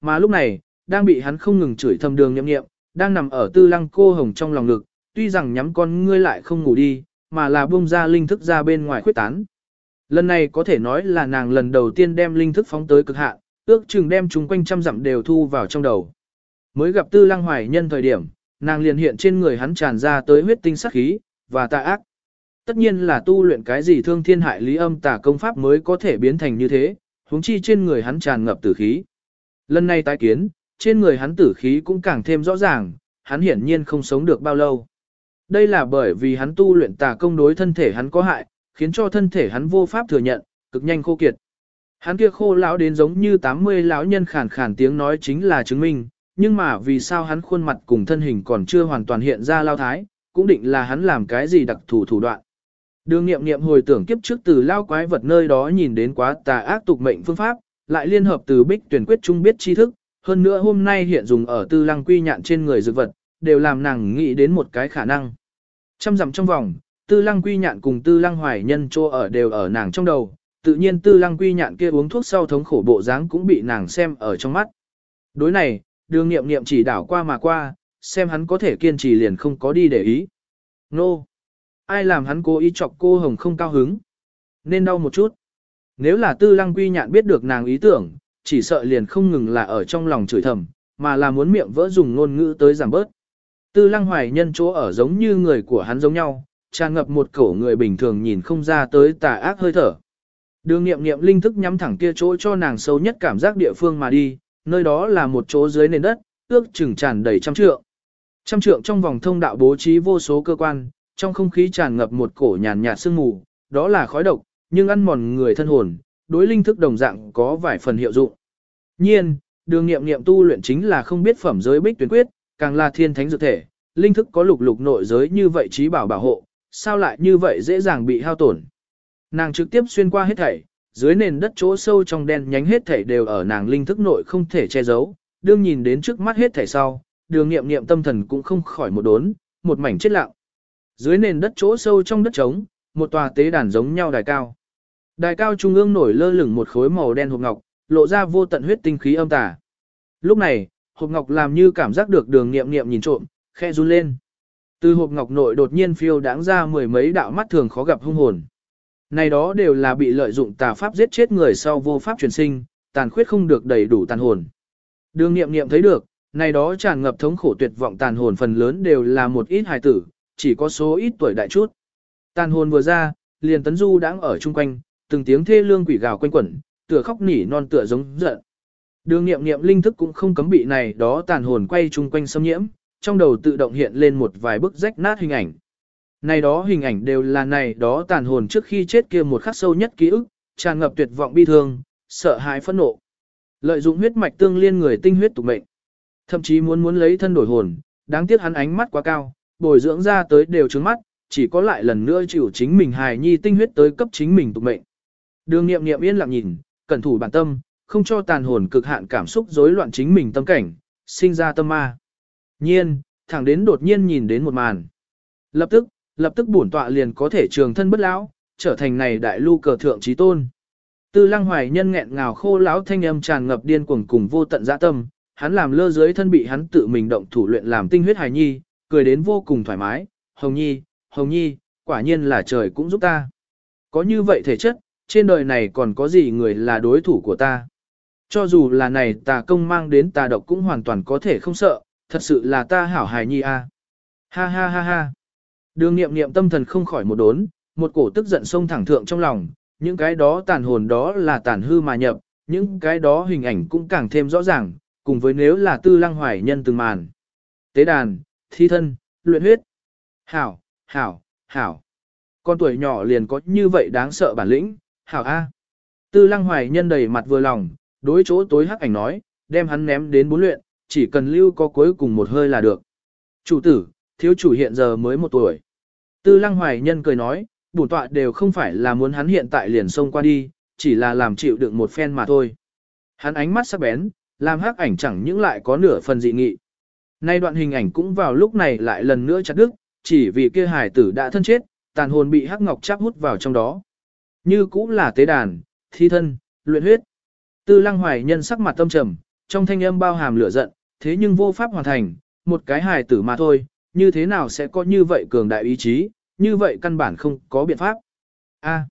Mà lúc này, đang bị hắn không ngừng chửi thầm đường nhậm nghiệm, đang nằm ở tư lăng cô hồng trong lòng ngực, tuy rằng nhắm con ngươi lại không ngủ đi, mà là buông ra linh thức ra bên ngoài khuyết tán. Lần này có thể nói là nàng lần đầu tiên đem linh thức phóng tới cực hạn, ước chừng đem chúng quanh trăm dặm đều thu vào trong đầu. Mới gặp tư lăng hoài nhân thời điểm, nàng liền hiện trên người hắn tràn ra tới huyết tinh sắc khí, và tà ác. Tất nhiên là tu luyện cái gì thương thiên hại lý âm tà công pháp mới có thể biến thành như thế, huống chi trên người hắn tràn ngập tử khí. Lần này tái kiến, trên người hắn tử khí cũng càng thêm rõ ràng, hắn hiển nhiên không sống được bao lâu. Đây là bởi vì hắn tu luyện tà công đối thân thể hắn có hại, khiến cho thân thể hắn vô pháp thừa nhận, cực nhanh khô kiệt. Hắn kia khô lão đến giống như 80 lão nhân khàn khàn tiếng nói chính là chứng minh, nhưng mà vì sao hắn khuôn mặt cùng thân hình còn chưa hoàn toàn hiện ra lao thái, cũng định là hắn làm cái gì đặc thù thủ đoạn. Đường nghiệm nghiệm hồi tưởng kiếp trước từ lao quái vật nơi đó nhìn đến quá tà ác tục mệnh phương pháp, lại liên hợp từ bích tuyển quyết trung biết tri thức, hơn nữa hôm nay hiện dùng ở tư lăng quy nhạn trên người dược vật, đều làm nàng nghĩ đến một cái khả năng. Trăm dặm trong vòng, tư lăng quy nhạn cùng tư lăng hoài nhân trô ở đều ở nàng trong đầu, tự nhiên tư lăng quy nhạn kia uống thuốc sau thống khổ bộ dáng cũng bị nàng xem ở trong mắt. Đối này, đường nghiệm nghiệm chỉ đảo qua mà qua, xem hắn có thể kiên trì liền không có đi để ý. Nô! No. Ai làm hắn cố ý chọc cô hồng không cao hứng? Nên đau một chút. Nếu là tư lăng quy nhạn biết được nàng ý tưởng, chỉ sợ liền không ngừng là ở trong lòng chửi thầm, mà là muốn miệng vỡ dùng ngôn ngữ tới giảm bớt. Tư lăng hoài nhân chỗ ở giống như người của hắn giống nhau, tràn ngập một cổ người bình thường nhìn không ra tới tà ác hơi thở. Đường nghiệm nghiệm linh thức nhắm thẳng kia chỗ cho nàng sâu nhất cảm giác địa phương mà đi, nơi đó là một chỗ dưới nền đất, ước chừng tràn đầy trăm trượng. Trăm trượng trong vòng thông đạo bố trí vô số cơ quan, trong không khí tràn ngập một cổ nhàn nhạt sương mù, đó là khói độc, nhưng ăn mòn người thân hồn, đối linh thức đồng dạng có vài phần hiệu dụng. Nhiên, đường nghiệm nghiệm tu luyện chính là không biết phẩm giới bích tuyến quyết, càng là thiên thánh dược thể, linh thức có lục lục nội giới như vậy trí bảo bảo hộ, sao lại như vậy dễ dàng bị hao tổn. Nàng trực tiếp xuyên qua hết thảy, dưới nền đất chỗ sâu trong đen nhánh hết thảy đều ở nàng linh thức nội không thể che giấu, đương nhìn đến trước mắt hết thảy sau, đường nghiệm nghiệm tâm thần cũng không khỏi một đốn, một mảnh chết lặng. Dưới nền đất chỗ sâu trong đất trống, một tòa tế đàn giống nhau đài cao. Đài cao trung ương nổi lơ lửng một khối màu đen hộp ngọc, lộ ra vô tận huyết tinh khí âm tà. Lúc này, hộp ngọc làm như cảm giác được đường nghiệm nghiệm nhìn trộm, khe run lên. Từ hộp ngọc nội đột nhiên phiêu đáng ra mười mấy đạo mắt thường khó gặp hung hồn. Này đó đều là bị lợi dụng tà pháp giết chết người sau vô pháp truyền sinh, tàn khuyết không được đầy đủ tàn hồn. Đường nghiệm nghiệm thấy được, này đó tràn ngập thống khổ tuyệt vọng tàn hồn phần lớn đều là một ít hài tử, chỉ có số ít tuổi đại chút. Tàn hồn vừa ra, liền tấn du đang ở chung quanh, từng tiếng thê lương quỷ gào quanh quẩn, tựa khóc nỉ non tựa giống giận. Đường nghiệm nghiệm linh thức cũng không cấm bị này đó tàn hồn quay chung quanh xâm nhiễm, trong đầu tự động hiện lên một vài bức rách nát hình ảnh. Này đó hình ảnh đều là này đó tàn hồn trước khi chết kia một khắc sâu nhất ký ức, tràn ngập tuyệt vọng bi thương, sợ hãi phẫn nộ. Lợi dụng huyết mạch tương liên người tinh huyết tục mệnh. Thậm chí muốn muốn lấy thân đổi hồn, đáng tiếc hắn ánh mắt quá cao, bồi dưỡng ra tới đều trướng mắt, chỉ có lại lần nữa chịu chính mình hài nhi tinh huyết tới cấp chính mình tục mệnh. Đường nghiệm nghiệm yên lặng nhìn, cẩn thủ bản tâm, không cho tàn hồn cực hạn cảm xúc rối loạn chính mình tâm cảnh, sinh ra tâm ma. Nhiên, thẳng đến đột nhiên nhìn đến một màn. Lập tức, lập tức bổn tọa liền có thể trường thân bất lão, trở thành này đại lưu cờ thượng trí tôn. Tư lăng hoài nhân nghẹn ngào khô lão thanh âm tràn ngập điên cuồng cùng vô tận dã tâm, hắn làm lơ dưới thân bị hắn tự mình động thủ luyện làm tinh huyết hài nhi, cười đến vô cùng thoải mái, hồng nhi, hồng nhi, quả nhiên là trời cũng giúp ta. Có như vậy thể chất, trên đời này còn có gì người là đối thủ của ta. Cho dù là này tà công mang đến tà độc cũng hoàn toàn có thể không sợ, thật sự là ta hảo hài nhi a. Ha ha ha ha. Đường nghiệm nghiệm tâm thần không khỏi một đốn, một cổ tức giận sông thẳng thượng trong lòng, những cái đó tàn hồn đó là tàn hư mà nhập, những cái đó hình ảnh cũng càng thêm rõ ràng, cùng với nếu là tư lăng hoài nhân từng màn. Tế đàn, thi thân, luyện huyết. Hảo, hảo, hảo. Con tuổi nhỏ liền có như vậy đáng sợ bản lĩnh, hảo A. Tư lăng hoài nhân đầy mặt vừa lòng, đối chỗ tối hắc ảnh nói, đem hắn ném đến bốn luyện, chỉ cần lưu có cuối cùng một hơi là được. Chủ tử, thiếu chủ hiện giờ mới một tuổi. Tư lăng hoài nhân cười nói, bổn tọa đều không phải là muốn hắn hiện tại liền xông qua đi, chỉ là làm chịu đựng một phen mà thôi. Hắn ánh mắt sắc bén, làm hắc ảnh chẳng những lại có nửa phần dị nghị. Nay đoạn hình ảnh cũng vào lúc này lại lần nữa chặt đứt, chỉ vì kia hải tử đã thân chết, tàn hồn bị hắc ngọc chắp hút vào trong đó. Như cũng là tế đàn, thi thân, luyện huyết. Tư lăng hoài nhân sắc mặt tâm trầm, trong thanh âm bao hàm lửa giận, thế nhưng vô pháp hoàn thành, một cái hài tử mà thôi, như thế nào sẽ có như vậy cường đại ý chí, như vậy căn bản không có biện pháp. A,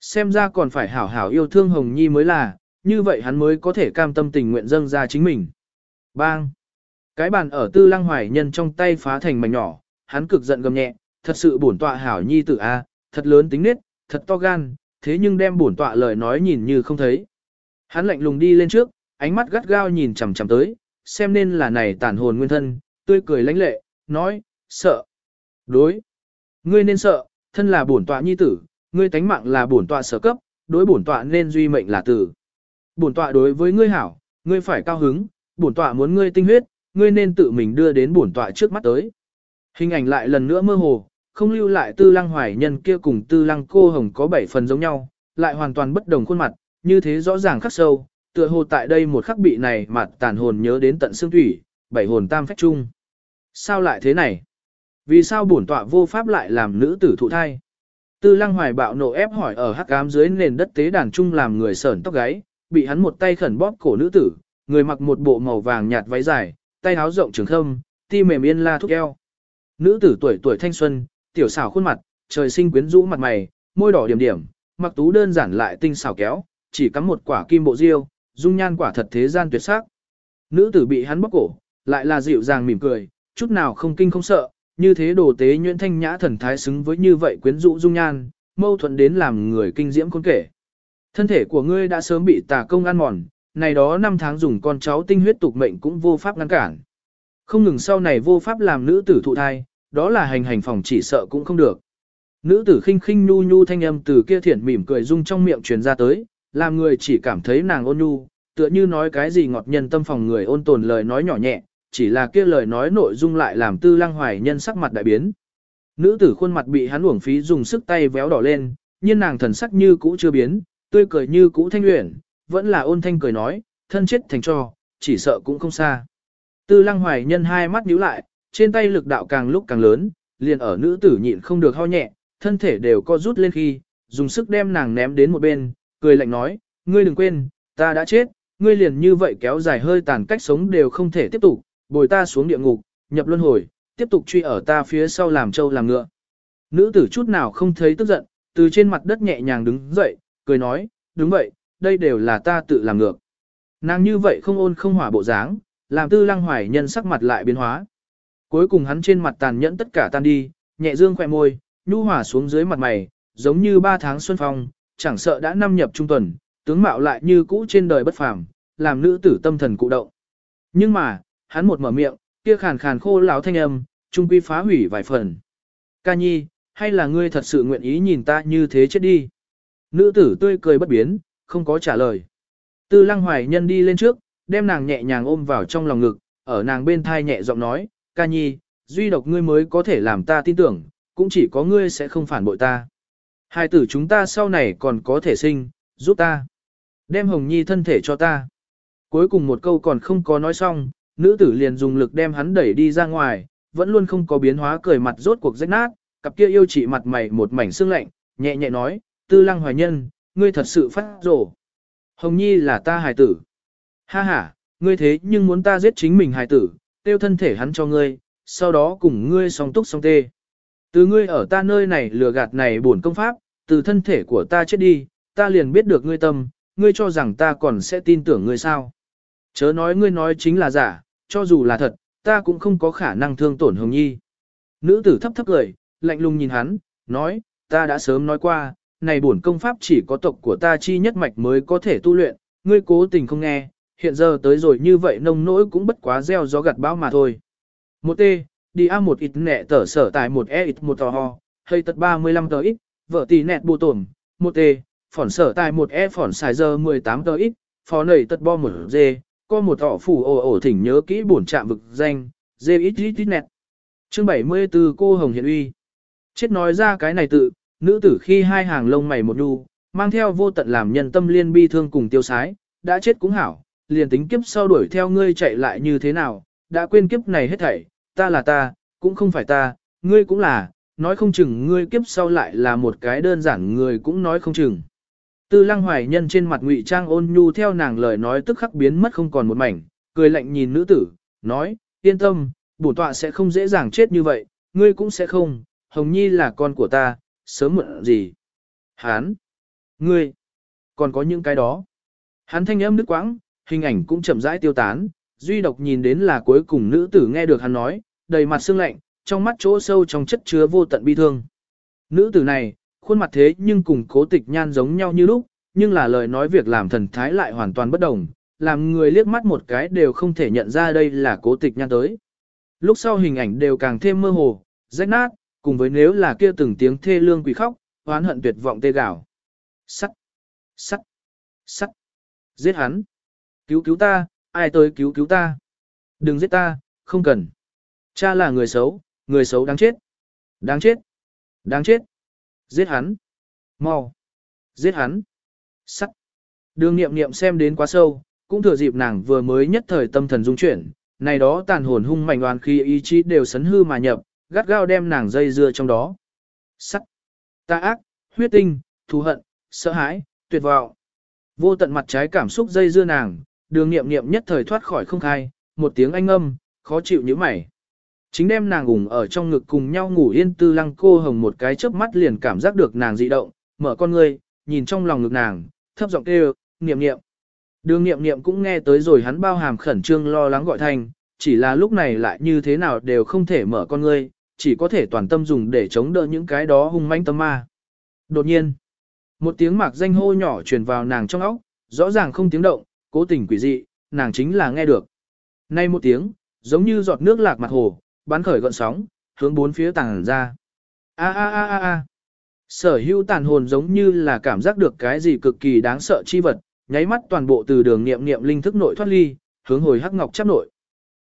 xem ra còn phải hảo hảo yêu thương Hồng Nhi mới là, như vậy hắn mới có thể cam tâm tình nguyện dâng ra chính mình. Bang! Cái bàn ở tư lăng hoài nhân trong tay phá thành mảnh nhỏ, hắn cực giận gầm nhẹ, thật sự bổn tọa hảo nhi tử A, thật lớn tính nết, thật to gan, thế nhưng đem bổn tọa lời nói nhìn như không thấy. Hắn lạnh lùng đi lên trước, ánh mắt gắt gao nhìn chằm chằm tới, xem nên là này tản hồn nguyên thân, tươi cười lãnh lệ, nói, sợ. Đối. Ngươi nên sợ, thân là bổn tọa nhi tử, ngươi tánh mạng là bổn tọa sở cấp, đối bổn tọa nên duy mệnh là tử. Bổn tọa đối với ngươi hảo, ngươi phải cao hứng, bổn tọa muốn ngươi tinh huyết, ngươi nên tự mình đưa đến bổn tọa trước mắt tới. Hình ảnh lại lần nữa mơ hồ, không lưu lại tư lăng hoài nhân kia cùng tư lăng cô hồng có bảy phần giống nhau, lại hoàn toàn bất đồng khuôn mặt, như thế rõ ràng khắc sâu, tựa hồ tại đây một khắc bị này mặt tàn hồn nhớ đến tận xương thủy, bảy hồn tam phách chung. Sao lại thế này? Vì sao bổn tọa vô pháp lại làm nữ tử thụ thai? Tư lăng hoài bạo nộ ép hỏi ở hắc ám dưới nền đất tế đàn trung làm người sởn tóc gáy, bị hắn một tay khẩn bóp cổ nữ tử, người mặc một bộ màu vàng nhạt váy dài, tay áo rộng trường khâm, ti mềm yên la thúc eo. Nữ tử tuổi tuổi thanh xuân, tiểu xảo khuôn mặt, trời sinh quyến rũ mặt mày, môi đỏ điểm điểm, mặc tú đơn giản lại tinh xảo kéo, chỉ cắm một quả kim bộ diêu, dung nhan quả thật thế gian tuyệt sắc. Nữ tử bị hắn bóc cổ, lại là dịu dàng mỉm cười, chút nào không kinh không sợ, như thế đồ tế nhuyễn thanh nhã thần thái xứng với như vậy quyến rũ dung nhan, mâu thuẫn đến làm người kinh diễm khôn kể. Thân thể của ngươi đã sớm bị tà công ăn mòn, này đó năm tháng dùng con cháu tinh huyết tục mệnh cũng vô pháp ngăn cản. Không ngừng sau này vô pháp làm nữ tử thụ thai, đó là hành hành phòng chỉ sợ cũng không được. Nữ tử khinh khinh nhu nhu thanh âm từ kia thiển mỉm cười rung trong miệng truyền ra tới, làm người chỉ cảm thấy nàng ôn nhu, tựa như nói cái gì ngọt nhân tâm phòng người ôn tồn lời nói nhỏ nhẹ, chỉ là kia lời nói nội dung lại làm tư lăng hoài nhân sắc mặt đại biến. Nữ tử khuôn mặt bị hắn uổng phí dùng sức tay véo đỏ lên, nhưng nàng thần sắc như cũ chưa biến, tươi cười như cũ thanh luyện, vẫn là ôn thanh cười nói, thân chết thành cho, chỉ sợ cũng không xa. Tư lăng hoài nhân hai mắt nhíu lại, trên tay lực đạo càng lúc càng lớn, liền ở nữ tử nhịn không được ho nhẹ, thân thể đều co rút lên khi, dùng sức đem nàng ném đến một bên, cười lạnh nói, ngươi đừng quên, ta đã chết, ngươi liền như vậy kéo dài hơi tàn cách sống đều không thể tiếp tục, bồi ta xuống địa ngục, nhập luân hồi, tiếp tục truy ở ta phía sau làm trâu làm ngựa. Nữ tử chút nào không thấy tức giận, từ trên mặt đất nhẹ nhàng đứng dậy, cười nói, đúng vậy, đây đều là ta tự làm ngược. Nàng như vậy không ôn không hỏa bộ dáng, làm tư lăng hoài nhân sắc mặt lại biến hóa. Cuối cùng hắn trên mặt tàn nhẫn tất cả tan đi, nhẹ dương khỏe môi, nhu hỏa xuống dưới mặt mày, giống như ba tháng xuân phong, chẳng sợ đã năm nhập trung tuần, tướng mạo lại như cũ trên đời bất phàm, làm nữ tử tâm thần cụ động. Nhưng mà, hắn một mở miệng, kia khàn khàn khô láo thanh âm, trung quy phá hủy vài phần. Ca nhi, hay là ngươi thật sự nguyện ý nhìn ta như thế chết đi? Nữ tử tươi cười bất biến, không có trả lời. Tư lăng hoài nhân đi lên trước, đem nàng nhẹ nhàng ôm vào trong lòng ngực, ở nàng bên thai nhẹ giọng nói, ca nhi, duy độc ngươi mới có thể làm ta tin tưởng, cũng chỉ có ngươi sẽ không phản bội ta. Hai tử chúng ta sau này còn có thể sinh, giúp ta. Đem hồng nhi thân thể cho ta. Cuối cùng một câu còn không có nói xong, nữ tử liền dùng lực đem hắn đẩy đi ra ngoài, vẫn luôn không có biến hóa cười mặt rốt cuộc rách nát, cặp kia yêu chỉ mặt mày một mảnh xương lạnh, nhẹ nhẹ nói, tư lăng hoài nhân, ngươi thật sự phát rổ. Hồng Nhi là ta hài tử. Ha ha, ngươi thế nhưng muốn ta giết chính mình hài tử, tiêu thân thể hắn cho ngươi, sau đó cùng ngươi song túc song tê. Từ ngươi ở ta nơi này lừa gạt này buồn công pháp, từ thân thể của ta chết đi, ta liền biết được ngươi tâm, ngươi cho rằng ta còn sẽ tin tưởng ngươi sao. Chớ nói ngươi nói chính là giả, cho dù là thật, ta cũng không có khả năng thương tổn Hồng Nhi. Nữ tử thấp thấp cười, lạnh lùng nhìn hắn, nói, ta đã sớm nói qua, này bổn công pháp chỉ có tộc của ta chi nhất mạch mới có thể tu luyện, ngươi cố tình không nghe, hiện giờ tới rồi như vậy nông nỗi cũng bất quá gieo gió gặt bão mà thôi. Một T, đi A một ít nẹ tở sở tại một E ít một tò ho, hay tật 35 tờ ít, vợ tỷ nẹt bù tổn, một T, phỏn sở tại một E phỏn xài giờ 18 tờ ít, phó nầy tật bo một dê có một tỏ phủ ổ ổ thỉnh nhớ kỹ bổn trạm vực danh, dê ít ít ít nẹt. Chương 74 cô Hồng Hiện Uy. Chết nói ra cái này tự, nữ tử khi hai hàng lông mày một đu, mang theo vô tận làm nhân tâm liên bi thương cùng tiêu sái, đã chết cũng hảo, liền tính kiếp sau đuổi theo ngươi chạy lại như thế nào, đã quên kiếp này hết thảy, ta là ta, cũng không phải ta, ngươi cũng là, nói không chừng ngươi kiếp sau lại là một cái đơn giản người cũng nói không chừng. Tư lăng hoài nhân trên mặt ngụy trang ôn nhu theo nàng lời nói tức khắc biến mất không còn một mảnh, cười lạnh nhìn nữ tử, nói, yên tâm, bổn tọa sẽ không dễ dàng chết như vậy, ngươi cũng sẽ không, Hồng Nhi là con của ta, sớm muộn gì. Hán, ngươi, còn có những cái đó. Hắn thanh âm nước quãng, hình ảnh cũng chậm rãi tiêu tán, duy độc nhìn đến là cuối cùng nữ tử nghe được hắn nói, đầy mặt sương lạnh, trong mắt chỗ sâu trong chất chứa vô tận bi thương. Nữ tử này, khuôn mặt thế nhưng cùng cố tịch nhan giống nhau như lúc, nhưng là lời nói việc làm thần thái lại hoàn toàn bất đồng, làm người liếc mắt một cái đều không thể nhận ra đây là cố tịch nhan tới. Lúc sau hình ảnh đều càng thêm mơ hồ, rách nát, cùng với nếu là kia từng tiếng thê lương quỷ khóc, oán hận tuyệt vọng tê gạo. Sắt, sắt, sắt, giết hắn, cứu cứu ta, ai tới cứu cứu ta. Đừng giết ta, không cần. Cha là người xấu, người xấu đáng chết. Đáng chết, đáng chết. Giết hắn, mau, giết hắn, sắt. Đường nghiệm nghiệm xem đến quá sâu, cũng thừa dịp nàng vừa mới nhất thời tâm thần dung chuyển, này đó tàn hồn hung mạnh oan khi ý chí đều sấn hư mà nhập, gắt gao đem nàng dây dưa trong đó. Sắt, ta ác, huyết tinh, thù hận, sợ hãi, tuyệt vọng. Vô tận mặt trái cảm xúc dây dưa nàng, đường nghiệm nghiệm nhất thời thoát khỏi không khai, một tiếng anh âm, khó chịu như mày. Chính đem nàng ủng ở trong ngực cùng nhau ngủ yên tư lăng cô hồng một cái chớp mắt liền cảm giác được nàng dị động, mở con ngươi, nhìn trong lòng ngực nàng, thấp giọng kêu, niệm niệm. Đường nghiệm nghiệm cũng nghe tới rồi hắn bao hàm khẩn trương lo lắng gọi thành, chỉ là lúc này lại như thế nào đều không thể mở con ngươi, chỉ có thể toàn tâm dùng để chống đỡ những cái đó hung manh tâm ma. Đột nhiên, một tiếng mạc danh hô nhỏ truyền vào nàng trong óc, rõ ràng không tiếng động, cố tình quỷ dị, nàng chính là nghe được. Nay một tiếng, giống như giọt nước lạc mặt hồ, bắn khởi gọn sóng, hướng bốn phía tàng ra. A a a a a. Sở hữu tàn hồn giống như là cảm giác được cái gì cực kỳ đáng sợ chi vật, nháy mắt toàn bộ từ đường niệm niệm linh thức nội thoát ly, hướng hồi hắc ngọc chấp nội.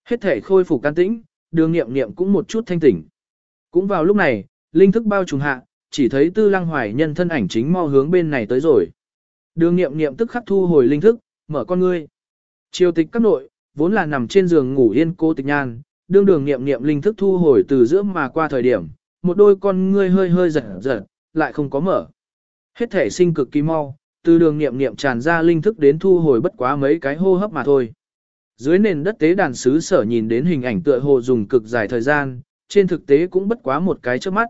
Hết thể khôi phục can tĩnh, đường niệm niệm cũng một chút thanh tỉnh. Cũng vào lúc này, linh thức bao trùm hạ, chỉ thấy tư lăng hoài nhân thân ảnh chính mau hướng bên này tới rồi. Đường niệm niệm tức khắc thu hồi linh thức, mở con ngươi. Triều tịch các nội, vốn là nằm trên giường ngủ yên cô tịch nhan, đương đường niệm niệm linh thức thu hồi từ giữa mà qua thời điểm, một đôi con ngươi hơi hơi giật giật, lại không có mở. Hết thể sinh cực kỳ mau, từ đường niệm niệm tràn ra linh thức đến thu hồi bất quá mấy cái hô hấp mà thôi. Dưới nền đất tế đàn sứ sở nhìn đến hình ảnh tựa hồ dùng cực dài thời gian, trên thực tế cũng bất quá một cái trước mắt.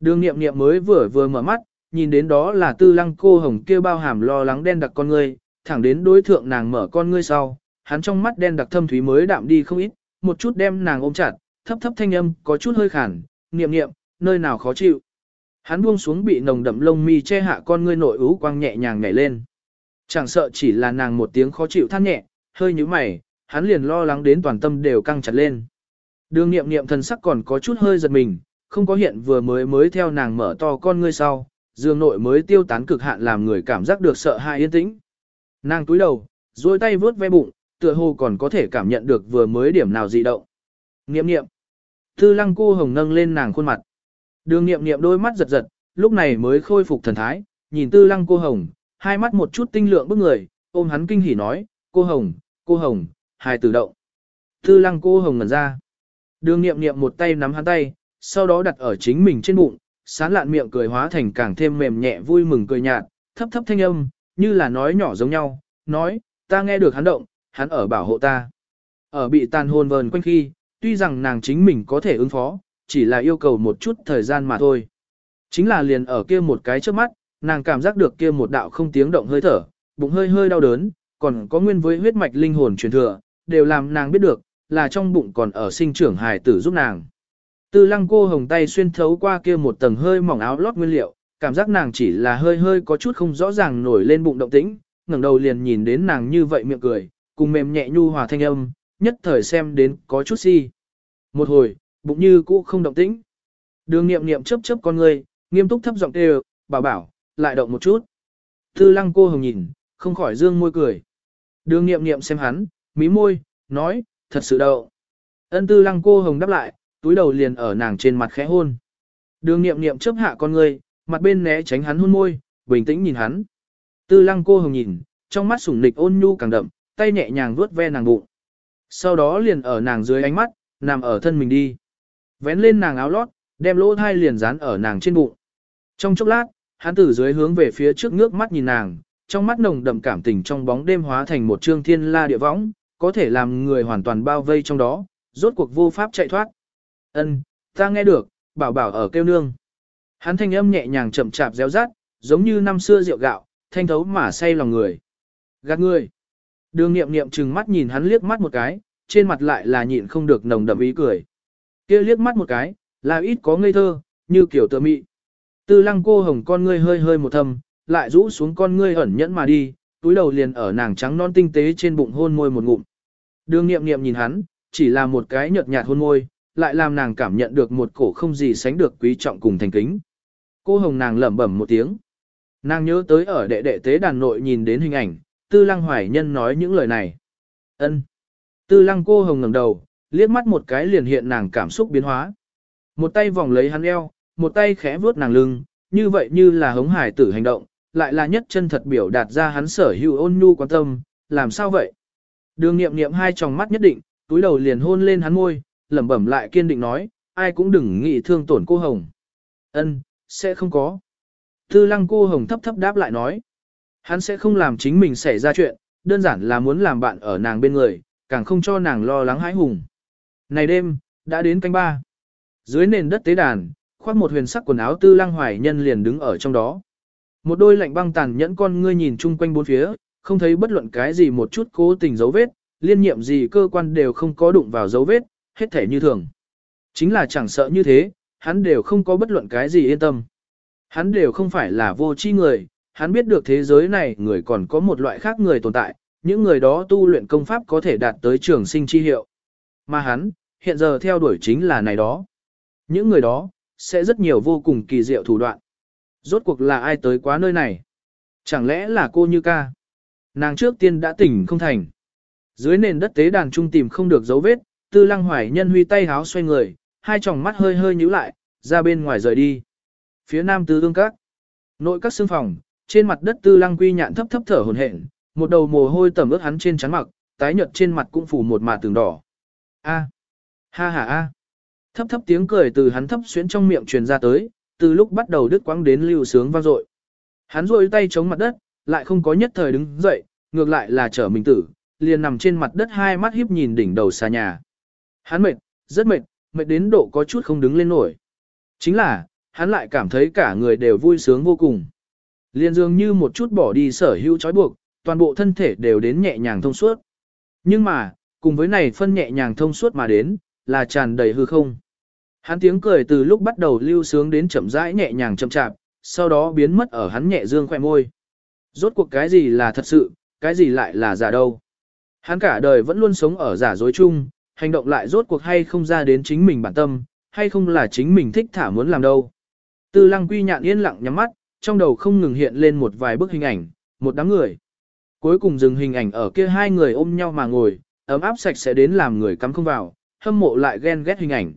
Đường niệm niệm mới vừa vừa mở mắt, nhìn đến đó là tư lăng cô hồng kia bao hàm lo lắng đen đặc con ngươi, thẳng đến đối thượng nàng mở con ngươi sau, hắn trong mắt đen đặc thâm thúy mới đạm đi không ít, một chút đem nàng ôm chặt, thấp thấp thanh âm có chút hơi khản, niệm niệm, nơi nào khó chịu. Hắn buông xuống bị nồng đậm lông mi che hạ con ngươi nội ú quang nhẹ nhàng nhảy lên. Chẳng sợ chỉ là nàng một tiếng khó chịu than nhẹ, hơi như mày, hắn liền lo lắng đến toàn tâm đều căng chặt lên. Đường niệm niệm thần sắc còn có chút hơi giật mình, không có hiện vừa mới mới theo nàng mở to con ngươi sau, dương nội mới tiêu tán cực hạn làm người cảm giác được sợ hãi yên tĩnh. Nàng túi đầu, duỗi tay vướt ve bụng, tựa hồ còn có thể cảm nhận được vừa mới điểm nào dị động. Nghiệm nghiệm. Tư lăng cô hồng nâng lên nàng khuôn mặt. Đường nghiệm nghiệm đôi mắt giật giật, lúc này mới khôi phục thần thái, nhìn tư lăng cô hồng, hai mắt một chút tinh lượng bức người, ôm hắn kinh hỉ nói, cô hồng, cô hồng, hài tử động. Tư lăng cô hồng ngẩn ra. Đường nghiệm nghiệm một tay nắm hắn tay, sau đó đặt ở chính mình trên bụng, sán lạn miệng cười hóa thành càng thêm mềm nhẹ vui mừng cười nhạt, thấp thấp thanh âm, như là nói nhỏ giống nhau, nói, ta nghe được hắn động, hắn ở bảo hộ ta. Ở bị tàn hồn vờn quanh khi, tuy rằng nàng chính mình có thể ứng phó, chỉ là yêu cầu một chút thời gian mà thôi. Chính là liền ở kia một cái trước mắt, nàng cảm giác được kia một đạo không tiếng động hơi thở, bụng hơi hơi đau đớn, còn có nguyên với huyết mạch linh hồn truyền thừa, đều làm nàng biết được, là trong bụng còn ở sinh trưởng hài tử giúp nàng. Từ lăng cô hồng tay xuyên thấu qua kia một tầng hơi mỏng áo lót nguyên liệu, cảm giác nàng chỉ là hơi hơi có chút không rõ ràng nổi lên bụng động tĩnh, ngẩng đầu liền nhìn đến nàng như vậy miệng cười, cùng mềm nhẹ nhu hòa thanh âm, nhất thời xem đến có chút si. Một hồi, bụng như cũ không động tĩnh. Đường nghiệm nghiệm chớp chớp con người, nghiêm túc thấp giọng kêu, bảo bảo, lại động một chút. Tư lăng cô hồng nhìn, không khỏi dương môi cười. Đường nghiệm nghiệm xem hắn, mí môi, nói, thật sự đậu. Ân tư lăng cô hồng đáp lại, túi đầu liền ở nàng trên mặt khẽ hôn. Đường nghiệm nghiệm chớp hạ con người, mặt bên né tránh hắn hôn môi, bình tĩnh nhìn hắn. Tư lăng cô hồng nhìn, trong mắt sủng nịch ôn nhu càng đậm, tay nhẹ nhàng vuốt ve nàng bụng. Sau đó liền ở nàng dưới ánh mắt, nằm ở thân mình đi. Vén lên nàng áo lót, đem lỗ thai liền dán ở nàng trên bụng. Trong chốc lát, hắn từ dưới hướng về phía trước ngước mắt nhìn nàng, trong mắt nồng đậm cảm tình trong bóng đêm hóa thành một trương thiên la địa võng, có thể làm người hoàn toàn bao vây trong đó, rốt cuộc vô pháp chạy thoát. Ân, ta nghe được, bảo bảo ở kêu nương. Hắn thanh âm nhẹ nhàng chậm chạp réo rát, giống như năm xưa rượu gạo, thanh thấu mà say lòng người. Gạt người. Đường nghiệm nghiệm trừng mắt nhìn hắn liếc mắt một cái, trên mặt lại là nhịn không được nồng đậm ý cười. kia liếc mắt một cái, là ít có ngây thơ, như kiểu tựa mị. Tư lăng cô hồng con ngươi hơi hơi một thầm, lại rũ xuống con ngươi ẩn nhẫn mà đi, túi đầu liền ở nàng trắng non tinh tế trên bụng hôn môi một ngụm. Đường nghiệm nghiệm nhìn hắn, chỉ là một cái nhợt nhạt hôn môi, lại làm nàng cảm nhận được một cổ không gì sánh được quý trọng cùng thành kính. Cô hồng nàng lẩm bẩm một tiếng. Nàng nhớ tới ở đệ đệ tế đàn nội nhìn đến hình ảnh, tư lăng hoài nhân nói những lời này. ân Tư lăng cô hồng ngẩng đầu, liếc mắt một cái liền hiện nàng cảm xúc biến hóa. Một tay vòng lấy hắn eo, một tay khẽ vuốt nàng lưng, như vậy như là hống hải tử hành động, lại là nhất chân thật biểu đạt ra hắn sở hữu ôn nhu quan tâm, làm sao vậy? Đường nghiệm nghiệm hai tròng mắt nhất định, túi đầu liền hôn lên hắn môi, lẩm bẩm lại kiên định nói, ai cũng đừng nghĩ thương tổn cô Hồng. Ân, sẽ không có. Tư lăng cô Hồng thấp thấp đáp lại nói, hắn sẽ không làm chính mình xảy ra chuyện, đơn giản là muốn làm bạn ở nàng bên người, càng không cho nàng lo lắng hãi hùng. Này đêm, đã đến canh ba. Dưới nền đất tế đàn, khoác một huyền sắc quần áo tư lăng hoài nhân liền đứng ở trong đó. Một đôi lạnh băng tàn nhẫn con ngươi nhìn chung quanh bốn phía, không thấy bất luận cái gì một chút cố tình dấu vết, liên nhiệm gì cơ quan đều không có đụng vào dấu vết, hết thể như thường. Chính là chẳng sợ như thế, hắn đều không có bất luận cái gì yên tâm. Hắn đều không phải là vô tri người, hắn biết được thế giới này người còn có một loại khác người tồn tại, những người đó tu luyện công pháp có thể đạt tới trường sinh chi hiệu. Mà hắn, hiện giờ theo đuổi chính là này đó. Những người đó, sẽ rất nhiều vô cùng kỳ diệu thủ đoạn. Rốt cuộc là ai tới quá nơi này? Chẳng lẽ là cô Như ca? Nàng trước tiên đã tỉnh không thành. Dưới nền đất tế đàn trung tìm không được dấu vết, tư lăng hoài nhân huy tay háo xoay người, hai tròng mắt hơi hơi nhíu lại, ra bên ngoài rời đi. Phía nam tứ ương các. Nội các xương phòng, trên mặt đất tư lăng quy nhạn thấp thấp thở hồn hển, một đầu mồ hôi tẩm ướt hắn trên trán mặc, tái nhợt trên mặt cũng phủ một mạt tường đỏ. A. Ha ha a. Thấp thấp tiếng cười từ hắn thấp xuyến trong miệng truyền ra tới, từ lúc bắt đầu đứt quãng đến lưu sướng vang dội. Hắn rôi tay chống mặt đất, lại không có nhất thời đứng dậy, ngược lại là trở mình tử, liền nằm trên mặt đất hai mắt híp nhìn đỉnh đầu xa nhà. Hắn mệt, rất mệt, mệt đến độ có chút không đứng lên nổi. Chính là, hắn lại cảm thấy cả người đều vui sướng vô cùng. Liền dường như một chút bỏ đi sở hữu trói buộc, toàn bộ thân thể đều đến nhẹ nhàng thông suốt. Nhưng mà, cùng với này phân nhẹ nhàng thông suốt mà đến, là tràn đầy hư không. Hắn tiếng cười từ lúc bắt đầu lưu sướng đến chậm rãi nhẹ nhàng chậm chạp, sau đó biến mất ở hắn nhẹ dương khoe môi. Rốt cuộc cái gì là thật sự, cái gì lại là giả đâu. Hắn cả đời vẫn luôn sống ở giả dối chung, hành động lại rốt cuộc hay không ra đến chính mình bản tâm, hay không là chính mình thích thả muốn làm đâu. Tư lăng quy nhạn yên lặng nhắm mắt, trong đầu không ngừng hiện lên một vài bức hình ảnh, một đám người. Cuối cùng dừng hình ảnh ở kia hai người ôm nhau mà ngồi, ấm áp sạch sẽ đến làm người cắm không vào, hâm mộ lại ghen ghét hình ảnh.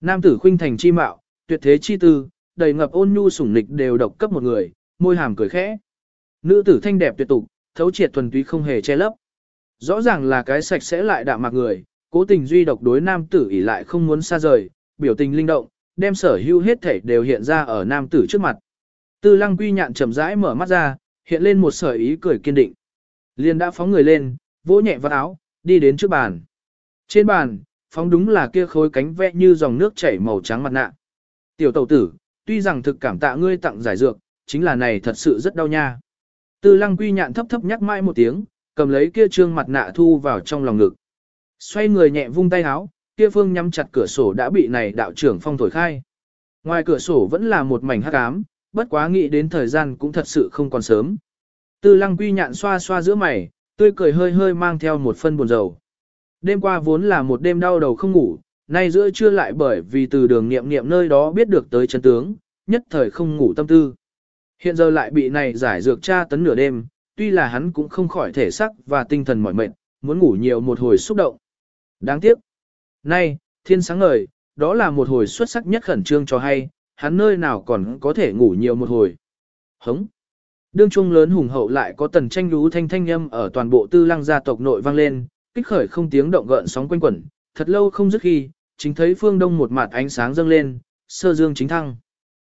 Nam tử khuynh thành chi mạo, tuyệt thế chi tư, đầy ngập ôn nhu sủng nịch đều độc cấp một người, môi hàm cười khẽ. Nữ tử thanh đẹp tuyệt tục, thấu triệt thuần túy không hề che lấp. Rõ ràng là cái sạch sẽ lại đạm mạc người, cố tình duy độc đối nam tử ỉ lại không muốn xa rời, biểu tình linh động, đem sở hữu hết thể đều hiện ra ở nam tử trước mặt. Tư lăng quy nhạn chậm rãi mở mắt ra, hiện lên một sở ý cười kiên định. Liên đã phóng người lên, vỗ nhẹ vào áo, đi đến trước bàn. Trên bàn, phóng đúng là kia khối cánh vẽ như dòng nước chảy màu trắng mặt nạ. Tiểu tẩu tử, tuy rằng thực cảm tạ ngươi tặng giải dược, chính là này thật sự rất đau nha. Tư lăng quy nhạn thấp thấp nhắc mãi một tiếng, cầm lấy kia trương mặt nạ thu vào trong lòng ngực. Xoay người nhẹ vung tay áo, kia phương nhắm chặt cửa sổ đã bị này đạo trưởng phong thổi khai. Ngoài cửa sổ vẫn là một mảnh hắc ám, bất quá nghĩ đến thời gian cũng thật sự không còn sớm. Tư lăng quy nhạn xoa xoa giữa mày, tươi cười hơi hơi mang theo một phân buồn rầu. Đêm qua vốn là một đêm đau đầu không ngủ, nay giữa trưa lại bởi vì từ đường nghiệm nghiệm nơi đó biết được tới chân tướng, nhất thời không ngủ tâm tư. Hiện giờ lại bị này giải dược tra tấn nửa đêm, tuy là hắn cũng không khỏi thể sắc và tinh thần mỏi mệt, muốn ngủ nhiều một hồi xúc động. Đáng tiếc. Nay, thiên sáng ngời, đó là một hồi xuất sắc nhất khẩn trương cho hay, hắn nơi nào còn có thể ngủ nhiều một hồi. Hống. Đương trung lớn hùng hậu lại có tần tranh lú thanh thanh âm ở toàn bộ tư lăng gia tộc nội vang lên, kích khởi không tiếng động gợn sóng quanh quẩn, thật lâu không dứt khi, chính thấy phương đông một mặt ánh sáng dâng lên, sơ dương chính thăng.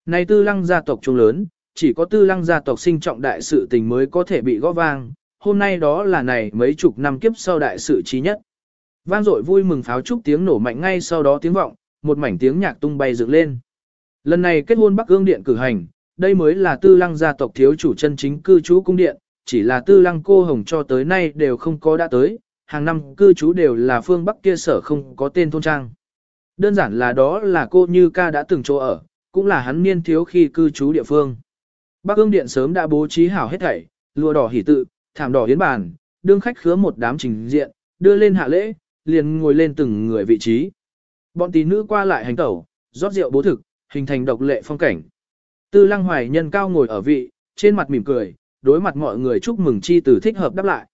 Này tư lăng gia tộc trung lớn, chỉ có tư lăng gia tộc sinh trọng đại sự tình mới có thể bị gõ vang, hôm nay đó là này mấy chục năm kiếp sau đại sự trí nhất. Vang dội vui mừng pháo trúc tiếng nổ mạnh ngay sau đó tiếng vọng, một mảnh tiếng nhạc tung bay dựng lên. Lần này kết hôn Bắc Ương Điện cử hành, đây mới là tư lăng gia tộc thiếu chủ chân chính cư trú cung điện, chỉ là tư lăng cô hồng cho tới nay đều không có đã tới, hàng năm cư trú đều là phương Bắc kia sở không có tên thôn trang. Đơn giản là đó là cô Như Ca đã từng chỗ ở, cũng là hắn niên thiếu khi cư trú địa phương. Bắc ương điện sớm đã bố trí hảo hết thảy, lụa đỏ hỉ tự, thảm đỏ hiến bàn, đương khách khứa một đám trình diện, đưa lên hạ lễ, liền ngồi lên từng người vị trí. Bọn tí nữ qua lại hành tẩu, rót rượu bố thực, hình thành độc lệ phong cảnh. Tư lăng hoài nhân cao ngồi ở vị, trên mặt mỉm cười, đối mặt mọi người chúc mừng chi từ thích hợp đáp lại.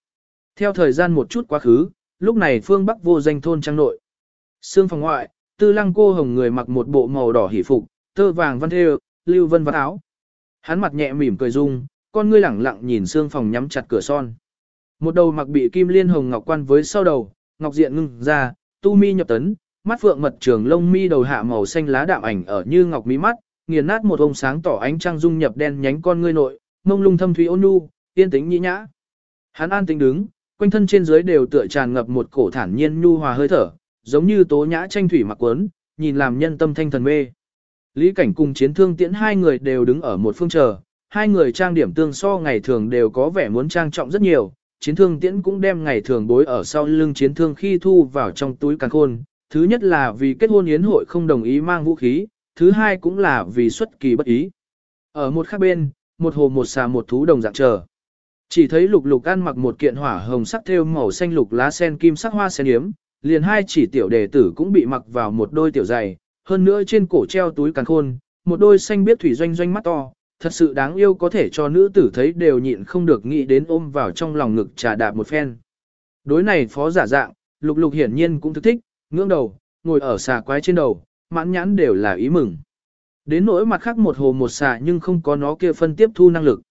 Theo thời gian một chút quá khứ, lúc này phương Bắc vô danh thôn trang nội. Sương phòng ngoại, tư lăng cô hồng người mặc một bộ màu đỏ hỉ phục, tơ vàng văn thêu, lưu vân văn áo. Hắn mặt nhẹ mỉm cười dung, con ngươi lẳng lặng nhìn sương phòng nhắm chặt cửa son. Một đầu mặc bị kim liên hồng ngọc quan với sau đầu, ngọc diện ngưng ra, tu mi nhập tấn, mắt phượng mật trường lông mi đầu hạ màu xanh lá đạm ảnh ở như ngọc mí mắt, nghiền nát một ông sáng tỏ ánh trăng dung nhập đen nhánh con ngươi nội, mông lung thâm thúy ôn nhu, yên tĩnh nhĩ nhã. Hắn an tĩnh đứng, quanh thân trên dưới đều tựa tràn ngập một cổ thản nhiên nhu hòa hơi thở, giống như tố nhã tranh thủy mặc quấn, nhìn làm nhân tâm thanh thần mê. Lý Cảnh cùng chiến thương tiễn hai người đều đứng ở một phương chờ, hai người trang điểm tương so ngày thường đều có vẻ muốn trang trọng rất nhiều, chiến thương tiễn cũng đem ngày thường bối ở sau lưng chiến thương khi thu vào trong túi càng khôn. Thứ nhất là vì kết hôn yến hội không đồng ý mang vũ khí, thứ hai cũng là vì xuất kỳ bất ý. Ở một khác bên, một hồ một xà một thú đồng dạng chờ. Chỉ thấy lục lục ăn mặc một kiện hỏa hồng sắc thêu màu xanh lục lá sen kim sắc hoa sen yếm, liền hai chỉ tiểu đệ tử cũng bị mặc vào một đôi tiểu giày, hơn nữa trên cổ treo túi càng khôn, một đôi xanh biết thủy doanh doanh mắt to, thật sự đáng yêu có thể cho nữ tử thấy đều nhịn không được nghĩ đến ôm vào trong lòng ngực trà đạp một phen. Đối này phó giả dạng, lục lục hiển nhiên cũng thức thích, ngưỡng đầu, ngồi ở xà quái trên đầu, mãn nhãn đều là ý mừng. Đến nỗi mặt khác một hồ một xà nhưng không có nó kia phân tiếp thu năng lực.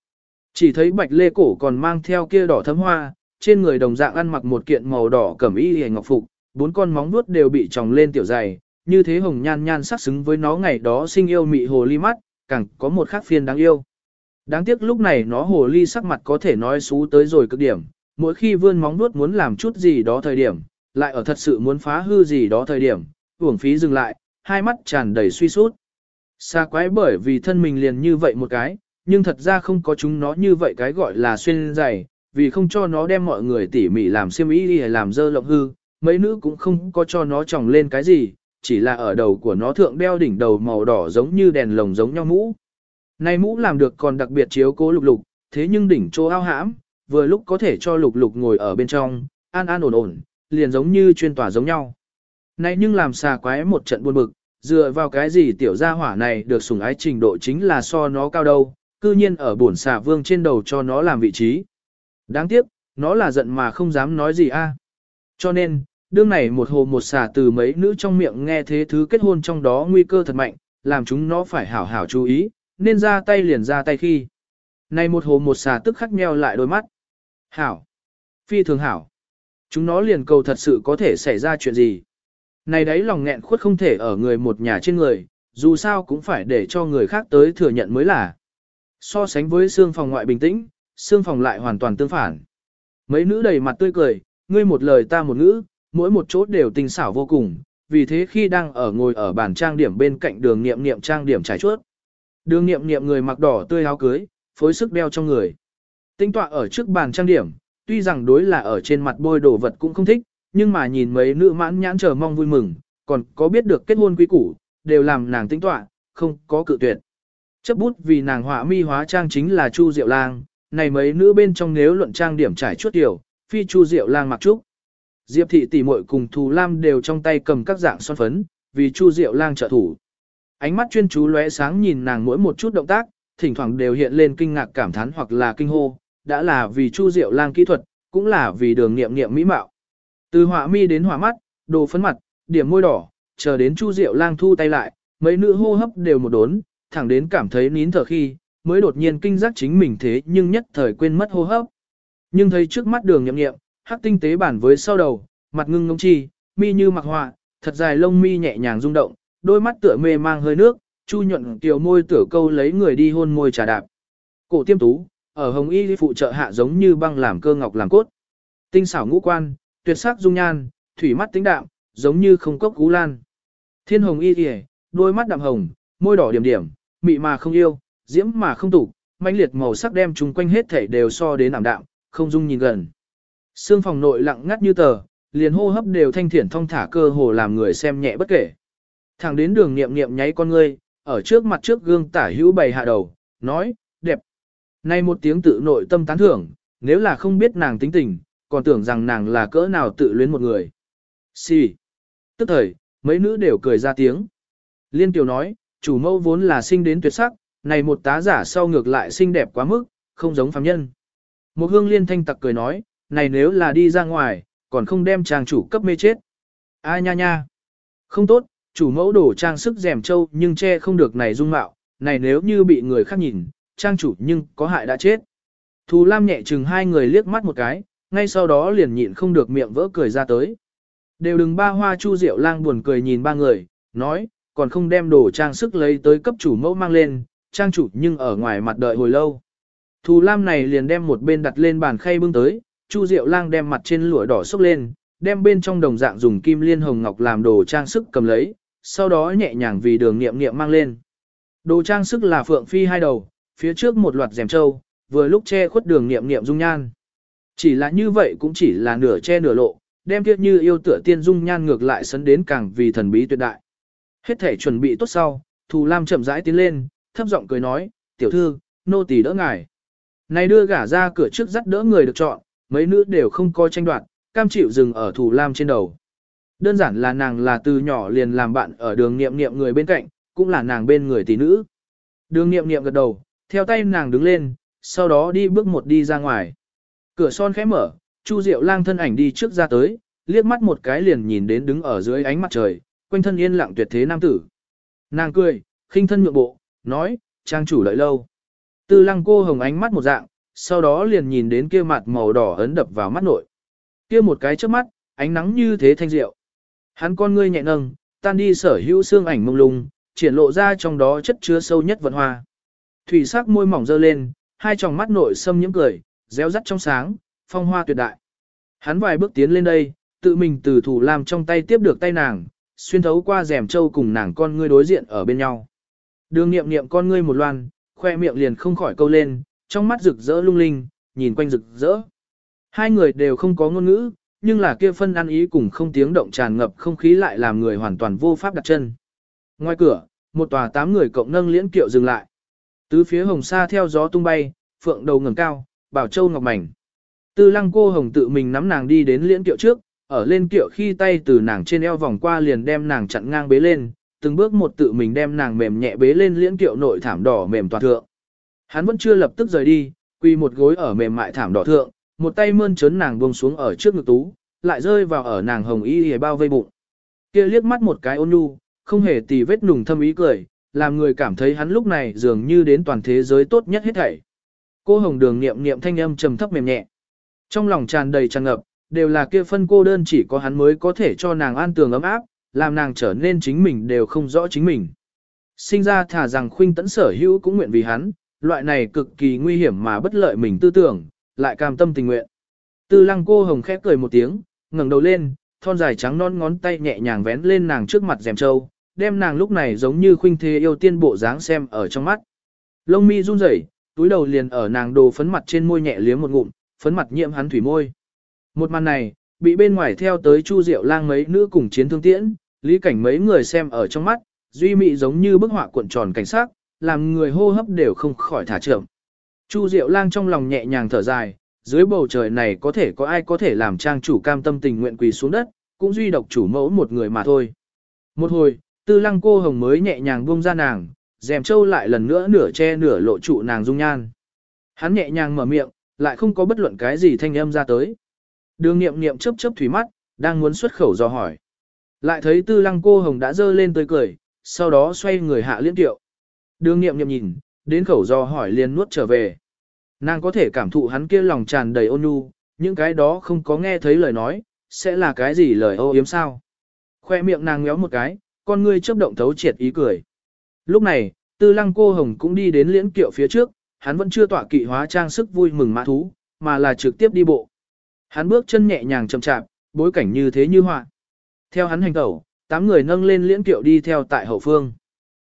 Chỉ thấy bạch lê cổ còn mang theo kia đỏ thấm hoa, trên người đồng dạng ăn mặc một kiện màu đỏ cẩm y hề ngọc phục, bốn con móng vuốt đều bị tròng lên tiểu dày, như thế hồng nhan nhan sắc xứng với nó ngày đó sinh yêu mị hồ ly mắt, càng có một khác phiên đáng yêu. Đáng tiếc lúc này nó hồ ly sắc mặt có thể nói xú tới rồi cực điểm, mỗi khi vươn móng nuốt muốn làm chút gì đó thời điểm, lại ở thật sự muốn phá hư gì đó thời điểm, uổng phí dừng lại, hai mắt tràn đầy suy sút. Xa quái bởi vì thân mình liền như vậy một cái, nhưng thật ra không có chúng nó như vậy cái gọi là xuyên dày, vì không cho nó đem mọi người tỉ mỉ làm xiêm ý đi làm dơ lộng hư, mấy nữ cũng không có cho nó tròng lên cái gì, chỉ là ở đầu của nó thượng đeo đỉnh đầu màu đỏ giống như đèn lồng giống nhau mũ. nay mũ làm được còn đặc biệt chiếu cố lục lục, thế nhưng đỉnh chỗ ao hãm, vừa lúc có thể cho lục lục ngồi ở bên trong, an an ổn ổn, liền giống như chuyên tòa giống nhau. nay nhưng làm xà quái một trận buồn bực, dựa vào cái gì tiểu gia hỏa này được sủng ái trình độ chính là so nó cao đâu, cư nhiên ở bổn xà vương trên đầu cho nó làm vị trí. Đáng tiếc, nó là giận mà không dám nói gì a. Cho nên, đương này một hồ một xà từ mấy nữ trong miệng nghe thế thứ kết hôn trong đó nguy cơ thật mạnh, làm chúng nó phải hảo hảo chú ý, nên ra tay liền ra tay khi. Này một hồ một xà tức khắc nheo lại đôi mắt. Hảo. Phi thường hảo. Chúng nó liền cầu thật sự có thể xảy ra chuyện gì. Này đấy lòng nghẹn khuất không thể ở người một nhà trên người, dù sao cũng phải để cho người khác tới thừa nhận mới là. So sánh với xương phòng ngoại bình tĩnh, xương phòng lại hoàn toàn tương phản. Mấy nữ đầy mặt tươi cười, ngươi một lời ta một ngữ, mỗi một chỗ đều tinh xảo vô cùng, vì thế khi đang ở ngồi ở bàn trang điểm bên cạnh đường nghiệm nghiệm trang điểm trải chuốt. Đường nghiệm nghiệm người mặc đỏ tươi áo cưới, phối sức đeo trong người. Tinh tọa ở trước bàn trang điểm, tuy rằng đối là ở trên mặt bôi đồ vật cũng không thích, nhưng mà nhìn mấy nữ mãn nhãn chờ mong vui mừng, còn có biết được kết hôn quý củ, đều làm nàng tinh tọa, không có cự tuyệt. Chấp bút vì nàng họa mi hóa trang chính là Chu Diệu Lang, này mấy nữ bên trong nếu luận trang điểm trải chuốt tiểu, phi Chu Diệu Lang mặc trúc. Diệp thị tỷ muội cùng Thù Lam đều trong tay cầm các dạng son phấn, vì Chu Diệu Lang trợ thủ. Ánh mắt chuyên chú lóe sáng nhìn nàng mỗi một chút động tác, thỉnh thoảng đều hiện lên kinh ngạc cảm thán hoặc là kinh hô, đã là vì Chu Diệu Lang kỹ thuật, cũng là vì đường nghiệm nghiệm mỹ mạo. Từ họa mi đến họa mắt, đồ phấn mặt, điểm môi đỏ, chờ đến Chu Diệu Lang thu tay lại, mấy nữ hô hấp đều một đốn, thẳng đến cảm thấy nín thở khi, mới đột nhiên kinh giác chính mình thế nhưng nhất thời quên mất hô hấp. Nhưng thấy trước mắt đường nghiệm nghiệm, hắc tinh tế bản với sau đầu, mặt ngưng ngông chi, mi như mặc họa, thật dài lông mi nhẹ nhàng rung động, đôi mắt tựa mê mang hơi nước, chu nhuận tiểu môi tửa câu lấy người đi hôn môi trà đạp. Cổ tiêm tú, ở hồng y phụ trợ hạ giống như băng làm cơ ngọc làm cốt. Tinh xảo ngũ quan, tuyệt sắc dung nhan, thủy mắt tính đạm, giống như không cốc cú lan. Thiên hồng y kìa, đôi mắt đạm hồng, môi đỏ điểm điểm, mị mà không yêu, diễm mà không tủ, mãnh liệt màu sắc đem chúng quanh hết thể đều so đến ảm đạm, không dung nhìn gần. Sương phòng nội lặng ngắt như tờ, liền hô hấp đều thanh thiển thong thả cơ hồ làm người xem nhẹ bất kể. Thẳng đến đường nghiệm nghiệm nháy con ngươi, ở trước mặt trước gương tả hữu bày hạ đầu, nói, đẹp. Nay một tiếng tự nội tâm tán thưởng, nếu là không biết nàng tính tình, còn tưởng rằng nàng là cỡ nào tự luyến một người. Si. Tức thời, mấy nữ đều cười ra tiếng. Liên Kiều nói, chủ mẫu vốn là sinh đến tuyệt sắc, này một tá giả sau ngược lại xinh đẹp quá mức, không giống phàm nhân. Một hương liên thanh tặc cười nói, này nếu là đi ra ngoài, còn không đem trang chủ cấp mê chết. a nha nha. Không tốt, chủ mẫu đổ trang sức rèm trâu nhưng che không được này dung mạo, này nếu như bị người khác nhìn, trang chủ nhưng có hại đã chết. Thù Lam nhẹ chừng hai người liếc mắt một cái, ngay sau đó liền nhịn không được miệng vỡ cười ra tới. Đều đừng ba hoa chu diệu lang buồn cười nhìn ba người, nói, còn không đem đồ trang sức lấy tới cấp chủ mẫu mang lên, trang chủ nhưng ở ngoài mặt đợi hồi lâu. Thù Lam này liền đem một bên đặt lên bàn khay bưng tới, Chu Diệu Lang đem mặt trên lụa đỏ xốc lên, đem bên trong đồng dạng dùng kim liên hồng ngọc làm đồ trang sức cầm lấy, sau đó nhẹ nhàng vì đường nghiệm nghiệm mang lên. Đồ trang sức là phượng phi hai đầu, phía trước một loạt rèm trâu, vừa lúc che khuất đường nghiệm nghiệm dung nhan. Chỉ là như vậy cũng chỉ là nửa che nửa lộ, đem kiếp như yêu tựa tiên dung nhan ngược lại sấn đến càng vì thần bí tuyệt đại. Hết thể chuẩn bị tốt sau, Thù Lam chậm rãi tiến lên, thấp giọng cười nói, tiểu thư, nô tỳ đỡ ngài. Này đưa gả ra cửa trước dắt đỡ người được chọn, mấy nữ đều không coi tranh đoạt, cam chịu dừng ở thủ Lam trên đầu. Đơn giản là nàng là từ nhỏ liền làm bạn ở đường nghiệm nghiệm người bên cạnh, cũng là nàng bên người tỷ nữ. Đường nghiệm nghiệm gật đầu, theo tay nàng đứng lên, sau đó đi bước một đi ra ngoài. Cửa son khẽ mở, Chu Diệu lang thân ảnh đi trước ra tới, liếc mắt một cái liền nhìn đến đứng ở dưới ánh mặt trời, quanh thân yên lặng tuyệt thế nam tử. Nàng cười, khinh thân nhượng bộ, nói, trang chủ lợi lâu. Tư lăng cô hồng ánh mắt một dạng, sau đó liền nhìn đến kia mặt màu đỏ ấn đập vào mắt nội. Kia một cái trước mắt, ánh nắng như thế thanh diệu. Hắn con ngươi nhẹ nâng, tan đi sở hữu xương ảnh mông lung, triển lộ ra trong đó chất chứa sâu nhất vận hoa. Thủy sắc môi mỏng dơ lên, hai tròng mắt nội sâm nhiễm cười, réo rắt trong sáng, phong hoa tuyệt đại. Hắn vài bước tiến lên đây, tự mình từ thủ làm trong tay tiếp được tay nàng, xuyên thấu qua rèm trâu cùng nàng con ngươi đối diện ở bên nhau. Đường nghiệm nghiệm con ngươi một loan, khoe miệng liền không khỏi câu lên, trong mắt rực rỡ lung linh, nhìn quanh rực rỡ. Hai người đều không có ngôn ngữ, nhưng là kia phân ăn ý cùng không tiếng động tràn ngập không khí lại làm người hoàn toàn vô pháp đặt chân. Ngoài cửa, một tòa tám người cộng nâng liễn kiệu dừng lại. Tứ phía hồng sa theo gió tung bay, phượng đầu ngẩng cao, bảo châu ngọc mảnh. Tư lăng cô hồng tự mình nắm nàng đi đến liễn kiệu trước, ở lên kiệu khi tay từ nàng trên eo vòng qua liền đem nàng chặn ngang bế lên, từng bước một tự mình đem nàng mềm nhẹ bế lên liễn kiệu nội thảm đỏ mềm toàn thượng. Hắn vẫn chưa lập tức rời đi, quỳ một gối ở mềm mại thảm đỏ thượng, một tay mơn trớn nàng buông xuống ở trước ngực tú, lại rơi vào ở nàng hồng y hề bao vây bụng. Kia liếc mắt một cái ôn nhu, không hề tì vết nùng thâm ý cười, làm người cảm thấy hắn lúc này dường như đến toàn thế giới tốt nhất hết thảy. Cô hồng đường niệm niệm thanh âm trầm thấp mềm nhẹ. Trong lòng tràn đầy tràn ngập, đều là kia phân cô đơn chỉ có hắn mới có thể cho nàng an tường ấm áp, làm nàng trở nên chính mình đều không rõ chính mình. Sinh ra thả rằng khuynh tẫn sở hữu cũng nguyện vì hắn, loại này cực kỳ nguy hiểm mà bất lợi mình tư tưởng, lại cam tâm tình nguyện. Tư lăng cô hồng khép cười một tiếng, ngẩng đầu lên, thon dài trắng non ngón tay nhẹ nhàng vén lên nàng trước mặt rèm trâu, đem nàng lúc này giống như khuynh thế yêu tiên bộ dáng xem ở trong mắt. Lông mi run rẩy, túi đầu liền ở nàng đồ phấn mặt trên môi nhẹ liếm một ngụm, phấn mặt nhiễm hắn thủy môi. Một màn này, bị bên ngoài theo tới Chu Diệu Lang mấy nữ cùng chiến thương tiễn, lý cảnh mấy người xem ở trong mắt, duy mị giống như bức họa cuộn tròn cảnh sát, làm người hô hấp đều không khỏi thả trưởng. Chu Diệu Lang trong lòng nhẹ nhàng thở dài, dưới bầu trời này có thể có ai có thể làm trang chủ cam tâm tình nguyện quỳ xuống đất, cũng duy độc chủ mẫu một người mà thôi. Một hồi, tư lăng cô hồng mới nhẹ nhàng buông ra nàng, dèm châu lại lần nữa nửa che nửa lộ trụ nàng dung nhan. Hắn nhẹ nhàng mở miệng, lại không có bất luận cái gì thanh âm ra tới. Đường nghiệm nghiệm chớp chớp thủy mắt, đang muốn xuất khẩu do hỏi. Lại thấy tư lăng cô hồng đã dơ lên tươi cười, sau đó xoay người hạ liên tiệu. Đường nghiệm nghiệm nhìn, đến khẩu do hỏi liền nuốt trở về. Nàng có thể cảm thụ hắn kia lòng tràn đầy ôn nhu, những cái đó không có nghe thấy lời nói, sẽ là cái gì lời ô yếm sao. Khoe miệng nàng ngéo một cái, con ngươi chớp động thấu triệt ý cười. Lúc này, tư lăng cô hồng cũng đi đến liễn kiệu phía trước, hắn vẫn chưa tỏa kỵ hóa trang sức vui mừng mã thú, mà là trực tiếp đi bộ. Hắn bước chân nhẹ nhàng chậm chạp, bối cảnh như thế như họa. Theo hắn hành tẩu, tám người nâng lên liễn kiệu đi theo tại hậu phương.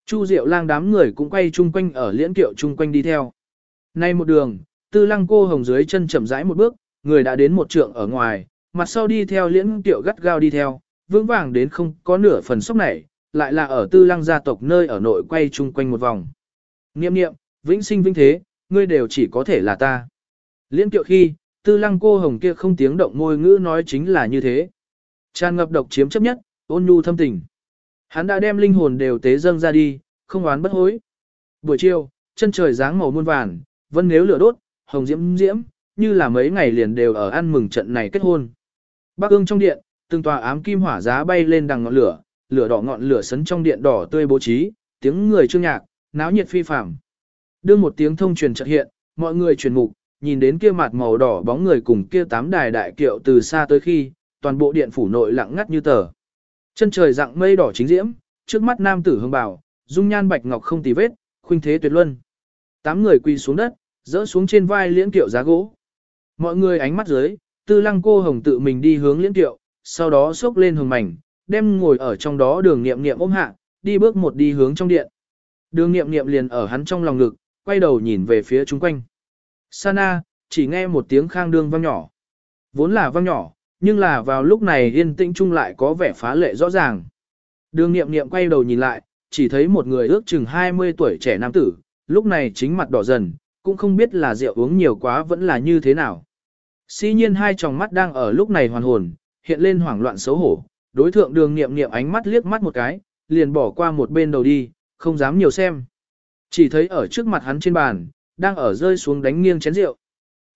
Chu Diệu lang đám người cũng quay chung quanh ở liễn kiệu chung quanh đi theo. Nay một đường, tư lăng cô hồng dưới chân chậm rãi một bước, người đã đến một trượng ở ngoài, mặt sau đi theo liễn kiệu gắt gao đi theo, vững vàng đến không có nửa phần sốc này, lại là ở tư lăng gia tộc nơi ở nội quay chung quanh một vòng. Niệm niệm, vĩnh sinh vĩnh thế, ngươi đều chỉ có thể là ta. Liễn kiệu khi, tư lăng cô hồng kia không tiếng động ngôi ngữ nói chính là như thế. Tràn ngập độc chiếm chấp nhất, ôn nhu thâm tình. Hắn đã đem linh hồn đều tế dâng ra đi, không oán bất hối. Buổi chiều, chân trời dáng màu muôn vàn, vân nếu lửa đốt, hồng diễm diễm, như là mấy ngày liền đều ở ăn mừng trận này kết hôn. Bắc ương trong điện, từng tòa ám kim hỏa giá bay lên đằng ngọn lửa, lửa đỏ ngọn lửa sấn trong điện đỏ tươi bố trí, tiếng người trương nhạc, náo nhiệt phi phàm. Đương một tiếng thông truyền chợt hiện, mọi người truyền mục, nhìn đến kia mặt màu đỏ bóng người cùng kia tám đài đại kiệu từ xa tới khi, toàn bộ điện phủ nội lặng ngắt như tờ. Chân trời dạng mây đỏ chính diễm, trước mắt nam tử hương bảo, dung nhan bạch ngọc không tì vết, khuynh thế tuyệt luân. Tám người quỳ xuống đất, dỡ xuống trên vai liễn kiệu giá gỗ. Mọi người ánh mắt dưới, tư lăng cô hồng tự mình đi hướng liễn kiệu, sau đó xốc lên hồng mảnh, đem ngồi ở trong đó đường nghiệm nghiệm ôm hạ, đi bước một đi hướng trong điện. Đường nghiệm nghiệm liền ở hắn trong lòng ngực, quay đầu nhìn về phía chung quanh. Sana, chỉ nghe một tiếng khang đương vang nhỏ. Vốn là vang nhỏ, nhưng là vào lúc này yên tĩnh chung lại có vẻ phá lệ rõ ràng. Đường nghiệm nghiệm quay đầu nhìn lại, chỉ thấy một người ước chừng 20 tuổi trẻ nam tử, lúc này chính mặt đỏ dần, cũng không biết là rượu uống nhiều quá vẫn là như thế nào. Sĩ nhiên hai tròng mắt đang ở lúc này hoàn hồn, hiện lên hoảng loạn xấu hổ, đối thượng đường nghiệm nghiệm ánh mắt liếc mắt một cái, liền bỏ qua một bên đầu đi, không dám nhiều xem. Chỉ thấy ở trước mặt hắn trên bàn, đang ở rơi xuống đánh nghiêng chén rượu.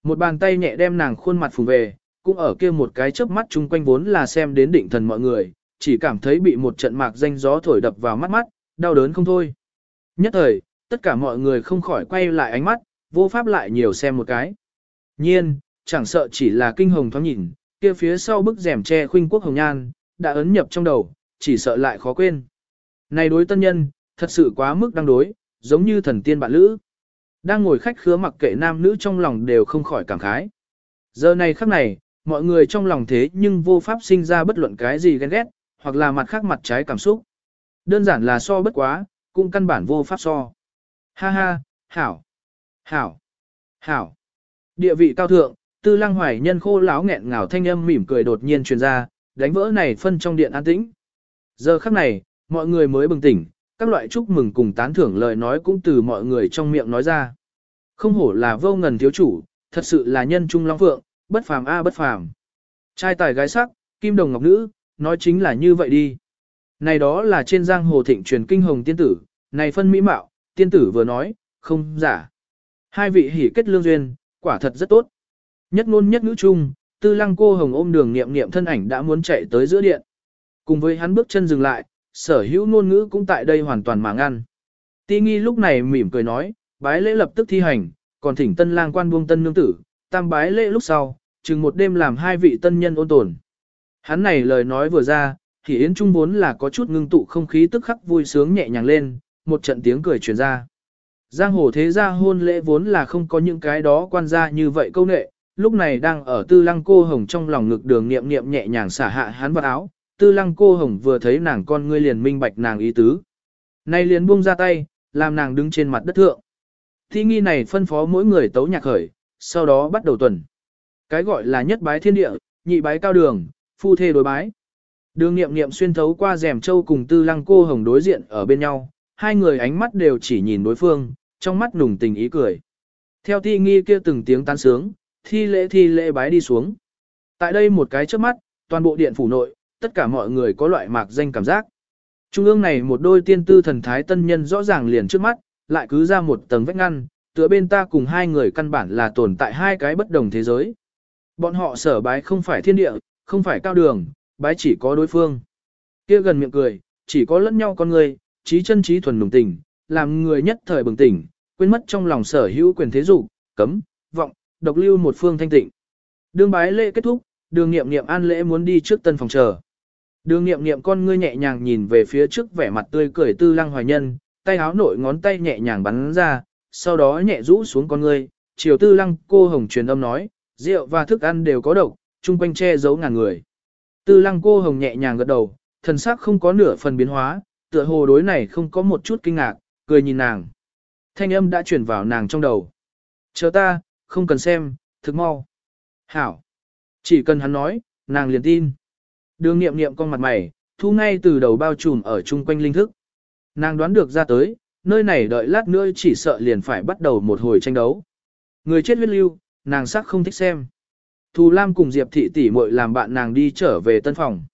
Một bàn tay nhẹ đem nàng khuôn mặt phùng về, cũng ở kia một cái chớp mắt chung quanh vốn là xem đến định thần mọi người, chỉ cảm thấy bị một trận mạc danh gió thổi đập vào mắt mắt, đau đớn không thôi. Nhất thời, tất cả mọi người không khỏi quay lại ánh mắt, vô pháp lại nhiều xem một cái. Nhiên, chẳng sợ chỉ là kinh hồng thoáng nhìn, kia phía sau bức rèm che khuynh quốc hồng nhan, đã ấn nhập trong đầu, chỉ sợ lại khó quên. Này đối tân nhân, thật sự quá mức đang đối, giống như thần tiên bạn lữ. Đang ngồi khách khứa mặc kệ nam nữ trong lòng đều không khỏi cảm khái. Giờ này khắc này, mọi người trong lòng thế nhưng vô pháp sinh ra bất luận cái gì ghen ghét, hoặc là mặt khác mặt trái cảm xúc. Đơn giản là so bất quá, cũng căn bản vô pháp so. Ha ha, hảo, hảo, hảo. Địa vị cao thượng, tư lăng hoài nhân khô láo nghẹn ngào thanh âm mỉm cười đột nhiên truyền ra, đánh vỡ này phân trong điện an tĩnh. Giờ khắc này, mọi người mới bừng tỉnh, các loại chúc mừng cùng tán thưởng lời nói cũng từ mọi người trong miệng nói ra. Không hổ là vô ngần thiếu chủ, thật sự là nhân trung long phượng, bất phàm a bất phàm. Trai tài gái sắc, kim đồng ngọc nữ, nói chính là như vậy đi. Này đó là trên giang hồ thịnh truyền kinh hồng tiên tử, này phân mỹ mạo, tiên tử vừa nói, không giả. Hai vị hỉ kết lương duyên, quả thật rất tốt. Nhất ngôn nhất ngữ chung, tư lăng cô hồng ôm đường niệm niệm thân ảnh đã muốn chạy tới giữa điện. Cùng với hắn bước chân dừng lại, sở hữu ngôn ngữ cũng tại đây hoàn toàn mà ngăn. Ti nghi lúc này mỉm cười nói, bái lễ lập tức thi hành, còn thỉnh tân lang quan buông tân nương tử, tam bái lễ lúc sau, chừng một đêm làm hai vị tân nhân ôn tồn. Hắn này lời nói vừa ra, thì Yến Trung vốn là có chút ngưng tụ không khí tức khắc vui sướng nhẹ nhàng lên, một trận tiếng cười truyền ra. Giang hồ thế gia hôn lễ vốn là không có những cái đó quan gia như vậy câu nệ, lúc này đang ở tư lăng cô hồng trong lòng ngực đường niệm niệm nhẹ nhàng xả hạ hắn vào áo, tư lăng cô hồng vừa thấy nàng con ngươi liền minh bạch nàng ý tứ. Nay liền buông ra tay, làm nàng đứng trên mặt đất thượng. Thi nghi này phân phó mỗi người tấu nhạc khởi, sau đó bắt đầu tuần. Cái gọi là nhất bái thiên địa, nhị bái cao đường, phu thê đối bái. Đường nghiệm nghiệm xuyên thấu qua rèm châu cùng tư lăng cô hồng đối diện ở bên nhau, hai người ánh mắt đều chỉ nhìn đối phương, trong mắt nùng tình ý cười. Theo thi nghi kia từng tiếng tán sướng, thi lễ thi lễ bái đi xuống. Tại đây một cái trước mắt, toàn bộ điện phủ nội, tất cả mọi người có loại mạc danh cảm giác. Trung ương này một đôi tiên tư thần thái tân nhân rõ ràng liền trước mắt, lại cứ ra một tầng vách ngăn, tựa bên ta cùng hai người căn bản là tồn tại hai cái bất đồng thế giới. Bọn họ sở bái không phải thiên địa, không phải cao đường, bái chỉ có đối phương. Kia gần miệng cười, chỉ có lẫn nhau con người, trí chân trí thuần đồng tình, làm người nhất thời bừng tỉnh, quên mất trong lòng sở hữu quyền thế dục, cấm, vọng, độc lưu một phương thanh tịnh. Đường bái lễ kết thúc, đường nghiệm nghiệm an lễ muốn đi trước tân phòng chờ. Đường nghiệm nghiệm con ngươi nhẹ nhàng nhìn về phía trước vẻ mặt tươi cười tư lăng hoài nhân, tay áo nội ngón tay nhẹ nhàng bắn ra, sau đó nhẹ rũ xuống con ngươi, chiều tư lăng cô hồng truyền âm nói, rượu và thức ăn đều có độc, chung quanh che giấu ngàn người. Tư lăng cô hồng nhẹ nhàng gật đầu, thần sắc không có nửa phần biến hóa, tựa hồ đối này không có một chút kinh ngạc, cười nhìn nàng. Thanh âm đã chuyển vào nàng trong đầu. Chờ ta, không cần xem, thực mau. Hảo. Chỉ cần hắn nói, nàng liền tin. Đường nghiệm nghiệm con mặt mày, thu ngay từ đầu bao trùm ở chung quanh linh thức. Nàng đoán được ra tới, nơi này đợi lát nữa chỉ sợ liền phải bắt đầu một hồi tranh đấu. Người chết huyết lưu, nàng sắc không thích xem. Thù Lam cùng Diệp thị tỷ muội làm bạn nàng đi trở về tân phòng.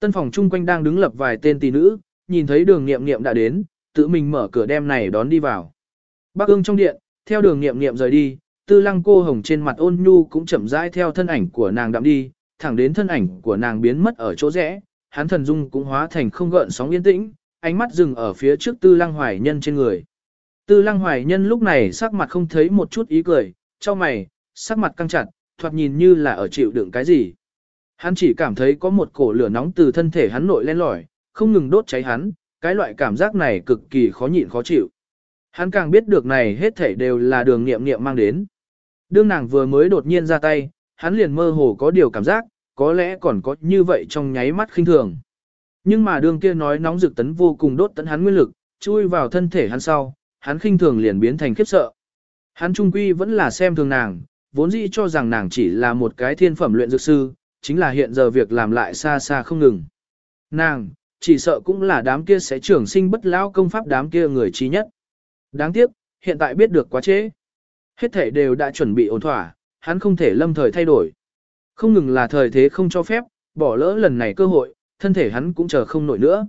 Tân phòng chung quanh đang đứng lập vài tên tỷ nữ, nhìn thấy đường nghiệm nghiệm đã đến, tự mình mở cửa đem này đón đi vào. Bác ương trong điện, theo đường nghiệm nghiệm rời đi, tư lăng cô hồng trên mặt ôn nhu cũng chậm rãi theo thân ảnh của nàng đạm đi, thẳng đến thân ảnh của nàng biến mất ở chỗ rẽ, hắn thần dung cũng hóa thành không gợn sóng yên tĩnh, ánh mắt dừng ở phía trước tư lăng hoài nhân trên người. Tư lăng hoài nhân lúc này sắc mặt không thấy một chút ý cười, cho mày, sắc mặt căng chặt, thoạt nhìn như là ở chịu đựng cái gì. Hắn chỉ cảm thấy có một cổ lửa nóng từ thân thể hắn nội lên lỏi, không ngừng đốt cháy hắn, cái loại cảm giác này cực kỳ khó nhịn khó chịu. Hắn càng biết được này hết thảy đều là đường nghiệm nghiệm mang đến. Đương nàng vừa mới đột nhiên ra tay, hắn liền mơ hồ có điều cảm giác, có lẽ còn có như vậy trong nháy mắt khinh thường. Nhưng mà đường kia nói nóng rực tấn vô cùng đốt tấn hắn nguyên lực, chui vào thân thể hắn sau, hắn khinh thường liền biến thành khiếp sợ. Hắn trung quy vẫn là xem thường nàng, vốn dĩ cho rằng nàng chỉ là một cái thiên phẩm luyện dược sư, chính là hiện giờ việc làm lại xa xa không ngừng. Nàng, chỉ sợ cũng là đám kia sẽ trưởng sinh bất lão công pháp đám kia người trí nhất. Đáng tiếc, hiện tại biết được quá trễ. Hết thể đều đã chuẩn bị ổn thỏa, hắn không thể lâm thời thay đổi. Không ngừng là thời thế không cho phép, bỏ lỡ lần này cơ hội, thân thể hắn cũng chờ không nổi nữa.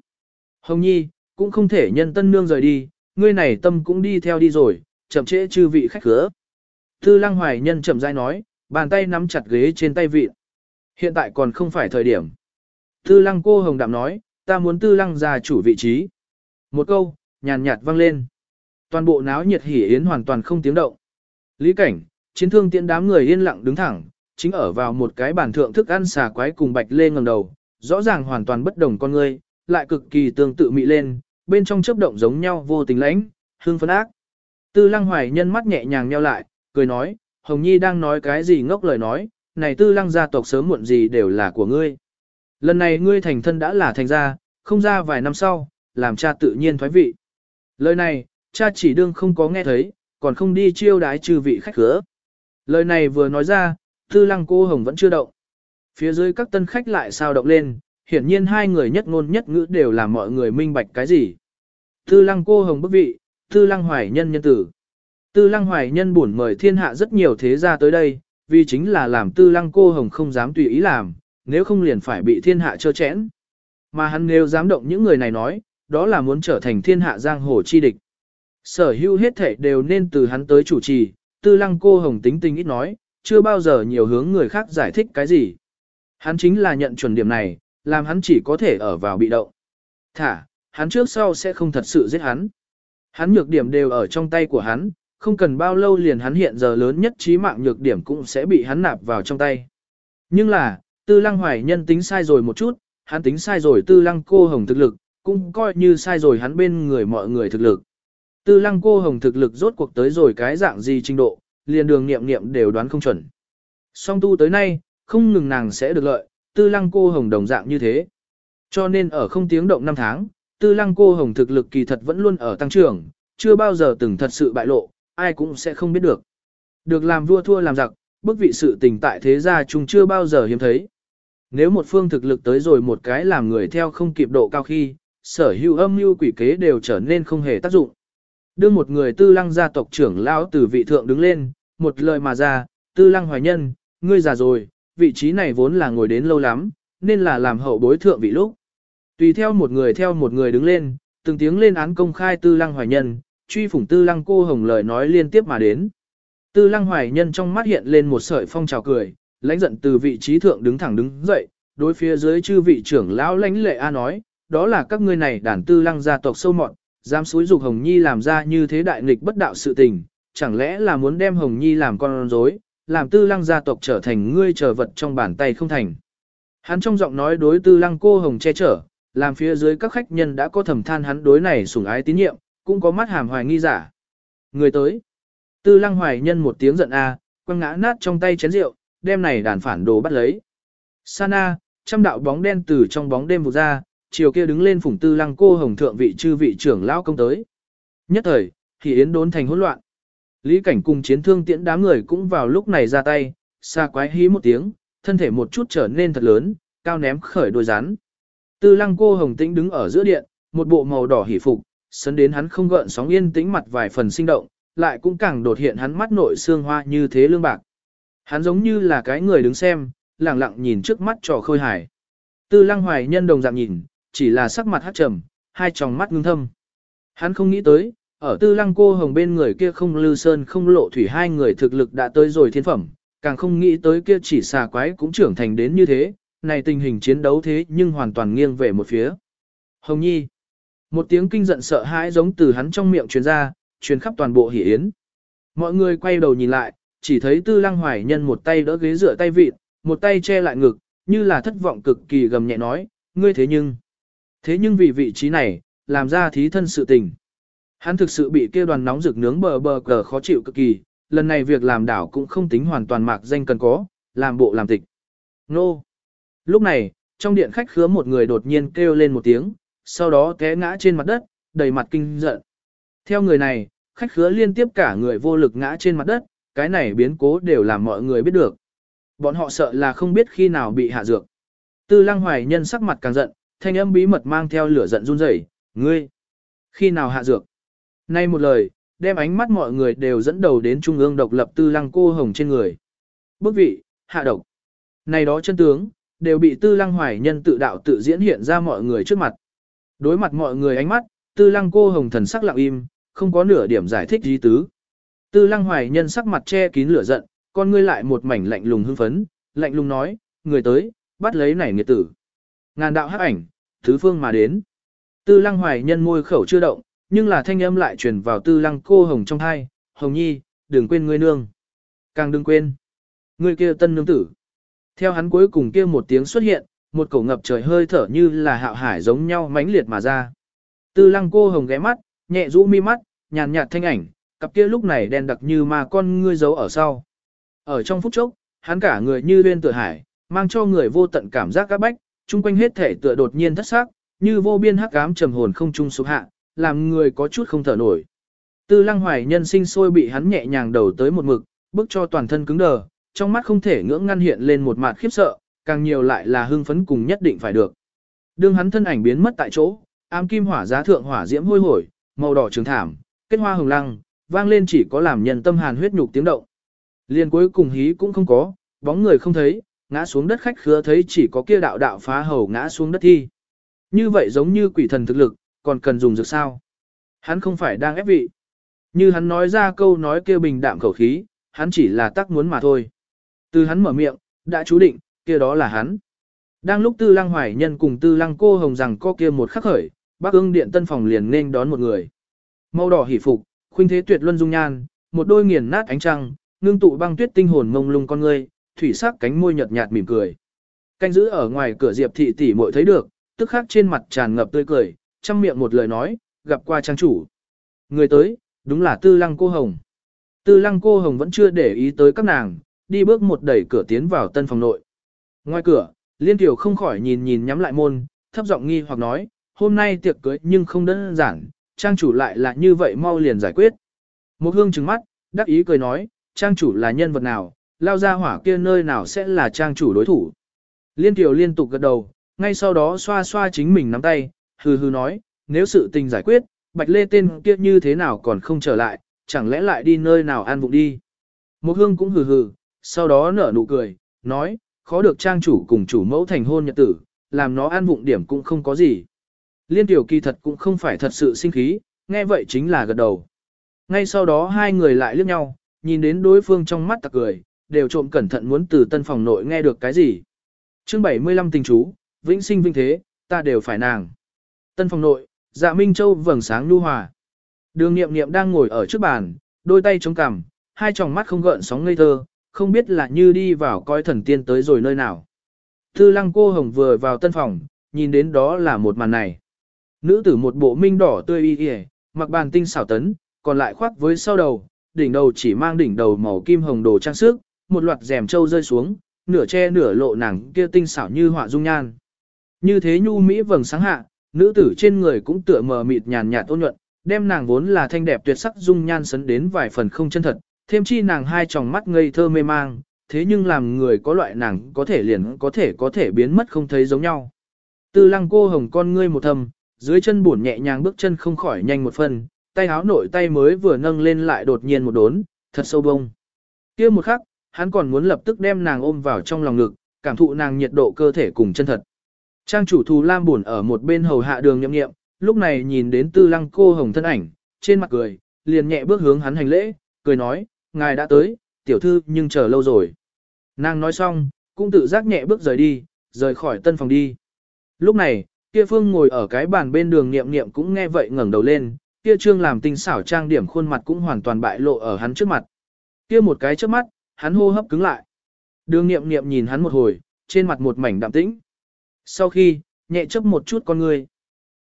Hồng Nhi, cũng không thể nhân tân nương rời đi, ngươi này tâm cũng đi theo đi rồi, chậm trễ chư vị khách khứa. Tư lăng hoài nhân chậm rãi nói, bàn tay nắm chặt ghế trên tay vị. Hiện tại còn không phải thời điểm. Tư lăng cô hồng đạm nói, ta muốn tư lăng ra chủ vị trí. Một câu, nhàn nhạt vang lên. Toàn bộ náo nhiệt hỉ yến hoàn toàn không tiếng động. Lý cảnh, chiến thương tiện đám người yên lặng đứng thẳng, chính ở vào một cái bàn thượng thức ăn xà quái cùng bạch lê ngẩng đầu, rõ ràng hoàn toàn bất đồng con người, lại cực kỳ tương tự mị lên, bên trong chớp động giống nhau vô tình lãnh, hương phấn ác. Tư lăng hoài nhân mắt nhẹ nhàng nheo lại, cười nói, Hồng Nhi đang nói cái gì ngốc lời nói, này tư lăng gia tộc sớm muộn gì đều là của ngươi. Lần này ngươi thành thân đã là thành gia, không ra vài năm sau, làm cha tự nhiên thoái vị. Lời này, cha chỉ đương không có nghe thấy, còn không đi chiêu đái trừ vị khách khứa. Lời này vừa nói ra, tư lăng cô hồng vẫn chưa động. Phía dưới các tân khách lại sao động lên, hiển nhiên hai người nhất ngôn nhất ngữ đều làm mọi người minh bạch cái gì. Tư lăng cô hồng bức vị, tư lăng hoài nhân nhân tử. Tư lăng hoài nhân buồn mời thiên hạ rất nhiều thế gia tới đây, vì chính là làm tư lăng cô hồng không dám tùy ý làm, nếu không liền phải bị thiên hạ trơ chẽn. Mà hắn nếu dám động những người này nói, đó là muốn trở thành thiên hạ giang hồ chi địch. Sở hữu hết thể đều nên từ hắn tới chủ trì, tư lăng cô hồng tính tình ít nói, chưa bao giờ nhiều hướng người khác giải thích cái gì. Hắn chính là nhận chuẩn điểm này, làm hắn chỉ có thể ở vào bị động. Thả, hắn trước sau sẽ không thật sự giết hắn. Hắn nhược điểm đều ở trong tay của hắn, không cần bao lâu liền hắn hiện giờ lớn nhất trí mạng nhược điểm cũng sẽ bị hắn nạp vào trong tay. Nhưng là, tư lăng hoài nhân tính sai rồi một chút, hắn tính sai rồi tư lăng cô hồng thực lực, cũng coi như sai rồi hắn bên người mọi người thực lực. Tư lăng cô hồng thực lực rốt cuộc tới rồi cái dạng gì trình độ, liền đường nghiệm nghiệm đều đoán không chuẩn. Song tu tới nay, không ngừng nàng sẽ được lợi, tư lăng cô hồng đồng dạng như thế. Cho nên ở không tiếng động năm tháng, tư lăng cô hồng thực lực kỳ thật vẫn luôn ở tăng trưởng, chưa bao giờ từng thật sự bại lộ, ai cũng sẽ không biết được. Được làm vua thua làm giặc, bức vị sự tình tại thế gia chúng chưa bao giờ hiếm thấy. Nếu một phương thực lực tới rồi một cái làm người theo không kịp độ cao khi, sở hữu âm mưu quỷ kế đều trở nên không hề tác dụng. Đưa một người tư lăng gia tộc trưởng lão từ vị thượng đứng lên, một lời mà ra, tư lăng hoài nhân, ngươi già rồi, vị trí này vốn là ngồi đến lâu lắm, nên là làm hậu bối thượng vị lúc. Tùy theo một người theo một người đứng lên, từng tiếng lên án công khai tư lăng hoài nhân, truy phủng tư lăng cô hồng lời nói liên tiếp mà đến. Tư lăng hoài nhân trong mắt hiện lên một sợi phong trào cười, lãnh giận từ vị trí thượng đứng thẳng đứng dậy, đối phía dưới chư vị trưởng lão lãnh lệ A nói, đó là các ngươi này đàn tư lăng gia tộc sâu mọn, dám suối dục Hồng Nhi làm ra như thế đại nghịch bất đạo sự tình, chẳng lẽ là muốn đem Hồng Nhi làm con rối, làm tư lăng gia tộc trở thành ngươi trở vật trong bàn tay không thành. Hắn trong giọng nói đối tư lăng cô Hồng che chở, làm phía dưới các khách nhân đã có thầm than hắn đối này sủng ái tín nhiệm, cũng có mắt hàm hoài nghi giả. Người tới. Tư lăng hoài nhân một tiếng giận a, quăng ngã nát trong tay chén rượu, đem này đàn phản đồ bắt lấy. Sana, trăm đạo bóng đen từ trong bóng đêm vụt ra, chiều kia đứng lên phủng tư lăng cô hồng thượng vị chư vị trưởng lão công tới. Nhất thời, thì yến đốn thành hỗn loạn. Lý cảnh cùng chiến thương tiễn đám người cũng vào lúc này ra tay, xa quái hí một tiếng, thân thể một chút trở nên thật lớn, cao ném khởi đôi rắn. Tư lăng cô hồng tĩnh đứng ở giữa điện, một bộ màu đỏ hỉ phục, sấn đến hắn không gợn sóng yên tĩnh mặt vài phần sinh động, lại cũng càng đột hiện hắn mắt nội xương hoa như thế lương bạc. Hắn giống như là cái người đứng xem, lặng lặng nhìn trước mắt trò khôi hài. Tư lăng hoài nhân đồng dạng nhìn, chỉ là sắc mặt hát trầm, hai tròng mắt ngưng thâm. Hắn không nghĩ tới, ở tư lăng cô hồng bên người kia không lư sơn không lộ thủy hai người thực lực đã tới rồi thiên phẩm, càng không nghĩ tới kia chỉ xà quái cũng trưởng thành đến như thế, này tình hình chiến đấu thế nhưng hoàn toàn nghiêng về một phía. Hồng Nhi. Một tiếng kinh giận sợ hãi giống từ hắn trong miệng truyền ra, truyền khắp toàn bộ hỉ yến. Mọi người quay đầu nhìn lại, chỉ thấy tư lăng hoài nhân một tay đỡ ghế dựa tay vịt, một tay che lại ngực, như là thất vọng cực kỳ gầm nhẹ nói, ngươi thế nhưng. Thế nhưng vì vị trí này, làm ra thí thân sự tình. Hắn thực sự bị kia đoàn nóng rực nướng bờ bờ cờ khó chịu cực kỳ, lần này việc làm đảo cũng không tính hoàn toàn mạc danh cần có, làm bộ làm tịch. Nô! Lúc này, trong điện khách khứa một người đột nhiên kêu lên một tiếng, sau đó té ngã trên mặt đất, đầy mặt kinh giận. Theo người này, khách khứa liên tiếp cả người vô lực ngã trên mặt đất, cái này biến cố đều làm mọi người biết được. Bọn họ sợ là không biết khi nào bị hạ dược. Tư lăng hoài nhân sắc mặt càng giận, thanh âm bí mật mang theo lửa giận run rẩy, ngươi, khi nào hạ dược? Nay một lời, đem ánh mắt mọi người đều dẫn đầu đến trung ương độc lập tư lăng cô hồng trên người. Bức vị, hạ độc. Này đó chân tướng, đều bị tư lăng hoài nhân tự đạo tự diễn hiện ra mọi người trước mặt. Đối mặt mọi người ánh mắt, tư lăng cô hồng thần sắc lặng im, không có nửa điểm giải thích gì tứ. Tư lăng hoài nhân sắc mặt che kín lửa giận, con ngươi lại một mảnh lạnh lùng hưng phấn, lạnh lùng nói, người tới, bắt lấy này nghiệt tử. Ngàn đạo hắc ảnh, thứ phương mà đến. Tư lăng hoài nhân môi khẩu chưa động, nhưng là thanh âm lại truyền vào tư lăng cô hồng trong hai, hồng nhi, đừng quên ngươi nương. Càng đừng quên. Ngươi kia tân nương tử. Theo hắn cuối cùng kia một tiếng xuất hiện, một cổ ngập trời hơi thở như là hạo hải giống nhau mãnh liệt mà ra. Tư lăng cô hồng ghé mắt, nhẹ rũ mi mắt, nhàn nhạt thanh ảnh, cặp kia lúc này đen đặc như mà con ngươi giấu ở sau. Ở trong phút chốc, hắn cả người như lên tựa hải, mang cho người vô tận cảm giác các bách, chung quanh hết thể tựa đột nhiên thất xác, như vô biên hắc ám trầm hồn không trung sụp hạ, làm người có chút không thở nổi. Tư lăng hoài nhân sinh sôi bị hắn nhẹ nhàng đầu tới một mực, bức cho toàn thân cứng đờ, trong mắt không thể ngưỡng ngăn hiện lên một mặt khiếp sợ, càng nhiều lại là hưng phấn cùng nhất định phải được. Đương hắn thân ảnh biến mất tại chỗ, ám kim hỏa giá thượng hỏa diễm hôi hổi, màu đỏ trường thảm, kết hoa hồng lăng, vang lên chỉ có làm nhân tâm hàn huyết nhục tiếng động. Liên cuối cùng hí cũng không có, bóng người không thấy, ngã xuống đất khách khứa thấy chỉ có kia đạo đạo phá hầu ngã xuống đất thi. Như vậy giống như quỷ thần thực lực, còn cần dùng dược sao? Hắn không phải đang ép vị. Như hắn nói ra câu nói kia bình đạm khẩu khí, hắn chỉ là tác muốn mà thôi. Từ hắn mở miệng, đã chú định, kia đó là hắn. Đang lúc tư lăng hoài nhân cùng tư lăng cô hồng rằng có kia một khắc khởi, bác ương điện tân phòng liền nên đón một người. Màu đỏ hỉ phục, khuynh thế tuyệt luân dung nhan, một đôi nghiền nát ánh trăng, ngưng tụ băng tuyết tinh hồn mông lung con ngươi, thủy sắc cánh môi nhợt nhạt mỉm cười. Canh giữ ở ngoài cửa Diệp thị tỷ muội thấy được, tức khắc trên mặt tràn ngập tươi cười, trong miệng một lời nói, gặp qua trang chủ. Người tới, đúng là Tư Lăng cô hồng. Tư Lăng cô hồng vẫn chưa để ý tới các nàng, đi bước một đẩy cửa tiến vào tân phòng nội. Ngoài cửa, Liên Tiểu không khỏi nhìn nhìn nhắm lại môn, thấp giọng nghi hoặc nói, hôm nay tiệc cưới nhưng không đơn giản, trang chủ lại là như vậy mau liền giải quyết. Một hương trừng mắt, đắc ý cười nói, trang chủ là nhân vật nào, lao ra hỏa kia nơi nào sẽ là trang chủ đối thủ. Liên Tiểu liên tục gật đầu, ngay sau đó xoa xoa chính mình nắm tay, hừ hừ nói, nếu sự tình giải quyết, Bạch Lê tên kia như thế nào còn không trở lại, chẳng lẽ lại đi nơi nào an vụng đi. Một hương cũng hừ hừ, sau đó nở nụ cười, nói, khó được trang chủ cùng chủ mẫu thành hôn nhật tử, làm nó an vụng điểm cũng không có gì. Liên tiểu kỳ thật cũng không phải thật sự sinh khí, nghe vậy chính là gật đầu. Ngay sau đó hai người lại liếc nhau, nhìn đến đối phương trong mắt tặc cười, đều trộm cẩn thận muốn từ tân phòng nội nghe được cái gì. chương 75 tình chú, vĩnh sinh vinh thế, ta đều phải nàng. Tân phòng nội, dạ Minh Châu vầng sáng lưu hòa. Đường nghiệm nghiệm đang ngồi ở trước bàn, đôi tay chống cằm, hai tròng mắt không gợn sóng ngây thơ, không biết là như đi vào coi thần tiên tới rồi nơi nào. Thư lăng cô hồng vừa vào tân phòng, nhìn đến đó là một màn này. Nữ tử một bộ minh đỏ tươi y y, mặc bàn tinh xảo tấn, còn lại khoác với sau đầu, đỉnh đầu chỉ mang đỉnh đầu màu kim hồng đồ trang sức, một loạt rèm trâu rơi xuống, nửa che nửa lộ nàng kia tinh xảo như họa dung nhan. Như thế nhu mỹ vầng sáng hạ, nữ tử trên người cũng tựa mờ mịt nhàn nhạt ôn nhuận, đem nàng vốn là thanh đẹp tuyệt sắc dung nhan sấn đến vài phần không chân thật, thêm chi nàng hai tròng mắt ngây thơ mê mang, thế nhưng làm người có loại nàng có thể liền có thể có thể biến mất không thấy giống nhau. Tư lăng cô hồng con ngươi một thầm, dưới chân buồn nhẹ nhàng bước chân không khỏi nhanh một phần, tay áo nội tay mới vừa nâng lên lại đột nhiên một đốn, thật sâu bông. kia một khắc, hắn còn muốn lập tức đem nàng ôm vào trong lòng ngực, cảm thụ nàng nhiệt độ cơ thể cùng chân thật. Trang chủ thù lam buồn ở một bên hầu hạ đường nhậm nghiệm, lúc này nhìn đến tư lăng cô hồng thân ảnh, trên mặt cười, liền nhẹ bước hướng hắn hành lễ, cười nói, ngài đã tới, tiểu thư nhưng chờ lâu rồi. Nàng nói xong, cũng tự giác nhẹ bước rời đi, rời khỏi tân phòng đi. Lúc này, kia phương ngồi ở cái bàn bên đường nghiệm nghiệm cũng nghe vậy ngẩng đầu lên, kia trương làm tinh xảo trang điểm khuôn mặt cũng hoàn toàn bại lộ ở hắn trước mặt. Kia một cái trước mắt, hắn hô hấp cứng lại. Đường nghiệm nghiệm nhìn hắn một hồi, trên mặt một mảnh đạm tĩnh. Sau khi, nhẹ chấp một chút con người.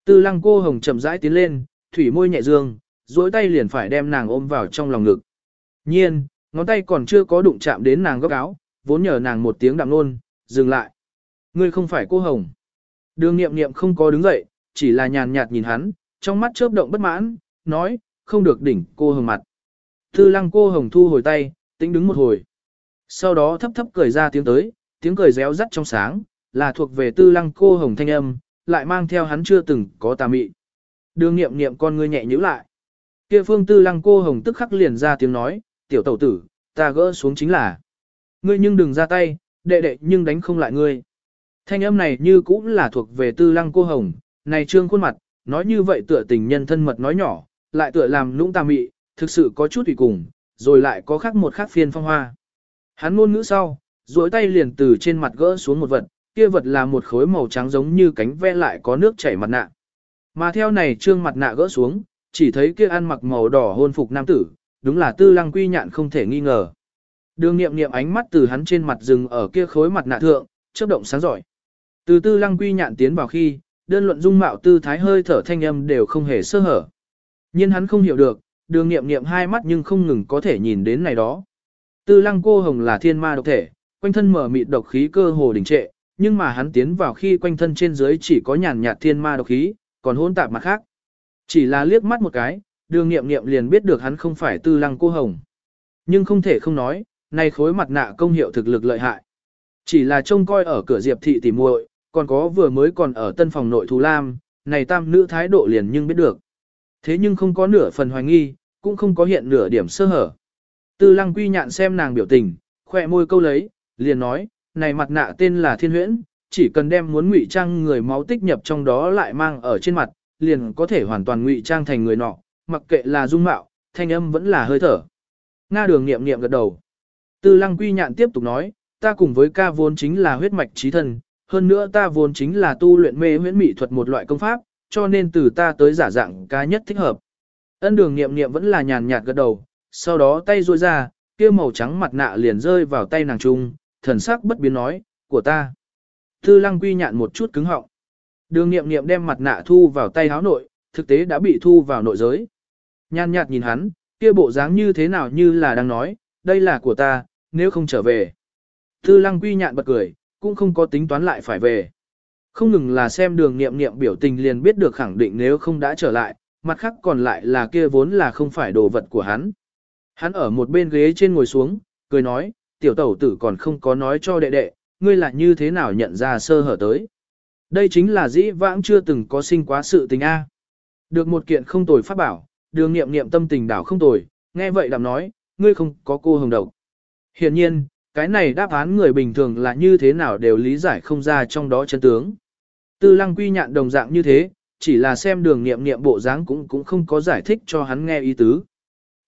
Tư lăng cô hồng chậm rãi tiến lên, thủy môi nhẹ dương, duỗi tay liền phải đem nàng ôm vào trong lòng ngực. Nhiên, ngón tay còn chưa có đụng chạm đến nàng góc áo, vốn nhờ nàng một tiếng đạm nôn, dừng lại. Ngươi không phải cô hồng. Đường nghiệm nghiệm không có đứng dậy, chỉ là nhàn nhạt nhìn hắn, trong mắt chớp động bất mãn, nói, không được đỉnh cô hồng mặt. Tư lăng cô hồng thu hồi tay, tĩnh đứng một hồi. Sau đó thấp thấp cười ra tiếng tới, tiếng cười réo rắt trong sáng, là thuộc về tư lăng cô hồng thanh âm, lại mang theo hắn chưa từng có tà mị. Đường nghiệm nghiệm con ngươi nhẹ nhíu lại. Kia phương tư lăng cô hồng tức khắc liền ra tiếng nói, tiểu tẩu tử, ta gỡ xuống chính là. Ngươi nhưng đừng ra tay, đệ đệ nhưng đánh không lại ngươi. Thanh âm này như cũng là thuộc về tư lăng cô hồng, này trương khuôn mặt, nói như vậy tựa tình nhân thân mật nói nhỏ, lại tựa làm nũng tà mị, thực sự có chút ủy cùng, rồi lại có khác một khác phiên phong hoa. Hắn ngôn ngữ sau, duỗi tay liền từ trên mặt gỡ xuống một vật, kia vật là một khối màu trắng giống như cánh ve lại có nước chảy mặt nạ. Mà theo này trương mặt nạ gỡ xuống, chỉ thấy kia ăn mặc màu đỏ hôn phục nam tử, đúng là tư lăng quy nhạn không thể nghi ngờ. Đường nghiệm nghiệm ánh mắt từ hắn trên mặt rừng ở kia khối mặt nạ thượng, chớp động sáng giỏi. Từ tư lăng quy nhạn tiến vào khi, đơn luận dung mạo tư thái hơi thở thanh âm đều không hề sơ hở. Nhưng hắn không hiểu được, đường nghiệm nghiệm hai mắt nhưng không ngừng có thể nhìn đến này đó. Tư lăng cô hồng là thiên ma độc thể, quanh thân mở mịt độc khí cơ hồ đình trệ, nhưng mà hắn tiến vào khi quanh thân trên dưới chỉ có nhàn nhạt thiên ma độc khí, còn hỗn tạp mặt khác. Chỉ là liếc mắt một cái, đường nghiệm nghiệm liền biết được hắn không phải tư lăng cô hồng. Nhưng không thể không nói, này khối mặt nạ công hiệu thực lực lợi hại. Chỉ là trông coi ở cửa diệp thị tỉ muội, còn có vừa mới còn ở tân phòng nội thù lam, này tam nữ thái độ liền nhưng biết được. Thế nhưng không có nửa phần hoài nghi, cũng không có hiện nửa điểm sơ hở. Tư lăng quy nhạn xem nàng biểu tình, khỏe môi câu lấy, liền nói, này mặt nạ tên là thiên huyễn, chỉ cần đem muốn ngụy trang người máu tích nhập trong đó lại mang ở trên mặt, liền có thể hoàn toàn ngụy trang thành người nọ, mặc kệ là dung mạo, thanh âm vẫn là hơi thở. Nga đường nghiệm nghiệm gật đầu. Tư lăng quy nhạn tiếp tục nói, ta cùng với ca vốn chính là huyết mạch trí thân, hơn nữa ta vốn chính là tu luyện mê huyễn mỹ thuật một loại công pháp, cho nên từ ta tới giả dạng ca nhất thích hợp. Ân đường nghiệm nghiệm vẫn là nhàn nhạt gật đầu, sau đó tay ruôi ra, kia màu trắng mặt nạ liền rơi vào tay nàng trung, thần sắc bất biến nói, của ta. Tư lăng quy nhạn một chút cứng họng. Đường nghiệm nghiệm đem mặt nạ thu vào tay háo nội, thực tế đã bị thu vào nội giới. nhan nhạt nhìn hắn, kia bộ dáng như thế nào như là đang nói, đây là của ta, nếu không trở về. Tư lăng quy nhạn bật cười, cũng không có tính toán lại phải về. Không ngừng là xem đường nghiệm nghiệm biểu tình liền biết được khẳng định nếu không đã trở lại, mặt khác còn lại là kia vốn là không phải đồ vật của hắn. Hắn ở một bên ghế trên ngồi xuống, cười nói, tiểu tẩu tử còn không có nói cho đệ đệ, ngươi là như thế nào nhận ra sơ hở tới. Đây chính là dĩ vãng chưa từng có sinh quá sự tình A. Được một kiện không tồi pháp bảo, đường nghiệm nghiệm tâm tình đảo không tồi, nghe vậy đàm nói, ngươi không có cô hồng độc. Hiện nhiên, cái này đáp án người bình thường là như thế nào đều lý giải không ra trong đó chân tướng. Tư lăng quy nhạn đồng dạng như thế, chỉ là xem đường nghiệm nghiệm bộ dáng cũng cũng không có giải thích cho hắn nghe ý tứ.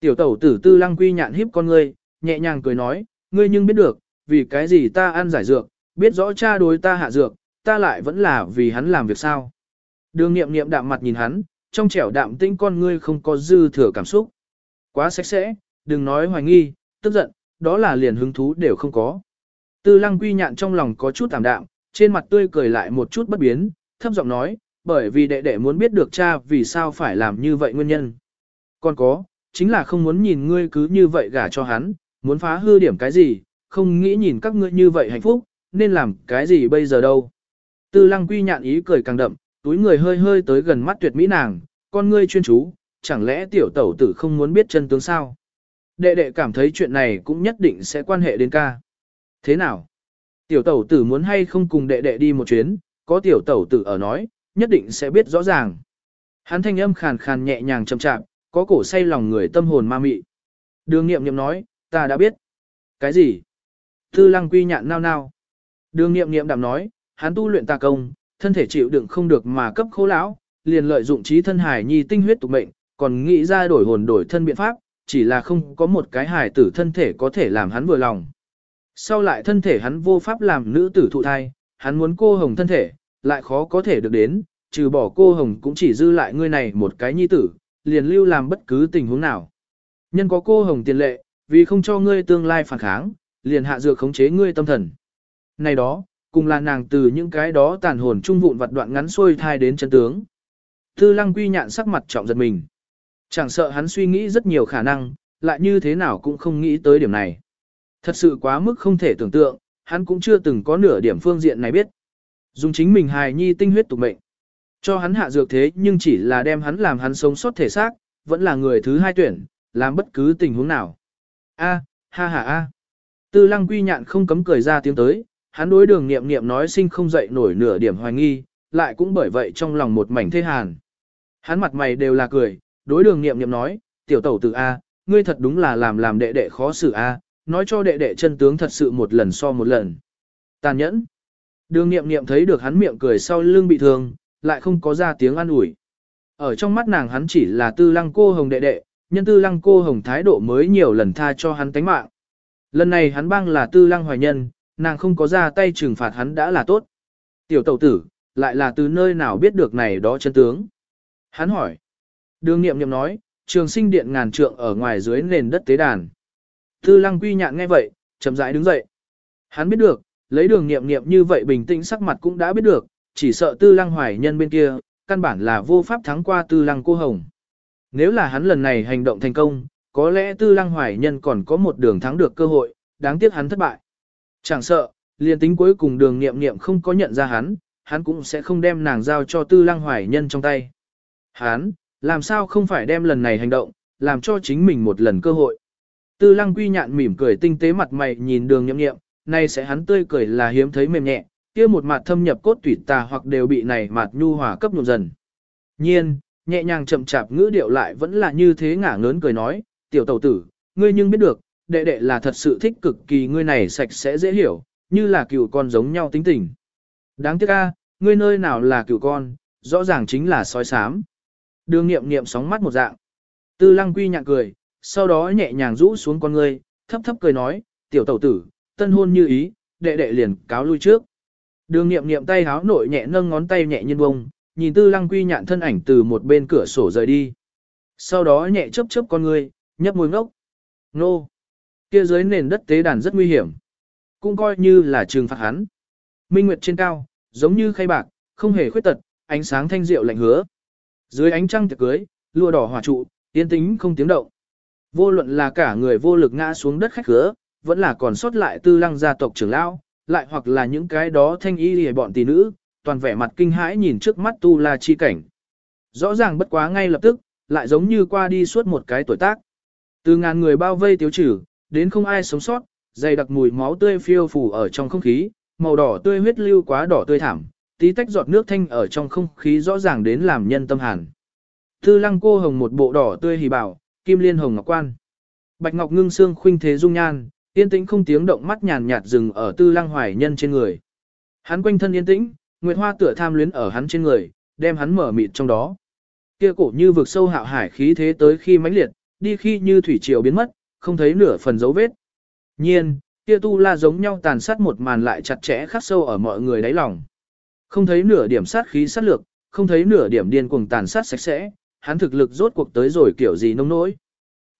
Tiểu tẩu tử tư lăng quy nhạn hiếp con ngươi, nhẹ nhàng cười nói, ngươi nhưng biết được, vì cái gì ta ăn giải dược, biết rõ cha đối ta hạ dược, ta lại vẫn là vì hắn làm việc sao. Đường nghiệm nghiệm đạm mặt nhìn hắn, trong trẻo đạm tinh con ngươi không có dư thừa cảm xúc. Quá sạch sẽ, đừng nói hoài nghi, tức giận, đó là liền hứng thú đều không có. Tư lăng quy nhạn trong lòng có chút tạm đạm, trên mặt tươi cười lại một chút bất biến, thấp giọng nói, bởi vì đệ đệ muốn biết được cha vì sao phải làm như vậy nguyên nhân. Còn có, chính là không muốn nhìn ngươi cứ như vậy gả cho hắn, muốn phá hư điểm cái gì, không nghĩ nhìn các ngươi như vậy hạnh phúc, nên làm cái gì bây giờ đâu. Tư lăng quy nhạn ý cười càng đậm, túi người hơi hơi tới gần mắt tuyệt mỹ nàng, con ngươi chuyên chú, chẳng lẽ tiểu tẩu tử không muốn biết chân tướng sao? Đệ đệ cảm thấy chuyện này cũng nhất định sẽ quan hệ đến ca. Thế nào? Tiểu tẩu tử muốn hay không cùng đệ đệ đi một chuyến, có tiểu tẩu tử ở nói, nhất định sẽ biết rõ ràng. Hắn thanh âm khàn khàn nhẹ nhàng chậm chạm, có cổ say lòng người tâm hồn ma mị. Đường nghiệm nghiệm nói, ta đã biết. Cái gì? Tư lăng quy nhạn nao nao. Đường nghiệm nghiệm đạm nói, hắn tu luyện tà công, thân thể chịu đựng không được mà cấp khô lão, liền lợi dụng trí thân hải nhi tinh huyết tục mệnh, còn nghĩ ra đổi hồn đổi thân biện pháp, chỉ là không có một cái hải tử thân thể có thể làm hắn vừa lòng. Sau lại thân thể hắn vô pháp làm nữ tử thụ thai, hắn muốn cô hồng thân thể, lại khó có thể được đến, trừ bỏ cô hồng cũng chỉ dư lại ngươi này một cái nhi tử, liền lưu làm bất cứ tình huống nào. Nhân có cô hồng tiền lệ, vì không cho ngươi tương lai phản kháng, liền hạ dược khống chế ngươi tâm thần. Này đó, cùng là nàng từ những cái đó tàn hồn trung vụn vặt đoạn ngắn xuôi thai đến chân tướng. Tư lăng quy nhạn sắc mặt trọng giật mình. Chẳng sợ hắn suy nghĩ rất nhiều khả năng, lại như thế nào cũng không nghĩ tới điểm này. Thật sự quá mức không thể tưởng tượng, hắn cũng chưa từng có nửa điểm phương diện này biết. Dùng chính mình hài nhi tinh huyết tục mệnh. Cho hắn hạ dược thế nhưng chỉ là đem hắn làm hắn sống sót thể xác, vẫn là người thứ hai tuyển, làm bất cứ tình huống nào. A, ha ha a. Tư lăng quy nhạn không cấm cười ra tiếng tới, hắn đối đường nghiệm nghiệm nói sinh không dậy nổi nửa điểm hoài nghi, lại cũng bởi vậy trong lòng một mảnh thê hàn. Hắn mặt mày đều là cười, đối đường nghiệm nghiệm nói, tiểu tẩu tử A, ngươi thật đúng là làm làm đệ đệ khó xử A, nói cho đệ đệ chân tướng thật sự một lần so một lần. Tàn nhẫn. Đường nghiệm nghiệm thấy được hắn miệng cười sau lưng bị thương, lại không có ra tiếng an ủi. Ở trong mắt nàng hắn chỉ là tư lăng cô hồng đệ đệ, nhân tư lăng cô hồng thái độ mới nhiều lần tha cho hắn tánh mạng. Lần này hắn băng là tư lăng hoài nhân, nàng không có ra tay trừng phạt hắn đã là tốt. Tiểu tẩu tử, lại là từ nơi nào biết được này đó chân tướng. Hắn hỏi. Đường nghiệm nghiệm nói, trường sinh điện ngàn trượng ở ngoài dưới nền đất tế đàn. Tư lăng quy nhạn nghe vậy, chậm rãi đứng dậy. Hắn biết được, lấy đường nghiệm nghiệm như vậy bình tĩnh sắc mặt cũng đã biết được, chỉ sợ tư lăng hoài nhân bên kia, căn bản là vô pháp thắng qua tư lăng cô hồng. Nếu là hắn lần này hành động thành công, có lẽ tư lăng hoài nhân còn có một đường thắng được cơ hội, đáng tiếc hắn thất bại. Chẳng sợ, liền tính cuối cùng đường nghiệm nghiệm không có nhận ra hắn, hắn cũng sẽ không đem nàng giao cho tư lăng hoài nhân trong tay. Hắn, làm sao không phải đem lần này hành động, làm cho chính mình một lần cơ hội. Tư lăng quy nhạn mỉm cười tinh tế mặt mày nhìn đường nhậm nghiệm, nay sẽ hắn tươi cười là hiếm thấy mềm nhẹ, kia một mặt thâm nhập cốt tủy tà hoặc đều bị này mặt nhu hòa cấp nhuộm dần. Nhiên, nhẹ nhàng chậm chạp ngữ điệu lại vẫn là như thế ngả ngớn cười nói, tiểu tẩu tử, ngươi nhưng biết được, đệ đệ là thật sự thích cực kỳ ngươi này sạch sẽ dễ hiểu, như là cựu con giống nhau tính tình. Đáng tiếc a, ngươi nơi nào là cựu con, rõ ràng chính là sói sám. Đường nghiệm nghiệm sóng mắt một dạng. Tư lăng quy nhạc cười, sau đó nhẹ nhàng rũ xuống con ngươi, thấp thấp cười nói, tiểu tẩu tử, tân hôn như ý, đệ đệ liền cáo lui trước. Đường nghiệm nghiệm tay háo nội nhẹ nâng ngón tay nhẹ nhiên bông, nhìn tư lăng quy nhạn thân ảnh từ một bên cửa sổ rời đi. Sau đó nhẹ chớp chớp con người nhấp môi ngốc. Nô! Kia dưới nền đất tế đàn rất nguy hiểm. Cũng coi như là trừng phạt hắn. Minh Nguyệt trên cao, giống như khay bạc, không hề khuyết tật, ánh sáng thanh diệu lạnh hứa. Dưới ánh trăng tiệc cưới, lụa đỏ hỏa trụ, yên tĩnh không tiếng động. Vô luận là cả người vô lực ngã xuống đất khách khứa, vẫn là còn sót lại tư lăng gia tộc trưởng lão, lại hoặc là những cái đó thanh y hề bọn tỷ nữ, toàn vẻ mặt kinh hãi nhìn trước mắt tu la chi cảnh. Rõ ràng bất quá ngay lập tức, lại giống như qua đi suốt một cái tuổi tác. Từ ngàn người bao vây tiêu trừ, đến không ai sống sót, dày đặc mùi máu tươi phiêu phủ ở trong không khí, màu đỏ tươi huyết lưu quá đỏ tươi thảm, tí tách giọt nước thanh ở trong không khí rõ ràng đến làm nhân tâm hàn. Tư lăng cô hồng một bộ đỏ tươi hì bảo, kim liên hồng ngọc quan. Bạch ngọc ngưng xương khuynh thế dung nhan, yên tĩnh không tiếng động mắt nhàn nhạt dừng ở tư lăng hoài nhân trên người. Hắn quanh thân yên tĩnh, nguyệt hoa tựa tham luyến ở hắn trên người, đem hắn mở mịt trong đó. Kia cổ như vực sâu hạo hải khí thế tới khi mãnh liệt, đi khi như thủy triều biến mất, không thấy nửa phần dấu vết. Nhiên, kia tu la giống nhau tàn sát một màn lại chặt chẽ khắc sâu ở mọi người đáy lòng. Không thấy nửa điểm sát khí sát lược, không thấy nửa điểm điên cuồng tàn sát sạch sẽ, hắn thực lực rốt cuộc tới rồi kiểu gì nông nỗi.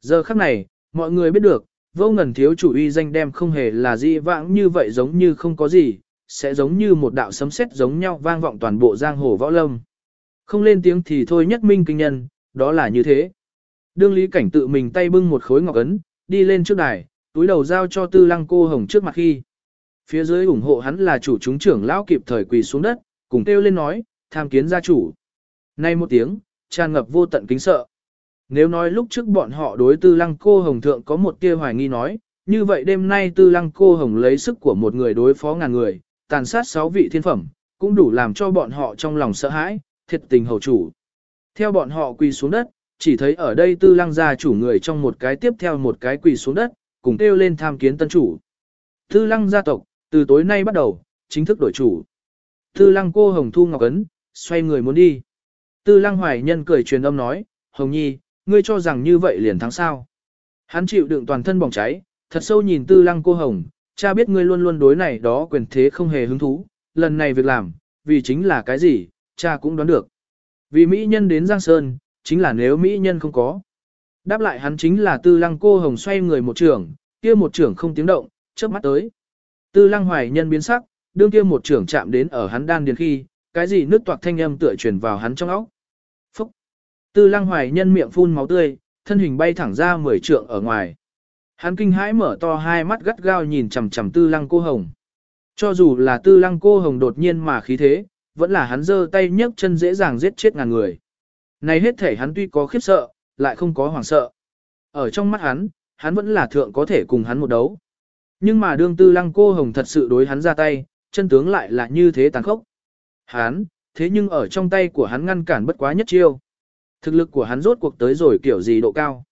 Giờ khắc này, mọi người biết được, vô ngần thiếu chủ uy danh đem không hề là di vãng như vậy giống như không có gì, sẽ giống như một đạo sấm sét giống nhau vang vọng toàn bộ giang hồ võ lâm. Không lên tiếng thì thôi nhất minh kinh nhân, đó là như thế. Đương lý cảnh tự mình tay bưng một khối ngọc ấn, đi lên trước đài, túi đầu giao cho tư lăng cô hồng trước mặt khi. Phía dưới ủng hộ hắn là chủ chúng trưởng lão kịp thời quỳ xuống đất, cùng kêu lên nói, tham kiến gia chủ. Nay một tiếng, tràn ngập vô tận kính sợ. Nếu nói lúc trước bọn họ đối tư lăng cô hồng thượng có một tia hoài nghi nói, như vậy đêm nay tư lăng cô hồng lấy sức của một người đối phó ngàn người, tàn sát sáu vị thiên phẩm, cũng đủ làm cho bọn họ trong lòng sợ hãi, thiệt tình hầu chủ. Theo bọn họ quỳ xuống đất, chỉ thấy ở đây tư lăng gia chủ người trong một cái tiếp theo một cái quỳ xuống đất, cùng kêu lên tham kiến tân chủ. Tư lăng gia tộc, từ tối nay bắt đầu, chính thức đổi chủ. Tư lăng cô Hồng Thu Ngọc Ấn, xoay người muốn đi. Tư lăng hoài nhân cười truyền âm nói, Hồng Nhi, ngươi cho rằng như vậy liền thắng sao. Hắn chịu đựng toàn thân bỏng cháy, thật sâu nhìn tư lăng cô Hồng, cha biết ngươi luôn luôn đối này đó quyền thế không hề hứng thú, lần này việc làm, vì chính là cái gì, cha cũng đoán được. Vì Mỹ nhân đến Giang Sơn, chính là nếu Mỹ nhân không có. Đáp lại hắn chính là tư lăng cô hồng xoay người một trưởng, kia một trưởng không tiếng động, chớp mắt tới. Tư lăng hoài nhân biến sắc, đương kia một trưởng chạm đến ở hắn đan điền khi, cái gì nước toạc thanh âm tựa truyền vào hắn trong óc. Phúc! Tư lăng hoài nhân miệng phun máu tươi, thân hình bay thẳng ra mười trượng ở ngoài. Hắn kinh hãi mở to hai mắt gắt gao nhìn chằm chằm tư lăng cô hồng. Cho dù là tư lăng cô hồng đột nhiên mà khí thế, vẫn là hắn giơ tay nhấc chân dễ dàng giết chết ngàn người. Này hết thể hắn tuy có khiếp sợ, lại không có hoảng sợ. Ở trong mắt hắn, hắn vẫn là thượng có thể cùng hắn một đấu. Nhưng mà đương tư lăng cô hồng thật sự đối hắn ra tay, chân tướng lại là như thế tàn khốc. Hắn, thế nhưng ở trong tay của hắn ngăn cản bất quá nhất chiêu. Thực lực của hắn rốt cuộc tới rồi kiểu gì độ cao.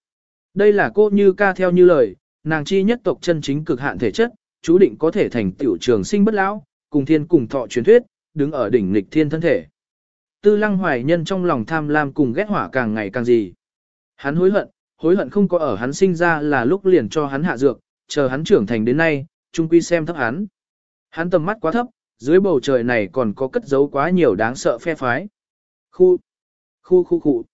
Đây là cô như ca theo như lời, nàng chi nhất tộc chân chính cực hạn thể chất, chú định có thể thành tiểu trường sinh bất lão, cùng thiên cùng thọ truyền thuyết, đứng ở đỉnh nghịch thiên thân thể. Tư lăng hoài nhân trong lòng tham lam cùng ghét hỏa càng ngày càng gì. Hắn hối hận, hối hận không có ở hắn sinh ra là lúc liền cho hắn hạ dược, chờ hắn trưởng thành đến nay, trung quy xem thấp hắn. Hắn tầm mắt quá thấp, dưới bầu trời này còn có cất giấu quá nhiều đáng sợ phe phái. Khu, khu khu khu.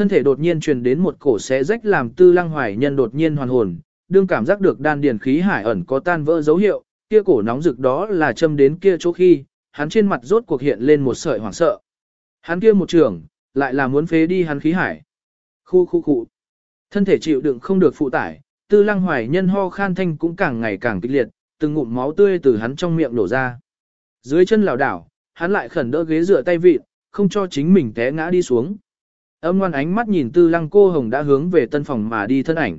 Thân thể đột nhiên truyền đến một cổ xé rách làm tư lăng hoài nhân đột nhiên hoàn hồn, đương cảm giác được đan điền khí hải ẩn có tan vỡ dấu hiệu, kia cổ nóng rực đó là châm đến kia chỗ khi, hắn trên mặt rốt cuộc hiện lên một sợi hoảng sợ. Hắn kia một trường, lại là muốn phế đi hắn khí hải. Khu khu khu. Thân thể chịu đựng không được phụ tải, tư lăng hoài nhân ho khan thanh cũng càng ngày càng kịch liệt, từng ngụm máu tươi từ hắn trong miệng đổ ra. Dưới chân lảo đảo, hắn lại khẩn đỡ ghế dựa tay vịt, không cho chính mình té ngã đi xuống. Âm ngoan ánh mắt nhìn tư lăng cô hồng đã hướng về tân phòng mà đi thân ảnh.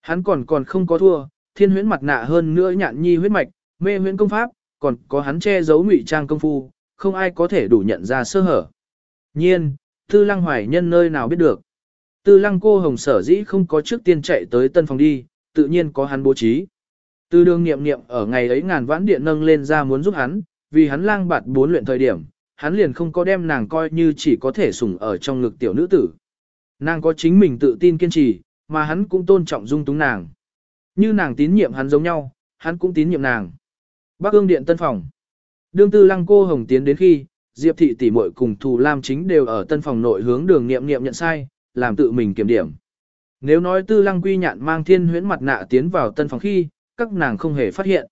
Hắn còn còn không có thua, thiên huyễn mặt nạ hơn nữa nhạn nhi huyết mạch, mê huyễn công pháp, còn có hắn che giấu ngụy trang công phu, không ai có thể đủ nhận ra sơ hở. Nhiên, tư lăng hoài nhân nơi nào biết được. Tư lăng cô hồng sở dĩ không có trước tiên chạy tới tân phòng đi, tự nhiên có hắn bố trí. Tư đường nghiệm nghiệm ở ngày ấy ngàn vãn điện nâng lên ra muốn giúp hắn, vì hắn lang bạt bốn luyện thời điểm, hắn liền không có đem nàng coi như chỉ có thể sủng ở trong ngực tiểu nữ tử. Nàng có chính mình tự tin kiên trì, mà hắn cũng tôn trọng dung túng nàng. Như nàng tín nhiệm hắn giống nhau, hắn cũng tín nhiệm nàng. Bắc ương điện tân phòng. Đương tư lăng cô hồng tiến đến khi, Diệp thị tỷ muội cùng Thù Lam chính đều ở tân phòng nội hướng đường nghiệm nghiệm nhận sai, làm tự mình kiểm điểm. Nếu nói tư lăng quy nhạn mang thiên huyễn mặt nạ tiến vào tân phòng khi, các nàng không hề phát hiện.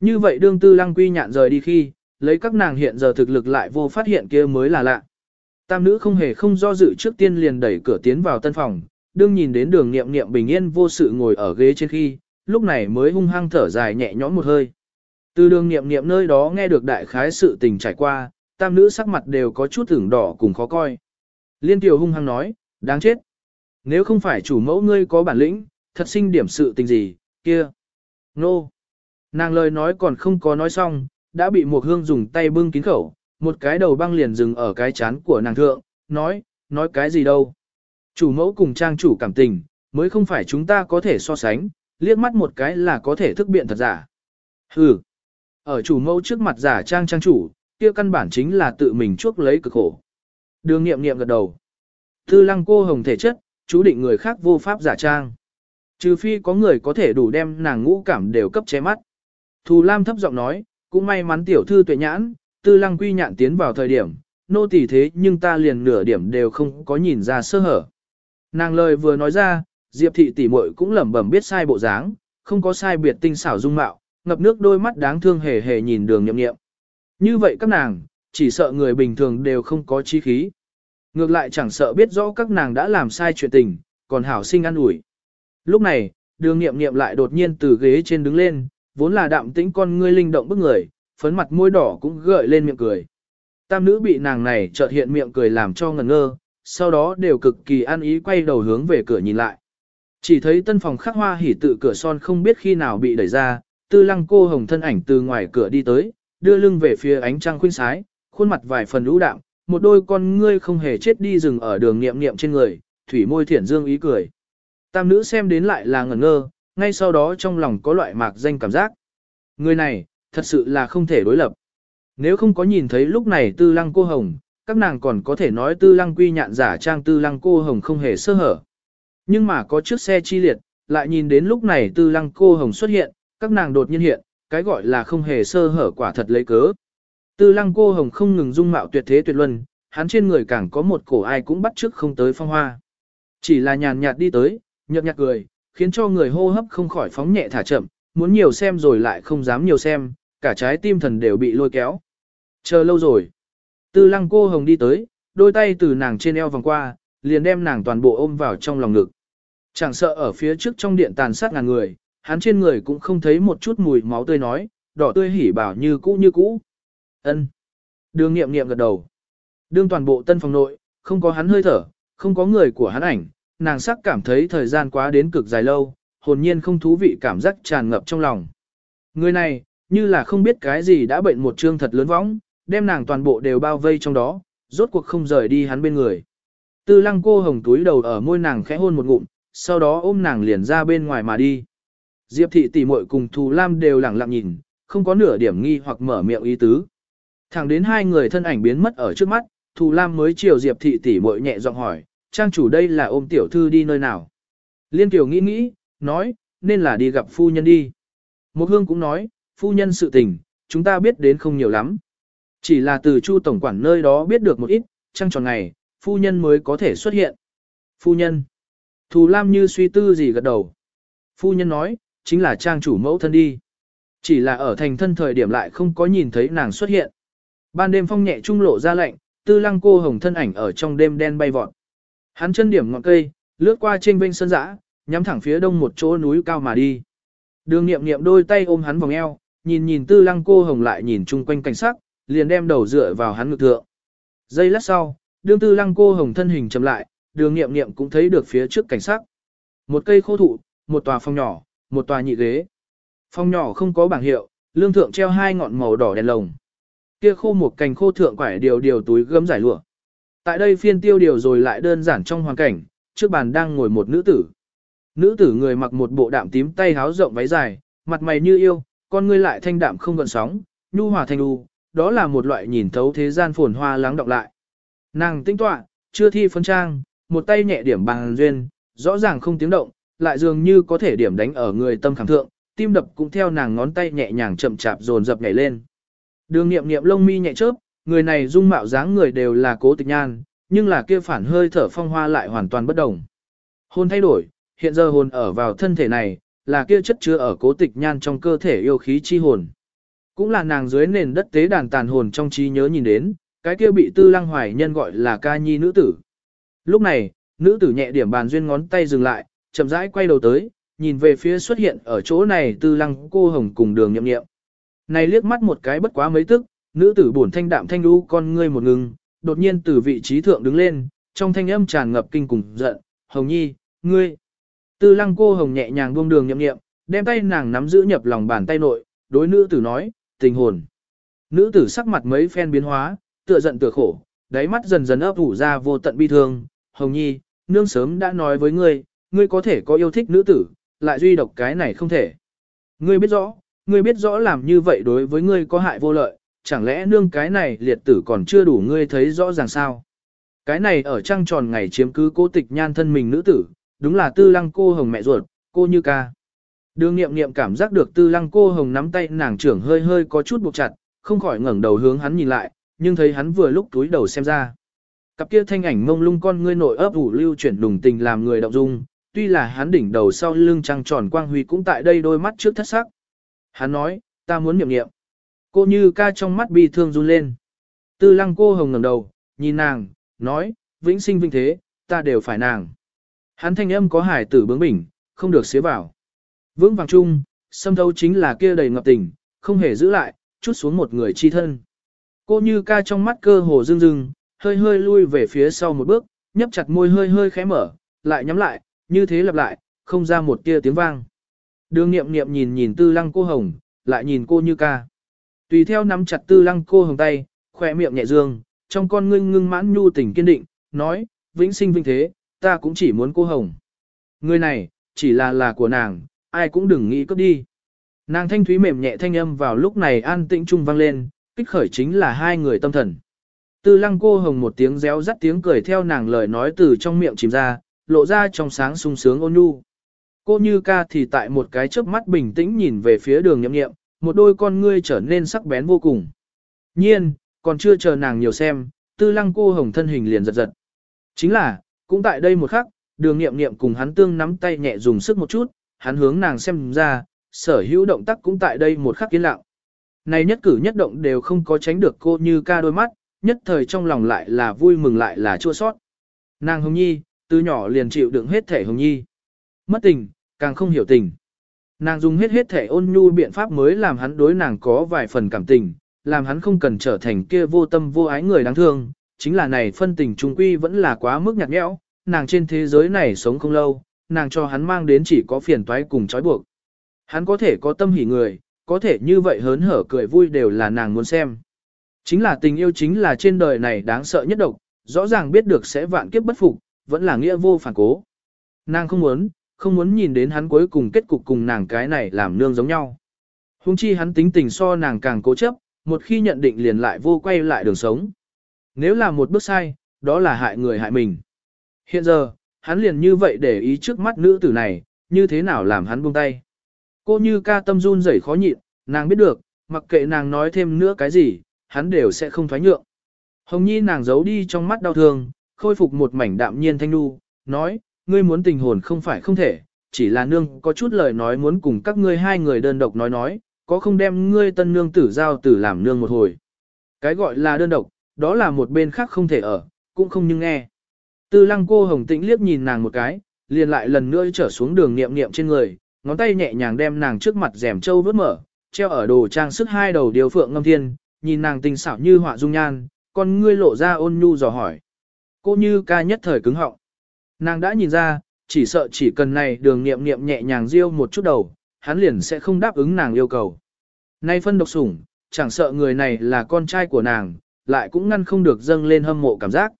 Như vậy đương tư lăng quy nhạn rời đi khi, lấy các nàng hiện giờ thực lực lại vô phát hiện kia mới là lạ. Tam nữ không hề không do dự trước tiên liền đẩy cửa tiến vào tân phòng, đương nhìn đến đường nghiệm nghiệm bình yên vô sự ngồi ở ghế trên khi, lúc này mới hung hăng thở dài nhẹ nhõm một hơi. Từ đường nghiệm nghiệm nơi đó nghe được đại khái sự tình trải qua, tam nữ sắc mặt đều có chút thưởng đỏ cùng khó coi. Liên tiểu hung hăng nói, đáng chết. Nếu không phải chủ mẫu ngươi có bản lĩnh, thật sinh điểm sự tình gì, kia. Nô. No. Nàng lời nói còn không có nói xong, đã bị một hương dùng tay bưng kín khẩu, một cái đầu băng liền dừng ở cái chán của nàng thượng, nói, nói cái gì đâu. Chủ mẫu cùng trang chủ cảm tình, mới không phải chúng ta có thể so sánh, liếc mắt một cái là có thể thức biện thật giả. Ừ. Ở chủ mẫu trước mặt giả trang trang chủ, kia căn bản chính là tự mình chuốc lấy cực khổ. Đường nghiệm nghiệm gật đầu. Tư lăng cô hồng thể chất, chú định người khác vô pháp giả trang. Trừ phi có người có thể đủ đem nàng ngũ cảm đều cấp che mắt. Thù Lam thấp giọng nói, cũng may mắn tiểu thư tuệ nhãn, tư lăng quy nhạn tiến vào thời điểm, nô tỳ thế nhưng ta liền nửa điểm đều không có nhìn ra sơ hở. Nàng lời vừa nói ra, Diệp thị tỷ muội cũng lẩm bẩm biết sai bộ dáng, không có sai biệt tinh xảo dung mạo, ngập nước đôi mắt đáng thương hề hề nhìn đường nhậm nghiệm. Như vậy các nàng, chỉ sợ người bình thường đều không có trí khí. Ngược lại chẳng sợ biết rõ các nàng đã làm sai chuyện tình, còn hảo sinh ăn ủi. Lúc này, đường nghiệm nghiệm lại đột nhiên từ ghế trên đứng lên, vốn là đạm tĩnh con ngươi linh động bức người, phấn mặt môi đỏ cũng gợi lên miệng cười. Tam nữ bị nàng này chợt hiện miệng cười làm cho ngẩn ngơ, sau đó đều cực kỳ an ý quay đầu hướng về cửa nhìn lại. Chỉ thấy tân phòng khắc hoa hỉ tự cửa son không biết khi nào bị đẩy ra, tư lăng cô hồng thân ảnh từ ngoài cửa đi tới, đưa lưng về phía ánh trăng khuyên sái, khuôn mặt vài phần lũ đạm, một đôi con ngươi không hề chết đi dừng ở đường niệm niệm trên người, thủy môi thiển dương ý cười. Tam nữ xem đến lại là ngẩn ngơ, ngay sau đó trong lòng có loại mạc danh cảm giác. Người này, thật sự là không thể đối lập. Nếu không có nhìn thấy lúc này tư lăng cô hồng, các nàng còn có thể nói tư lăng quy nhạn giả trang tư lăng cô hồng không hề sơ hở. Nhưng mà có chiếc xe chi liệt, lại nhìn đến lúc này tư lăng cô hồng xuất hiện, các nàng đột nhiên hiện, cái gọi là không hề sơ hở quả thật lấy cớ. Tư lăng cô hồng không ngừng dung mạo tuyệt thế tuyệt luân, hắn trên người càng có một cổ ai cũng bắt trước không tới phong hoa. Chỉ là nhàn nhạt đi tới, nhợt nhạt cười, khiến cho người hô hấp không khỏi phóng nhẹ thả chậm, muốn nhiều xem rồi lại không dám nhiều xem, cả trái tim thần đều bị lôi kéo. Chờ lâu rồi. Tư lăng cô hồng đi tới, đôi tay từ nàng trên eo vòng qua, liền đem nàng toàn bộ ôm vào trong lòng ngực. Chẳng sợ ở phía trước trong điện tàn sát ngàn người, hắn trên người cũng không thấy một chút mùi máu tươi nói, đỏ tươi hỉ bảo như cũ như cũ. Ân. Đường nghiệm nghiệm gật đầu. Đương toàn bộ tân phòng nội, không có hắn hơi thở, không có người của hắn ảnh, nàng sắc cảm thấy thời gian quá đến cực dài lâu, hồn nhiên không thú vị cảm giác tràn ngập trong lòng. Người này, như là không biết cái gì đã bệnh một trương thật lớn võng, đem nàng toàn bộ đều bao vây trong đó, rốt cuộc không rời đi hắn bên người. Tư lăng cô hồng túi đầu ở môi nàng khẽ hôn một ngụm, sau đó ôm nàng liền ra bên ngoài mà đi. Diệp thị tỷ muội cùng Thù Lam đều lặng lặng nhìn, không có nửa điểm nghi hoặc mở miệng ý tứ. Thẳng đến hai người thân ảnh biến mất ở trước mắt, Thù Lam mới chiều Diệp thị tỷ muội nhẹ giọng hỏi, trang chủ đây là ôm tiểu thư đi nơi nào? Liên Kiều nghĩ nghĩ, nói, nên là đi gặp phu nhân đi. Một hương cũng nói, phu nhân sự tình, chúng ta biết đến không nhiều lắm. Chỉ là từ Chu Tổng quản nơi đó biết được một ít, trăng tròn ngày, phu nhân mới có thể xuất hiện. Phu nhân. Thù Lam như suy tư gì gật đầu. Phu nhân nói, chính là trang chủ mẫu thân đi. Chỉ là ở thành thân thời điểm lại không có nhìn thấy nàng xuất hiện. Ban đêm phong nhẹ trung lộ ra lạnh, tư lăng cô hồng thân ảnh ở trong đêm đen bay vọt. Hắn chân điểm ngọn cây, lướt qua trên bên sân dã, nhắm thẳng phía đông một chỗ núi cao mà đi. Đường nghiệm nghiệm đôi tay ôm hắn vòng eo, nhìn nhìn tư lăng cô hồng lại nhìn chung quanh cảnh sắc, liền đem đầu dựa vào hắn ngực thượng. Giây lát sau, đương tư lăng cô hồng thân hình chậm lại, đường nghiệm nghiệm cũng thấy được phía trước cảnh sắc. Một cây khô thụ, một tòa phòng nhỏ, một tòa nhị ghế. Phòng nhỏ không có bảng hiệu, lương thượng treo hai ngọn màu đỏ đèn lồng. Kia khô một cành khô thượng quải điều điều túi gấm giải lụa. Tại đây phiên tiêu điều rồi lại đơn giản trong hoàn cảnh, trước bàn đang ngồi một nữ tử. Nữ tử người mặc một bộ đạm tím tay háo rộng váy dài, mặt mày như yêu, con ngươi lại thanh đạm không gợn sóng, nhu hòa thanh u. đó là một loại nhìn thấu thế gian phồn hoa lắng động lại. Nàng tinh tọa, chưa thi phấn trang, một tay nhẹ điểm bằng duyên, rõ ràng không tiếng động, lại dường như có thể điểm đánh ở người tâm khảm thượng, tim đập cũng theo nàng ngón tay nhẹ nhàng chậm chạp dồn dập nhảy lên. Đường nghiệm nghiệm lông mi nhẹ chớp, người này dung mạo dáng người đều là cố tịch nhan, nhưng là kia phản hơi thở phong hoa lại hoàn toàn bất đồng. Hôn thay đổi, hiện giờ hồn ở vào thân thể này, là kia chất chứa ở cố tịch nhan trong cơ thể yêu khí chi hồn. Cũng là nàng dưới nền đất tế đàn tàn hồn trong trí nhớ nhìn đến, cái kia bị tư lăng hoài nhân gọi là ca nhi nữ tử. Lúc này, nữ tử nhẹ điểm bàn duyên ngón tay dừng lại, chậm rãi quay đầu tới, nhìn về phía xuất hiện ở chỗ này tư lăng cô hồng cùng đường nhậm nghiệm. Này liếc mắt một cái bất quá mấy tức, nữ tử buồn thanh đạm thanh lũ con ngươi một ngừng, đột nhiên từ vị trí thượng đứng lên, trong thanh âm tràn ngập kinh cùng giận, hồng nhi, ngươi. Tư lăng cô hồng nhẹ nhàng buông đường nhậm nghiệm, đem tay nàng nắm giữ nhập lòng bàn tay nội, đối nữ tử nói, tình hồn. Nữ tử sắc mặt mấy phen biến hóa, tựa giận tựa khổ, đáy mắt dần dần ấp ủ ra vô tận bi thương, hồng nhi, nương sớm đã nói với ngươi, ngươi có thể có yêu thích nữ tử, lại duy độc cái này không thể. Ngươi biết rõ, ngươi biết rõ làm như vậy đối với ngươi có hại vô lợi, chẳng lẽ nương cái này liệt tử còn chưa đủ ngươi thấy rõ ràng sao? Cái này ở trăng tròn ngày chiếm cứ cố tịch nhan thân mình nữ tử, đúng là tư lăng cô hồng mẹ ruột, cô như ca. Đường nghiệm nghiệm cảm giác được tư lăng cô hồng nắm tay nàng trưởng hơi hơi có chút buộc chặt, không khỏi ngẩng đầu hướng hắn nhìn lại, nhưng thấy hắn vừa lúc túi đầu xem ra. Cặp kia thanh ảnh mông lung con ngươi nội ấp ủ lưu chuyển đùng tình làm người động dung, tuy là hắn đỉnh đầu sau lưng trăng tròn quang huy cũng tại đây đôi mắt trước thất sắc. Hắn nói, ta muốn niệm niệm. Cô như ca trong mắt bi thương run lên. Tư lăng cô hồng ngẩng đầu, nhìn nàng, nói, vĩnh sinh vinh thế, ta đều phải nàng. hắn thanh âm có hải tử bướng bỉnh, không được xế vào. Vững vàng chung, xâm thấu chính là kia đầy ngập tình, không hề giữ lại, chút xuống một người chi thân. Cô như ca trong mắt cơ hồ rưng rưng, hơi hơi lui về phía sau một bước, nhấp chặt môi hơi hơi khẽ mở, lại nhắm lại, như thế lặp lại, không ra một tia tiếng vang. Đường nghiệm nghiệm nhìn nhìn tư lăng cô hồng, lại nhìn cô như ca. Tùy theo nắm chặt tư lăng cô hồng tay, khỏe miệng nhẹ dương, trong con ngưng ngưng mãn nhu tình kiên định, nói, vĩnh sinh vinh thế, ta cũng chỉ muốn cô hồng. Người này, chỉ là là của nàng, ai cũng đừng nghĩ cướp đi. Nàng thanh thúy mềm nhẹ thanh âm vào lúc này an tĩnh trung vang lên, kích khởi chính là hai người tâm thần. Tư lăng cô hồng một tiếng réo rắt tiếng cười theo nàng lời nói từ trong miệng chìm ra, lộ ra trong sáng sung sướng ôn nhu. Cô như ca thì tại một cái chớp mắt bình tĩnh nhìn về phía đường nhậm nghiệm, một đôi con ngươi trở nên sắc bén vô cùng. Nhiên, còn chưa chờ nàng nhiều xem, tư lăng cô hồng thân hình liền giật giật. Chính là, cũng tại đây một khắc, đường nghiệm nghiệm cùng hắn tương nắm tay nhẹ dùng sức một chút, hắn hướng nàng xem ra, sở hữu động tác cũng tại đây một khắc yên lặng. Này nhất cử nhất động đều không có tránh được cô như ca đôi mắt, nhất thời trong lòng lại là vui mừng lại là chua sót. Nàng Hồng Nhi, từ nhỏ liền chịu đựng hết thể Hồng Nhi. Mất tình, càng không hiểu tình. Nàng dùng hết hết thể ôn nhu biện pháp mới làm hắn đối nàng có vài phần cảm tình, làm hắn không cần trở thành kia vô tâm vô ái người đáng thương, chính là này phân tình trung quy vẫn là quá mức nhạt nhẽo, nàng trên thế giới này sống không lâu, nàng cho hắn mang đến chỉ có phiền toái cùng trói buộc. Hắn có thể có tâm hỉ người, có thể như vậy hớn hở cười vui đều là nàng muốn xem. Chính là tình yêu chính là trên đời này đáng sợ nhất độc, rõ ràng biết được sẽ vạn kiếp bất phục, vẫn là nghĩa vô phản cố. Nàng không muốn, không muốn nhìn đến hắn cuối cùng kết cục cùng nàng cái này làm nương giống nhau. Hùng chi hắn tính tình so nàng càng cố chấp, một khi nhận định liền lại vô quay lại đường sống. Nếu là một bước sai, đó là hại người hại mình. Hiện giờ, hắn liền như vậy để ý trước mắt nữ tử này, như thế nào làm hắn buông tay. Cô như ca tâm run rẩy khó nhịn, nàng biết được, mặc kệ nàng nói thêm nữa cái gì, hắn đều sẽ không thoái nhượng. Hồng Nhi nàng giấu đi trong mắt đau thương, khôi phục một mảnh đạm nhiên thanh nu, nói, ngươi muốn tình hồn không phải không thể, chỉ là nương có chút lời nói muốn cùng các ngươi hai người đơn độc nói nói, có không đem ngươi tân nương tử giao tử làm nương một hồi. Cái gọi là đơn độc, đó là một bên khác không thể ở, cũng không nhưng nghe. Tư lăng cô hồng tĩnh liếc nhìn nàng một cái, liền lại lần nữa trở xuống đường niệm niệm trên người, ngón tay nhẹ nhàng đem nàng trước mặt rèm châu vớt mở, treo ở đồ trang sức hai đầu điều phượng ngâm thiên, nhìn nàng tình xảo như họa dung nhan, con ngươi lộ ra ôn nhu dò hỏi. Cô như ca nhất thời cứng họng. Nàng đã nhìn ra, chỉ sợ chỉ cần này đường niệm niệm nhẹ nhàng riêu một chút đầu, hắn liền sẽ không đáp ứng nàng yêu cầu. Nay phân độc sủng, chẳng sợ người này là con trai của nàng, lại cũng ngăn không được dâng lên hâm mộ cảm giác.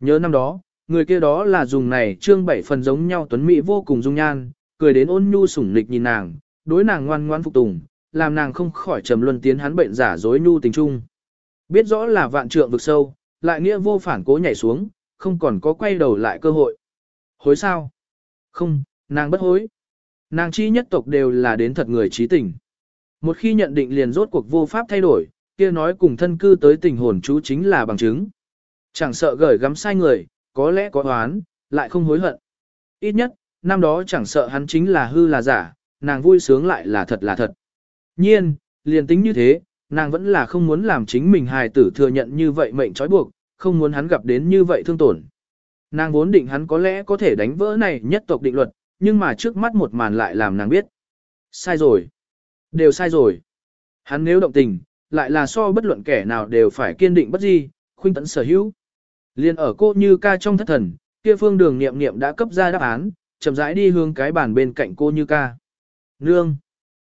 Nhớ năm đó, người kia đó là dùng này trương bảy phần giống nhau tuấn mỹ vô cùng dung nhan, cười đến ôn nhu sủng nịch nhìn nàng, đối nàng ngoan ngoan phục tùng, làm nàng không khỏi trầm luân tiến hắn bệnh giả dối nhu tình trung. Biết rõ là vạn trượng vực sâu, lại nghĩa vô phản cố nhảy xuống, không còn có quay đầu lại cơ hội. Hối sao? Không, nàng bất hối. Nàng chi nhất tộc đều là đến thật người trí tình. Một khi nhận định liền rốt cuộc vô pháp thay đổi, kia nói cùng thân cư tới tình hồn chú chính là bằng chứng. Chẳng sợ gởi gắm sai người, có lẽ có oán, lại không hối hận. Ít nhất, năm đó chẳng sợ hắn chính là hư là giả, nàng vui sướng lại là thật là thật. Nhiên, liền tính như thế, nàng vẫn là không muốn làm chính mình hài tử thừa nhận như vậy mệnh trói buộc, không muốn hắn gặp đến như vậy thương tổn. Nàng vốn định hắn có lẽ có thể đánh vỡ này nhất tộc định luật, nhưng mà trước mắt một màn lại làm nàng biết. Sai rồi. Đều sai rồi. Hắn nếu động tình, lại là so bất luận kẻ nào đều phải kiên định bất di, khuynh tấn sở hữu. Liên ở cô như ca trong thất thần, kia phương đường niệm niệm đã cấp ra đáp án, chậm rãi đi hướng cái bàn bên cạnh cô như ca. Nương.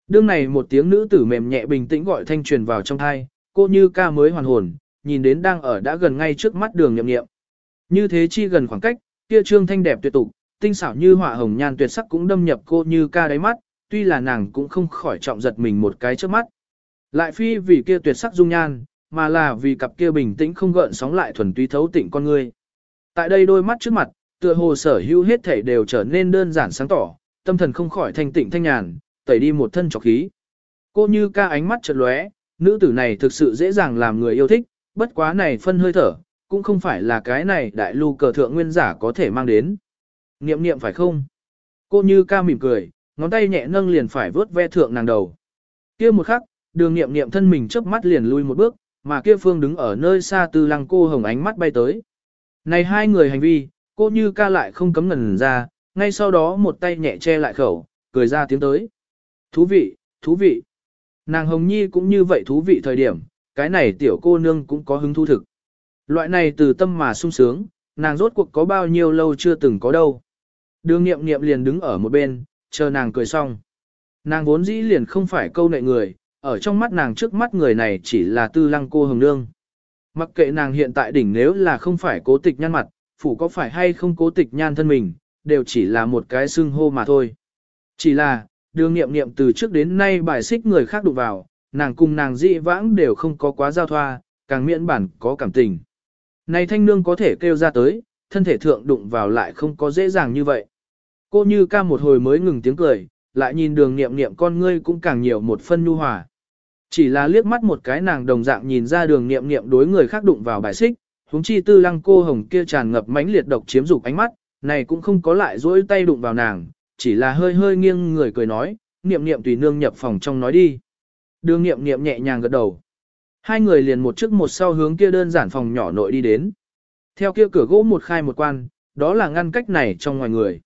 Đương này một tiếng nữ tử mềm nhẹ bình tĩnh gọi thanh truyền vào trong thai, cô như ca mới hoàn hồn, nhìn đến đang ở đã gần ngay trước mắt đường nhậm nghiệm. Như thế chi gần khoảng cách, kia trương thanh đẹp tuyệt tục, tinh xảo như họa hồng nhan tuyệt sắc cũng đâm nhập cô như ca đáy mắt, tuy là nàng cũng không khỏi trọng giật mình một cái trước mắt. Lại phi vì kia tuyệt sắc dung nhan, mà là vì cặp kia bình tĩnh không gợn sóng lại thuần túy thấu tịnh con người. Tại đây đôi mắt trước mặt, tựa hồ sở hữu hết thể đều trở nên đơn giản sáng tỏ, tâm thần không khỏi thanh tịnh thanh nhàn, tẩy đi một thân trọc khí. Cô như ca ánh mắt chợt lóe, nữ tử này thực sự dễ dàng làm người yêu thích, bất quá này phân hơi thở, cũng không phải là cái này đại lưu cờ thượng nguyên giả có thể mang đến. Niệm niệm phải không? Cô như ca mỉm cười, ngón tay nhẹ nâng liền phải vớt ve thượng nàng đầu. kia một khắc, đường niệm niệm thân mình chớp mắt liền lui một bước, mà kia phương đứng ở nơi xa tư lăng cô hồng ánh mắt bay tới. Này hai người hành vi, cô như ca lại không cấm ngần ra, ngay sau đó một tay nhẹ che lại khẩu, cười ra tiếng tới. Thú vị, thú vị. Nàng Hồng Nhi cũng như vậy thú vị thời điểm, cái này tiểu cô nương cũng có hứng thú thực. Loại này từ tâm mà sung sướng, nàng rốt cuộc có bao nhiêu lâu chưa từng có đâu. Đường nghiệm nghiệm liền đứng ở một bên, chờ nàng cười xong. Nàng vốn dĩ liền không phải câu nệ người, ở trong mắt nàng trước mắt người này chỉ là tư lăng cô hồng nương. Mặc kệ nàng hiện tại đỉnh nếu là không phải cố tịch nhan mặt, phủ có phải hay không cố tịch nhan thân mình, đều chỉ là một cái xưng hô mà thôi. Chỉ là, đường nghiệm nghiệm từ trước đến nay bài xích người khác đụng vào, nàng cùng nàng dị vãng đều không có quá giao thoa, càng miễn bản có cảm tình. Này thanh nương có thể kêu ra tới, thân thể thượng đụng vào lại không có dễ dàng như vậy. Cô như ca một hồi mới ngừng tiếng cười, lại nhìn đường nghiệm nghiệm con ngươi cũng càng nhiều một phân nhu hòa. Chỉ là liếc mắt một cái nàng đồng dạng nhìn ra đường nghiệm nghiệm đối người khác đụng vào bài xích, huống chi tư lăng cô hồng kia tràn ngập mãnh liệt độc chiếm dục ánh mắt, này cũng không có lại dỗi tay đụng vào nàng, chỉ là hơi hơi nghiêng người cười nói, niệm niệm tùy nương nhập phòng trong nói đi. Đường niệm niệm nhẹ nhàng gật đầu. Hai người liền một trước một sau hướng kia đơn giản phòng nhỏ nội đi đến. Theo kia cửa gỗ một khai một quan, đó là ngăn cách này trong ngoài người.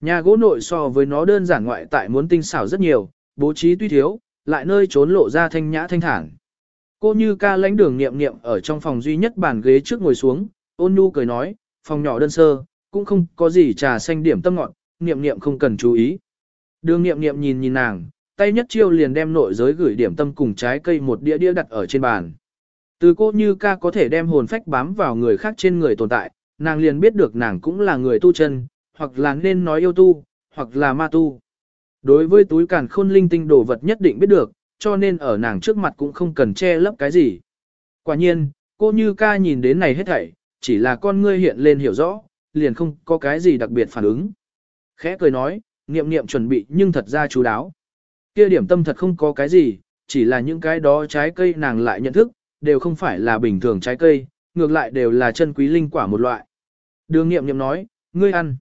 Nhà gỗ nội so với nó đơn giản ngoại tại muốn tinh xảo rất nhiều, bố trí tuy thiếu, lại nơi trốn lộ ra thanh nhã thanh thản. Cô như ca lãnh đường niệm niệm ở trong phòng duy nhất bàn ghế trước ngồi xuống, ôn nhu cười nói, phòng nhỏ đơn sơ, cũng không có gì trà xanh điểm tâm ngọn, niệm niệm không cần chú ý. Đường niệm niệm nhìn nhìn nàng, tay nhất chiêu liền đem nội giới gửi điểm tâm cùng trái cây một đĩa đĩa đặt ở trên bàn. Từ cô như ca có thể đem hồn phách bám vào người khác trên người tồn tại, nàng liền biết được nàng cũng là người tu chân, hoặc là nên nói yêu tu, hoặc là ma tu. Đối với túi càn khôn linh tinh đồ vật nhất định biết được, cho nên ở nàng trước mặt cũng không cần che lấp cái gì. Quả nhiên, cô như ca nhìn đến này hết thảy, chỉ là con ngươi hiện lên hiểu rõ, liền không có cái gì đặc biệt phản ứng. Khẽ cười nói, niệm niệm chuẩn bị nhưng thật ra chú đáo. Kia điểm tâm thật không có cái gì, chỉ là những cái đó trái cây nàng lại nhận thức, đều không phải là bình thường trái cây, ngược lại đều là chân quý linh quả một loại. Đường niệm niệm nói, ngươi ăn.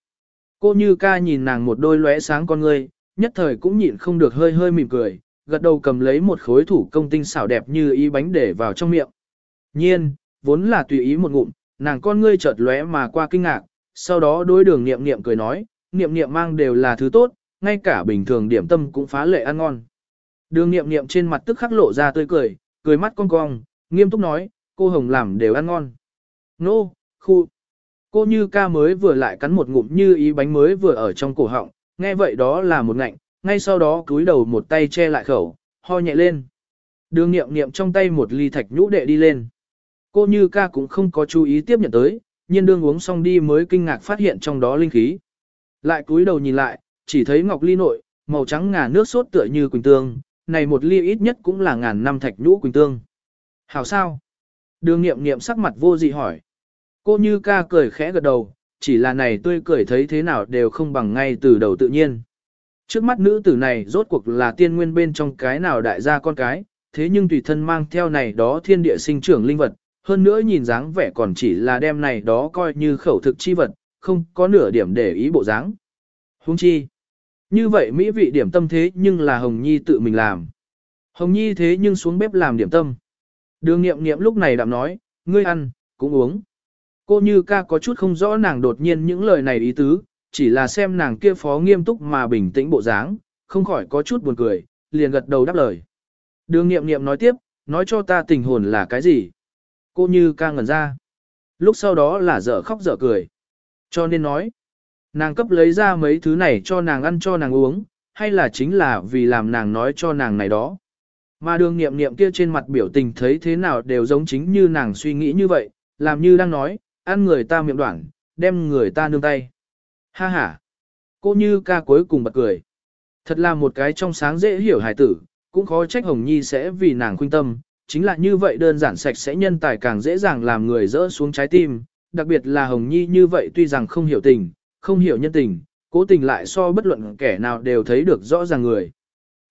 Cô như ca nhìn nàng một đôi lóe sáng con ngươi, nhất thời cũng nhịn không được hơi hơi mỉm cười, gật đầu cầm lấy một khối thủ công tinh xảo đẹp như ý bánh để vào trong miệng. Nhiên, vốn là tùy ý một ngụm, nàng con ngươi chợt lóe mà qua kinh ngạc, sau đó đối đường niệm niệm cười nói, niệm niệm mang đều là thứ tốt, ngay cả bình thường điểm tâm cũng phá lệ ăn ngon. Đường niệm niệm trên mặt tức khắc lộ ra tươi cười, cười mắt cong cong, nghiêm túc nói, cô Hồng làm đều ăn ngon. Nô, no, khu. Cô như ca mới vừa lại cắn một ngụm như ý bánh mới vừa ở trong cổ họng, nghe vậy đó là một ngạnh, ngay sau đó cúi đầu một tay che lại khẩu, ho nhẹ lên. Đường niệm niệm trong tay một ly thạch nhũ đệ đi lên. Cô như ca cũng không có chú ý tiếp nhận tới, nhiên đương uống xong đi mới kinh ngạc phát hiện trong đó linh khí. Lại cúi đầu nhìn lại, chỉ thấy ngọc ly nội, màu trắng ngà nước sốt tựa như quỳnh tương, này một ly ít nhất cũng là ngàn năm thạch nhũ quỳnh tương. Hảo sao? Đường nghiệm nghiệm sắc mặt vô dị hỏi. Cô như ca cười khẽ gật đầu, chỉ là này tươi cười thấy thế nào đều không bằng ngay từ đầu tự nhiên. Trước mắt nữ tử này rốt cuộc là tiên nguyên bên trong cái nào đại gia con cái, thế nhưng tùy thân mang theo này đó thiên địa sinh trưởng linh vật, hơn nữa nhìn dáng vẻ còn chỉ là đem này đó coi như khẩu thực chi vật, không có nửa điểm để ý bộ dáng. Hung chi. Như vậy mỹ vị điểm tâm thế nhưng là Hồng Nhi tự mình làm. Hồng Nhi thế nhưng xuống bếp làm điểm tâm. Đường nghiệm nghiệm lúc này đạm nói, ngươi ăn, cũng uống. Cô như ca có chút không rõ nàng đột nhiên những lời này ý tứ, chỉ là xem nàng kia phó nghiêm túc mà bình tĩnh bộ dáng, không khỏi có chút buồn cười, liền gật đầu đáp lời. Đường nghiệm nghiệm nói tiếp, nói cho ta tình hồn là cái gì? Cô như ca ngẩn ra. Lúc sau đó là dở khóc dở cười. Cho nên nói, nàng cấp lấy ra mấy thứ này cho nàng ăn cho nàng uống, hay là chính là vì làm nàng nói cho nàng này đó. Mà đường nghiệm nghiệm kia trên mặt biểu tình thấy thế nào đều giống chính như nàng suy nghĩ như vậy, làm như đang nói, ăn người ta miệng đoạn, đem người ta nương tay. Ha ha! Cô như ca cuối cùng bật cười. Thật là một cái trong sáng dễ hiểu hài tử, cũng khó trách Hồng Nhi sẽ vì nàng khuyên tâm, chính là như vậy đơn giản sạch sẽ nhân tài càng dễ dàng làm người rỡ xuống trái tim, đặc biệt là Hồng Nhi như vậy tuy rằng không hiểu tình, không hiểu nhân tình, cố tình lại so bất luận kẻ nào đều thấy được rõ ràng người.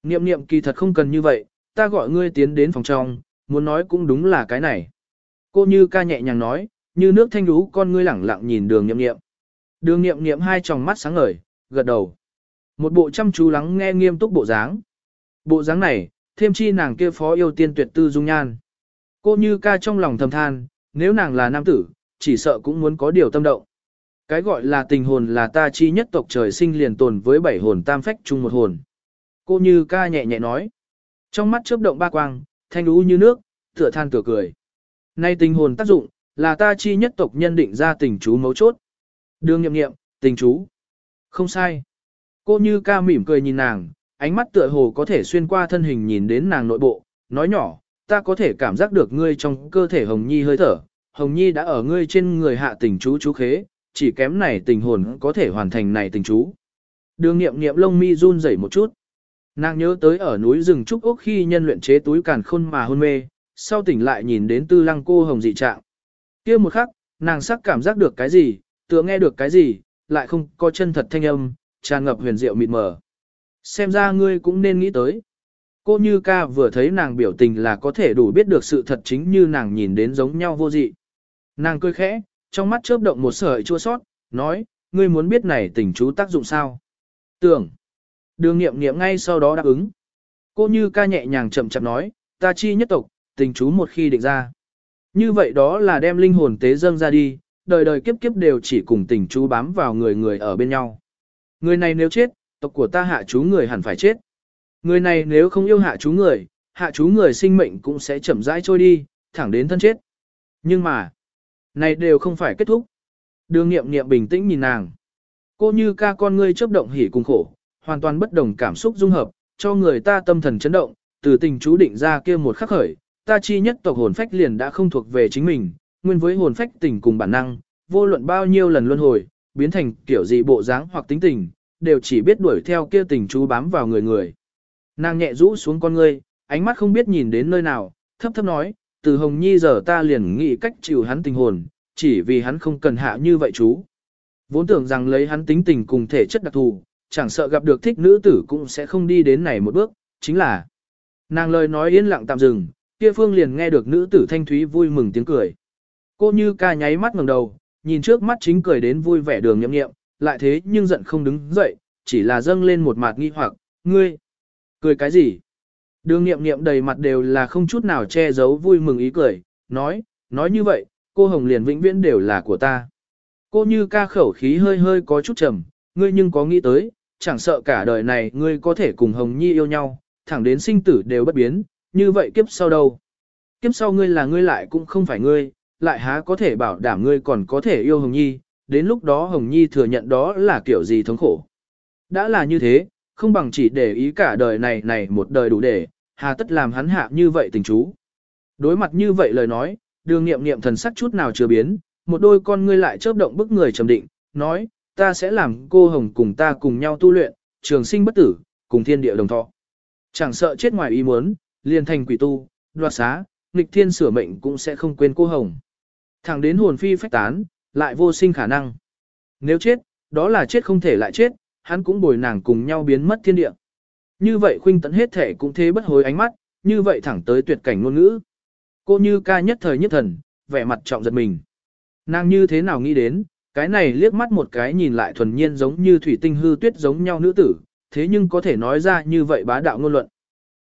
Niệm niệm kỳ thật không cần như vậy, ta gọi ngươi tiến đến phòng trong, muốn nói cũng đúng là cái này. Cô như ca nhẹ nhàng nói, như nước thanh lũ, con ngươi lẳng lặng nhìn đường niệm niệm. Đường niệm niệm hai tròng mắt sáng ngời, gật đầu. Một bộ chăm chú lắng nghe nghiêm túc bộ dáng. Bộ dáng này, thêm chi nàng kia phó yêu tiên tuyệt tư dung nhan. Cô như ca trong lòng thầm than, nếu nàng là nam tử, chỉ sợ cũng muốn có điều tâm động. Cái gọi là tình hồn là ta chi nhất tộc trời sinh liền tồn với bảy hồn tam phách chung một hồn. Cô như ca nhẹ nhẹ nói. Trong mắt chớp động ba quang, thanh ú như nước, tựa than tựa cười. Nay tình hồn tác dụng, là ta chi nhất tộc nhân định ra tình chú mấu chốt. Đường nhậm nghiệm, tình chú. Không sai. Cô như ca mỉm cười nhìn nàng, ánh mắt tựa hồ có thể xuyên qua thân hình nhìn đến nàng nội bộ, nói nhỏ, ta có thể cảm giác được ngươi trong cơ thể Hồng Nhi hơi thở, Hồng Nhi đã ở ngươi trên người hạ tình chú chú khế, chỉ kém này tình hồn có thể hoàn thành này tình chú. Đường nghiệm nghiệm lông mi run rẩy một chút. Nàng nhớ tới ở núi rừng Trúc Úc khi nhân luyện chế túi càn khôn mà hôn mê, sau tỉnh lại nhìn đến tư lăng cô hồng dị trạng. kia một khắc, nàng sắc cảm giác được cái gì, tựa nghe được cái gì, lại không có chân thật thanh âm, tràn ngập huyền diệu mịt mờ. Xem ra ngươi cũng nên nghĩ tới. Cô Như ca vừa thấy nàng biểu tình là có thể đủ biết được sự thật chính như nàng nhìn đến giống nhau vô dị. Nàng cười khẽ, trong mắt chớp động một sợi chua sót, nói, ngươi muốn biết này tình chú tác dụng sao? Tưởng. Đường nghiệm nghiệm ngay sau đó đáp ứng. Cô Như ca nhẹ nhàng chậm chậm nói, ta chi nhất tộc, tình chú một khi định ra. Như vậy đó là đem linh hồn tế dâng ra đi, đời đời kiếp kiếp đều chỉ cùng tình chú bám vào người người ở bên nhau. Người này nếu chết, tộc của ta hạ chú người hẳn phải chết. Người này nếu không yêu hạ chú người, hạ chú người sinh mệnh cũng sẽ chậm rãi trôi đi, thẳng đến thân chết. Nhưng mà, này đều không phải kết thúc. Đường nghiệm nghiệm bình tĩnh nhìn nàng. Cô như ca con ngươi chấp động hỉ cùng khổ, hoàn toàn bất đồng cảm xúc dung hợp, cho người ta tâm thần chấn động, từ tình chú định ra kia một khắc khởi, ta chi nhất tộc hồn phách liền đã không thuộc về chính mình, nguyên với hồn phách tình cùng bản năng, vô luận bao nhiêu lần luân hồi, biến thành kiểu gì bộ dáng hoặc tính tình, đều chỉ biết đuổi theo kia tình chú bám vào người người. Nàng nhẹ rũ xuống con ngươi, ánh mắt không biết nhìn đến nơi nào, thấp thấp nói, từ hồng nhi giờ ta liền nghĩ cách chịu hắn tình hồn, chỉ vì hắn không cần hạ như vậy chú. Vốn tưởng rằng lấy hắn tính tình cùng thể chất đặc thù, chẳng sợ gặp được thích nữ tử cũng sẽ không đi đến này một bước, chính là nàng lời nói yên lặng tạm dừng, kia phương liền nghe được nữ tử thanh thúy vui mừng tiếng cười. Cô như ca nháy mắt ngẩng đầu, nhìn trước mắt chính cười đến vui vẻ đường nhậm nghiệm, lại thế nhưng giận không đứng dậy, chỉ là dâng lên một mặt nghi hoặc, ngươi, cười cái gì? Đường nghiệm nghiệm đầy mặt đều là không chút nào che giấu vui mừng ý cười, nói, nói như vậy, cô Hồng liền vĩnh viễn đều là của ta. Cô như ca khẩu khí hơi hơi có chút trầm, ngươi nhưng có nghĩ tới, chẳng sợ cả đời này ngươi có thể cùng Hồng Nhi yêu nhau, thẳng đến sinh tử đều bất biến, như vậy kiếp sau đâu? Kiếp sau ngươi là ngươi lại cũng không phải ngươi, lại há có thể bảo đảm ngươi còn có thể yêu Hồng Nhi, đến lúc đó Hồng Nhi thừa nhận đó là kiểu gì thống khổ. Đã là như thế, không bằng chỉ để ý cả đời này này một đời đủ để, hà tất làm hắn hạ như vậy tình chú. Đối mặt như vậy lời nói, đường nghiệm nghiệm thần sắc chút nào chưa biến, một đôi con ngươi lại chớp động bức người trầm định, nói, ta sẽ làm cô Hồng cùng ta cùng nhau tu luyện, trường sinh bất tử, cùng thiên địa đồng thọ. Chẳng sợ chết ngoài ý muốn, liền thành quỷ tu, đoạt xá, nghịch thiên sửa mệnh cũng sẽ không quên cô Hồng. Thẳng đến hồn phi phách tán, lại vô sinh khả năng. Nếu chết, đó là chết không thể lại chết, hắn cũng bồi nàng cùng nhau biến mất thiên địa. Như vậy khuynh tận hết thể cũng thế bất hối ánh mắt, như vậy thẳng tới tuyệt cảnh ngôn ngữ. Cô như ca nhất thời nhất thần, vẻ mặt trọng giật mình. Nàng như thế nào nghĩ đến, cái này liếc mắt một cái nhìn lại thuần nhiên giống như thủy tinh hư tuyết giống nhau nữ tử, thế nhưng có thể nói ra như vậy bá đạo ngôn luận.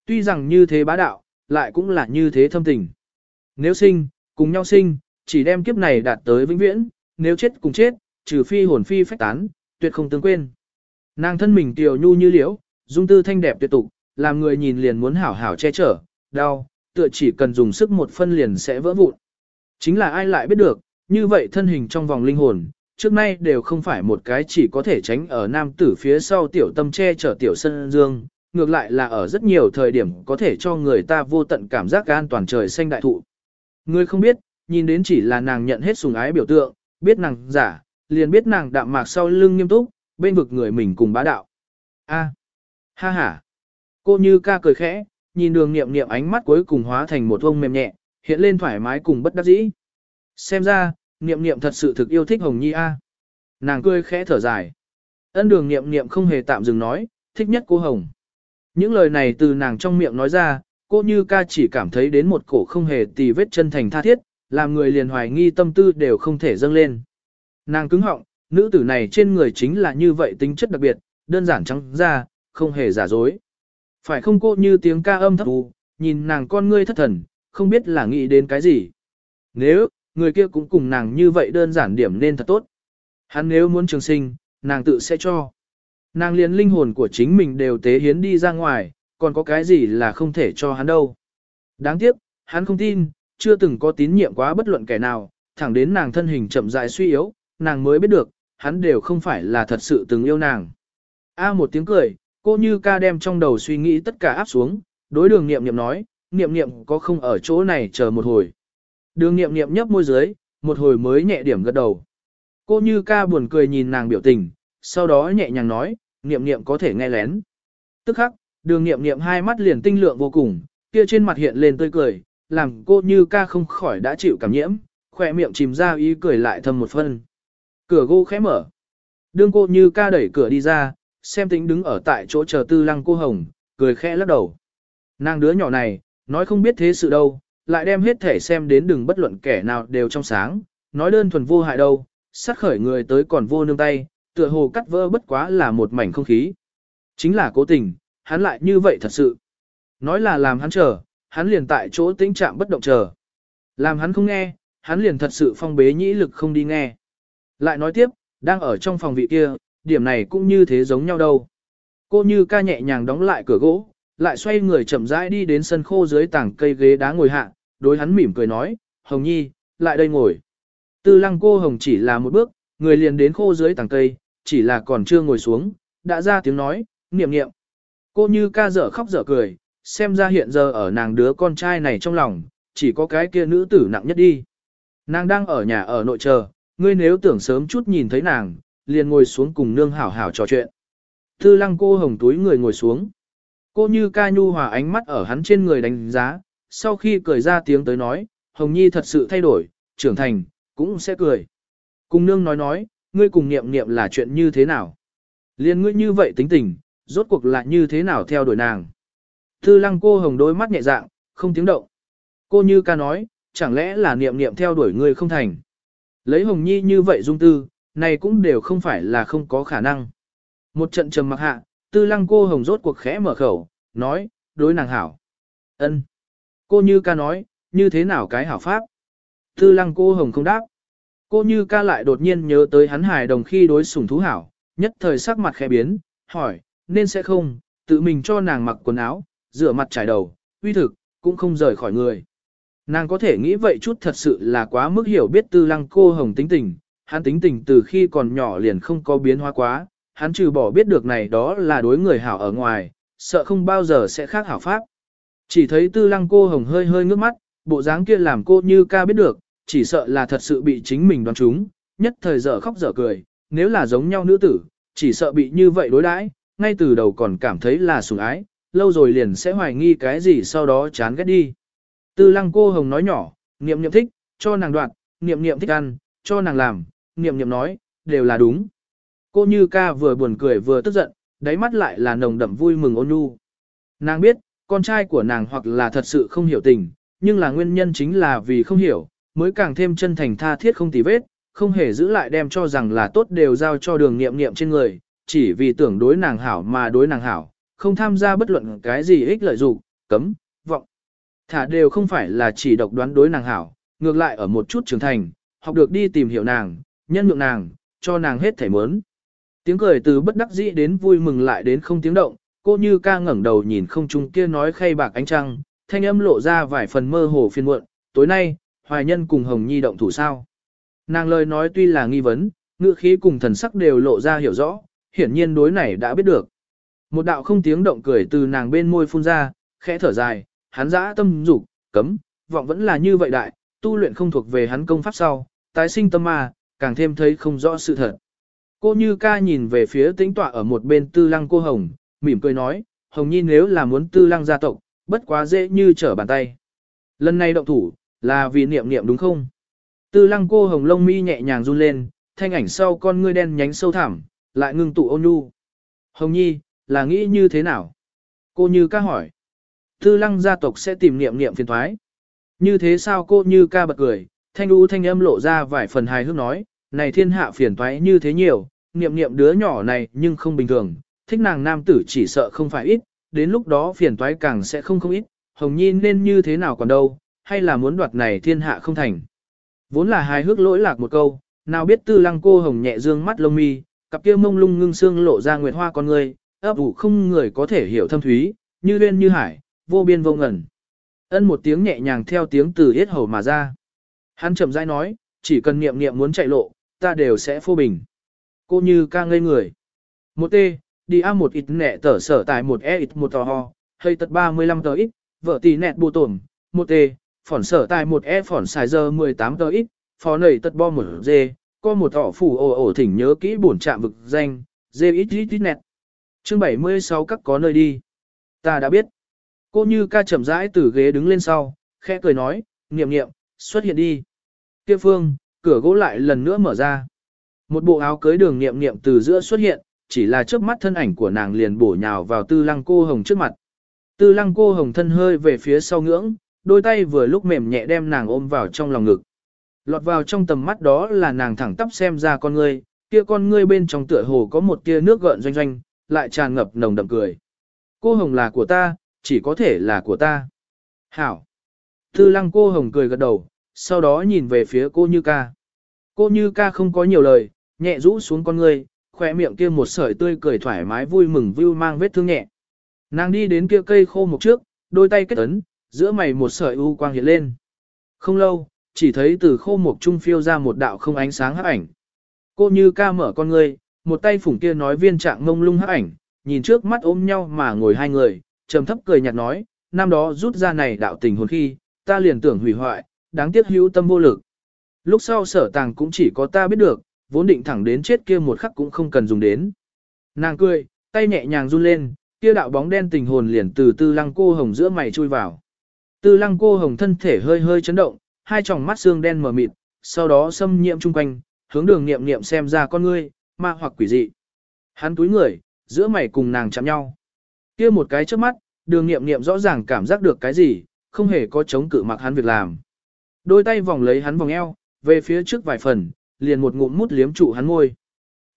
Tuy rằng như thế bá đạo, lại cũng là như thế thâm tình. Nếu sinh, cùng nhau sinh, chỉ đem kiếp này đạt tới vĩnh viễn, nếu chết cùng chết, trừ phi hồn phi phách tán, tuyệt không tương quên. Nàng thân mình tiểu nhu như liễu, dung tư thanh đẹp tuyệt tục, làm người nhìn liền muốn hảo hảo che chở, đau, tựa chỉ cần dùng sức một phân liền sẽ vỡ vụn. Chính là ai lại biết được, như vậy thân hình trong vòng linh hồn, trước nay đều không phải một cái chỉ có thể tránh ở nam tử phía sau tiểu tâm che chở tiểu sân dương, ngược lại là ở rất nhiều thời điểm có thể cho người ta vô tận cảm giác an toàn trời xanh đại thụ. Người không biết, nhìn đến chỉ là nàng nhận hết sùng ái biểu tượng, biết nàng giả, liền biết nàng đạm mạc sau lưng nghiêm túc, bên vực người mình cùng bá đạo. A, ha ha. Cô như ca cười khẽ, nhìn đường nghiệm nghiệm ánh mắt cuối cùng hóa thành một vông mềm nhẹ, hiện lên thoải mái cùng bất đắc dĩ. Xem ra, nghiệm nghiệm thật sự thực yêu thích Hồng Nhi A. Nàng cười khẽ thở dài. Ân đường nghiệm nghiệm không hề tạm dừng nói, thích nhất cô Hồng. Những lời này từ nàng trong miệng nói ra, cô như ca chỉ cảm thấy đến một cổ không hề tì vết chân thành tha thiết, làm người liền hoài nghi tâm tư đều không thể dâng lên. Nàng cứng họng, nữ tử này trên người chính là như vậy tính chất đặc biệt, đơn giản trắng ra, không hề giả dối. Phải không cô như tiếng ca âm thấp u, nhìn nàng con ngươi thất thần, không biết là nghĩ đến cái gì. Nếu, người kia cũng cùng nàng như vậy đơn giản điểm nên thật tốt. Hắn nếu muốn trường sinh, nàng tự sẽ cho. Nàng liền linh hồn của chính mình đều tế hiến đi ra ngoài, còn có cái gì là không thể cho hắn đâu. Đáng tiếc, hắn không tin, chưa từng có tín nhiệm quá bất luận kẻ nào, thẳng đến nàng thân hình chậm rãi suy yếu, nàng mới biết được, hắn đều không phải là thật sự từng yêu nàng. A một tiếng cười, cô như ca đem trong đầu suy nghĩ tất cả áp xuống, đối đường nghiệm nghiệm nói, nghiệm nghiệm có không ở chỗ này chờ một hồi. Đường nghiệm nghiệm nhấp môi dưới, một hồi mới nhẹ điểm gật đầu. Cô như ca buồn cười nhìn nàng biểu tình, sau đó nhẹ nhàng nói, nghiệm nghiệm có thể nghe lén. Tức khắc, đường nghiệm nghiệm hai mắt liền tinh lượng vô cùng, kia trên mặt hiện lên tươi cười, làm cô như ca không khỏi đã chịu cảm nhiễm, khỏe miệng chìm ra ý cười lại thầm một phân. Cửa gỗ khẽ mở. Đương cô như ca đẩy cửa đi ra, xem tính đứng ở tại chỗ chờ tư lăng cô hồng, cười khẽ lắc đầu. Nàng đứa nhỏ này, nói không biết thế sự đâu, lại đem hết thể xem đến đừng bất luận kẻ nào đều trong sáng, nói đơn thuần vô hại đâu, sát khởi người tới còn vô nương tay, tựa hồ cắt vỡ bất quá là một mảnh không khí. Chính là cố tình, hắn lại như vậy thật sự. Nói là làm hắn chờ, hắn liền tại chỗ tĩnh chạm bất động chờ. Làm hắn không nghe, hắn liền thật sự phong bế nhĩ lực không đi nghe. Lại nói tiếp, đang ở trong phòng vị kia, điểm này cũng như thế giống nhau đâu. Cô như ca nhẹ nhàng đóng lại cửa gỗ, lại xoay người chậm rãi đi đến sân khô dưới tảng cây ghế đá ngồi hạ, đối hắn mỉm cười nói, Hồng Nhi, lại đây ngồi. Tư lăng cô Hồng chỉ là một bước, người liền đến khô dưới tảng cây, chỉ là còn chưa ngồi xuống, đã ra tiếng nói, niệm niệm. Cô như ca dở khóc dở cười, xem ra hiện giờ ở nàng đứa con trai này trong lòng, chỉ có cái kia nữ tử nặng nhất đi. Nàng đang ở nhà ở nội chờ, ngươi nếu tưởng sớm chút nhìn thấy nàng, liền ngồi xuống cùng nương hảo hảo trò chuyện. Tư lăng cô hồng túi người ngồi xuống. Cô như ca nhu hòa ánh mắt ở hắn trên người đánh giá, sau khi cười ra tiếng tới nói, Hồng Nhi thật sự thay đổi, trưởng thành, cũng sẽ cười. Cùng nương nói nói, ngươi cùng niệm niệm là chuyện như thế nào? Liên ngươi như vậy tính tình, rốt cuộc là như thế nào theo đuổi nàng? Tư lăng cô hồng đôi mắt nhẹ dạng, không tiếng động. Cô như ca nói, chẳng lẽ là niệm niệm theo đuổi ngươi không thành? Lấy hồng nhi như vậy dung tư, này cũng đều không phải là không có khả năng. Một trận trầm mặc hạ, tư lăng cô hồng rốt cuộc khẽ mở khẩu, nói, đối nàng hảo. ân Cô như ca nói, như thế nào cái hảo pháp? Tư lăng cô hồng không đáp. Cô như ca lại đột nhiên nhớ tới hắn hài đồng khi đối sủng thú hảo, nhất thời sắc mặt khẽ biến, hỏi, nên sẽ không, tự mình cho nàng mặc quần áo, rửa mặt trải đầu, uy thực, cũng không rời khỏi người. Nàng có thể nghĩ vậy chút thật sự là quá mức hiểu biết tư lăng cô hồng tính tình, hắn tính tình từ khi còn nhỏ liền không có biến hóa quá, hắn trừ bỏ biết được này đó là đối người hảo ở ngoài, sợ không bao giờ sẽ khác hảo pháp. Chỉ thấy tư lăng cô hồng hơi hơi ngước mắt, bộ dáng kia làm cô như ca biết được, chỉ sợ là thật sự bị chính mình đoán trúng, nhất thời dở khóc dở cười, nếu là giống nhau nữ tử, chỉ sợ bị như vậy đối đãi, ngay từ đầu còn cảm thấy là sủng ái, lâu rồi liền sẽ hoài nghi cái gì sau đó chán ghét đi. Tư lăng cô hồng nói nhỏ, niệm niệm thích, cho nàng đoạn, niệm niệm thích ăn, cho nàng làm, niệm niệm nói, đều là đúng. Cô như ca vừa buồn cười vừa tức giận, đáy mắt lại là nồng đậm vui mừng ôn nhu. Nàng biết, con trai của nàng hoặc là thật sự không hiểu tình, nhưng là nguyên nhân chính là vì không hiểu, mới càng thêm chân thành tha thiết không tì vết, không hề giữ lại đem cho rằng là tốt đều giao cho đường nghiệm nghiệm trên người, chỉ vì tưởng đối nàng hảo mà đối nàng hảo, không tham gia bất luận cái gì ích lợi dụng, cấm, vọng. Thả đều không phải là chỉ độc đoán đối nàng hảo, ngược lại ở một chút trưởng thành, học được đi tìm hiểu nàng, nhân nhượng nàng, cho nàng hết thể mớn. Tiếng cười từ bất đắc dĩ đến vui mừng lại đến không tiếng động, cô như ca ngẩng đầu nhìn không trung kia nói khay bạc ánh trăng, thanh âm lộ ra vài phần mơ hồ phiên muộn, tối nay, hoài nhân cùng Hồng Nhi động thủ sao. Nàng lời nói tuy là nghi vấn, ngữ khí cùng thần sắc đều lộ ra hiểu rõ, hiển nhiên đối này đã biết được. Một đạo không tiếng động cười từ nàng bên môi phun ra, khẽ thở dài, hắn dã tâm dục, cấm, vọng vẫn là như vậy đại, tu luyện không thuộc về hắn công pháp sau, tái sinh tâm ma, càng thêm thấy không rõ sự thật. Cô như ca nhìn về phía tĩnh tọa ở một bên tư lăng cô Hồng, mỉm cười nói, Hồng Nhi nếu là muốn tư lăng gia tộc, bất quá dễ như trở bàn tay. Lần này động thủ, là vì niệm niệm đúng không? Tư lăng cô Hồng lông mi nhẹ nhàng run lên, thanh ảnh sau con ngươi đen nhánh sâu thẳm, lại ngưng tụ ôn nhu. Hồng Nhi, là nghĩ như thế nào? Cô như ca hỏi. Tư lăng gia tộc sẽ tìm niệm niệm phiền thoái. Như thế sao cô như ca bật cười, thanh u thanh âm lộ ra vài phần hài hước nói, này thiên hạ phiền toái như thế nhiều, niệm niệm đứa nhỏ này nhưng không bình thường, thích nàng nam tử chỉ sợ không phải ít, đến lúc đó phiền toái càng sẽ không không ít, Hồng Nhi nên như thế nào còn đâu, hay là muốn đoạt này thiên hạ không thành. Vốn là hài hước lỗi lạc một câu, nào biết tư lăng cô hồng nhẹ dương mắt lông mi, cặp kia mông lung ngưng xương lộ ra nguyệt hoa con người, ấp ủ không người có thể hiểu thâm thúy, như uyên như hải, vô biên vô ngẩn. Ân một tiếng nhẹ nhàng theo tiếng từ yết hầu mà ra. Hắn chậm rãi nói, chỉ cần niệm niệm muốn chạy lộ, ta đều sẽ phô bình. Cô như ca ngây người. Một T, đi A một ít nẹ tở sở tại một E ít một tò ho, hay tật 35 tờ ít, vợ tỷ nẹt bù tổn, một T, phỏn sở tại một E phỏn xài giờ 18 tờ ít, phó nầy tật bo một dê, có một tỏ phủ ổ ổ thỉnh nhớ kỹ bổn trạm vực danh, dê ít ít ít nẹt. Chương 76 các có nơi đi. Ta đã biết. Cô như ca chậm rãi từ ghế đứng lên sau, khẽ cười nói, niệm niệm, xuất hiện đi. Kia phương, cửa gỗ lại lần nữa mở ra. Một bộ áo cưới đường niệm niệm từ giữa xuất hiện, chỉ là trước mắt thân ảnh của nàng liền bổ nhào vào tư lăng cô hồng trước mặt. Tư lăng cô hồng thân hơi về phía sau ngưỡng, đôi tay vừa lúc mềm nhẹ đem nàng ôm vào trong lòng ngực. Lọt vào trong tầm mắt đó là nàng thẳng tắp xem ra con ngươi, kia con ngươi bên trong tựa hồ có một tia nước gợn doanh doanh, lại tràn ngập nồng đậm cười. Cô hồng là của ta, chỉ có thể là của ta. Hảo. Tư lăng cô hồng cười gật đầu, sau đó nhìn về phía cô Như ca. Cô Như ca không có nhiều lời, nhẹ rũ xuống con người, khỏe miệng kia một sợi tươi cười thoải mái vui mừng view mang vết thương nhẹ. Nàng đi đến kia cây khô một trước, đôi tay kết ấn, giữa mày một sợi u quang hiện lên. Không lâu, chỉ thấy từ khô mục trung phiêu ra một đạo không ánh sáng hắc ảnh. Cô Như ca mở con người, một tay phủng kia nói viên trạng ngông lung hắc ảnh, nhìn trước mắt ôm nhau mà ngồi hai người, trầm thấp cười nhạt nói, năm đó rút ra này đạo tình hồn khi, ta liền tưởng hủy hoại, đáng tiếc hữu tâm vô lực. Lúc sau sở tàng cũng chỉ có ta biết được, vốn định thẳng đến chết kia một khắc cũng không cần dùng đến. Nàng cười, tay nhẹ nhàng run lên, kia đạo bóng đen tình hồn liền từ tư lăng cô hồng giữa mày chui vào. Tư lăng cô hồng thân thể hơi hơi chấn động, hai tròng mắt xương đen mờ mịt, sau đó xâm nhiễm chung quanh, hướng đường nghiệm nghiệm xem ra con ngươi, ma hoặc quỷ dị. Hắn túi người, giữa mày cùng nàng chạm nhau. kia một cái trước mắt, đường nghiệm nghiệm rõ ràng cảm giác được cái gì, không hề có chống cự mặc hắn việc làm. Đôi tay vòng lấy hắn vòng eo, về phía trước vài phần, liền một ngụm mút liếm trụ hắn môi.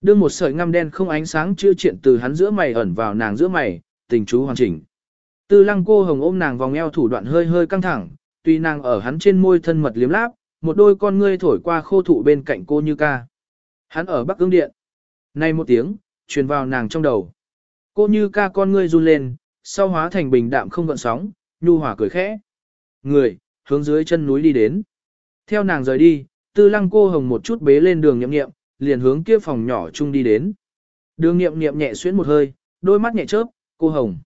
Đưa một sợi ngăm đen không ánh sáng chưa triển từ hắn giữa mày ẩn vào nàng giữa mày, tình chú hoàn chỉnh. Tư lăng cô hồng ôm nàng vòng eo thủ đoạn hơi hơi căng thẳng, tuy nàng ở hắn trên môi thân mật liếm láp, một đôi con ngươi thổi qua khô thụ bên cạnh cô như ca. Hắn ở Bắc Cương Điện. Nay một tiếng, truyền vào nàng trong đầu. Cô như ca con ngươi run lên, sau hóa thành bình đạm không gợn sóng, nhu hòa cười khẽ. Người, hướng dưới chân núi đi đến. Theo nàng rời đi, tư lăng cô hồng một chút bế lên đường nhậm nghiệm, liền hướng kia phòng nhỏ chung đi đến. Đường nghiệm nghiệm nhẹ xuyến một hơi, đôi mắt nhẹ chớp, cô hồng.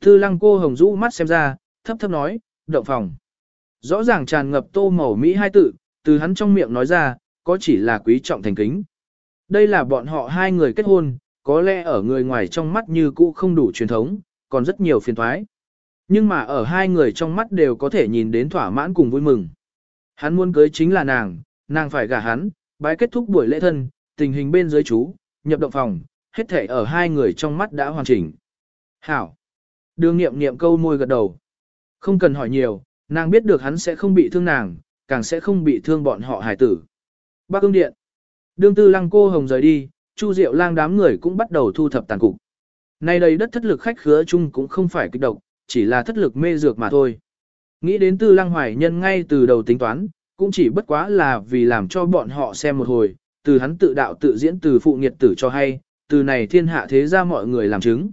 Tư lăng cô hồng rũ mắt xem ra, thấp thấp nói, động phòng. Rõ ràng tràn ngập tô màu Mỹ hai tự, từ hắn trong miệng nói ra, có chỉ là quý trọng thành kính. Đây là bọn họ hai người kết hôn, có lẽ ở người ngoài trong mắt như cũ không đủ truyền thống, còn rất nhiều phiền thoái. Nhưng mà ở hai người trong mắt đều có thể nhìn đến thỏa mãn cùng vui mừng. Hắn muốn cưới chính là nàng, nàng phải gả hắn, bái kết thúc buổi lễ thân, tình hình bên dưới chú, nhập động phòng, hết thể ở hai người trong mắt đã hoàn chỉnh. Hảo. Đường nghiệm nghiệm câu môi gật đầu. Không cần hỏi nhiều, nàng biết được hắn sẽ không bị thương nàng, càng sẽ không bị thương bọn họ hải tử. Bác ương điện. Đương tư lăng cô hồng rời đi, Chu Diệu lang đám người cũng bắt đầu thu thập tàn cục. Nay đây đất thất lực khách khứa chung cũng không phải kích độc, chỉ là thất lực mê dược mà thôi. Nghĩ đến tư lăng hoài nhân ngay từ đầu tính toán, cũng chỉ bất quá là vì làm cho bọn họ xem một hồi, từ hắn tự đạo tự diễn từ phụ nghiệt tử cho hay, từ này thiên hạ thế ra mọi người làm chứng.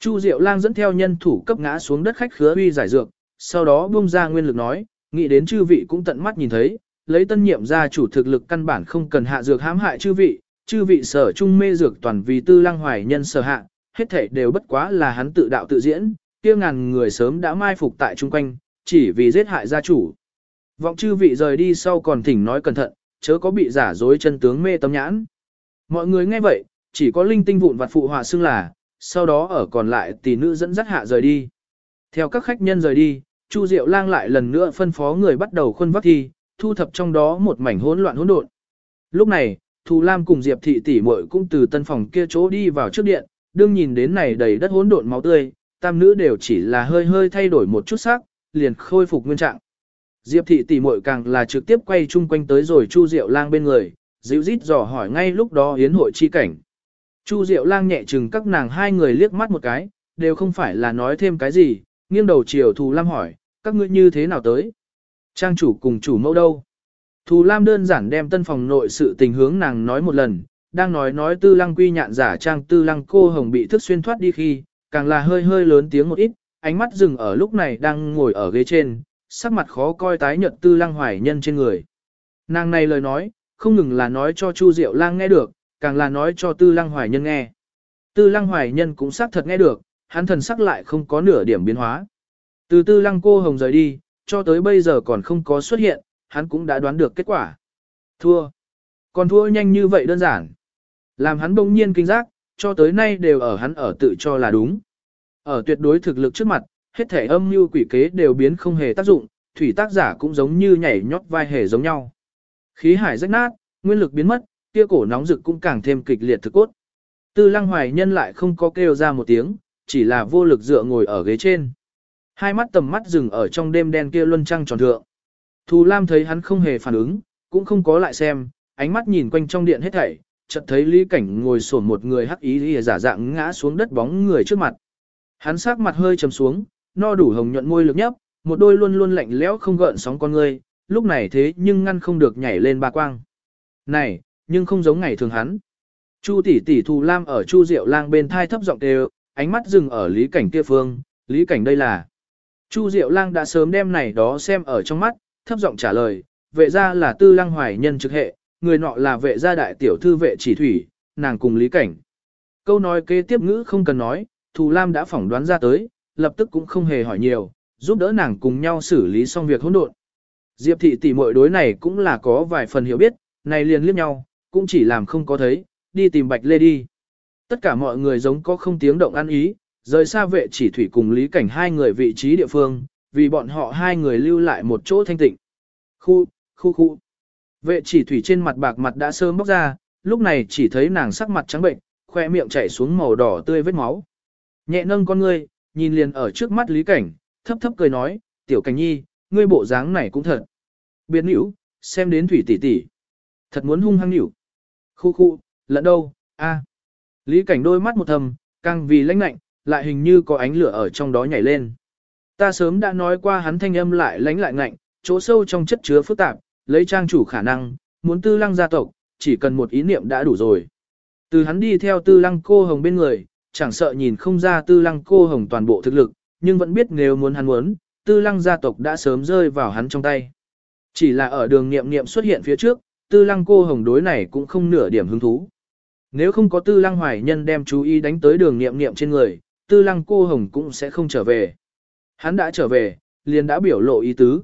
Chu Diệu Lang dẫn theo nhân thủ cấp ngã xuống đất khách khứa uy giải dược, sau đó buông ra nguyên lực nói, nghĩ đến chư vị cũng tận mắt nhìn thấy, lấy tân nhiệm ra chủ thực lực căn bản không cần hạ dược hãm hại chư vị, chư vị sở trung mê dược toàn vì tư lăng hoài nhân sở hạ, hết thể đều bất quá là hắn tự đạo tự diễn, kia ngàn người sớm đã mai phục tại chung quanh, chỉ vì giết hại gia chủ. Vọng chư vị rời đi sau còn thỉnh nói cẩn thận, chớ có bị giả dối chân tướng mê tâm nhãn. Mọi người nghe vậy, chỉ có linh tinh vụn vặt phụ họa xưng là, sau đó ở còn lại tỷ nữ dẫn dắt hạ rời đi. Theo các khách nhân rời đi, Chu Diệu Lang lại lần nữa phân phó người bắt đầu khuân vác thi, thu thập trong đó một mảnh hỗn loạn hỗn độn. Lúc này, Thù Lam cùng Diệp thị tỷ muội cũng từ tân phòng kia chỗ đi vào trước điện, đương nhìn đến này đầy đất hỗn độn máu tươi, tam nữ đều chỉ là hơi hơi thay đổi một chút sắc, liền khôi phục nguyên trạng. Diệp thị tỷ muội càng là trực tiếp quay chung quanh tới rồi Chu Diệu Lang bên người, dịu rít dò hỏi ngay lúc đó yến hội chi cảnh. Chu Diệu Lang nhẹ chừng các nàng hai người liếc mắt một cái, đều không phải là nói thêm cái gì, nghiêng đầu chiều Thù Lam hỏi, các ngươi như thế nào tới? Trang chủ cùng chủ mẫu đâu? Thù Lam đơn giản đem tân phòng nội sự tình hướng nàng nói một lần, đang nói nói tư lăng quy nhạn giả trang tư lăng cô hồng bị thức xuyên thoát đi khi, càng là hơi hơi lớn tiếng một ít, ánh mắt dừng ở lúc này đang ngồi ở ghế trên, sắc mặt khó coi tái nhợt tư lăng hoài nhân trên người. Nàng này lời nói, không ngừng là nói cho Chu Diệu Lang nghe được, càng là nói cho tư lăng hoài nhân nghe. Tư lăng hoài nhân cũng xác thật nghe được, hắn thần sắc lại không có nửa điểm biến hóa. Từ tư lăng cô hồng rời đi, cho tới bây giờ còn không có xuất hiện, hắn cũng đã đoán được kết quả. Thua. Còn thua nhanh như vậy đơn giản. Làm hắn bỗng nhiên kinh giác, cho tới nay đều ở hắn ở tự cho là đúng. Ở tuyệt đối thực lực trước mặt, hết thể âm mưu quỷ kế đều biến không hề tác dụng, thủy tác giả cũng giống như nhảy nhót vai hề giống nhau. Khí hải rách nát, nguyên lực biến mất, kia cổ nóng rực cũng càng thêm kịch liệt thực cốt. Tư lăng hoài nhân lại không có kêu ra một tiếng, chỉ là vô lực dựa ngồi ở ghế trên. Hai mắt tầm mắt dừng ở trong đêm đen kia luân trăng tròn thượng. Thù Lam thấy hắn không hề phản ứng, cũng không có lại xem, ánh mắt nhìn quanh trong điện hết thảy, chợt thấy Lý Cảnh ngồi xổm một người hắc ý lìa giả dạng ngã xuống đất bóng người trước mặt. Hắn sắc mặt hơi trầm xuống, no đủ hồng nhuận môi lực nhấp, một đôi luôn luôn lạnh lẽo không gợn sóng con người, lúc này thế nhưng ngăn không được nhảy lên ba quang. Này, nhưng không giống ngày thường hắn. Chu tỷ tỷ Thù Lam ở Chu Diệu Lang bên thai thấp giọng đều, ánh mắt dừng ở Lý Cảnh kia phương, Lý Cảnh đây là. Chu Diệu Lang đã sớm đem này đó xem ở trong mắt, thấp giọng trả lời, vệ gia là tư lăng hoài nhân trực hệ, người nọ là vệ gia đại tiểu thư vệ chỉ thủy, nàng cùng Lý Cảnh. Câu nói kế tiếp ngữ không cần nói, Thù Lam đã phỏng đoán ra tới, lập tức cũng không hề hỏi nhiều, giúp đỡ nàng cùng nhau xử lý xong việc hỗn độn. Diệp thị tỷ muội đối này cũng là có vài phần hiểu biết, này liền liếc nhau, cũng chỉ làm không có thấy, đi tìm Bạch Lê đi. Tất cả mọi người giống có không tiếng động ăn ý, rời xa vệ chỉ thủy cùng Lý Cảnh hai người vị trí địa phương, vì bọn họ hai người lưu lại một chỗ thanh tịnh. Khu, khu khu. Vệ chỉ thủy trên mặt bạc mặt đã sớm bóc ra, lúc này chỉ thấy nàng sắc mặt trắng bệnh, khoe miệng chảy xuống màu đỏ tươi vết máu. Nhẹ nâng con ngươi, nhìn liền ở trước mắt Lý Cảnh, thấp thấp cười nói, tiểu cảnh nhi, ngươi bộ dáng này cũng thật. Biệt nữ, xem đến thủy tỷ tỷ. Thật muốn hung hăng nữ. Khu khu, lẫn đâu, a. Lý Cảnh đôi mắt một thầm, càng vì lãnh lạnh, lại hình như có ánh lửa ở trong đó nhảy lên. Ta sớm đã nói qua hắn thanh âm lại lãnh lại ngạnh, chỗ sâu trong chất chứa phức tạp, lấy trang chủ khả năng, muốn tư lăng gia tộc, chỉ cần một ý niệm đã đủ rồi. Từ hắn đi theo tư lăng cô hồng bên người, chẳng sợ nhìn không ra tư lăng cô hồng toàn bộ thực lực, nhưng vẫn biết nếu muốn hắn muốn, tư lăng gia tộc đã sớm rơi vào hắn trong tay. Chỉ là ở đường nghiệm nghiệm xuất hiện phía trước, tư lăng cô hồng đối này cũng không nửa điểm hứng thú. Nếu không có tư lăng hoài nhân đem chú ý đánh tới đường nghiệm nghiệm trên người, tư lăng cô hồng cũng sẽ không trở về. Hắn đã trở về, liền đã biểu lộ ý tứ.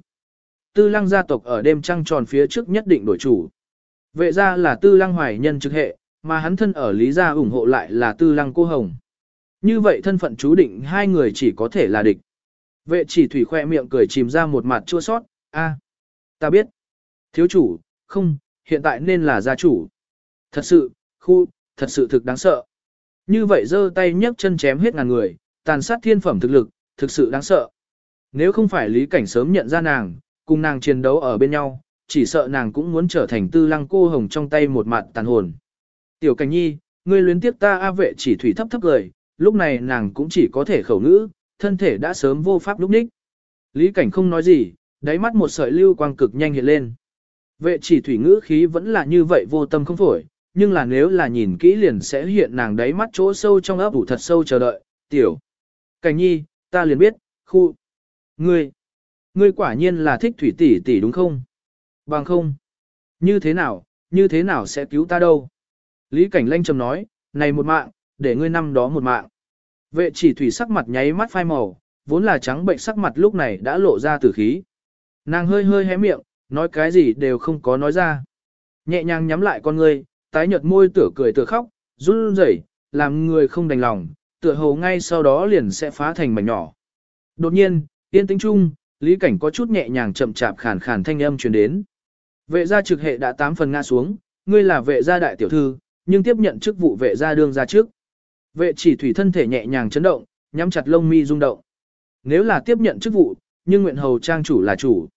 Tư lăng gia tộc ở đêm trăng tròn phía trước nhất định đổi chủ. Vệ ra là tư lăng hoài nhân trực hệ, mà hắn thân ở lý gia ủng hộ lại là tư lăng cô hồng. Như vậy thân phận chú định hai người chỉ có thể là địch. Vệ chỉ thủy khoe miệng cười chìm ra một mặt chua sót, a, ta biết. Thiếu chủ, không, hiện tại nên là gia chủ. Thật sự, khu, thật sự thực đáng sợ. Như vậy giơ tay nhấc chân chém hết ngàn người, tàn sát thiên phẩm thực lực, thực sự đáng sợ. Nếu không phải lý cảnh sớm nhận ra nàng, cùng nàng chiến đấu ở bên nhau, chỉ sợ nàng cũng muốn trở thành tư lăng cô hồng trong tay một mặt tàn hồn. Tiểu cảnh nhi, ngươi luyến tiếp ta A vệ chỉ thủy thấp thấp cười, lúc này nàng cũng chỉ có thể khẩu ngữ, thân thể đã sớm vô pháp lúc ních. Lý cảnh không nói gì, đáy mắt một sợi lưu quang cực nhanh hiện lên. Vệ chỉ thủy ngữ khí vẫn là như vậy vô tâm không phổi, nhưng là nếu là nhìn kỹ liền sẽ hiện nàng đáy mắt chỗ sâu trong ấp ủ thật sâu chờ đợi, tiểu. Cảnh nhi, ta liền biết, khu. Ngươi, ngươi quả nhiên là thích thủy tỷ tỷ đúng không? Bằng không. Như thế nào, như thế nào sẽ cứu ta đâu? Lý cảnh lanh trầm nói, này một mạng, để ngươi năm đó một mạng. Vệ chỉ thủy sắc mặt nháy mắt phai màu, vốn là trắng bệnh sắc mặt lúc này đã lộ ra tử khí. Nàng hơi hơi hé miệng, nói cái gì đều không có nói ra. Nhẹ nhàng nhắm lại con ngươi, tái nhợt môi tựa cười tựa khóc, run rẩy, làm người không đành lòng, tựa hồ ngay sau đó liền sẽ phá thành mảnh nhỏ. Đột nhiên, yên tĩnh chung, lý cảnh có chút nhẹ nhàng chậm chạp khàn khàn thanh âm truyền đến. Vệ gia trực hệ đã tám phần ngã xuống, ngươi là vệ gia đại tiểu thư, nhưng tiếp nhận chức vụ vệ gia đương ra trước. Vệ chỉ thủy thân thể nhẹ nhàng chấn động, nhắm chặt lông mi rung động. Nếu là tiếp nhận chức vụ, nhưng nguyện hầu trang chủ là chủ.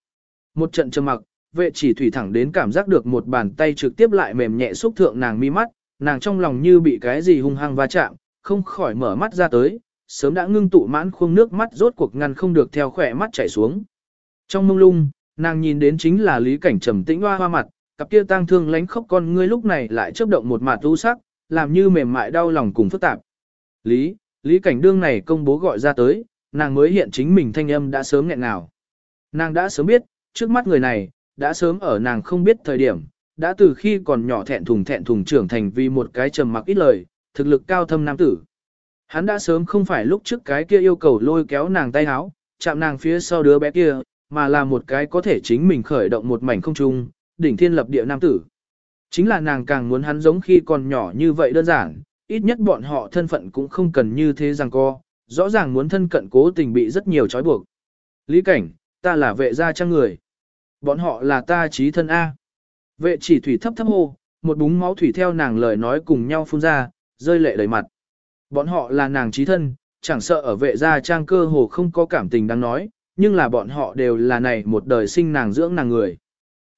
Một trận trầm mặc, vệ chỉ thủy thẳng đến cảm giác được một bàn tay trực tiếp lại mềm nhẹ xúc thượng nàng mi mắt, nàng trong lòng như bị cái gì hung hăng va chạm, không khỏi mở mắt ra tới, sớm đã ngưng tụ mãn khuôn nước mắt rốt cuộc ngăn không được theo khỏe mắt chảy xuống. Trong mông lung, nàng nhìn đến chính là lý cảnh trầm tĩnh hoa hoa mặt, cặp kia tang thương lánh khóc con ngươi lúc này lại chớp động một mạt u sắc, làm như mềm mại đau lòng cùng phức tạp. Lý, lý cảnh đương này công bố gọi ra tới, nàng mới hiện chính mình thanh âm đã sớm nghẹn nào. Nàng đã sớm biết, trước mắt người này, đã sớm ở nàng không biết thời điểm, đã từ khi còn nhỏ thẹn thùng thẹn thùng trưởng thành vì một cái trầm mặc ít lời, thực lực cao thâm nam tử. Hắn đã sớm không phải lúc trước cái kia yêu cầu lôi kéo nàng tay háo, chạm nàng phía sau đứa bé kia, mà là một cái có thể chính mình khởi động một mảnh không trung, đỉnh thiên lập địa nam tử. Chính là nàng càng muốn hắn giống khi còn nhỏ như vậy đơn giản, ít nhất bọn họ thân phận cũng không cần như thế rằng co, rõ ràng muốn thân cận cố tình bị rất nhiều trói buộc. Lý cảnh, ta là vệ gia trang người. Bọn họ là ta trí thân A. Vệ chỉ thủy thấp thấp hô, một búng máu thủy theo nàng lời nói cùng nhau phun ra, rơi lệ đầy mặt. Bọn họ là nàng trí thân, chẳng sợ ở vệ gia trang cơ hồ không có cảm tình đáng nói, nhưng là bọn họ đều là này một đời sinh nàng dưỡng nàng người.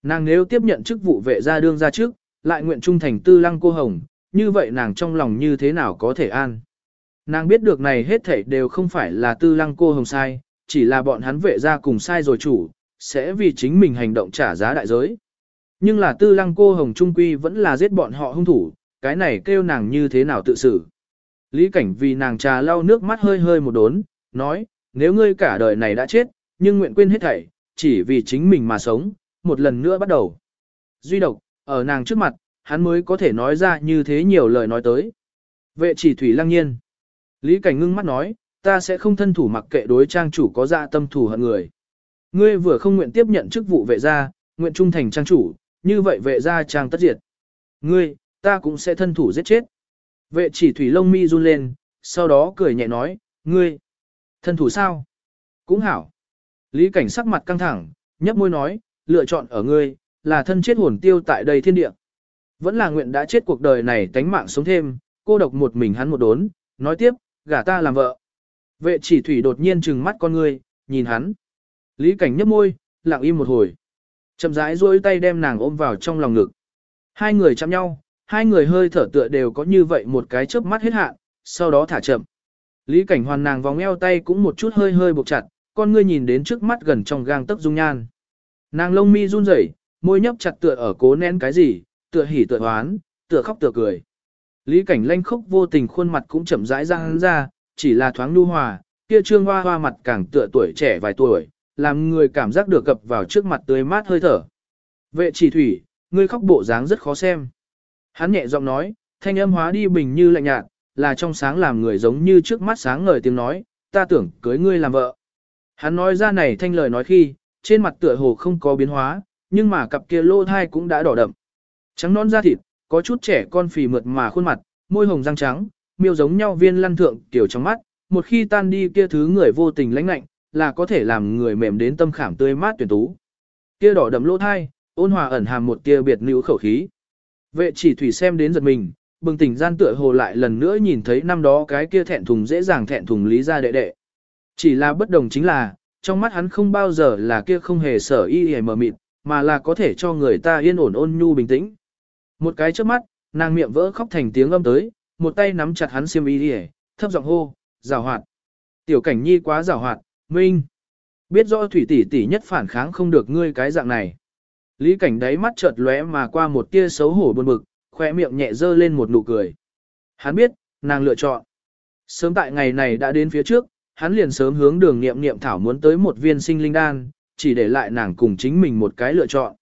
Nàng nếu tiếp nhận chức vụ vệ gia đương ra trước, lại nguyện trung thành tư lăng cô hồng, như vậy nàng trong lòng như thế nào có thể an. Nàng biết được này hết thảy đều không phải là tư lăng cô hồng sai, chỉ là bọn hắn vệ gia cùng sai rồi chủ, sẽ vì chính mình hành động trả giá đại giới. Nhưng là tư lăng cô hồng trung quy vẫn là giết bọn họ hung thủ, cái này kêu nàng như thế nào tự xử. Lý cảnh vì nàng trà lau nước mắt hơi hơi một đốn, nói, nếu ngươi cả đời này đã chết, nhưng nguyện quên hết thảy, chỉ vì chính mình mà sống, một lần nữa bắt đầu. Duy độc, ở nàng trước mặt, hắn mới có thể nói ra như thế nhiều lời nói tới. Vệ chỉ thủy lăng nhiên. Lý cảnh ngưng mắt nói, ta sẽ không thân thủ mặc kệ đối trang chủ có dạ tâm thủ hận người. Ngươi vừa không nguyện tiếp nhận chức vụ vệ gia, nguyện trung thành trang chủ, như vậy vệ gia trang tất diệt. Ngươi, ta cũng sẽ thân thủ giết chết. Vệ chỉ thủy lông mi run lên, sau đó cười nhẹ nói, ngươi, thân thủ sao? Cũng hảo. Lý cảnh sắc mặt căng thẳng, nhấp môi nói, lựa chọn ở ngươi, là thân chết hồn tiêu tại đây thiên địa. Vẫn là nguyện đã chết cuộc đời này tánh mạng sống thêm, cô độc một mình hắn một đốn, nói tiếp, gả ta làm vợ. Vệ chỉ thủy đột nhiên trừng mắt con ngươi, nhìn hắn. Lý cảnh nhấp môi, lặng im một hồi. Chậm rãi duỗi tay đem nàng ôm vào trong lòng ngực. Hai người chạm nhau, hai người hơi thở tựa đều có như vậy một cái chớp mắt hết hạn, sau đó thả chậm. Lý cảnh hoàn nàng vòng eo tay cũng một chút hơi hơi buộc chặt, con ngươi nhìn đến trước mắt gần trong gang tấc dung nhan. Nàng lông mi run rẩy, môi nhấp chặt tựa ở cố nén cái gì, tựa hỉ tựa hoán, tựa khóc tựa cười. Lý cảnh lanh khóc vô tình khuôn mặt cũng chậm rãi ra hắn ra, chỉ là thoáng nu hòa, kia trương hoa hoa mặt càng tựa tuổi trẻ vài tuổi, làm người cảm giác được cập vào trước mặt tươi mát hơi thở. Vệ chỉ thủy, ngươi khóc bộ dáng rất khó xem. Hắn nhẹ giọng nói, thanh âm hóa đi bình như lạnh nhạt, là trong sáng làm người giống như trước mắt sáng ngời tiếng nói, ta tưởng cưới ngươi làm vợ. Hắn nói ra này thanh lời nói khi, trên mặt tựa hồ không có biến hóa, nhưng mà cặp kia lô thai cũng đã đỏ đậm. Trắng non da thịt, có chút trẻ con phì mượt mà khuôn mặt, môi hồng răng trắng, miêu giống nhau viên lăn thượng tiểu trong mắt, một khi tan đi kia thứ người vô tình lãnh lạnh, là có thể làm người mềm đến tâm khảm tươi mát tuyển tú. Kia đỏ đậm lỗ thai, ôn hòa ẩn hàm một tia biệt nữ khẩu khí. Vệ chỉ thủy xem đến giật mình, bừng tỉnh gian tựa hồ lại lần nữa nhìn thấy năm đó cái kia thẹn thùng dễ dàng thẹn thùng lý ra đệ đệ. Chỉ là bất đồng chính là, trong mắt hắn không bao giờ là kia không hề sở y hề mờ mịt, mà là có thể cho người ta yên ổn ôn nhu bình tĩnh. Một cái trước mắt, nàng miệng vỡ khóc thành tiếng âm tới, một tay nắm chặt hắn xiêm y hề, thấp giọng hô, rào hoạt. Tiểu cảnh nhi quá rào hoạt, minh. Biết rõ thủy tỷ tỷ nhất phản kháng không được ngươi cái dạng này. Lý cảnh đáy mắt chợt lóe mà qua một tia xấu hổ buồn bực, khỏe miệng nhẹ dơ lên một nụ cười. Hắn biết, nàng lựa chọn. Sớm tại ngày này đã đến phía trước, hắn liền sớm hướng đường nghiệm nghiệm thảo muốn tới một viên sinh linh đan, chỉ để lại nàng cùng chính mình một cái lựa chọn.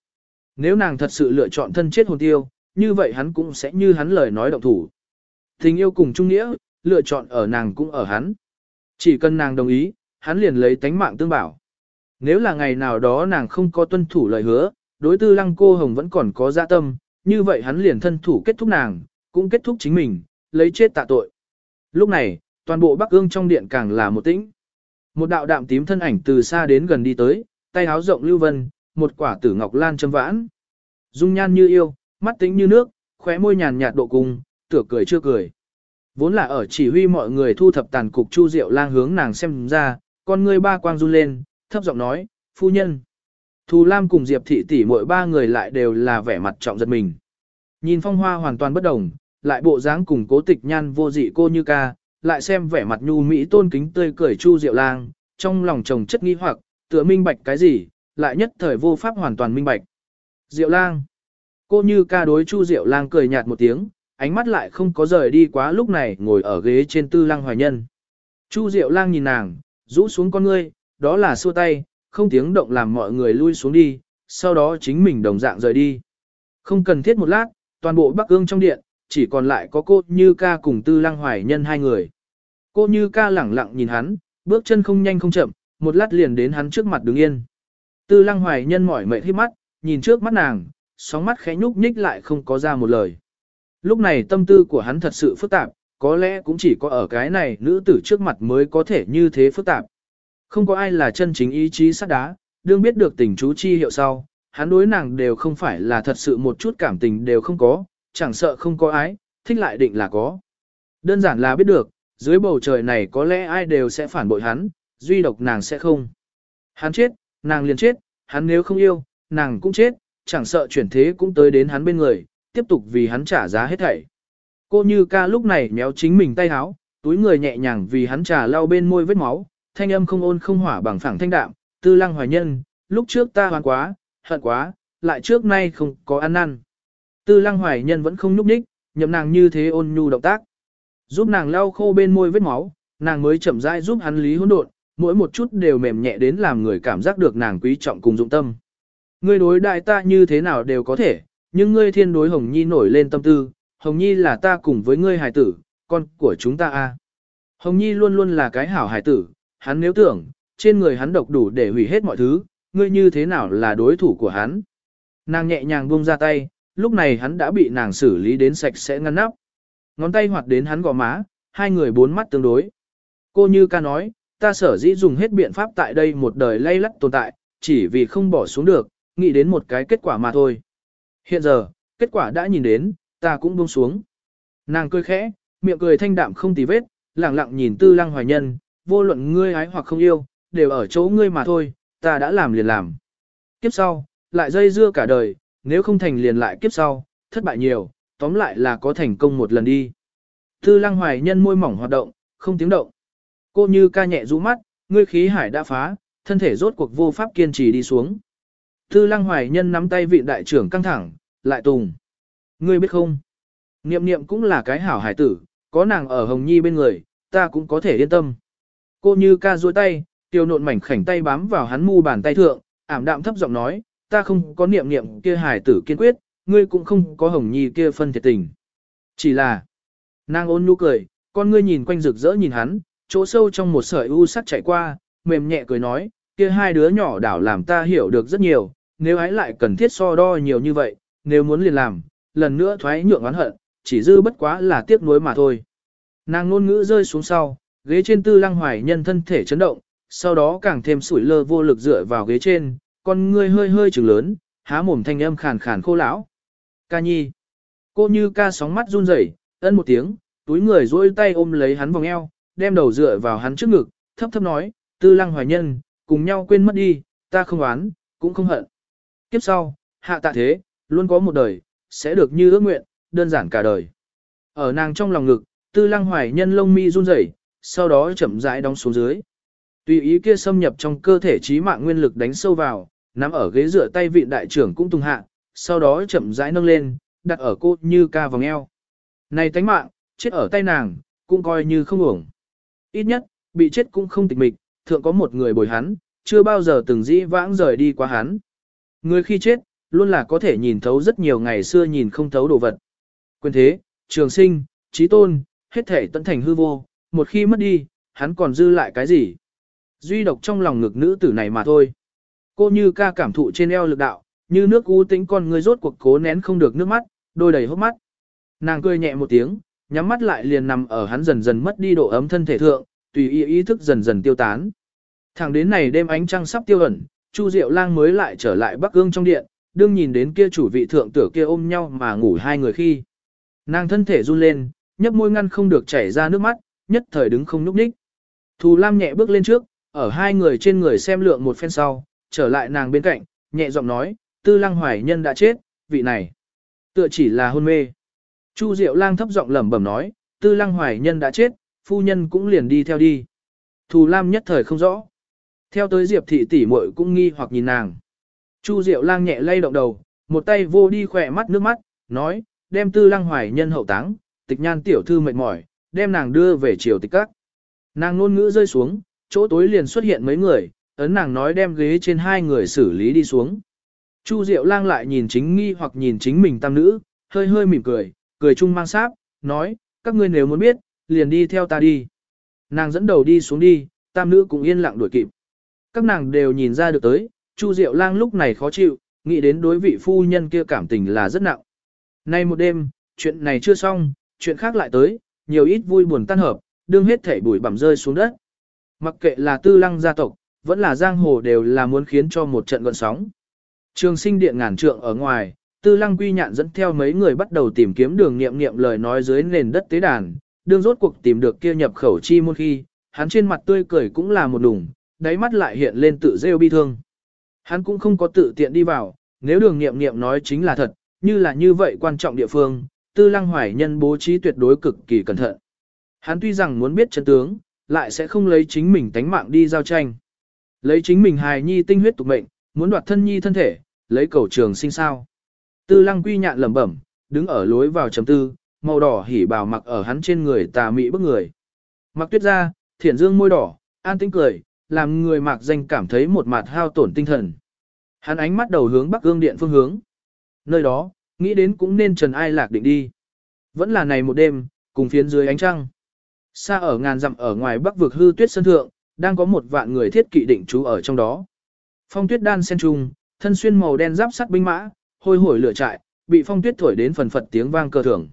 Nếu nàng thật sự lựa chọn thân chết hồn tiêu, như vậy hắn cũng sẽ như hắn lời nói động thủ. Tình yêu cùng trung nghĩa, lựa chọn ở nàng cũng ở hắn. Chỉ cần nàng đồng ý, hắn liền lấy tánh mạng tương bảo. Nếu là ngày nào đó nàng không có tuân thủ lời hứa, đối tư lăng cô hồng vẫn còn có dạ tâm, như vậy hắn liền thân thủ kết thúc nàng, cũng kết thúc chính mình, lấy chết tạ tội. Lúc này, toàn bộ bắc ương trong điện càng là một tĩnh. Một đạo đạm tím thân ảnh từ xa đến gần đi tới, tay háo rộng lưu vân, một quả tử ngọc lan châm vãn. Dung nhan như yêu, mắt tĩnh như nước, khóe môi nhàn nhạt độ cùng, tựa cười chưa cười. Vốn là ở chỉ huy mọi người thu thập tàn cục chu diệu lang hướng nàng xem ra, con ngươi ba quang run lên, thấp giọng nói, phu nhân. Thù Lam cùng Diệp thị tỷ mỗi ba người lại đều là vẻ mặt trọng giật mình. Nhìn phong hoa hoàn toàn bất đồng, lại bộ dáng cùng cố tịch nhan vô dị cô như ca, lại xem vẻ mặt nhu mỹ tôn kính tươi cười chu diệu lang, trong lòng chồng chất nghi hoặc, tựa minh bạch cái gì, lại nhất thời vô pháp hoàn toàn minh bạch. Diệu lang. Cô như ca đối Chu Diệu lang cười nhạt một tiếng, ánh mắt lại không có rời đi quá lúc này ngồi ở ghế trên tư lăng hoài nhân. Chu Diệu lang nhìn nàng, rũ xuống con ngươi, đó là xua tay, không tiếng động làm mọi người lui xuống đi, sau đó chính mình đồng dạng rời đi. Không cần thiết một lát, toàn bộ Bắc Ương trong điện, chỉ còn lại có cô Như Ca cùng Tư Lăng Hoài Nhân hai người. Cô Như Ca lẳng lặng nhìn hắn, bước chân không nhanh không chậm, một lát liền đến hắn trước mặt đứng yên. Tư Lăng Hoài Nhân mỏi mệt hít mắt, nhìn trước mắt nàng, sóng mắt khẽ nhúc nhích lại không có ra một lời. Lúc này tâm tư của hắn thật sự phức tạp, có lẽ cũng chỉ có ở cái này nữ tử trước mặt mới có thể như thế phức tạp. Không có ai là chân chính ý chí sắt đá, đương biết được tình chú chi hiệu sau, hắn đối nàng đều không phải là thật sự một chút cảm tình đều không có, chẳng sợ không có ái, thích lại định là có. Đơn giản là biết được, dưới bầu trời này có lẽ ai đều sẽ phản bội hắn, duy độc nàng sẽ không. Hắn chết, nàng liền chết, hắn nếu không yêu, nàng cũng chết, chẳng sợ chuyển thế cũng tới đến hắn bên người, tiếp tục vì hắn trả giá hết thảy. Cô như ca lúc này méo chính mình tay háo, túi người nhẹ nhàng vì hắn trà lau bên môi vết máu, thanh âm không ôn không hỏa bằng phẳng thanh đạm, tư lăng hoài nhân, lúc trước ta hoàn quá, hận quá, lại trước nay không có ăn năn. Tư lăng hoài nhân vẫn không nhúc nhích, nhậm nàng như thế ôn nhu động tác. Giúp nàng lau khô bên môi vết máu, nàng mới chậm rãi giúp hắn lý hỗn độn, mỗi một chút đều mềm nhẹ đến làm người cảm giác được nàng quý trọng cùng dụng tâm. Ngươi đối đại ta như thế nào đều có thể, nhưng ngươi thiên đối Hồng Nhi nổi lên tâm tư, Hồng Nhi là ta cùng với ngươi hài tử, con của chúng ta a. Hồng Nhi luôn luôn là cái hảo hài tử, hắn nếu tưởng, trên người hắn độc đủ để hủy hết mọi thứ, ngươi như thế nào là đối thủ của hắn. Nàng nhẹ nhàng buông ra tay, lúc này hắn đã bị nàng xử lý đến sạch sẽ ngăn nắp. Ngón tay hoạt đến hắn gò má, hai người bốn mắt tương đối. Cô như ca nói, ta sở dĩ dùng hết biện pháp tại đây một đời lay lắt tồn tại, chỉ vì không bỏ xuống được, nghĩ đến một cái kết quả mà thôi. Hiện giờ, kết quả đã nhìn đến, ta cũng buông xuống. Nàng cười khẽ, miệng cười thanh đạm không tì vết, lặng lặng nhìn tư lăng hoài nhân, vô luận ngươi ái hoặc không yêu, đều ở chỗ ngươi mà thôi, ta đã làm liền làm. Kiếp sau, lại dây dưa cả đời, nếu không thành liền lại kiếp sau, thất bại nhiều, tóm lại là có thành công một lần đi. Tư lăng hoài nhân môi mỏng hoạt động, không tiếng động. Cô như ca nhẹ rũ mắt, ngươi khí hải đã phá, thân thể rốt cuộc vô pháp kiên trì đi xuống. Tư lăng hoài nhân nắm tay vị đại trưởng căng thẳng, lại tùng. Ngươi biết không? Niệm niệm cũng là cái hảo hải tử, có nàng ở Hồng Nhi bên người, ta cũng có thể yên tâm. Cô như ca duỗi tay, tiêu nộn mảnh khảnh tay bám vào hắn mu bàn tay thượng, ảm đạm thấp giọng nói, ta không có niệm niệm kia hải tử kiên quyết, ngươi cũng không có Hồng Nhi kia phân thiệt tình. Chỉ là, nàng ôn nhu cười, con ngươi nhìn quanh rực rỡ nhìn hắn, chỗ sâu trong một sợi u sắc chạy qua, mềm nhẹ cười nói, kia hai đứa nhỏ đảo làm ta hiểu được rất nhiều, nếu ấy lại cần thiết so đo nhiều như vậy, nếu muốn liền làm, lần nữa thoái nhượng oán hận, chỉ dư bất quá là tiếc nuối mà thôi. Nàng ngôn ngữ rơi xuống sau, ghế trên tư lăng hoài nhân thân thể chấn động, sau đó càng thêm sủi lơ vô lực dựa vào ghế trên, con ngươi hơi hơi trừng lớn, há mồm thanh âm khàn khàn khô lão. Ca nhi. Cô như ca sóng mắt run rẩy, ân một tiếng, túi người duỗi tay ôm lấy hắn vòng eo, đem đầu dựa vào hắn trước ngực, thấp thấp nói, tư lăng hoài nhân, cùng nhau quên mất đi, ta không oán, cũng không hận. Kiếp sau, hạ tạ thế, luôn có một đời, sẽ được như ước nguyện, đơn giản cả đời. Ở nàng trong lòng ngực, tư lăng hoài nhân lông mi run rẩy, sau đó chậm rãi đóng xuống dưới. Tùy ý kia xâm nhập trong cơ thể trí mạng nguyên lực đánh sâu vào, nắm ở ghế dựa tay vị đại trưởng cũng tung hạ, sau đó chậm rãi nâng lên, đặt ở cô như ca vòng eo. Này tánh mạng, chết ở tay nàng, cũng coi như không uổng. Ít nhất, bị chết cũng không tịch mịch, thượng có một người bồi hắn, chưa bao giờ từng dĩ vãng rời đi qua hắn. Người khi chết, luôn là có thể nhìn thấu rất nhiều ngày xưa nhìn không thấu đồ vật. Quyền thế, trường sinh, trí tôn, hết thể tận thành hư vô, một khi mất đi, hắn còn dư lại cái gì? Duy độc trong lòng ngực nữ tử này mà thôi. Cô như ca cảm thụ trên eo lực đạo, như nước u tính con người rốt cuộc cố nén không được nước mắt, đôi đầy hốc mắt. Nàng cười nhẹ một tiếng, nhắm mắt lại liền nằm ở hắn dần dần mất đi độ ấm thân thể thượng, tùy ý ý thức dần dần tiêu tán. Thẳng đến này đêm ánh trăng sắp tiêu ẩn, Chu Diệu Lang mới lại trở lại Bắc Ương trong điện, đương nhìn đến kia chủ vị thượng tử kia ôm nhau mà ngủ hai người khi. Nàng thân thể run lên, nhấp môi ngăn không được chảy ra nước mắt, nhất thời đứng không nhúc nhích. Thù Lam nhẹ bước lên trước, ở hai người trên người xem lượng một phen sau, trở lại nàng bên cạnh, nhẹ giọng nói, tư lăng hoài nhân đã chết, vị này. Tựa chỉ là hôn mê. Chu Diệu Lang thấp giọng lẩm bẩm nói, tư lăng hoài nhân đã chết, phu nhân cũng liền đi theo đi. Thù Lam nhất thời không rõ. Theo tới Diệp thị tỷ muội cũng nghi hoặc nhìn nàng. Chu Diệu lang nhẹ lay động đầu, một tay vô đi khỏe mắt nước mắt, nói, đem tư lăng hoài nhân hậu táng, tịch nhan tiểu thư mệt mỏi, đem nàng đưa về triều tịch các. Nàng ngôn ngữ rơi xuống, chỗ tối liền xuất hiện mấy người, ấn nàng nói đem ghế trên hai người xử lý đi xuống. Chu Diệu lang lại nhìn chính nghi hoặc nhìn chính mình tam nữ, hơi hơi mỉm cười, cười chung mang sáp, nói, các ngươi nếu muốn biết, liền đi theo ta đi. Nàng dẫn đầu đi xuống đi, tam nữ cũng yên lặng đuổi kịp. Các nàng đều nhìn ra được tới, Chu Diệu lang lúc này khó chịu, nghĩ đến đối vị phu nhân kia cảm tình là rất nặng. Nay một đêm, chuyện này chưa xong, chuyện khác lại tới, nhiều ít vui buồn tan hợp, đương hết thể bụi bặm rơi xuống đất. Mặc kệ là tư lăng gia tộc, vẫn là giang hồ đều là muốn khiến cho một trận gọn sóng. Trường sinh điện ngàn trượng ở ngoài, tư lăng quy nhạn dẫn theo mấy người bắt đầu tìm kiếm đường nghiệm nghiệm lời nói dưới nền đất tế đàn, đương rốt cuộc tìm được kia nhập khẩu chi môn khi, hắn trên mặt tươi cười cũng là một đủng, đáy mắt lại hiện lên tự rêu bi thương. Hắn cũng không có tự tiện đi vào, nếu đường nghiệm nghiệm nói chính là thật, như là như vậy quan trọng địa phương, tư lăng hoài nhân bố trí tuyệt đối cực kỳ cẩn thận. Hắn tuy rằng muốn biết chân tướng, lại sẽ không lấy chính mình tánh mạng đi giao tranh. Lấy chính mình hài nhi tinh huyết tục mệnh, muốn đoạt thân nhi thân thể, lấy cầu trường sinh sao. Tư lăng quy nhạn lẩm bẩm, đứng ở lối vào chấm tư, màu đỏ hỉ bào mặc ở hắn trên người tà mị bức người. Mặc tuyết ra, thiển dương môi đỏ, an tĩnh cười, làm người mạc danh cảm thấy một mặt hao tổn tinh thần. Hắn ánh mắt đầu hướng bắc gương điện phương hướng. Nơi đó, nghĩ đến cũng nên trần ai lạc định đi. Vẫn là này một đêm, cùng phiến dưới ánh trăng. Xa ở ngàn dặm ở ngoài bắc vực hư tuyết sơn thượng, đang có một vạn người thiết kỵ định trú ở trong đó. Phong tuyết đan sen trung, thân xuyên màu đen giáp sắt binh mã, hôi hổi lửa trại, bị phong tuyết thổi đến phần phật tiếng vang cờ thưởng.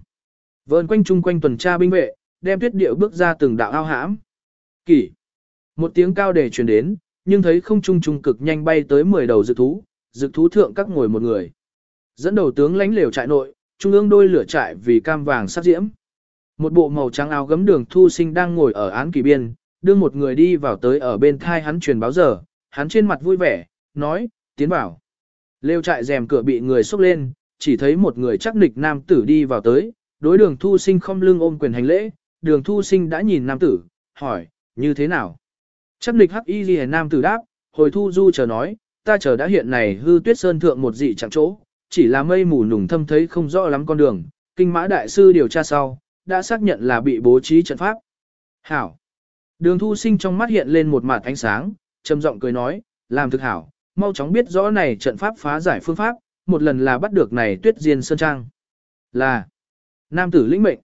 Vờn quanh chung quanh tuần tra binh vệ, đem tuyết điệu bước ra từng đạo ao hãm. Kỷ. Một tiếng cao để truyền đến, nhưng thấy không trung trung cực nhanh bay tới 10 đầu dược thú, dược thú thượng các ngồi một người. Dẫn đầu tướng lãnh liều trại nội, trung ương đôi lửa trại vì cam vàng sắc diễm. Một bộ màu trắng áo gấm đường thu sinh đang ngồi ở án kỳ biên, đưa một người đi vào tới ở bên thai hắn truyền báo giờ, hắn trên mặt vui vẻ, nói, tiến vào. Lêu trại rèm cửa bị người xúc lên, chỉ thấy một người chắc nịch nam tử đi vào tới, đối đường thu sinh không lưng ôm quyền hành lễ, đường thu sinh đã nhìn nam tử, hỏi, như thế nào? Chắc nịch hắc y ghi nam tử đáp, hồi thu du chờ nói, ta chờ đã hiện này hư tuyết sơn thượng một dị chẳng chỗ, chỉ là mây mù nùng thâm thấy không rõ lắm con đường, kinh mã đại sư điều tra sau, đã xác nhận là bị bố trí trận pháp. Hảo. Đường thu sinh trong mắt hiện lên một mặt ánh sáng, trầm giọng cười nói, làm thực hảo, mau chóng biết rõ này trận pháp phá giải phương pháp, một lần là bắt được này tuyết diên sơn trang. Là. Nam tử lĩnh mệnh.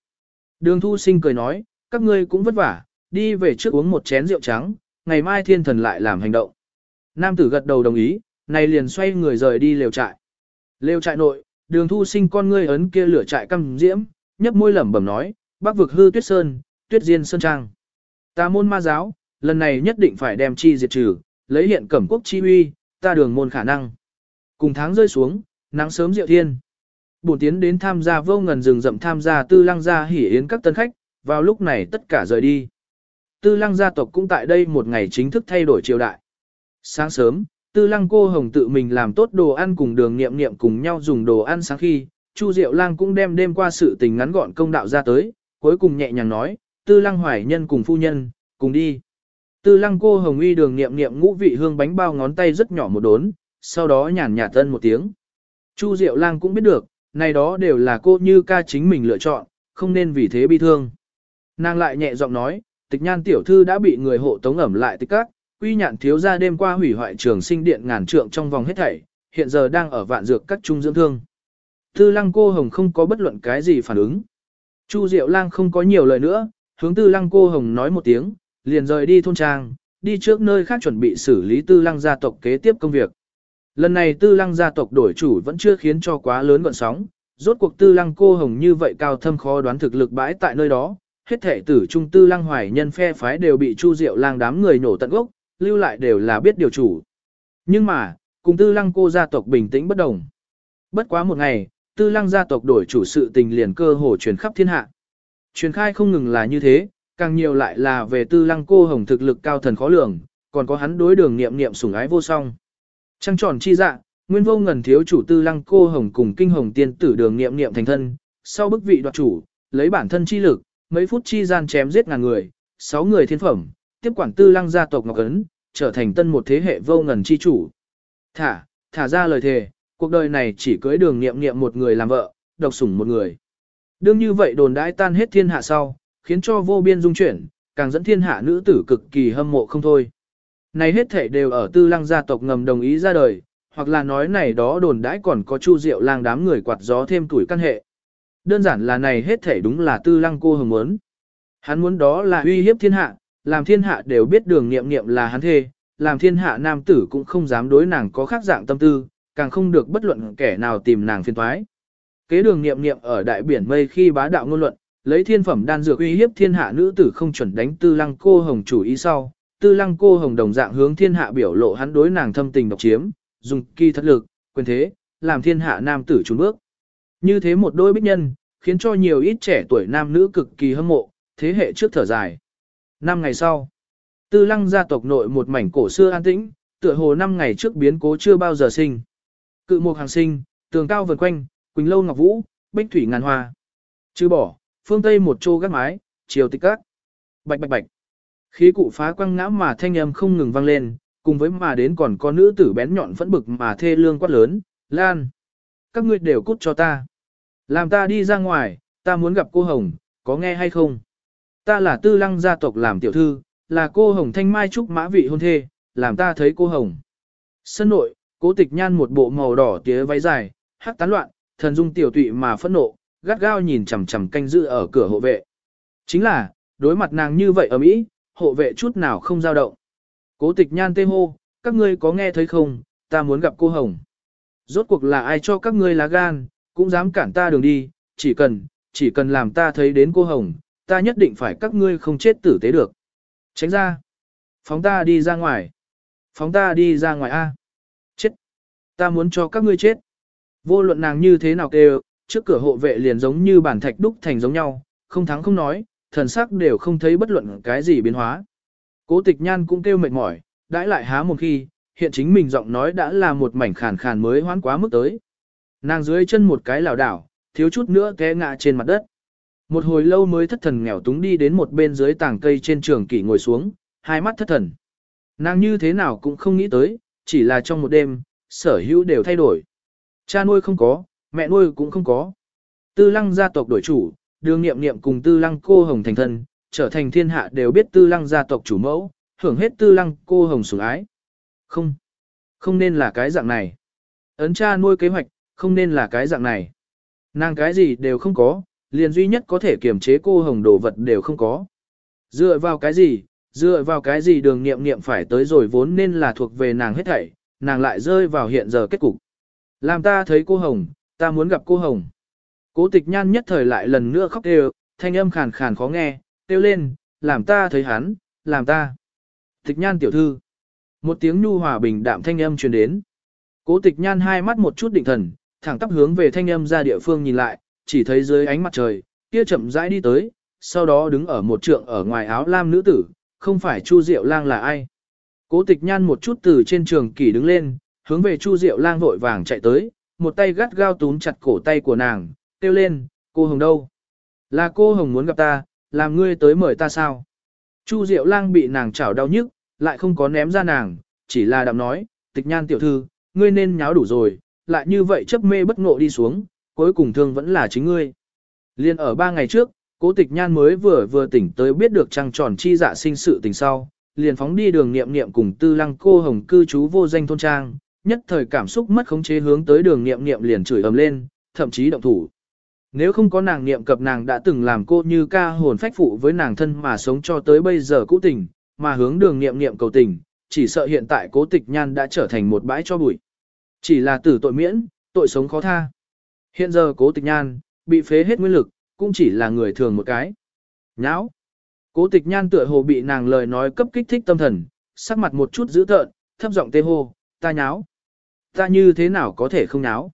Đường thu sinh cười nói, các ngươi cũng vất vả, đi về trước uống một chén rượu trắng, ngày mai thiên thần lại làm hành động. Nam tử gật đầu đồng ý, này liền xoay người rời đi lều trại. Lều trại nội, đường thu sinh con ngươi ấn kia lửa trại căm diễm, nhấp môi lẩm bẩm nói, bắc vực hư tuyết sơn, tuyết diên sơn trang. Ta môn ma giáo, lần này nhất định phải đem chi diệt trừ, lấy hiện cẩm quốc chi uy, ta đường môn khả năng. Cùng tháng rơi xuống, nắng sớm diệu thiên. Bổn tiến đến tham gia vô ngần rừng rậm tham gia tư lăng gia hỉ yến các tân khách, vào lúc này tất cả rời đi. Tư lăng gia tộc cũng tại đây một ngày chính thức thay đổi triều đại. Sáng sớm, tư lăng cô hồng tự mình làm tốt đồ ăn cùng đường nghiệm nghiệm cùng nhau dùng đồ ăn sáng khi, Chu Diệu Lang cũng đem đêm qua sự tình ngắn gọn công đạo ra tới, cuối cùng nhẹ nhàng nói, tư lăng hoài nhân cùng phu nhân, cùng đi. Tư lăng cô hồng uy đường nghiệm nghiệm ngũ vị hương bánh bao ngón tay rất nhỏ một đốn, sau đó nhàn nhạt tân một tiếng. Chu Diệu Lang cũng biết được, này đó đều là cô như ca chính mình lựa chọn, không nên vì thế bi thương. Nàng lại nhẹ giọng nói, tịch nhan tiểu thư đã bị người hộ tống ẩm lại tịch các, quy nhạn thiếu ra đêm qua hủy hoại trường sinh điện ngàn trượng trong vòng hết thảy, hiện giờ đang ở vạn dược các trung dưỡng thương. Tư lăng cô hồng không có bất luận cái gì phản ứng. Chu Diệu Lang không có nhiều lời nữa, hướng tư lăng cô hồng nói một tiếng, liền rời đi thôn trang, đi trước nơi khác chuẩn bị xử lý tư lăng gia tộc kế tiếp công việc. Lần này tư lăng gia tộc đổi chủ vẫn chưa khiến cho quá lớn gọn sóng, rốt cuộc tư lăng cô hồng như vậy cao thâm khó đoán thực lực bãi tại nơi đó, hết thể tử trung tư lăng hoài nhân phe phái đều bị chu diệu lang đám người nổ tận gốc, lưu lại đều là biết điều chủ. Nhưng mà, cùng tư lăng cô gia tộc bình tĩnh bất đồng. Bất quá một ngày, tư lăng gia tộc đổi chủ sự tình liền cơ hồ truyền khắp thiên hạ. Truyền khai không ngừng là như thế, càng nhiều lại là về tư lăng cô hồng thực lực cao thần khó lường, còn có hắn đối đường niệm niệm sủng ái vô song. Trăng tròn chi dạ, nguyên vô ngần thiếu chủ tư lăng cô hồng cùng kinh hồng tiên tử đường niệm niệm thành thân, sau bức vị đoạt chủ, lấy bản thân chi lực, mấy phút chi gian chém giết ngàn người, sáu người thiên phẩm, tiếp quản tư lăng gia tộc Ngọc Ấn, trở thành tân một thế hệ vô ngần chi chủ. Thả, thả ra lời thề, cuộc đời này chỉ cưới đường niệm niệm một người làm vợ, độc sủng một người. Đương như vậy đồn đãi tan hết thiên hạ sau, khiến cho vô biên dung chuyển, càng dẫn thiên hạ nữ tử cực kỳ hâm mộ không thôi. Này hết thể đều ở tư lăng gia tộc ngầm đồng ý ra đời, hoặc là nói này đó đồn đãi còn có chu diệu lang đám người quạt gió thêm tuổi căn hệ. Đơn giản là này hết thể đúng là tư lăng cô hồng muốn. Hắn muốn đó là uy hiếp thiên hạ, làm thiên hạ đều biết đường nghiệm nghiệm là hắn thê, làm thiên hạ nam tử cũng không dám đối nàng có khác dạng tâm tư, càng không được bất luận kẻ nào tìm nàng phiền thoái. Kế đường nghiệm nghiệm ở đại biển mây khi bá đạo ngôn luận, lấy thiên phẩm đan dược uy hiếp thiên hạ nữ tử không chuẩn đánh tư lăng cô hồng chủ ý sau, tư lăng cô hồng đồng dạng hướng thiên hạ biểu lộ hắn đối nàng thâm tình độc chiếm, dùng kỳ thất lực, quyền thế, làm thiên hạ nam tử trốn bước. Như thế một đôi bích nhân, khiến cho nhiều ít trẻ tuổi nam nữ cực kỳ hâm mộ, thế hệ trước thở dài. Năm ngày sau, tư lăng gia tộc nội một mảnh cổ xưa an tĩnh, tựa hồ năm ngày trước biến cố chưa bao giờ sinh. Cự mục hàng sinh, tường cao vần quanh, quỳnh lâu ngọc vũ, bích thủy ngàn hoa. Chứ bỏ, phương tây một chô gác mái, chiều tịch các. Bạch bạch bạch. Khí cụ phá quăng ngã mà thanh âm không ngừng vang lên, cùng với mà đến còn có nữ tử bén nhọn phẫn bực mà thê lương quát lớn, Lan. Các ngươi đều cút cho ta. Làm ta đi ra ngoài, ta muốn gặp cô Hồng, có nghe hay không? Ta là tư lăng gia tộc làm tiểu thư, là cô Hồng thanh mai trúc mã vị hôn thê, làm ta thấy cô Hồng. Sân nội, cố tịch nhan một bộ màu đỏ tía váy dài, hắc tán loạn, thần dung tiểu tụy mà phẫn nộ, gắt gao nhìn chằm chằm canh giữ ở cửa hộ vệ. Chính là, đối mặt nàng như vậy ở Mỹ, hộ vệ chút nào không dao động. Cố tịch nhan tê hô, các ngươi có nghe thấy không, ta muốn gặp cô Hồng. Rốt cuộc là ai cho các ngươi lá gan, cũng dám cản ta đường đi, chỉ cần, chỉ cần làm ta thấy đến cô Hồng, ta nhất định phải các ngươi không chết tử tế được. Tránh ra. Phóng ta đi ra ngoài. Phóng ta đi ra ngoài A. Chết. Ta muốn cho các ngươi chết. Vô luận nàng như thế nào kêu, trước cửa hộ vệ liền giống như bản thạch đúc thành giống nhau, không thắng không nói, thần sắc đều không thấy bất luận cái gì biến hóa. Cố tịch nhan cũng kêu mệt mỏi, đãi lại há một khi, hiện chính mình giọng nói đã là một mảnh khàn khàn mới hoán quá mức tới. Nàng dưới chân một cái lảo đảo, thiếu chút nữa té ngã trên mặt đất. Một hồi lâu mới thất thần nghèo túng đi đến một bên dưới tảng cây trên trường kỷ ngồi xuống, hai mắt thất thần. Nàng như thế nào cũng không nghĩ tới, chỉ là trong một đêm, sở hữu đều thay đổi. Cha nuôi không có, mẹ nuôi cũng không có. Tư lăng gia tộc đổi chủ, đường nghiệm nghiệm cùng tư lăng cô hồng thành thân, trở thành thiên hạ đều biết tư lăng gia tộc chủ mẫu, hưởng hết tư lăng cô hồng sủng ái. Không, không nên là cái dạng này. Ấn cha nuôi kế hoạch, không nên là cái dạng này. Nàng cái gì đều không có, liền duy nhất có thể kiềm chế cô hồng đồ vật đều không có. Dựa vào cái gì, dựa vào cái gì đường nghiệm nghiệm phải tới rồi vốn nên là thuộc về nàng hết thảy, nàng lại rơi vào hiện giờ kết cục. Làm ta thấy cô hồng, ta muốn gặp cô hồng. Cố tịch nhan nhất thời lại lần nữa khóc đều, thanh âm khàn khàn khó nghe, kêu lên, làm ta thấy hắn, làm ta. Tịch nhan tiểu thư. Một tiếng nhu hòa bình đạm thanh âm truyền đến. Cố tịch nhan hai mắt một chút định thần, thẳng tắp hướng về thanh âm ra địa phương nhìn lại, chỉ thấy dưới ánh mặt trời, kia chậm rãi đi tới, sau đó đứng ở một trượng ở ngoài áo lam nữ tử, không phải Chu Diệu Lang là ai. Cố tịch nhan một chút từ trên trường kỷ đứng lên, hướng về Chu Diệu Lang vội vàng chạy tới, một tay gắt gao túm chặt cổ tay của nàng, kêu lên, cô Hồng đâu? Là cô Hồng muốn gặp ta, làm ngươi tới mời ta sao? Chu Diệu Lang bị nàng chảo đau nhức, lại không có ném ra nàng, chỉ là đạm nói, tịch nhan tiểu thư, ngươi nên nháo đủ rồi, lại như vậy chấp mê bất ngộ đi xuống, cuối cùng thương vẫn là chính ngươi. Liên ở ba ngày trước, cố tịch nhan mới vừa vừa tỉnh tới biết được trăng tròn chi dạ sinh sự tình sau, liền phóng đi đường niệm niệm cùng tư lăng cô hồng cư trú vô danh thôn trang, nhất thời cảm xúc mất khống chế hướng tới đường niệm niệm liền chửi ầm lên, thậm chí động thủ. Nếu không có nàng niệm cập nàng đã từng làm cô như ca hồn phách phụ với nàng thân mà sống cho tới bây giờ cũ tình, mà hướng đường niệm niệm cầu tình, chỉ sợ hiện tại cố tịch nhan đã trở thành một bãi cho bụi. Chỉ là tử tội miễn, tội sống khó tha. Hiện giờ cố tịch nhan, bị phế hết nguyên lực, cũng chỉ là người thường một cái. Nháo. Cố tịch nhan tựa hồ bị nàng lời nói cấp kích thích tâm thần, sắc mặt một chút dữ tợn, thấp giọng tê hô, ta nháo. Ta như thế nào có thể không náo?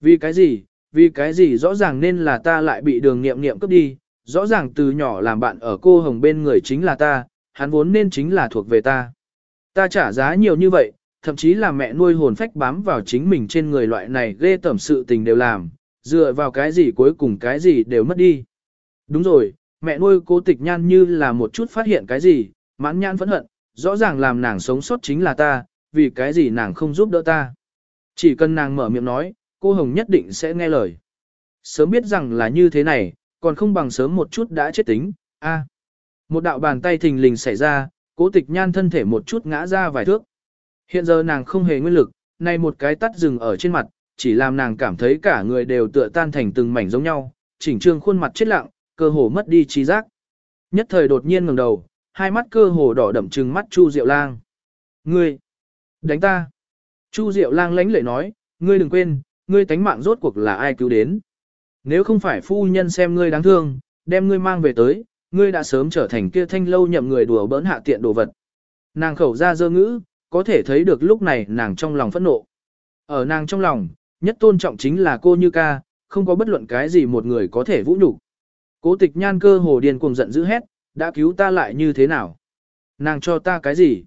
Vì cái gì, vì cái gì rõ ràng nên là ta lại bị đường nghiệm nghiệm cướp đi, rõ ràng từ nhỏ làm bạn ở cô hồng bên người chính là ta, hắn vốn nên chính là thuộc về ta. Ta trả giá nhiều như vậy, thậm chí là mẹ nuôi hồn phách bám vào chính mình trên người loại này ghê tẩm sự tình đều làm, dựa vào cái gì cuối cùng cái gì đều mất đi. Đúng rồi, mẹ nuôi cố tịch nhan như là một chút phát hiện cái gì, mãn nhan phẫn hận, rõ ràng làm nàng sống sót chính là ta, vì cái gì nàng không giúp đỡ ta. Chỉ cần nàng mở miệng nói, cô Hồng nhất định sẽ nghe lời. Sớm biết rằng là như thế này, còn không bằng sớm một chút đã chết tính, a. Một đạo bàn tay thình lình xảy ra, cố tịch nhan thân thể một chút ngã ra vài thước. Hiện giờ nàng không hề nguyên lực, nay một cái tắt dừng ở trên mặt, chỉ làm nàng cảm thấy cả người đều tựa tan thành từng mảnh giống nhau, chỉnh trương khuôn mặt chết lặng, cơ hồ mất đi trí giác. Nhất thời đột nhiên ngẩng đầu, hai mắt cơ hồ đỏ đậm trừng mắt Chu Diệu Lang. Ngươi! Đánh ta! Chu Diệu Lang lãnh lệ nói, ngươi đừng quên, ngươi tánh mạng rốt cuộc là ai cứu đến. Nếu không phải phu nhân xem ngươi đáng thương, đem ngươi mang về tới, ngươi đã sớm trở thành kia thanh lâu nhậm người đùa bỡn hạ tiện đồ vật. Nàng khẩu ra dơ ngữ, có thể thấy được lúc này nàng trong lòng phẫn nộ. Ở nàng trong lòng, nhất tôn trọng chính là cô như ca, không có bất luận cái gì một người có thể vũ nhục. Cố tịch nhan cơ hồ điên cuồng giận dữ hét, đã cứu ta lại như thế nào? Nàng cho ta cái gì?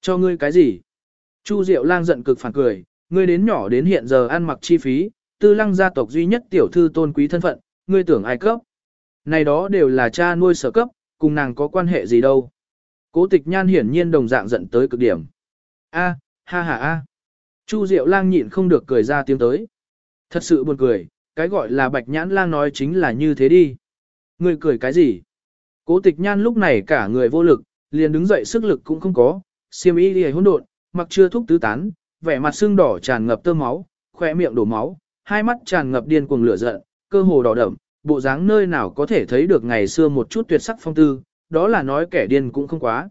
Cho ngươi cái gì? Chu Diệu lang giận cực phản cười, ngươi đến nhỏ đến hiện giờ ăn mặc chi phí, tư lăng gia tộc duy nhất tiểu thư tôn quý thân phận, ngươi tưởng ai cấp? Này đó đều là cha nuôi sở cấp, cùng nàng có quan hệ gì đâu. Cố tịch nhan hiển nhiên đồng dạng giận tới cực điểm. A, ha ha a. Chu Diệu lang nhịn không được cười ra tiếng tới. Thật sự buồn cười, cái gọi là bạch nhãn lang nói chính là như thế đi. Ngươi cười cái gì? Cố tịch nhan lúc này cả người vô lực, liền đứng dậy sức lực cũng không có, xiêm y đi hỗn độn, mặc chưa thúc tứ tán, vẻ mặt xương đỏ tràn ngập tơ máu, khỏe miệng đổ máu, hai mắt tràn ngập điên cuồng lửa giận, cơ hồ đỏ đậm, bộ dáng nơi nào có thể thấy được ngày xưa một chút tuyệt sắc phong tư, đó là nói kẻ điên cũng không quá.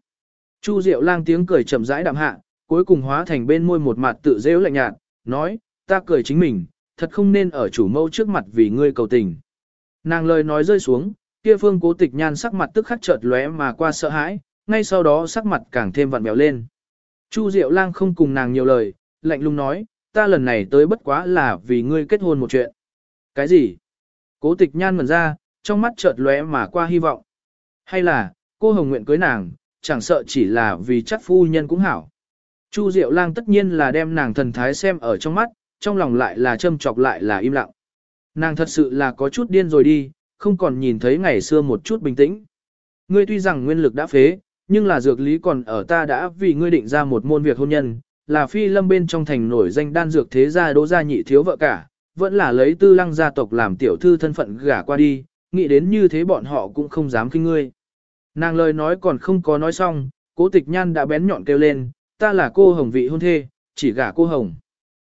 Chu Diệu Lang tiếng cười chậm rãi đạm hạ, cuối cùng hóa thành bên môi một mặt tự dễu lạnh nhạt, nói, ta cười chính mình, thật không nên ở chủ mâu trước mặt vì ngươi cầu tình. Nàng lời nói rơi xuống, kia phương cố tịch nhan sắc mặt tức khắc chợt lóe mà qua sợ hãi, ngay sau đó sắc mặt càng thêm vặn béo lên. Chu Diệu Lang không cùng nàng nhiều lời, lạnh lùng nói, ta lần này tới bất quá là vì ngươi kết hôn một chuyện. Cái gì? Cố tịch nhan ngẩn ra, trong mắt chợt lóe mà qua hy vọng. Hay là, cô hồng nguyện cưới nàng, chẳng sợ chỉ là vì chắc phu nhân cũng hảo. Chu Diệu Lang tất nhiên là đem nàng thần thái xem ở trong mắt, trong lòng lại là châm chọc lại là im lặng. Nàng thật sự là có chút điên rồi đi, không còn nhìn thấy ngày xưa một chút bình tĩnh. Ngươi tuy rằng nguyên lực đã phế, nhưng là dược lý còn ở ta đã vì ngươi định ra một môn việc hôn nhân, là phi lâm bên trong thành nổi danh đan dược thế gia đỗ gia nhị thiếu vợ cả, vẫn là lấy tư lăng gia tộc làm tiểu thư thân phận gả qua đi, nghĩ đến như thế bọn họ cũng không dám kinh ngươi. Nàng lời nói còn không có nói xong, cố tịch nhan đã bén nhọn kêu lên, ta là cô hồng vị hôn thê, chỉ gả cô hồng.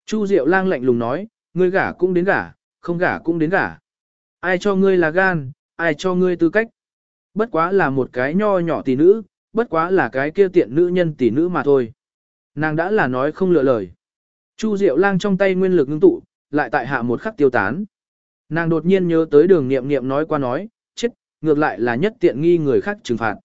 Chu Diệu lang lạnh lùng nói, ngươi gả cũng đến gả, không gả cũng đến gả. Ai cho ngươi là gan, ai cho ngươi tư cách. Bất quá là một cái nho nhỏ tỷ nữ, bất quá là cái kia tiện nữ nhân tỷ nữ mà thôi. Nàng đã là nói không lựa lời. Chu Diệu lang trong tay nguyên lực ngưng tụ, lại tại hạ một khắc tiêu tán. Nàng đột nhiên nhớ tới đường nghiệm nghiệm nói qua nói, chết, ngược lại là nhất tiện nghi người khác trừng phạt.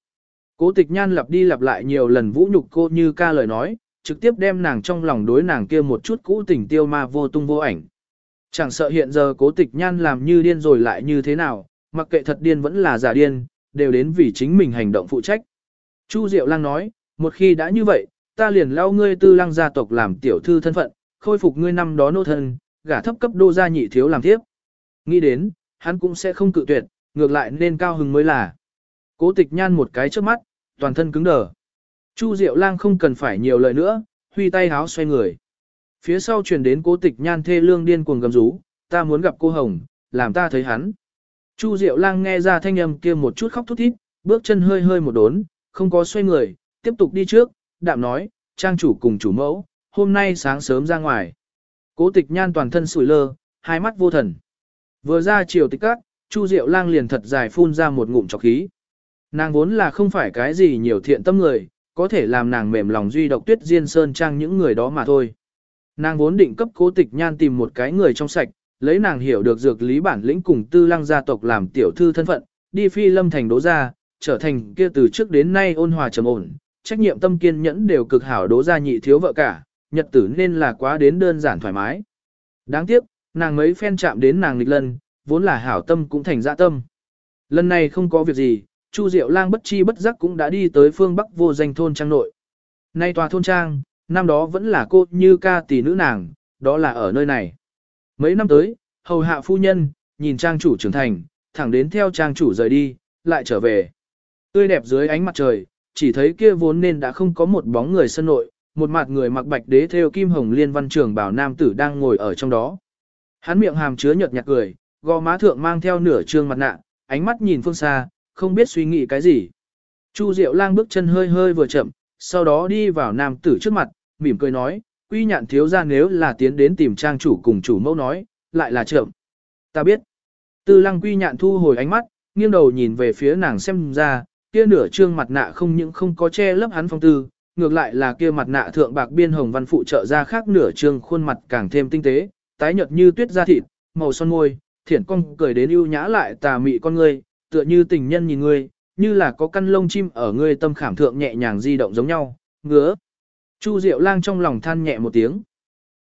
Cố tịch nhan lặp đi lặp lại nhiều lần vũ nhục cô như ca lời nói, trực tiếp đem nàng trong lòng đối nàng kia một chút cũ tình tiêu ma vô tung vô ảnh. Chẳng sợ hiện giờ cố tịch nhan làm như điên rồi lại như thế nào, mặc kệ thật điên vẫn là giả điên, đều đến vì chính mình hành động phụ trách. Chu Diệu Lang nói, một khi đã như vậy, ta liền lao ngươi tư lăng gia tộc làm tiểu thư thân phận, khôi phục ngươi năm đó nô thân, gả thấp cấp đô gia nhị thiếu làm tiếp. Nghĩ đến, hắn cũng sẽ không cự tuyệt, ngược lại nên cao hứng mới là. Cố tịch nhan một cái trước mắt, toàn thân cứng đờ. Chu Diệu Lang không cần phải nhiều lời nữa, huy tay háo xoay người. Phía sau truyền đến cố tịch nhan thê lương điên cuồng gầm rú, ta muốn gặp cô Hồng, làm ta thấy hắn. Chu Diệu Lang nghe ra thanh âm kia một chút khóc thút thít, bước chân hơi hơi một đốn, không có xoay người, tiếp tục đi trước, đạm nói, trang chủ cùng chủ mẫu, hôm nay sáng sớm ra ngoài. Cố tịch nhan toàn thân sủi lơ, hai mắt vô thần. Vừa ra chiều tịch cát, Chu Diệu Lang liền thật dài phun ra một ngụm chọc khí. Nàng vốn là không phải cái gì nhiều thiện tâm người, có thể làm nàng mềm lòng duy độc tuyết diên sơn trang những người đó mà thôi. Nàng vốn định cấp cố tịch nhan tìm một cái người trong sạch, lấy nàng hiểu được dược lý bản lĩnh cùng tư lăng gia tộc làm tiểu thư thân phận, đi phi lâm thành đố gia, trở thành kia từ trước đến nay ôn hòa trầm ổn, trách nhiệm tâm kiên nhẫn đều cực hảo đố gia nhị thiếu vợ cả, nhật tử nên là quá đến đơn giản thoải mái. Đáng tiếc, nàng mấy phen chạm đến nàng nghịch lần, vốn là hảo tâm cũng thành dạ tâm. Lần này không có việc gì, Chu Diệu Lang bất chi bất giác cũng đã đi tới phương Bắc vô danh thôn trang nội. Nay tòa thôn trang, năm đó vẫn là cô như ca tỷ nữ nàng, đó là ở nơi này. Mấy năm tới, hầu hạ phu nhân, nhìn trang chủ trưởng thành, thẳng đến theo trang chủ rời đi, lại trở về. Tươi đẹp dưới ánh mặt trời, chỉ thấy kia vốn nên đã không có một bóng người sân nội, một mặt người mặc bạch đế theo kim hồng liên văn trường bảo nam tử đang ngồi ở trong đó. Hắn miệng hàm chứa nhợt nhạt cười, gò má thượng mang theo nửa trương mặt nạ, ánh mắt nhìn phương xa, không biết suy nghĩ cái gì. Chu Diệu Lang bước chân hơi hơi vừa chậm, sau đó đi vào nam tử trước mặt, mỉm cười nói, quy nhạn thiếu gia nếu là tiến đến tìm trang chủ cùng chủ mẫu nói, lại là chậm. Ta biết. Tư lăng quy nhạn thu hồi ánh mắt, nghiêng đầu nhìn về phía nàng xem ra, kia nửa trương mặt nạ không những không có che lấp hắn phong tư, ngược lại là kia mặt nạ thượng bạc biên hồng văn phụ trợ ra khác nửa trương khuôn mặt càng thêm tinh tế, tái nhợt như tuyết da thịt, màu son môi, thiển cong cười đến ưu nhã lại tà mị con ngươi, tựa như tình nhân nhìn ngươi, như là có căn lông chim ở ngươi tâm khảm thượng nhẹ nhàng di động giống nhau, ngứa. Chu Diệu Lang trong lòng than nhẹ một tiếng.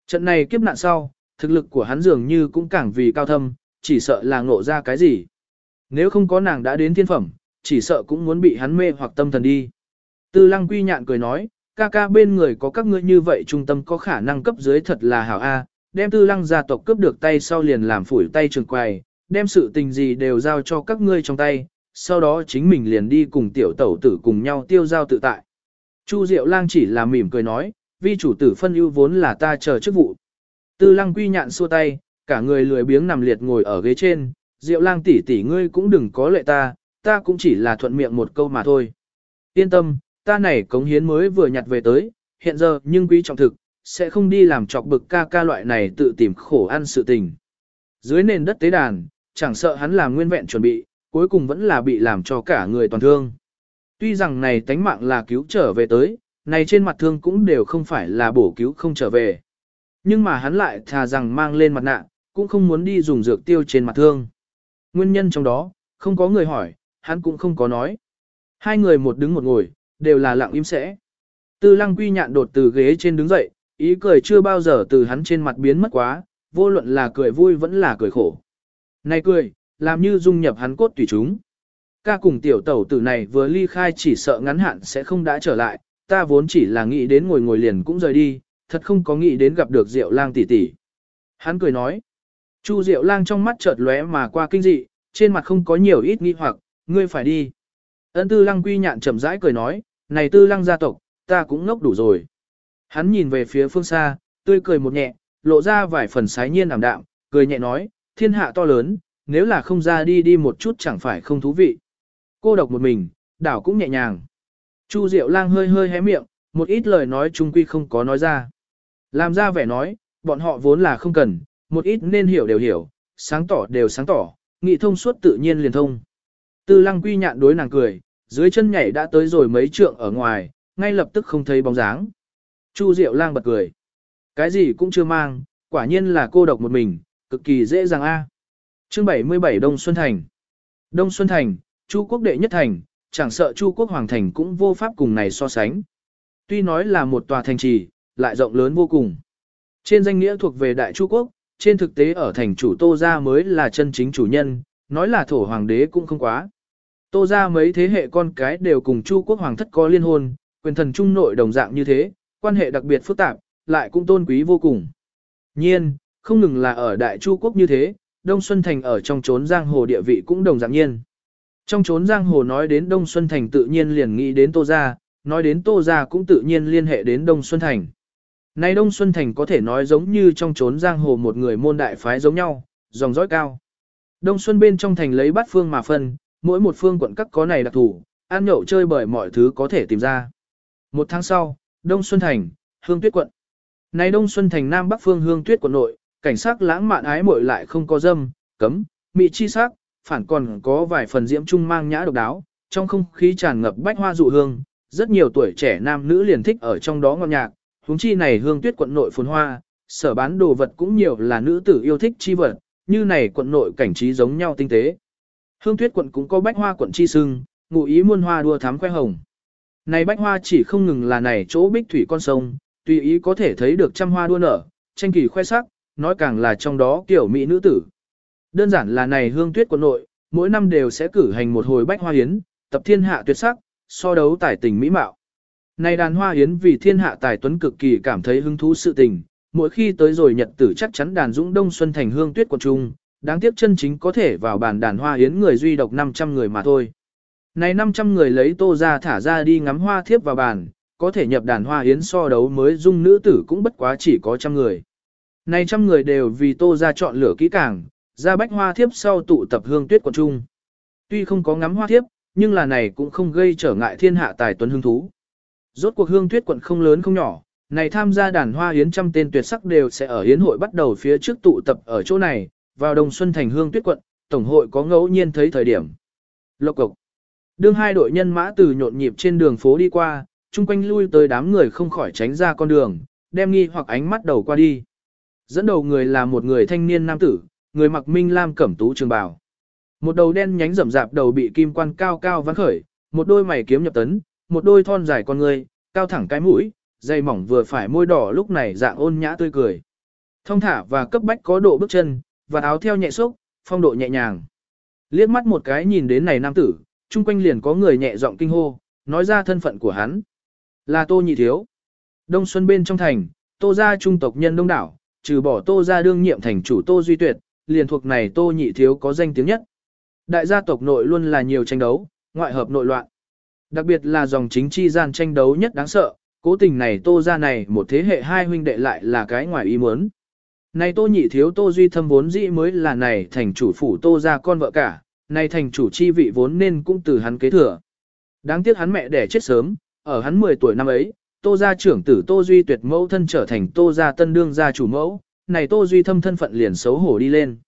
Trận này kiếp nạn sau, thực lực của hắn dường như cũng càng vì cao thâm, chỉ sợ là ngộ ra cái gì. Nếu không có nàng đã đến thiên phẩm, chỉ sợ cũng muốn bị hắn mê hoặc tâm thần đi. Tư lăng quy nhạn cười nói, ca ca bên người có các ngươi như vậy trung tâm có khả năng cấp dưới thật là hảo A, đem tư lăng gia tộc cướp được tay sau liền làm phủi tay trường quài, đem sự tình gì đều giao cho các ngươi trong tay, sau đó chính mình liền đi cùng tiểu tẩu tử cùng nhau tiêu giao tự tại. Chu Diệu Lang chỉ là mỉm cười nói, vi chủ tử phân ưu vốn là ta chờ chức vụ. Tư lăng quy nhạn xua tay, cả người lười biếng nằm liệt ngồi ở ghế trên, Diệu Lang tỷ tỷ ngươi cũng đừng có lệ ta, ta cũng chỉ là thuận miệng một câu mà thôi. Yên tâm, ta này cống hiến mới vừa nhặt về tới, hiện giờ nhưng quý trọng thực, sẽ không đi làm chọc bực ca ca loại này tự tìm khổ ăn sự tình. Dưới nền đất tế đàn, chẳng sợ hắn làm nguyên vẹn chuẩn bị, cuối cùng vẫn là bị làm cho cả người toàn thương. Tuy rằng này tánh mạng là cứu trở về tới, này trên mặt thương cũng đều không phải là bổ cứu không trở về. Nhưng mà hắn lại thà rằng mang lên mặt nạ, cũng không muốn đi dùng dược tiêu trên mặt thương. Nguyên nhân trong đó, không có người hỏi, hắn cũng không có nói. Hai người một đứng một ngồi, đều là lặng im sẽ. Tư lăng quy nhạn đột từ ghế trên đứng dậy, ý cười chưa bao giờ từ hắn trên mặt biến mất quá, vô luận là cười vui vẫn là cười khổ. Này cười, làm như dung nhập hắn cốt tùy chúng. Ca cùng tiểu tẩu tử này vừa ly khai chỉ sợ ngắn hạn sẽ không đã trở lại, ta vốn chỉ là nghĩ đến ngồi ngồi liền cũng rời đi, thật không có nghĩ đến gặp được Diệu Lang tỷ tỷ. Hắn cười nói. Chu Diệu Lang trong mắt chợt lóe mà qua kinh dị, trên mặt không có nhiều ít nghi hoặc, ngươi phải đi. Ân Tư Lăng Quy nhạn chậm rãi cười nói, này Tư Lăng gia tộc, ta cũng ngốc đủ rồi. Hắn nhìn về phía phương xa, tươi cười một nhẹ, lộ ra vài phần sái nhiên ảm đạm, cười nhẹ nói, thiên hạ to lớn, nếu là không ra đi đi một chút chẳng phải không thú vị. Cô độc một mình, đảo cũng nhẹ nhàng. Chu Diệu Lang hơi hơi hé miệng, một ít lời nói chung quy không có nói ra. Làm ra vẻ nói, bọn họ vốn là không cần, một ít nên hiểu đều hiểu, sáng tỏ đều sáng tỏ, nghị thông suốt tự nhiên liền thông. Tư Lăng Quy nhạn đối nàng cười, dưới chân nhảy đã tới rồi mấy trượng ở ngoài, ngay lập tức không thấy bóng dáng. Chu Diệu Lang bật cười. Cái gì cũng chưa mang, quả nhiên là cô độc một mình, cực kỳ dễ dàng a. Chương 77 Đông Xuân Thành. Đông Xuân Thành, Chu quốc đệ nhất thành, chẳng sợ Chu quốc hoàng thành cũng vô pháp cùng này so sánh. Tuy nói là một tòa thành trì, lại rộng lớn vô cùng. Trên danh nghĩa thuộc về Đại Chu quốc, trên thực tế ở thành chủ Tô gia mới là chân chính chủ nhân, nói là thổ hoàng đế cũng không quá. Tô gia mấy thế hệ con cái đều cùng Chu quốc hoàng thất có liên hôn, quyền thần trung nội đồng dạng như thế, quan hệ đặc biệt phức tạp, lại cũng tôn quý vô cùng. Nhiên, không ngừng là ở Đại Chu quốc như thế, Đông Xuân Thành ở trong chốn giang hồ địa vị cũng đồng dạng nhiên. Trong chốn giang hồ nói đến Đông Xuân Thành tự nhiên liền nghĩ đến Tô Gia, nói đến Tô Gia cũng tự nhiên liên hệ đến Đông Xuân Thành. Nay Đông Xuân Thành có thể nói giống như trong chốn giang hồ một người môn đại phái giống nhau, dòng dõi cao. Đông Xuân bên trong thành lấy bát phương mà phân, mỗi một phương quận các có này đặc thủ, ăn nhậu chơi bởi mọi thứ có thể tìm ra. Một tháng sau, Đông Xuân Thành, Hương Tuyết quận. Này Đông Xuân Thành Nam Bắc phương Hương Tuyết quận nội, cảnh sắc lãng mạn ái muội lại không có dâm, cấm, mị chi sắc, phản còn có vài phần diễm trung mang nhã độc đáo, trong không khí tràn ngập bách hoa dụ hương, rất nhiều tuổi trẻ nam nữ liền thích ở trong đó ngọt nhạc, huống chi này hương tuyết quận nội phồn hoa, sở bán đồ vật cũng nhiều là nữ tử yêu thích chi vật, như này quận nội cảnh trí giống nhau tinh tế. Hương tuyết quận cũng có bách hoa quận chi sưng, ngụ ý muôn hoa đua thám khoe hồng. Này bách hoa chỉ không ngừng là này chỗ bích thủy con sông, tùy ý có thể thấy được trăm hoa đua nở, tranh kỳ khoe sắc, nói càng là trong đó kiểu mỹ nữ tử. Đơn giản là này hương tuyết quận nội, mỗi năm đều sẽ cử hành một hồi bách hoa hiến, tập thiên hạ tuyệt sắc, so đấu tài tình mỹ mạo. Này đàn hoa hiến vì thiên hạ tài tuấn cực kỳ cảm thấy hứng thú sự tình, mỗi khi tới rồi nhật tử chắc chắn đàn dũng đông xuân thành hương tuyết quận trung, đáng tiếc chân chính có thể vào bàn đàn hoa yến người duy độc 500 người mà thôi. Này 500 người lấy tô ra thả ra đi ngắm hoa thiếp vào bàn, có thể nhập đàn hoa yến so đấu mới dung nữ tử cũng bất quá chỉ có trăm người. Này trăm người đều vì tô ra chọn lửa kỹ càng, ra bách hoa thiếp sau tụ tập hương tuyết quận trung. Tuy không có ngắm hoa thiếp, nhưng là này cũng không gây trở ngại thiên hạ tài tuấn hương thú. Rốt cuộc hương tuyết quận không lớn không nhỏ, này tham gia đàn hoa yến trăm tên tuyệt sắc đều sẽ ở yến hội bắt đầu phía trước tụ tập ở chỗ này, vào đồng xuân thành hương tuyết quận, tổng hội có ngẫu nhiên thấy thời điểm. Lộc cục. Đương hai đội nhân mã từ nhộn nhịp trên đường phố đi qua, chung quanh lui tới đám người không khỏi tránh ra con đường, đem nghi hoặc ánh mắt đầu qua đi. Dẫn đầu người là một người thanh niên nam tử, người mặc minh lam cẩm tú trường bào. Một đầu đen nhánh rậm rạp đầu bị kim quan cao cao vắn khởi, một đôi mày kiếm nhập tấn, một đôi thon dài con người, cao thẳng cái mũi, dày mỏng vừa phải môi đỏ lúc này dạng ôn nhã tươi cười. Thông thả và cấp bách có độ bước chân, và áo theo nhẹ xúc, phong độ nhẹ nhàng. Liếc mắt một cái nhìn đến này nam tử, chung quanh liền có người nhẹ giọng kinh hô, nói ra thân phận của hắn. Là Tô Nhị Thiếu. Đông Xuân bên trong thành, Tô gia trung tộc nhân đông đảo, trừ bỏ Tô gia đương nhiệm thành chủ Tô Duy Tuyệt, liền thuộc này Tô Nhị Thiếu có danh tiếng nhất. Đại gia tộc nội luôn là nhiều tranh đấu, ngoại hợp nội loạn. Đặc biệt là dòng chính chi gian tranh đấu nhất đáng sợ, cố tình này Tô gia này một thế hệ hai huynh đệ lại là cái ngoài ý muốn. Này Tô Nhị Thiếu Tô Duy thâm vốn dĩ mới là này thành chủ phủ Tô gia con vợ cả, này thành chủ chi vị vốn nên cũng từ hắn kế thừa. Đáng tiếc hắn mẹ đẻ chết sớm, ở hắn 10 tuổi năm ấy, Tô gia trưởng tử Tô Duy tuyệt mẫu thân trở thành Tô gia tân đương gia chủ mẫu, này Tô Duy thâm thân phận liền xấu hổ đi lên.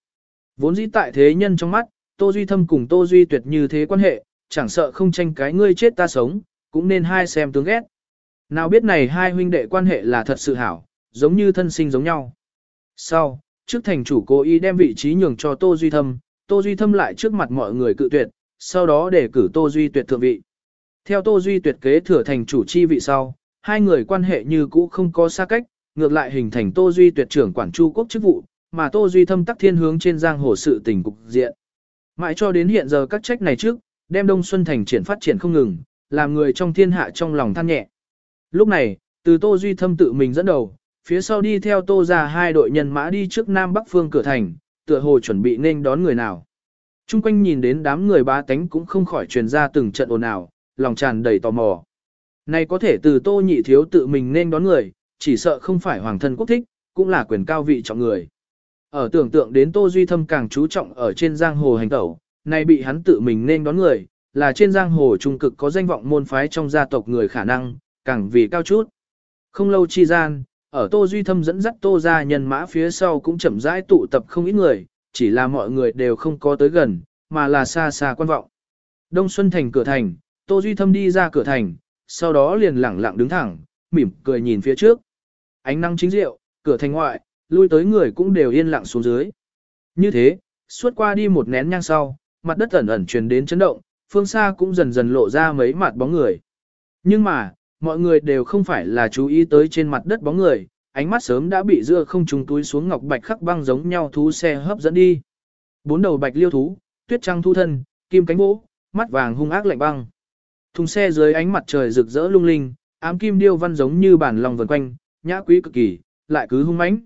Vốn dĩ tại thế nhân trong mắt, Tô Duy thâm cùng Tô Duy tuyệt như thế quan hệ, chẳng sợ không tranh cái ngươi chết ta sống, cũng nên hai xem tướng ghét. Nào biết này hai huynh đệ quan hệ là thật sự hảo, giống như thân sinh giống nhau. Sau, trước thành chủ cố ý đem vị trí nhường cho Tô Duy thâm, Tô Duy thâm lại trước mặt mọi người cự tuyệt, sau đó để cử Tô Duy tuyệt thượng vị. Theo Tô Duy tuyệt kế thừa thành chủ chi vị sau, hai người quan hệ như cũ không có xa cách, ngược lại hình thành Tô Duy tuyệt trưởng quản chu quốc chức vụ, mà Tô Duy thâm tắc thiên hướng trên giang hồ sự tình cục diện. Mãi cho đến hiện giờ các trách này trước, đem Đông Xuân thành triển phát triển không ngừng, làm người trong thiên hạ trong lòng than nhẹ. Lúc này, từ Tô Duy thâm tự mình dẫn đầu, phía sau đi theo Tô ra hai đội nhân mã đi trước Nam Bắc phương cửa thành, tựa hồ chuẩn bị nên đón người nào. Trung quanh nhìn đến đám người bá tánh cũng không khỏi truyền ra từng trận ồn ào, lòng tràn đầy tò mò. Này có thể từ tô nhị thiếu tự mình nên đón người, chỉ sợ không phải hoàng thân quốc thích, cũng là quyền cao vị trọng người. Ở tưởng tượng đến tô duy thâm càng chú trọng ở trên giang hồ hành tẩu, này bị hắn tự mình nên đón người, là trên giang hồ trung cực có danh vọng môn phái trong gia tộc người khả năng, càng vì cao chút. Không lâu chi gian, ở Tô Duy Thâm dẫn dắt Tô gia nhân mã phía sau cũng chậm rãi tụ tập không ít người, chỉ là mọi người đều không có tới gần, mà là xa xa quan vọng. Đông Xuân Thành cửa thành, Tô Duy Thâm đi ra cửa thành, sau đó liền lẳng lặng đứng thẳng, mỉm cười nhìn phía trước. Ánh nắng chính diệu, cửa thành ngoại, lui tới người cũng đều yên lặng xuống dưới. Như thế, suốt qua đi một nén nhang sau, mặt đất ẩn ẩn truyền đến chấn động, phương xa cũng dần dần lộ ra mấy mặt bóng người. Nhưng mà, mọi người đều không phải là chú ý tới trên mặt đất bóng người, ánh mắt sớm đã bị dưa không trùng túi xuống ngọc bạch khắc băng giống nhau thú xe hấp dẫn đi. Bốn đầu bạch liêu thú, tuyết trăng thu thân, kim cánh vỗ, mắt vàng hung ác lạnh băng. Thùng xe dưới ánh mặt trời rực rỡ lung linh, ám kim điêu văn giống như bản lòng vần quanh, nhã quý cực kỳ, lại cứ hung mãnh.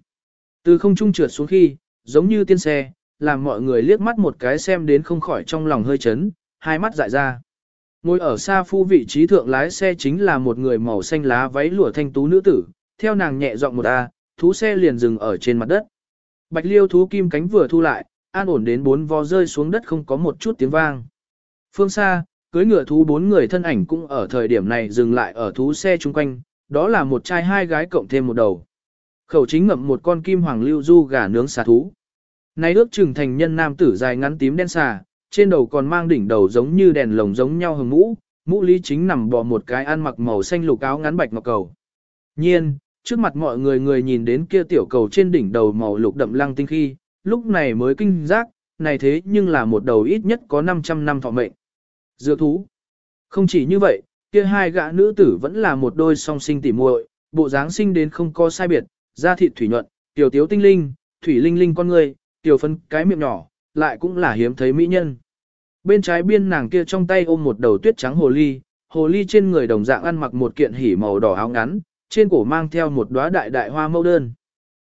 Từ không trung trượt xuống khi, giống như tiên xe, làm mọi người liếc mắt một cái xem đến không khỏi trong lòng hơi chấn, hai mắt dại ra. Ngồi ở xa phu vị trí thượng lái xe chính là một người màu xanh lá váy lụa thanh tú nữ tử, theo nàng nhẹ giọng một a, thú xe liền dừng ở trên mặt đất. Bạch liêu thú kim cánh vừa thu lại, an ổn đến bốn vó rơi xuống đất không có một chút tiếng vang. Phương xa, cưới ngựa thú bốn người thân ảnh cũng ở thời điểm này dừng lại ở thú xe chung quanh, đó là một trai hai gái cộng thêm một đầu. Khẩu chính ngậm một con kim hoàng lưu du gà nướng xà thú. Này ước chừng thành nhân nam tử dài ngắn tím đen xà, trên đầu còn mang đỉnh đầu giống như đèn lồng giống nhau hồng mũ, mũ lý chính nằm bò một cái ăn mặc màu xanh lục áo ngắn bạch ngọc cầu. Nhiên, trước mặt mọi người người nhìn đến kia tiểu cầu trên đỉnh đầu màu lục đậm lăng tinh khi, lúc này mới kinh giác, này thế nhưng là một đầu ít nhất có 500 năm thọ mệnh. Dược thú. Không chỉ như vậy, kia hai gã nữ tử vẫn là một đôi song sinh tỉ muội, bộ dáng sinh đến không có sai biệt, da thịt thủy nhuận, tiểu tiếu tinh linh, thủy linh linh con người, tiểu phân cái miệng nhỏ, lại cũng là hiếm thấy mỹ nhân. Bên trái biên nàng kia trong tay ôm một đầu tuyết trắng hồ ly, hồ ly trên người đồng dạng ăn mặc một kiện hỉ màu đỏ áo ngắn, trên cổ mang theo một đóa đại đại hoa mẫu đơn.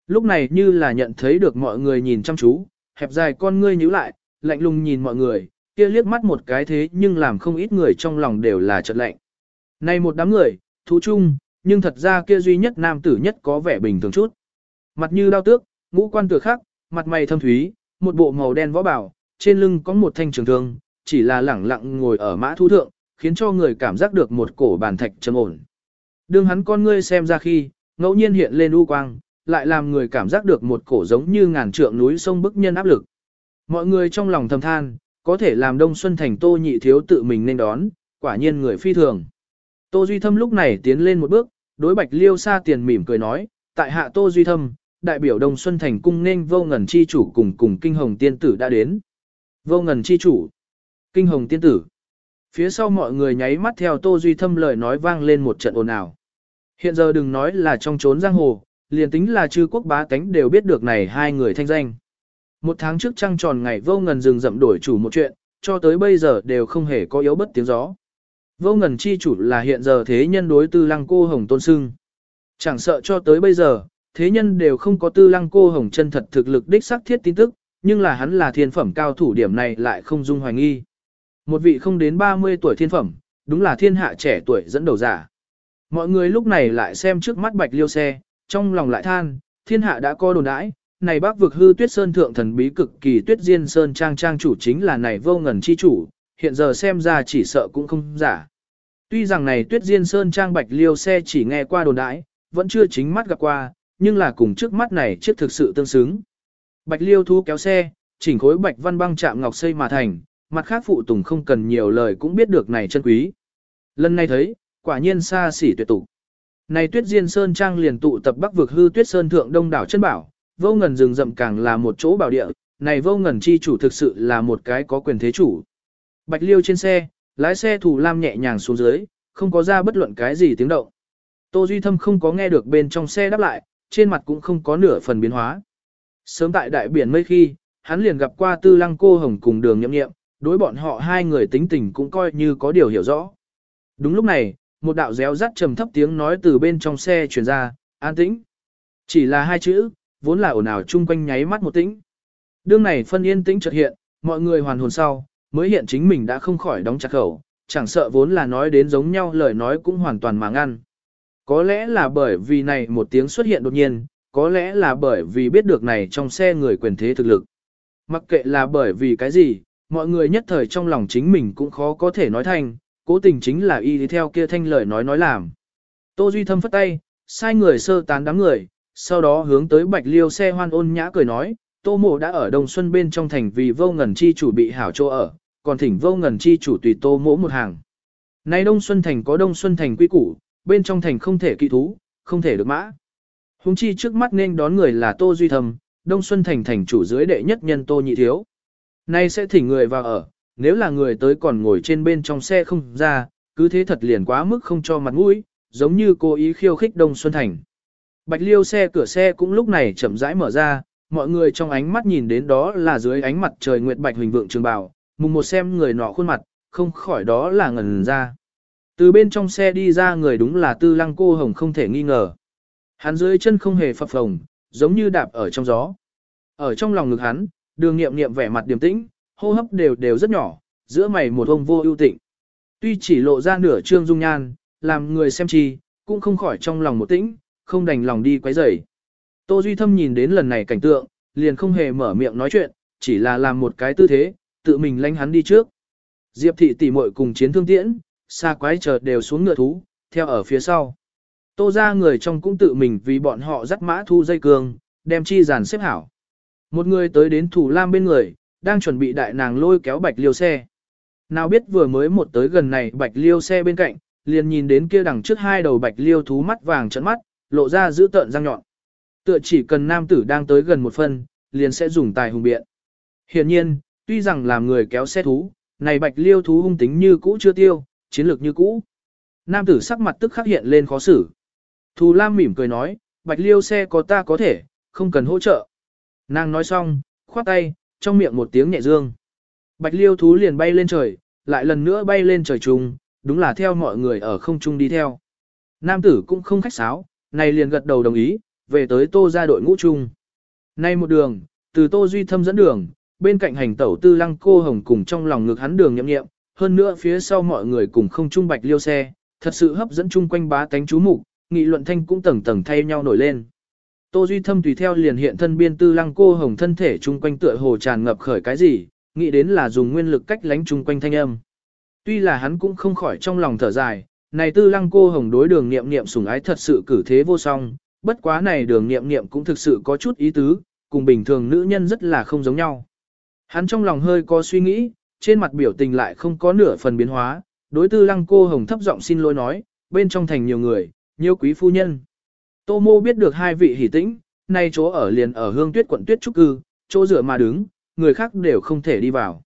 Lúc này như là nhận thấy được mọi người nhìn chăm chú, hẹp dài con ngươi nhíu lại, lạnh lùng nhìn mọi người, kia liếc mắt một cái thế nhưng làm không ít người trong lòng đều là chợt lạnh. Này một đám người, thú chung, nhưng thật ra kia duy nhất nam tử nhất có vẻ bình thường chút. Mặt như đao tước, ngũ quan tựa khắc, mặt mày thâm thúy, một bộ màu đen võ bảo, trên lưng có một thanh trường thương, chỉ là lẳng lặng ngồi ở mã thu thượng, khiến cho người cảm giác được một cổ bàn thạch trầm ổn. Đương hắn con ngươi xem ra khi, ngẫu nhiên hiện lên u quang, lại làm người cảm giác được một cổ giống như ngàn trượng núi sông bức nhân áp lực. Mọi người trong lòng thầm than, có thể làm Đông Xuân Thành Tô Nhị Thiếu tự mình nên đón, quả nhiên người phi thường. Tô Duy Thâm lúc này tiến lên một bước, đối Bạch Liêu Sa tiền mỉm cười nói, tại hạ Tô Duy Thâm, đại biểu Đông Xuân Thành cung nên vô ngần chi chủ cùng cùng kinh hồng tiên tử đã đến. Vô ngần chi chủ, kinh hồng tiên tử. Phía sau mọi người nháy mắt theo Tô Duy Thâm lời nói vang lên một trận ồn ào. Hiện giờ đừng nói là trong trốn giang hồ, liền tính là chư quốc bá cánh đều biết được này hai người thanh danh. Một tháng trước trăng tròn ngày vô ngần rừng rậm đổi chủ một chuyện, cho tới bây giờ đều không hề có yếu bất tiếng gió. Vô ngần chi chủ là hiện giờ thế nhân đối tư lăng cô hồng tôn sưng. Chẳng sợ cho tới bây giờ, thế nhân đều không có tư lăng cô hồng chân thật thực lực đích xác thiết tin tức, nhưng là hắn là thiên phẩm cao thủ điểm này lại không dung hoài nghi. Một vị không đến 30 tuổi thiên phẩm, đúng là thiên hạ trẻ tuổi dẫn đầu giả. Mọi người lúc này lại xem trước mắt bạch liêu xe, trong lòng lại than, thiên hạ đã co đồn đãi, này bác vực hư tuyết sơn thượng thần bí cực kỳ tuyết diên sơn trang trang chủ chính là này vô ngần chi chủ, hiện giờ xem ra chỉ sợ cũng không giả. Tuy rằng này tuyết diên sơn trang bạch liêu xe chỉ nghe qua đồn đãi, vẫn chưa chính mắt gặp qua, nhưng là cùng trước mắt này chiếc thực sự tương xứng. Bạch liêu thú kéo xe, chỉnh khối bạch văn băng chạm ngọc xây mà thành, mặt khác phụ tùng không cần nhiều lời cũng biết được này chân quý. Lần này thấy, quả nhiên xa xỉ tuyệt tục. Này tuyết diên sơn trang liền tụ tập bắc vực hư tuyết sơn thượng đông đảo chân bảo, vô ngần rừng rậm càng là một chỗ bảo địa, này vô ngần chi chủ thực sự là một cái có quyền thế chủ. Bạch liêu trên xe, lái xe thủ lam nhẹ nhàng xuống dưới, không có ra bất luận cái gì tiếng động. Tô Duy Thâm không có nghe được bên trong xe đáp lại, trên mặt cũng không có nửa phần biến hóa. Sớm tại đại biển mây khi, hắn liền gặp qua tư lăng cô hồng cùng đường nhậm nghiệm, đối bọn họ hai người tính tình cũng coi như có điều hiểu rõ. Đúng lúc này, một đạo réo rắt trầm thấp tiếng nói từ bên trong xe truyền ra, an tĩnh. Chỉ là hai chữ, vốn là ồn ào chung quanh nháy mắt một tĩnh. Đương này phân yên tĩnh chợt hiện, mọi người hoàn hồn sau, mới hiện chính mình đã không khỏi đóng chặt khẩu, chẳng sợ vốn là nói đến giống nhau lời nói cũng hoàn toàn mà ngăn. Có lẽ là bởi vì này một tiếng xuất hiện đột nhiên, có lẽ là bởi vì biết được này trong xe người quyền thế thực lực. Mặc kệ là bởi vì cái gì, mọi người nhất thời trong lòng chính mình cũng khó có thể nói thành, cố tình chính là y đi theo kia thanh lời nói nói làm. Tô Duy Thâm phất tay, sai người sơ tán đám người, sau đó hướng tới bạch liêu xe hoan ôn nhã cười nói, Tô Mộ đã ở Đông Xuân bên trong thành vì vô ngần chi chủ bị hảo chỗ ở, còn thỉnh vô ngần chi chủ tùy Tô Mộ một hàng. Nay Đông Xuân thành có Đông Xuân thành quy củ, bên trong thành không thể kỵ thú, không thể được mã. Hùng chi trước mắt nên đón người là Tô Duy Thâm, Đông Xuân thành thành chủ dưới đệ nhất nhân Tô Nhị Thiếu. Nay sẽ thỉnh người vào ở, nếu là người tới còn ngồi trên bên trong xe không ra, cứ thế thật liền quá mức không cho mặt mũi, giống như cố ý khiêu khích Đông Xuân Thành. Bạch liêu xe cửa xe cũng lúc này chậm rãi mở ra, mọi người trong ánh mắt nhìn đến đó là dưới ánh mặt trời nguyệt bạch huỳnh vượng trường bào, mùng một xem người nọ khuôn mặt, không khỏi đó là ngần ra. Từ bên trong xe đi ra người đúng là tư lăng cô hồng không thể nghi ngờ. Hắn dưới chân không hề phập phồng, giống như đạp ở trong gió. Ở trong lòng ngực hắn, đường nghiệm nghiệm vẻ mặt điềm tĩnh, hô hấp đều đều rất nhỏ, giữa mày một ông vô ưu tịnh. Tuy chỉ lộ ra nửa trương dung nhan, làm người xem chi, cũng không khỏi trong lòng một tĩnh, không đành lòng đi quấy rầy. Tô Duy Thâm nhìn đến lần này cảnh tượng, liền không hề mở miệng nói chuyện, chỉ là làm một cái tư thế, tự mình lánh hắn đi trước. Diệp thị tỷ muội cùng chiến thương tiễn, xa quái chợt đều xuống ngựa thú, theo ở phía sau. Tô ra người trong cũng tự mình vì bọn họ dắt mã thu dây cương, đem chi giàn xếp hảo. Một người tới đến thủ lam bên người, đang chuẩn bị đại nàng lôi kéo bạch liêu xe. Nào biết vừa mới một tới gần này bạch liêu xe bên cạnh, liền nhìn đến kia đằng trước hai đầu bạch liêu thú mắt vàng trận mắt, lộ ra giữ tợn răng nhọn. Tựa chỉ cần nam tử đang tới gần một phân, liền sẽ dùng tài hùng biện. Hiện nhiên, tuy rằng làm người kéo xe thú, này bạch liêu thú hung tính như cũ chưa tiêu, chiến lược như cũ. Nam tử sắc mặt tức khắc hiện lên khó xử. Thù Lam mỉm cười nói, bạch liêu xe có ta có thể, không cần hỗ trợ. Nàng nói xong, khoát tay, trong miệng một tiếng nhẹ dương. Bạch liêu thú liền bay lên trời, lại lần nữa bay lên trời trùng, đúng là theo mọi người ở không trung đi theo. Nam tử cũng không khách sáo, này liền gật đầu đồng ý, về tới tô ra đội ngũ chung. Nay một đường, từ tô duy thâm dẫn đường, bên cạnh hành tẩu tư lăng cô hồng cùng trong lòng ngực hắn đường nhậm nghiệm, hơn nữa phía sau mọi người cùng không trung bạch liêu xe, thật sự hấp dẫn chung quanh bá tánh chú mục, nghị luận thanh cũng tầng tầng thay nhau nổi lên. Tô Duy Thâm tùy theo liền hiện thân biên tư lăng cô hồng thân thể chung quanh tựa hồ tràn ngập khởi cái gì, nghĩ đến là dùng nguyên lực cách lánh chung quanh thanh âm. Tuy là hắn cũng không khỏi trong lòng thở dài, này tư lăng cô hồng đối đường nghiệm nghiệm sủng ái thật sự cử thế vô song, bất quá này đường nghiệm nghiệm cũng thực sự có chút ý tứ, cùng bình thường nữ nhân rất là không giống nhau. Hắn trong lòng hơi có suy nghĩ, trên mặt biểu tình lại không có nửa phần biến hóa, đối tư lăng cô hồng thấp giọng xin lỗi nói, bên trong thành nhiều người, nhiều quý phu nhân. Tô mô biết được hai vị hỷ tĩnh, nay chỗ ở liền ở hương tuyết quận tuyết trúc cư, chỗ dựa mà đứng, người khác đều không thể đi vào.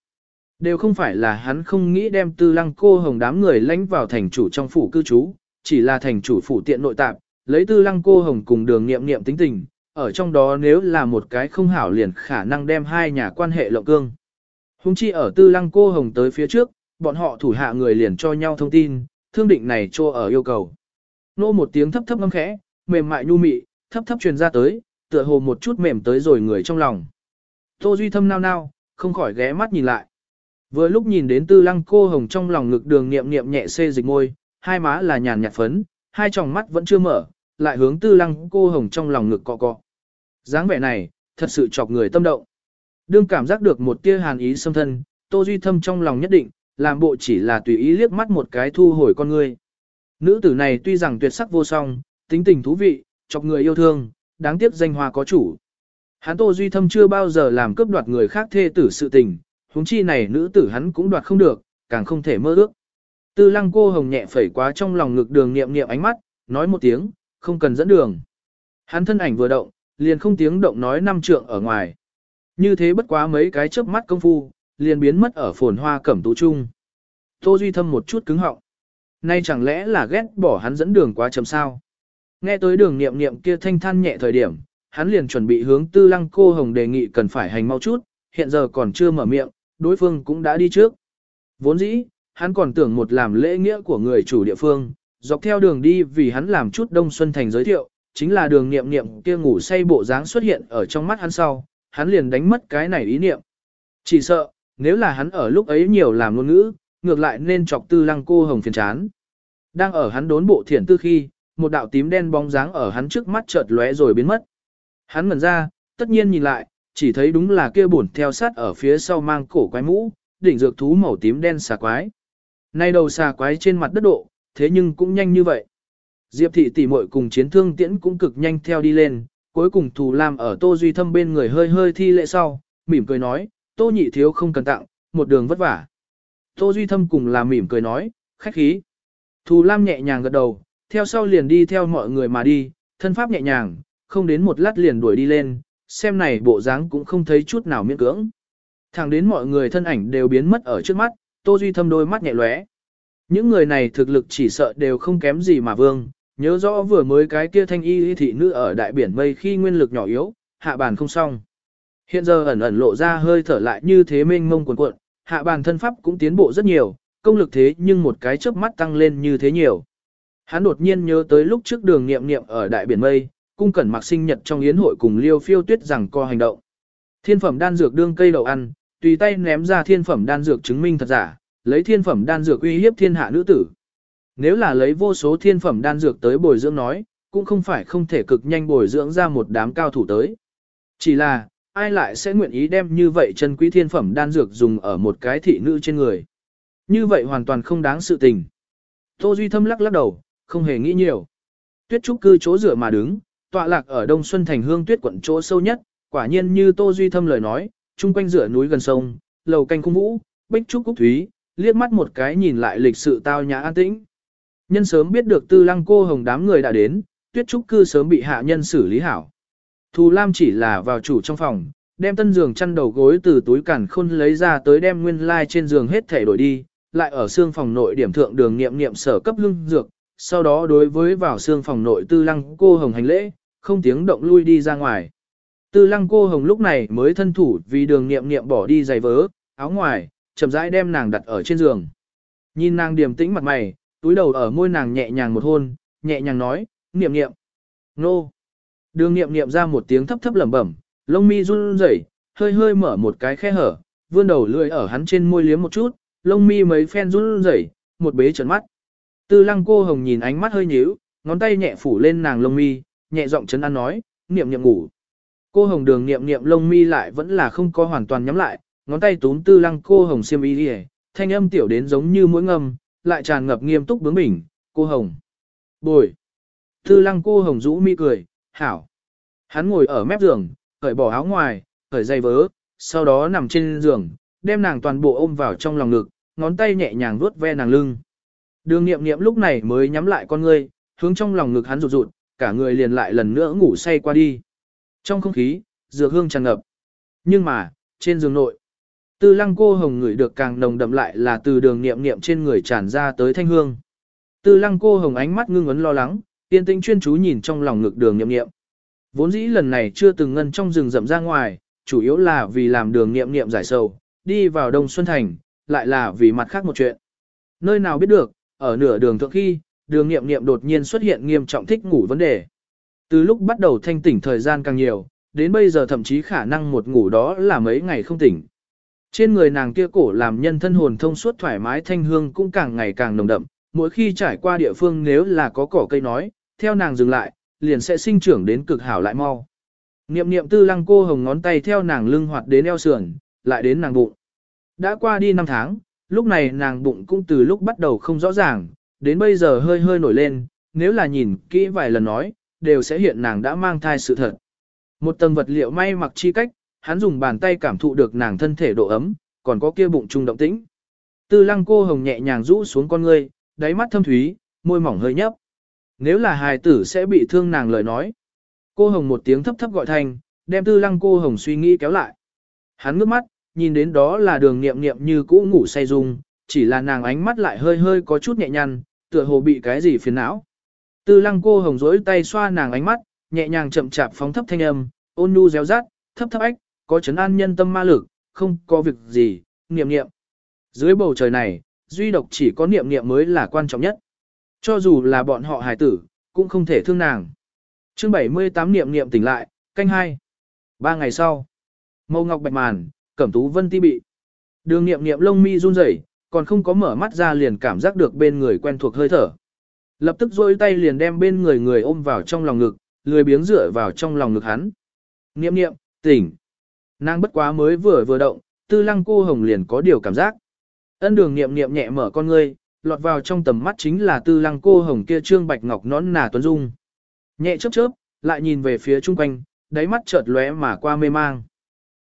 Đều không phải là hắn không nghĩ đem tư lăng cô hồng đám người lánh vào thành chủ trong phủ cư trú, chỉ là thành chủ phủ tiện nội tạp, lấy tư lăng cô hồng cùng đường nghiệm nghiệm tính tình, ở trong đó nếu là một cái không hảo liền khả năng đem hai nhà quan hệ lộng cương. Hùng chi ở tư lăng cô hồng tới phía trước, bọn họ thủ hạ người liền cho nhau thông tin, thương định này cho ở yêu cầu. Nô một tiếng thấp thấp ngâm khẽ, mềm mại nhu mị, thấp thấp truyền ra tới, tựa hồ một chút mềm tới rồi người trong lòng. Tô Duy thâm nao nao, không khỏi ghé mắt nhìn lại. Vừa lúc nhìn đến tư lăng cô hồng trong lòng ngực đường niệm niệm nhẹ xê dịch môi, hai má là nhàn nhạt phấn, hai tròng mắt vẫn chưa mở, lại hướng tư lăng cô hồng trong lòng ngực cọ cọ. dáng vẻ này, thật sự chọc người tâm động. Đương cảm giác được một tia hàn ý xâm thân, Tô Duy Thâm trong lòng nhất định, làm bộ chỉ là tùy ý liếc mắt một cái thu hồi con người. Nữ tử này tuy rằng tuyệt sắc vô song, tính tình thú vị, chọc người yêu thương, đáng tiếc danh hoa có chủ. Hắn Tô Duy Thâm chưa bao giờ làm cướp đoạt người khác thê tử sự tình, huống chi này nữ tử hắn cũng đoạt không được, càng không thể mơ ước. Tư lăng cô hồng nhẹ phẩy quá trong lòng ngực đường niệm niệm ánh mắt, nói một tiếng, không cần dẫn đường. Hắn thân ảnh vừa động, liền không tiếng động nói năm trượng ở ngoài. Như thế bất quá mấy cái chớp mắt công phu, liền biến mất ở phồn hoa cẩm tú trung. Tô Duy Thâm một chút cứng họng. Nay chẳng lẽ là ghét bỏ hắn dẫn đường quá chậm sao? Nghe tới đường niệm niệm kia thanh than nhẹ thời điểm, hắn liền chuẩn bị hướng tư lăng cô hồng đề nghị cần phải hành mau chút, hiện giờ còn chưa mở miệng, đối phương cũng đã đi trước. Vốn dĩ, hắn còn tưởng một làm lễ nghĩa của người chủ địa phương, dọc theo đường đi vì hắn làm chút Đông Xuân Thành giới thiệu, chính là đường niệm niệm kia ngủ say bộ dáng xuất hiện ở trong mắt hắn sau, hắn liền đánh mất cái này ý niệm. Chỉ sợ, nếu là hắn ở lúc ấy nhiều làm ngôn ngữ, ngược lại nên chọc tư lăng cô hồng phiền chán. Đang ở hắn đốn bộ thiển tư khi, một đạo tím đen bóng dáng ở hắn trước mắt chợt lóe rồi biến mất. Hắn ngẩn ra, tất nhiên nhìn lại, chỉ thấy đúng là kia bổn theo sát ở phía sau mang cổ quái mũ, đỉnh dược thú màu tím đen xà quái. Nay đầu xà quái trên mặt đất độ, thế nhưng cũng nhanh như vậy. Diệp thị tỷ muội cùng chiến thương tiễn cũng cực nhanh theo đi lên, cuối cùng Thù Lam ở Tô Duy Thâm bên người hơi hơi thi lễ sau, mỉm cười nói, Tô nhị thiếu không cần tặng, một đường vất vả. Tô Duy Thâm cùng là mỉm cười nói, khách khí. Thù Lam nhẹ nhàng gật đầu, theo sau liền đi theo mọi người mà đi, thân pháp nhẹ nhàng, không đến một lát liền đuổi đi lên, xem này bộ dáng cũng không thấy chút nào miễn cưỡng. Thẳng đến mọi người thân ảnh đều biến mất ở trước mắt, Tô Duy Thâm đôi mắt nhẹ lóe. Những người này thực lực chỉ sợ đều không kém gì mà vương, nhớ rõ vừa mới cái kia thanh y thị nữ ở đại biển mây khi nguyên lực nhỏ yếu, hạ bàn không xong. Hiện giờ ẩn ẩn lộ ra hơi thở lại như thế mênh mông cuồn cuộn, hạ bàn thân pháp cũng tiến bộ rất nhiều, công lực thế nhưng một cái chớp mắt tăng lên như thế nhiều. Hắn đột nhiên nhớ tới lúc trước đường nghiệm nghiệm ở đại biển mây, cung cẩn mặc sinh nhật trong yến hội cùng liêu phiêu tuyết rằng co hành động. Thiên phẩm đan dược đương cây đậu ăn, tùy tay ném ra thiên phẩm đan dược chứng minh thật giả, lấy thiên phẩm đan dược uy hiếp thiên hạ nữ tử. Nếu là lấy vô số thiên phẩm đan dược tới bồi dưỡng nói, cũng không phải không thể cực nhanh bồi dưỡng ra một đám cao thủ tới. Chỉ là, ai lại sẽ nguyện ý đem như vậy chân quý thiên phẩm đan dược dùng ở một cái thị nữ trên người. Như vậy hoàn toàn không đáng sự tình. Tô Duy Thâm lắc lắc đầu, không hề nghĩ nhiều. Tuyết trúc cư chỗ rửa mà đứng, tọa lạc ở Đông Xuân Thành Hương Tuyết quận chỗ sâu nhất, quả nhiên như Tô Duy Thâm lời nói, chung quanh rửa núi gần sông, lầu canh cung vũ, bích trúc cúc thúy, liếc mắt một cái nhìn lại lịch sự tao nhã an tĩnh. Nhân sớm biết được tư lăng cô hồng đám người đã đến, tuyết trúc cư sớm bị hạ nhân xử lý hảo. Thù Lam chỉ là vào chủ trong phòng, đem tân giường chăn đầu gối từ túi cản khôn lấy ra tới đem nguyên lai like trên giường hết thể đổi đi, lại ở xương phòng nội điểm thượng đường nghiệm nghiệm sở cấp lưng dược, sau đó đối với vào xương phòng nội tư lăng cô hồng hành lễ, không tiếng động lui đi ra ngoài. Tư lăng cô hồng lúc này mới thân thủ vì đường nghiệm nghiệm bỏ đi giày vớ, áo ngoài, chậm rãi đem nàng đặt ở trên giường. Nhìn nàng điềm tĩnh mặt mày, túi đầu ở môi nàng nhẹ nhàng một hôn, nhẹ nhàng nói, nghiệm nghiệm. Nô. Đường nghiệm nghiệm ra một tiếng thấp thấp lẩm bẩm, lông mi run rẩy, hơi hơi mở một cái khe hở, vươn đầu lưỡi ở hắn trên môi liếm một chút, lông mi mấy phen run rẩy, một bế trấn mắt. Tư lăng cô hồng nhìn ánh mắt hơi nhíu, ngón tay nhẹ phủ lên nàng lông mi, nhẹ giọng chấn an nói, niệm niệm ngủ. Cô hồng đường niệm niệm lông mi lại vẫn là không có hoàn toàn nhắm lại, ngón tay túm tư lăng cô hồng xiêm y đi thanh âm tiểu đến giống như mũi ngâm, lại tràn ngập nghiêm túc bướng bỉnh, cô hồng. Bồi. Tư lăng cô hồng rũ mi cười, hảo. Hắn ngồi ở mép giường, cởi bỏ áo ngoài, cởi dây vớ, sau đó nằm trên giường, đem nàng toàn bộ ôm vào trong lòng ngực, ngón tay nhẹ nhàng vuốt ve nàng lưng. Đường nghiệm nghiệm lúc này mới nhắm lại con ngươi, hướng trong lòng ngực hắn rụt rụt, cả người liền lại lần nữa ngủ say qua đi. Trong không khí, dược hương tràn ngập. Nhưng mà, trên giường nội, tư lăng cô hồng ngửi được càng nồng đậm lại là từ đường nghiệm nghiệm trên người tràn ra tới thanh hương. Tư lăng cô hồng ánh mắt ngưng ấn lo lắng, tiên tinh chuyên chú nhìn trong lòng ngực đường nghiệm nghiệm. Vốn dĩ lần này chưa từng ngân trong rừng rậm ra ngoài, chủ yếu là vì làm đường nghiệm nghiệm giải sầu, đi vào Đông Xuân Thành, lại là vì mặt khác một chuyện. Nơi nào biết được, ở nửa đường thượng khi, đường nghiệm nghiệm đột nhiên xuất hiện nghiêm trọng thích ngủ vấn đề. Từ lúc bắt đầu thanh tỉnh thời gian càng nhiều, đến bây giờ thậm chí khả năng một ngủ đó là mấy ngày không tỉnh. Trên người nàng kia cổ làm nhân thân hồn thông suốt thoải mái thanh hương cũng càng ngày càng nồng đậm, mỗi khi trải qua địa phương nếu là có cỏ cây nói, theo nàng dừng lại, liền sẽ sinh trưởng đến cực hảo lại mau. Niệm niệm tư lăng cô hồng ngón tay theo nàng lưng hoạt đến eo sườn, lại đến nàng bụng. Đã qua đi năm tháng, lúc này nàng bụng cũng từ lúc bắt đầu không rõ ràng, đến bây giờ hơi hơi nổi lên, nếu là nhìn kỹ vài lần nói, đều sẽ hiện nàng đã mang thai sự thật. Một tầng vật liệu may mặc chi cách, hắn dùng bàn tay cảm thụ được nàng thân thể độ ấm, còn có kia bụng trung động tĩnh. Tư lăng cô hồng nhẹ nhàng rũ xuống con ngươi, đáy mắt thâm thúy, môi mỏng hơi nhấp. Nếu là hài tử sẽ bị thương nàng lời nói. Cô hồng một tiếng thấp thấp gọi thành, đem tư lăng cô hồng suy nghĩ kéo lại. Hắn ngước mắt, nhìn đến đó là đường nghiệm nghiệm như cũ ngủ say dung, chỉ là nàng ánh mắt lại hơi hơi có chút nhẹ nhăn, tựa hồ bị cái gì phiền não. Tư lăng cô hồng rỗi tay xoa nàng ánh mắt, nhẹ nhàng chậm chạp phóng thấp thanh âm, ôn nhu réo rát, thấp thấp ách, có chấn an nhân tâm ma lực, không có việc gì, niệm niệm. Dưới bầu trời này, duy độc chỉ có niệm niệm mới là quan trọng nhất. Cho dù là bọn họ hài tử, cũng không thể thương nàng. chương 78 niệm niệm tỉnh lại, canh hai. Ba ngày sau, mâu ngọc bạch màn, cẩm tú vân ti bị. Đường niệm niệm lông mi run rẩy, còn không có mở mắt ra liền cảm giác được bên người quen thuộc hơi thở. Lập tức rôi tay liền đem bên người người ôm vào trong lòng ngực, lười biếng dựa vào trong lòng ngực hắn. Niệm niệm, tỉnh. Nàng bất quá mới vừa vừa động, tư lăng cô hồng liền có điều cảm giác. Ân đường niệm niệm nhẹ mở con ngươi, lọt vào trong tầm mắt chính là tư lăng cô hồng kia trương bạch ngọc nón nà tuấn dung. Nhẹ chớp chớp, lại nhìn về phía chung quanh, đáy mắt chợt lóe mà qua mê mang.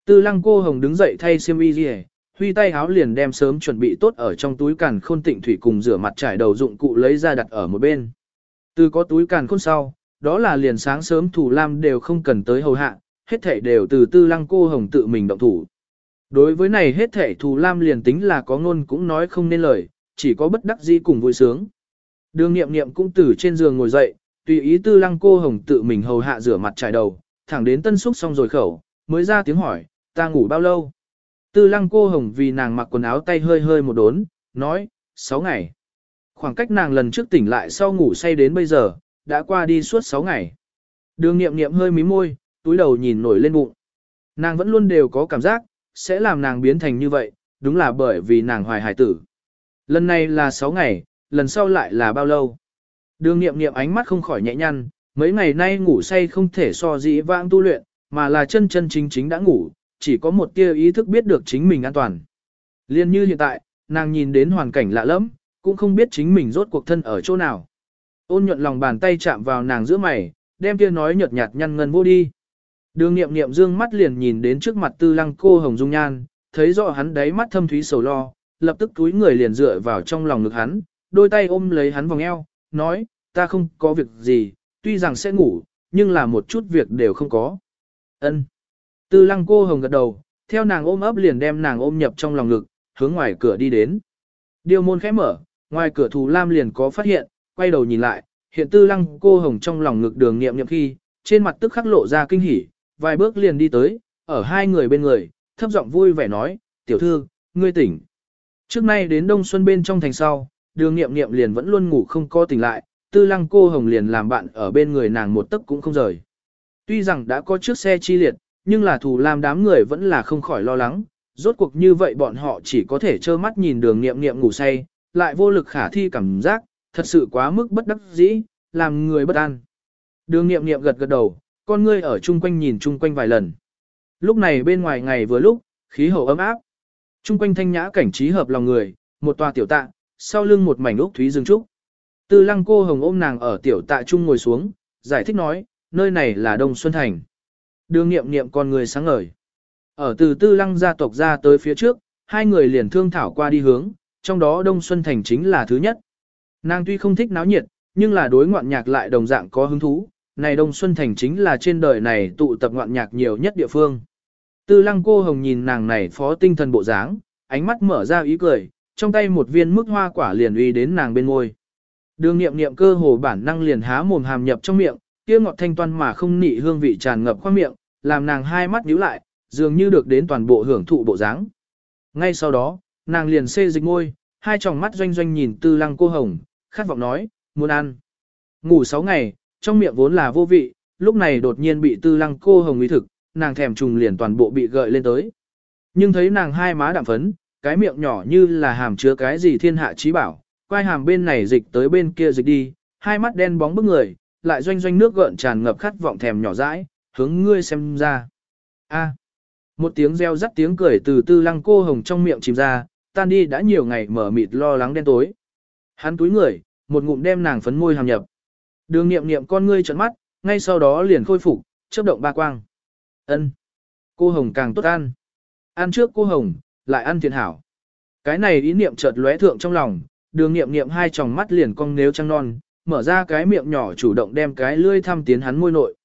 Tư lăng cô hồng đứng dậy thay xiêm y rìa, huy tay háo liền đem sớm chuẩn bị tốt ở trong túi càn khôn tịnh thủy cùng rửa mặt trải đầu dụng cụ lấy ra đặt ở một bên. Từ có túi càn khôn sau, đó là liền sáng sớm thủ lam đều không cần tới hầu hạ, hết thảy đều từ tư lăng cô hồng tự mình động thủ. Đối với này hết thảy thủ lam liền tính là có ngôn cũng nói không nên lời, chỉ có bất đắc dĩ cùng vui sướng. Đường nghiệm nghiệm cũng từ trên giường ngồi dậy, tùy ý tư lăng cô hồng tự mình hầu hạ rửa mặt trải đầu, thẳng đến tân xúc xong rồi khẩu, mới ra tiếng hỏi, ta ngủ bao lâu? Tư lăng cô hồng vì nàng mặc quần áo tay hơi hơi một đốn, nói, 6 ngày. Khoảng cách nàng lần trước tỉnh lại sau ngủ say đến bây giờ, đã qua đi suốt 6 ngày. Đường nghiệm nghiệm hơi mí môi, túi đầu nhìn nổi lên bụng. Nàng vẫn luôn đều có cảm giác, sẽ làm nàng biến thành như vậy, đúng là bởi vì nàng hoài hải tử. Lần này là 6 ngày, lần sau lại là bao lâu? Đường nghiệm nghiệm ánh mắt không khỏi nhẹ nhăn, mấy ngày nay ngủ say không thể so dĩ vãng tu luyện, mà là chân chân chính chính đã ngủ, chỉ có một tia ý thức biết được chính mình an toàn. Liên như hiện tại, nàng nhìn đến hoàn cảnh lạ lẫm, cũng không biết chính mình rốt cuộc thân ở chỗ nào. Ôn nhuận lòng bàn tay chạm vào nàng giữa mày, đem kia nói nhợt nhạt nhăn ngân vô đi. Đường nghiệm nghiệm dương mắt liền nhìn đến trước mặt tư lăng cô hồng dung nhan, thấy rõ hắn đáy mắt thâm thúy sầu lo, lập tức túi người liền dựa vào trong lòng ngực hắn, đôi tay ôm lấy hắn vòng eo, nói, ta không có việc gì, tuy rằng sẽ ngủ, nhưng là một chút việc đều không có. Ân. Tư lăng cô hồng gật đầu, theo nàng ôm ấp liền đem nàng ôm nhập trong lòng ngực, hướng ngoài cửa đi đến. Điều môn khẽ mở, ngoài cửa thù lam liền có phát hiện, quay đầu nhìn lại, hiện tư lăng cô hồng trong lòng ngực đường nghiệm nghiệm khi, trên mặt tức khắc lộ ra kinh hỉ, vài bước liền đi tới, ở hai người bên người, thấp giọng vui vẻ nói, tiểu thư, ngươi tỉnh. Trước nay đến Đông Xuân bên trong thành sau, đường nghiệm nghiệm liền vẫn luôn ngủ không co tỉnh lại, tư lăng cô hồng liền làm bạn ở bên người nàng một tấc cũng không rời. Tuy rằng đã có chiếc xe chi liệt, nhưng là thù lam đám người vẫn là không khỏi lo lắng, rốt cuộc như vậy bọn họ chỉ có thể trơ mắt nhìn đường nghiệm nghiệm ngủ say, lại vô lực khả thi cảm giác, thật sự quá mức bất đắc dĩ, làm người bất an. Đường nghiệm nghiệm gật gật đầu, con ngươi ở chung quanh nhìn chung quanh vài lần. Lúc này bên ngoài ngày vừa lúc, khí hậu ấm áp. Chung quanh thanh nhã cảnh trí hợp lòng người, một tòa tiểu tạ, sau lưng một mảnh ốc thúy rừng trúc. Tư lăng cô hồng ôm nàng ở tiểu tạ trung ngồi xuống, giải thích nói, nơi này là Đông Xuân Thành. Đường nghiệm nghiệm con người sáng ngời. Ở từ tư lăng gia tộc ra tới phía trước, hai người liền thương thảo qua đi hướng, trong đó Đông Xuân Thành chính là thứ nhất. Nàng tuy không thích náo nhiệt, nhưng là đối ngoạn nhạc lại đồng dạng có hứng thú, này Đông Xuân Thành chính là trên đời này tụ tập ngoạn nhạc nhiều nhất địa phương. Tư lăng cô hồng nhìn nàng này phó tinh thần bộ dáng, ánh mắt mở ra ý cười, trong tay một viên mức hoa quả liền uy đến nàng bên ngôi. Đường nghiệm nghiệm cơ hồ bản năng liền há mồm hàm nhập trong miệng, kia ngọt thanh toan mà không nị hương vị tràn ngập khoang miệng, làm nàng hai mắt nhíu lại, dường như được đến toàn bộ hưởng thụ bộ dáng. Ngay sau đó, nàng liền xê dịch ngôi, hai tròng mắt doanh doanh nhìn tư lăng cô hồng, khát vọng nói, muốn ăn. Ngủ sáu ngày, trong miệng vốn là vô vị, lúc này đột nhiên bị tư lăng cô hồng ý thực, nàng thèm trùng liền toàn bộ bị gợi lên tới. Nhưng thấy nàng hai má đạm phấn, cái miệng nhỏ như là hàm chứa cái gì thiên hạ trí bảo, quai hàm bên này dịch tới bên kia dịch đi, hai mắt đen bóng bức người, lại doanh doanh nước gợn tràn ngập khát vọng thèm nhỏ dãi, hướng ngươi xem ra. A. một tiếng reo rắt tiếng cười từ tư lăng cô hồng trong miệng chìm ra, tan đi đã nhiều ngày mở mịt lo lắng đen tối. Hắn túi người, một ngụm đem nàng phấn môi hàm nhập. Đường nghiệm nghiệm con ngươi trợn mắt, ngay sau đó liền khôi phục, chớp động ba quang. Ân, Cô Hồng càng tốt ăn. Ăn trước cô Hồng, lại ăn thiện hảo. Cái này ý niệm chợt lóe thượng trong lòng, đường nghiệm nghiệm hai tròng mắt liền cong nếu trăng non, mở ra cái miệng nhỏ chủ động đem cái lươi thăm tiến hắn môi nội.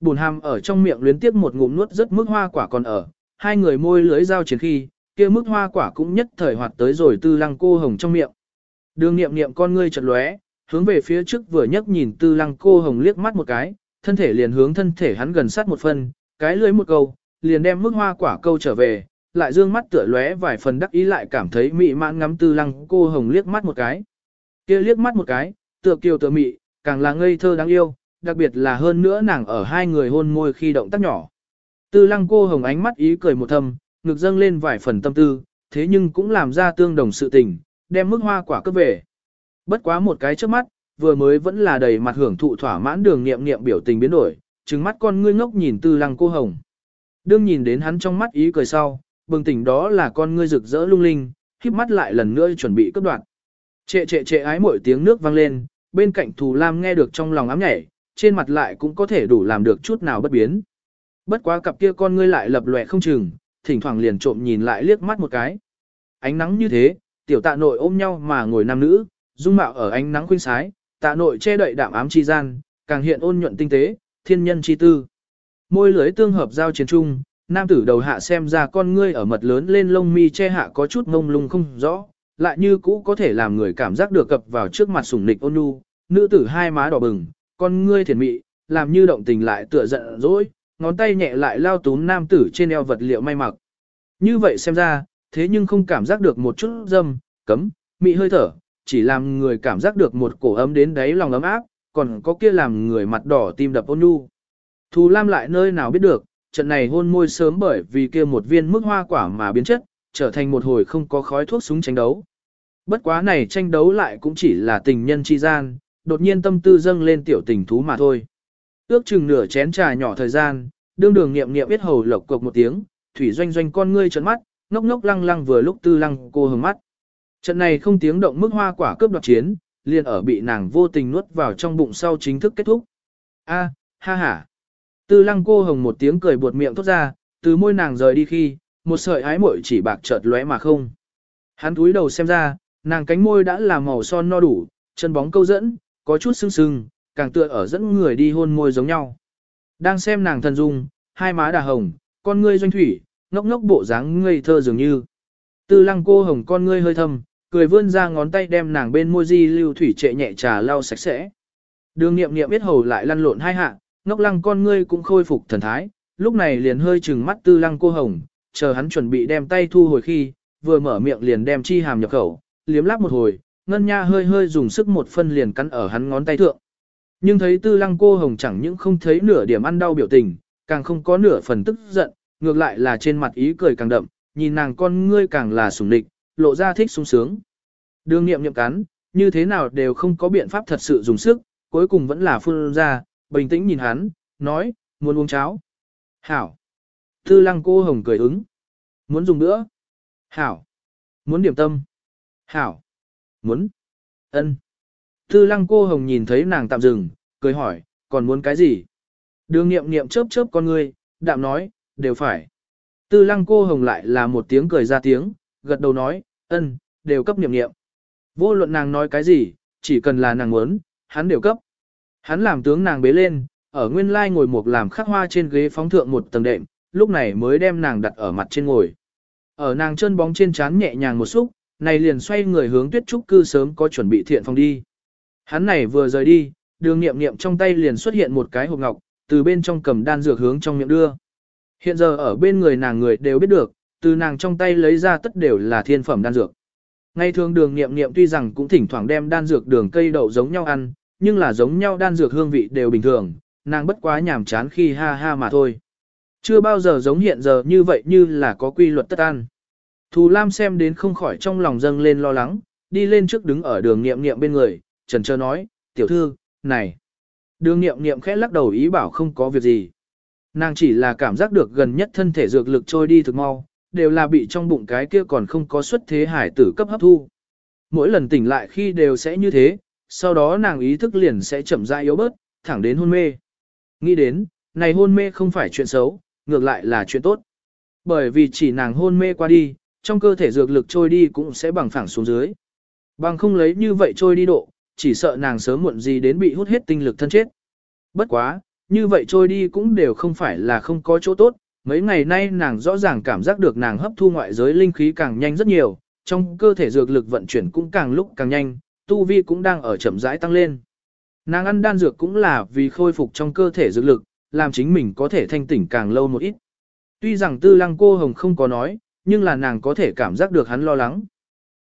Bùn hàm ở trong miệng luyến tiếp một ngụm nuốt rất mức hoa quả còn ở, hai người môi lưới giao chiến khi, kia mức hoa quả cũng nhất thời hoạt tới rồi tư lăng cô hồng trong miệng. Đường nghiệm nghiệm con ngươi chật lóe, hướng về phía trước vừa nhấc nhìn tư lăng cô hồng liếc mắt một cái, thân thể liền hướng thân thể hắn gần sát một phân, cái lưới một câu, liền đem mức hoa quả câu trở về, lại dương mắt tựa lóe vài phần đắc ý lại cảm thấy mị mãn ngắm tư lăng cô hồng liếc mắt một cái. kia liếc mắt một cái, tựa kiều tựa mị, càng là ngây thơ đáng yêu, đặc biệt là hơn nữa nàng ở hai người hôn môi khi động tác nhỏ. Tư lăng cô hồng ánh mắt ý cười một thầm, ngực dâng lên vài phần tâm tư, thế nhưng cũng làm ra tương đồng sự tình, đem mức hoa quả cướp về. Bất quá một cái trước mắt, vừa mới vẫn là đầy mặt hưởng thụ thỏa mãn đường nghiệm nghiệm biểu tình biến đổi, trừng mắt con ngươi ngốc nhìn tư lăng cô hồng. Đương nhìn đến hắn trong mắt ý cười sau, bừng tỉnh đó là con ngươi rực rỡ lung linh, khiếp mắt lại lần nữa chuẩn bị cấp đoạn. Trệ trệ trệ ái mỗi tiếng nước vang lên, bên cạnh Thù Lam nghe được trong lòng ám nhảy, trên mặt lại cũng có thể đủ làm được chút nào bất biến. Bất quá cặp kia con ngươi lại lập lòe không chừng, thỉnh thoảng liền trộm nhìn lại liếc mắt một cái. Ánh nắng như thế, tiểu tạ nội ôm nhau mà ngồi nam nữ, dung mạo ở ánh nắng khuynh sái, tạ nội che đậy đạm ám chi gian, càng hiện ôn nhuận tinh tế, thiên nhân chi tư. Môi lưới tương hợp giao chiến trung, nam tử đầu hạ xem ra con ngươi ở mật lớn lên lông mi che hạ có chút ngông lung không rõ, lại như cũ có thể làm người cảm giác được cập vào trước mặt sủng nịch ôn nhu, nữ tử hai má đỏ bừng, con ngươi thiền mị, làm như động tình lại tựa giận dỗi, ngón tay nhẹ lại lao túm nam tử trên eo vật liệu may mặc. Như vậy xem ra, thế nhưng không cảm giác được một chút dâm, cấm, mị hơi thở, chỉ làm người cảm giác được một cổ ấm đến đáy lòng ấm áp, còn có kia làm người mặt đỏ tim đập ôn nhu. Thù Lam lại nơi nào biết được, trận này hôn môi sớm bởi vì kia một viên mức hoa quả mà biến chất, trở thành một hồi không có khói thuốc súng tranh đấu. Bất quá này tranh đấu lại cũng chỉ là tình nhân chi gian, đột nhiên tâm tư dâng lên tiểu tình thú mà thôi. Ước chừng nửa chén trà nhỏ thời gian, đương đường nghiệm nghiệm biết hầu lộc cộc một tiếng, thủy doanh doanh con ngươi trợn mắt, ngốc ngốc lăng lăng vừa lúc tư lăng cô hướng mắt. Trận này không tiếng động mức hoa quả cướp đoạt chiến, liền ở bị nàng vô tình nuốt vào trong bụng sau chính thức kết thúc. A, ha ha. Tư lăng cô hồng một tiếng cười buột miệng thốt ra, từ môi nàng rời đi khi, một sợi ái muội chỉ bạc chợt lóe mà không. Hắn túi đầu xem ra, nàng cánh môi đã là màu son no đủ, chân bóng câu dẫn, có chút sưng sưng, càng tựa ở dẫn người đi hôn môi giống nhau. Đang xem nàng thần dung, hai má đà hồng, con ngươi doanh thủy, ngốc ngốc bộ dáng ngây thơ dường như. Tư lăng cô hồng con ngươi hơi thâm, cười vươn ra ngón tay đem nàng bên môi di lưu thủy trệ nhẹ trà lau sạch sẽ. Đường nghiệm nghiệm biết hầu lại lăn lộn hai hạ, ngốc lăng con ngươi cũng khôi phục thần thái, lúc này liền hơi chừng mắt tư lăng cô hồng, chờ hắn chuẩn bị đem tay thu hồi khi, vừa mở miệng liền đem chi hàm nhập khẩu, liếm láp một hồi, ngân nha hơi hơi dùng sức một phân liền cắn ở hắn ngón tay thượng. Nhưng thấy tư lăng cô hồng chẳng những không thấy nửa điểm ăn đau biểu tình, càng không có nửa phần tức giận, ngược lại là trên mặt ý cười càng đậm, nhìn nàng con ngươi càng là sủng địch, lộ ra thích sung sướng. Đường nghiệm nhậm cắn, như thế nào đều không có biện pháp thật sự dùng sức, cuối cùng vẫn là phun ra, bình tĩnh nhìn hắn, nói, muốn uống cháo. Hảo. Tư lăng cô hồng cười ứng. Muốn dùng nữa. Hảo. Muốn điểm tâm. Hảo. Muốn. ân. Tư lăng cô hồng nhìn thấy nàng tạm dừng, cười hỏi, còn muốn cái gì? Đường nghiệm nghiệm chớp chớp con ngươi, đạm nói, đều phải. Tư lăng cô hồng lại là một tiếng cười ra tiếng, gật đầu nói, ân, đều cấp nghiệm nghiệm. Vô luận nàng nói cái gì, chỉ cần là nàng muốn, hắn đều cấp. Hắn làm tướng nàng bế lên, ở nguyên lai ngồi một làm khắc hoa trên ghế phóng thượng một tầng đệm, lúc này mới đem nàng đặt ở mặt trên ngồi. Ở nàng chân bóng trên trán nhẹ nhàng một xúc, này liền xoay người hướng tuyết trúc cư sớm có chuẩn bị thiện phòng đi. Hắn này vừa rời đi, đường nghiệm nghiệm trong tay liền xuất hiện một cái hộp ngọc, từ bên trong cầm đan dược hướng trong miệng đưa. Hiện giờ ở bên người nàng người đều biết được, từ nàng trong tay lấy ra tất đều là thiên phẩm đan dược. Ngay thường đường nghiệm nghiệm tuy rằng cũng thỉnh thoảng đem đan dược đường cây đậu giống nhau ăn, nhưng là giống nhau đan dược hương vị đều bình thường, nàng bất quá nhàm chán khi ha ha mà thôi. Chưa bao giờ giống hiện giờ như vậy như là có quy luật tất an Thù Lam xem đến không khỏi trong lòng dâng lên lo lắng, đi lên trước đứng ở đường nghiệm nghiệm bên người, trần trơ nói, tiểu thư, này. Đường nghiệm nghiệm khẽ lắc đầu ý bảo không có việc gì. Nàng chỉ là cảm giác được gần nhất thân thể dược lực trôi đi thực mau, đều là bị trong bụng cái kia còn không có xuất thế hải tử cấp hấp thu. Mỗi lần tỉnh lại khi đều sẽ như thế, sau đó nàng ý thức liền sẽ chậm rãi yếu bớt, thẳng đến hôn mê. Nghĩ đến, này hôn mê không phải chuyện xấu, ngược lại là chuyện tốt. Bởi vì chỉ nàng hôn mê qua đi, trong cơ thể dược lực trôi đi cũng sẽ bằng phẳng xuống dưới. Bằng không lấy như vậy trôi đi độ, chỉ sợ nàng sớm muộn gì đến bị hút hết tinh lực thân chết. Bất quá, như vậy trôi đi cũng đều không phải là không có chỗ tốt, mấy ngày nay nàng rõ ràng cảm giác được nàng hấp thu ngoại giới linh khí càng nhanh rất nhiều, trong cơ thể dược lực vận chuyển cũng càng lúc càng nhanh, tu vi cũng đang ở chậm rãi tăng lên. Nàng ăn đan dược cũng là vì khôi phục trong cơ thể dược lực, làm chính mình có thể thanh tỉnh càng lâu một ít. Tuy rằng tư lăng cô hồng không có nói, nhưng là nàng có thể cảm giác được hắn lo lắng.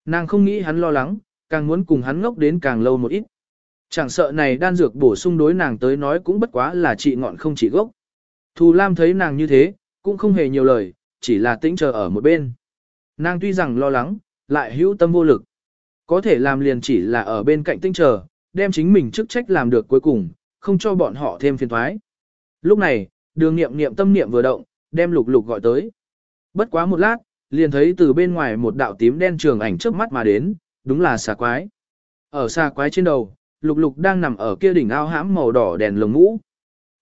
Nàng không nghĩ hắn lo lắng, càng muốn cùng hắn ngốc đến càng lâu một ít. Chẳng sợ này đan dược bổ sung đối nàng tới nói cũng bất quá là trị ngọn không trị gốc. Thù Lam thấy nàng như thế, cũng không hề nhiều lời, chỉ là tĩnh chờ ở một bên. Nàng tuy rằng lo lắng, lại hữu tâm vô lực. Có thể làm liền chỉ là ở bên cạnh tĩnh chờ, đem chính mình chức trách làm được cuối cùng, không cho bọn họ thêm phiền thoái. Lúc này, đường nghiệm nghiệm tâm niệm vừa động, đem lục lục gọi tới. Bất quá một lát, liền thấy từ bên ngoài một đạo tím đen trường ảnh trước mắt mà đến, đúng là xà quái. Ở xà quái trên đầu, lục lục đang nằm ở kia đỉnh ao hãm màu đỏ đèn lồng ngũ.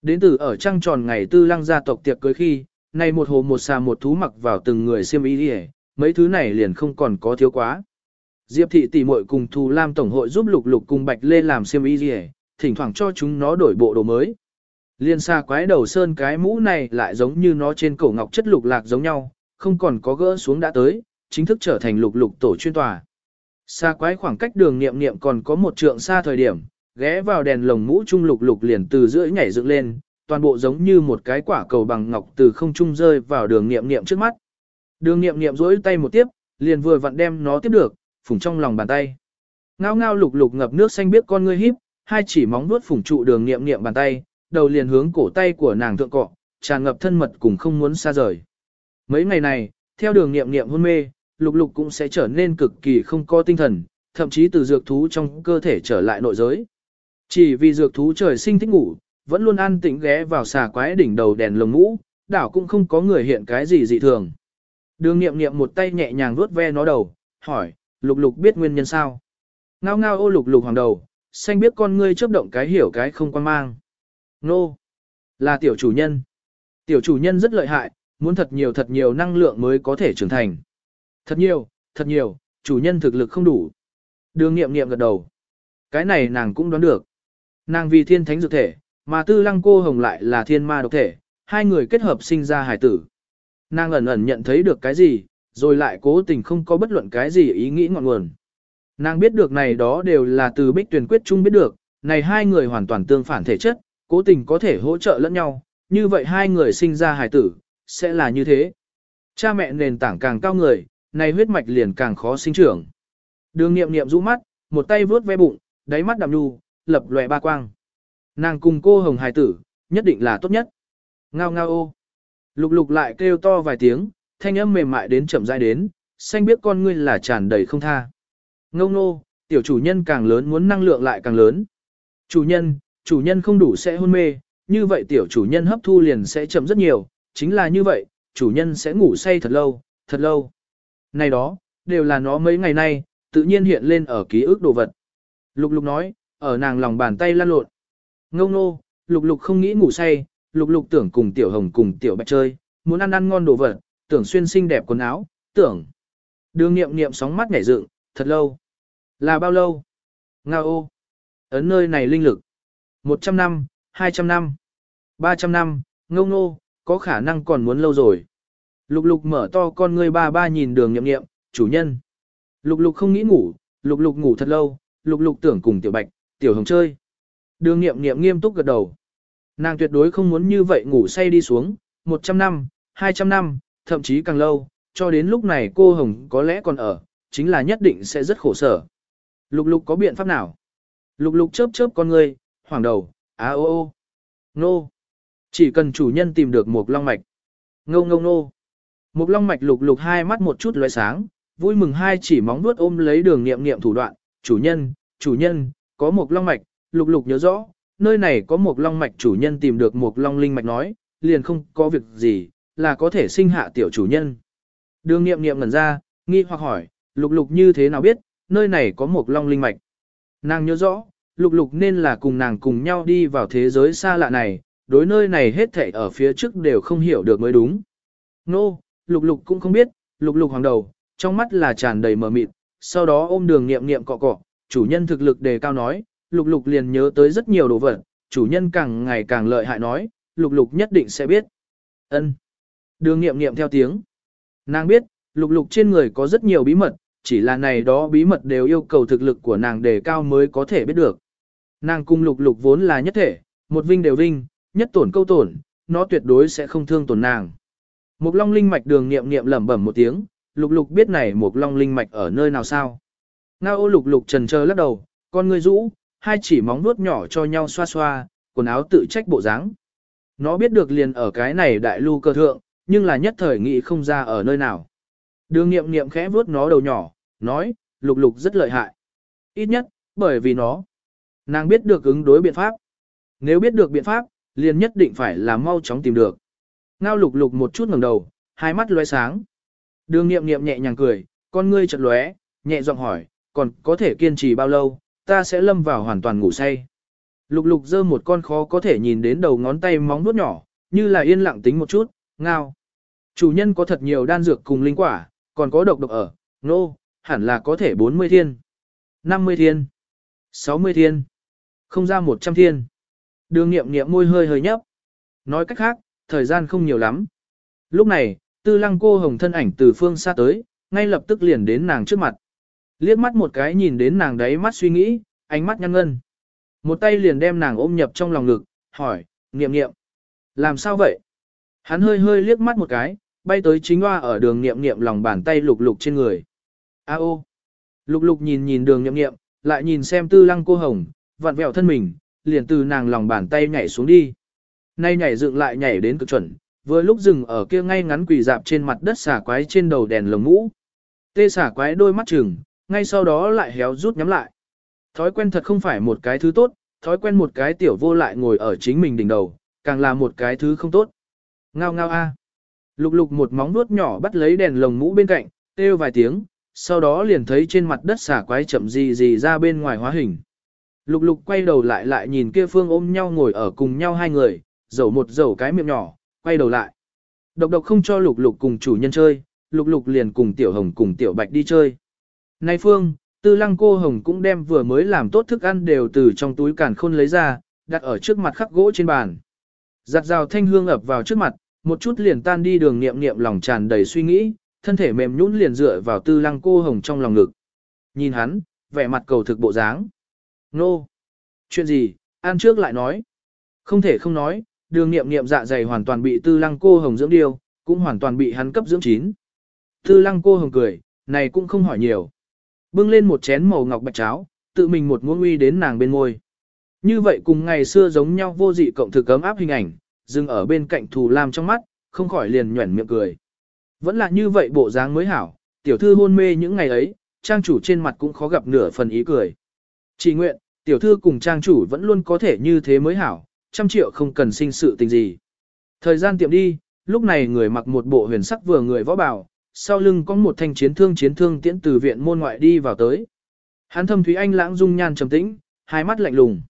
Đến từ ở trăng tròn ngày tư lăng gia tộc tiệc cưới khi, nay một hồ một xà một thú mặc vào từng người xiêm y đi mấy thứ này liền không còn có thiếu quá. Diệp thị tỷ muội cùng Thù Lam tổng hội giúp Lục Lục cùng Bạch Lê làm xiêm y đi thỉnh thoảng cho chúng nó đổi bộ đồ mới. Liên xa quái đầu sơn cái mũ này lại giống như nó trên cổ ngọc chất lục lạc giống nhau, không còn có gỡ xuống đã tới, chính thức trở thành lục lục tổ chuyên tòa. Xa quái khoảng cách đường niệm niệm còn có một trượng xa thời điểm, ghé vào đèn lồng mũ trung lục lục liền từ giữa nhảy dựng lên, toàn bộ giống như một cái quả cầu bằng ngọc từ không trung rơi vào đường niệm niệm trước mắt. Đường niệm niệm rỗi tay một tiếp, liền vừa vặn đem nó tiếp được, phủng trong lòng bàn tay. Ngao ngao lục lục ngập nước xanh biết con ngươi híp, hai chỉ móng vuốt phủng trụ đường niệm niệm bàn tay, đầu liền hướng cổ tay của nàng thượng cọ, tràn ngập thân mật cùng không muốn xa rời. Mấy ngày này, theo đường niệm niệm hôn mê, lục lục cũng sẽ trở nên cực kỳ không có tinh thần, thậm chí từ dược thú trong cơ thể trở lại nội giới. Chỉ vì dược thú trời sinh thích ngủ, vẫn luôn an tĩnh ghé vào xà quái đỉnh đầu đèn lồng mũ, đảo cũng không có người hiện cái gì dị thường. Đường nghiệm nghiệm một tay nhẹ nhàng vuốt ve nó đầu, hỏi, lục lục biết nguyên nhân sao? Ngao ngao ô lục lục hoàng đầu, xanh biết con ngươi chớp động cái hiểu cái không quan mang. Nô, là tiểu chủ nhân. Tiểu chủ nhân rất lợi hại, muốn thật nhiều thật nhiều năng lượng mới có thể trưởng thành. Thật nhiều, thật nhiều, chủ nhân thực lực không đủ. Đường nghiệm nghiệm gật đầu. Cái này nàng cũng đoán được. Nàng vì thiên thánh dược thể, mà tư lăng cô hồng lại là thiên ma độc thể, hai người kết hợp sinh ra hải tử. Nàng ẩn ẩn nhận thấy được cái gì, rồi lại cố tình không có bất luận cái gì ý nghĩ ngọn nguồn. Nàng biết được này đó đều là từ bích tuyển quyết chung biết được, này hai người hoàn toàn tương phản thể chất, cố tình có thể hỗ trợ lẫn nhau, như vậy hai người sinh ra hài tử, sẽ là như thế. Cha mẹ nền tảng càng cao người, này huyết mạch liền càng khó sinh trưởng. Đường nghiệm nghiệm rũ mắt, một tay vướt ve bụng, đáy mắt đạm nhu, lập lòe ba quang. Nàng cùng cô hồng hài tử, nhất định là tốt nhất. Ngao ngao ô. Lục lục lại kêu to vài tiếng, thanh âm mềm mại đến chậm rãi đến, xanh biết con ngươi là tràn đầy không tha. Ngông nô, tiểu chủ nhân càng lớn muốn năng lượng lại càng lớn. Chủ nhân, chủ nhân không đủ sẽ hôn mê, như vậy tiểu chủ nhân hấp thu liền sẽ chậm rất nhiều, chính là như vậy, chủ nhân sẽ ngủ say thật lâu, thật lâu. Này đó, đều là nó mấy ngày nay, tự nhiên hiện lên ở ký ức đồ vật. Lục lục nói, ở nàng lòng bàn tay lăn lộn. Ngông nô, lục lục không nghĩ ngủ say, lục lục tưởng cùng tiểu hồng cùng tiểu bạch chơi, muốn ăn ăn ngon đồ vật, tưởng xuyên xinh đẹp quần áo, tưởng. Đường nghiệm nghiệm sóng mắt nhảy dựng, thật lâu. Là bao lâu? Nga ô. Ấn nơi này linh lực. 100 năm, 200 năm, 300 năm, ngông nô, có khả năng còn muốn lâu rồi. Lục lục mở to con ngươi ba ba nhìn đường nhậm nghiệm, chủ nhân. Lục lục không nghĩ ngủ, lục lục ngủ thật lâu, lục lục tưởng cùng tiểu bạch, tiểu hồng chơi. Đường nghiệm nghiệm nghiêm túc gật đầu. Nàng tuyệt đối không muốn như vậy ngủ say đi xuống, 100 năm, 200 năm, thậm chí càng lâu, cho đến lúc này cô Hồng có lẽ còn ở, chính là nhất định sẽ rất khổ sở. Lục lục có biện pháp nào? Lục lục chớp chớp con ngươi, hoàng đầu, á ô ô. Nô. Chỉ cần chủ nhân tìm được một long mạch. Ngô ngô nô. Một long mạch lục lục hai mắt một chút lóe sáng, vui mừng hai chỉ móng vuốt ôm lấy đường nghiệm nghiệm thủ đoạn. Chủ nhân, chủ nhân, có một long mạch, lục lục nhớ rõ, nơi này có một long mạch chủ nhân tìm được một long linh mạch nói, liền không có việc gì, là có thể sinh hạ tiểu chủ nhân. Đường nghiệm nghiệm ngẩn ra, nghi hoặc hỏi, lục lục như thế nào biết, nơi này có một long linh mạch. Nàng nhớ rõ, lục lục nên là cùng nàng cùng nhau đi vào thế giới xa lạ này, đối nơi này hết thảy ở phía trước đều không hiểu được mới đúng. Nô, no, lục lục cũng không biết, lục lục hoàng đầu, trong mắt là tràn đầy mờ mịt, sau đó ôm đường nghiệm nghiệm cọ cọ, chủ nhân thực lực đề cao nói, lục lục liền nhớ tới rất nhiều đồ vật, chủ nhân càng ngày càng lợi hại nói, lục lục nhất định sẽ biết. ân Đường nghiệm nghiệm theo tiếng. Nàng biết, lục lục trên người có rất nhiều bí mật, chỉ là này đó bí mật đều yêu cầu thực lực của nàng đề cao mới có thể biết được. Nàng cung lục lục vốn là nhất thể, một vinh đều vinh, nhất tổn câu tổn, nó tuyệt đối sẽ không thương tổn nàng. Một long linh mạch đường nghiệm nghiệm lẩm bẩm một tiếng, lục lục biết này một long linh mạch ở nơi nào sao. Ngao ô lục lục trần chờ lắc đầu, con người rũ, hai chỉ móng vuốt nhỏ cho nhau xoa xoa, quần áo tự trách bộ dáng. Nó biết được liền ở cái này đại lưu cơ thượng, nhưng là nhất thời nghĩ không ra ở nơi nào. Đường nghiệm nghiệm khẽ vuốt nó đầu nhỏ, nói, lục lục rất lợi hại. Ít nhất, bởi vì nó, nàng biết được ứng đối biện pháp. Nếu biết được biện pháp, liền nhất định phải là mau chóng tìm được. Ngao lục lục một chút ngẩng đầu, hai mắt lóe sáng. Đường nghiệm nghiệm nhẹ nhàng cười, con ngươi chật lóe, nhẹ giọng hỏi, còn có thể kiên trì bao lâu, ta sẽ lâm vào hoàn toàn ngủ say. Lục lục giơ một con khó có thể nhìn đến đầu ngón tay móng vuốt nhỏ, như là yên lặng tính một chút, ngao. Chủ nhân có thật nhiều đan dược cùng linh quả, còn có độc độc ở, nô, no, hẳn là có thể 40 thiên, 50 thiên, 60 thiên, không ra 100 thiên. Đường nghiệm nghiệm môi hơi hơi nhấp. Nói cách khác, thời gian không nhiều lắm. Lúc này, tư lăng cô hồng thân ảnh từ phương xa tới, ngay lập tức liền đến nàng trước mặt. Liếc mắt một cái nhìn đến nàng đấy mắt suy nghĩ, ánh mắt nhăn ngân. Một tay liền đem nàng ôm nhập trong lòng ngực, hỏi, nghiệm nghiệm. Làm sao vậy? Hắn hơi hơi liếc mắt một cái, bay tới chính hoa ở đường nghiệm nghiệm lòng bàn tay lục lục trên người. A ô. Lục lục nhìn nhìn đường nghiệm nghiệm, lại nhìn xem tư lăng cô hồng, vặn vẹo thân mình, liền từ nàng lòng bàn tay nhảy xuống đi. Nay nhảy dựng lại nhảy đến cực chuẩn, vừa lúc dừng ở kia ngay ngắn quỳ dạp trên mặt đất xả quái trên đầu đèn lồng mũ. Tê xả quái đôi mắt chừng, ngay sau đó lại héo rút nhắm lại. Thói quen thật không phải một cái thứ tốt, thói quen một cái tiểu vô lại ngồi ở chính mình đỉnh đầu, càng là một cái thứ không tốt. Ngao ngao a. Lục lục một móng vuốt nhỏ bắt lấy đèn lồng mũ bên cạnh, kêu vài tiếng, sau đó liền thấy trên mặt đất xả quái chậm gì gì ra bên ngoài hóa hình. Lục lục quay đầu lại lại nhìn kia phương ôm nhau ngồi ở cùng nhau hai người, dầu một dầu cái miệng nhỏ, quay đầu lại. Độc độc không cho lục lục cùng chủ nhân chơi, lục lục liền cùng tiểu hồng cùng tiểu bạch đi chơi. Nay phương, tư lăng cô hồng cũng đem vừa mới làm tốt thức ăn đều từ trong túi càn khôn lấy ra, đặt ở trước mặt khắc gỗ trên bàn. Giặt rào thanh hương ập vào trước mặt, một chút liền tan đi đường niệm niệm lòng tràn đầy suy nghĩ, thân thể mềm nhũn liền dựa vào tư lăng cô hồng trong lòng ngực. Nhìn hắn, vẻ mặt cầu thực bộ dáng. Nô! Chuyện gì, ăn trước lại nói. Không thể không nói, đường niệm niệm dạ dày hoàn toàn bị tư lăng cô hồng dưỡng điêu, cũng hoàn toàn bị hắn cấp dưỡng chín. Tư lăng cô hồng cười, này cũng không hỏi nhiều. Bưng lên một chén màu ngọc bạch cháo, tự mình một muỗng uy đến nàng bên môi. Như vậy cùng ngày xưa giống nhau vô dị cộng thực cấm áp hình ảnh, dừng ở bên cạnh thù lam trong mắt, không khỏi liền nhuẩn miệng cười. Vẫn là như vậy bộ dáng mới hảo, tiểu thư hôn mê những ngày ấy, trang chủ trên mặt cũng khó gặp nửa phần ý cười. Chỉ nguyện, tiểu thư cùng trang chủ vẫn luôn có thể như thế mới hảo, trăm triệu không cần sinh sự tình gì. Thời gian tiệm đi, lúc này người mặc một bộ huyền sắc vừa người võ bảo sau lưng có một thanh chiến thương chiến thương tiễn từ viện môn ngoại đi vào tới. Hắn thâm thúy anh lãng dung nhan trầm tĩnh, hai mắt lạnh lùng.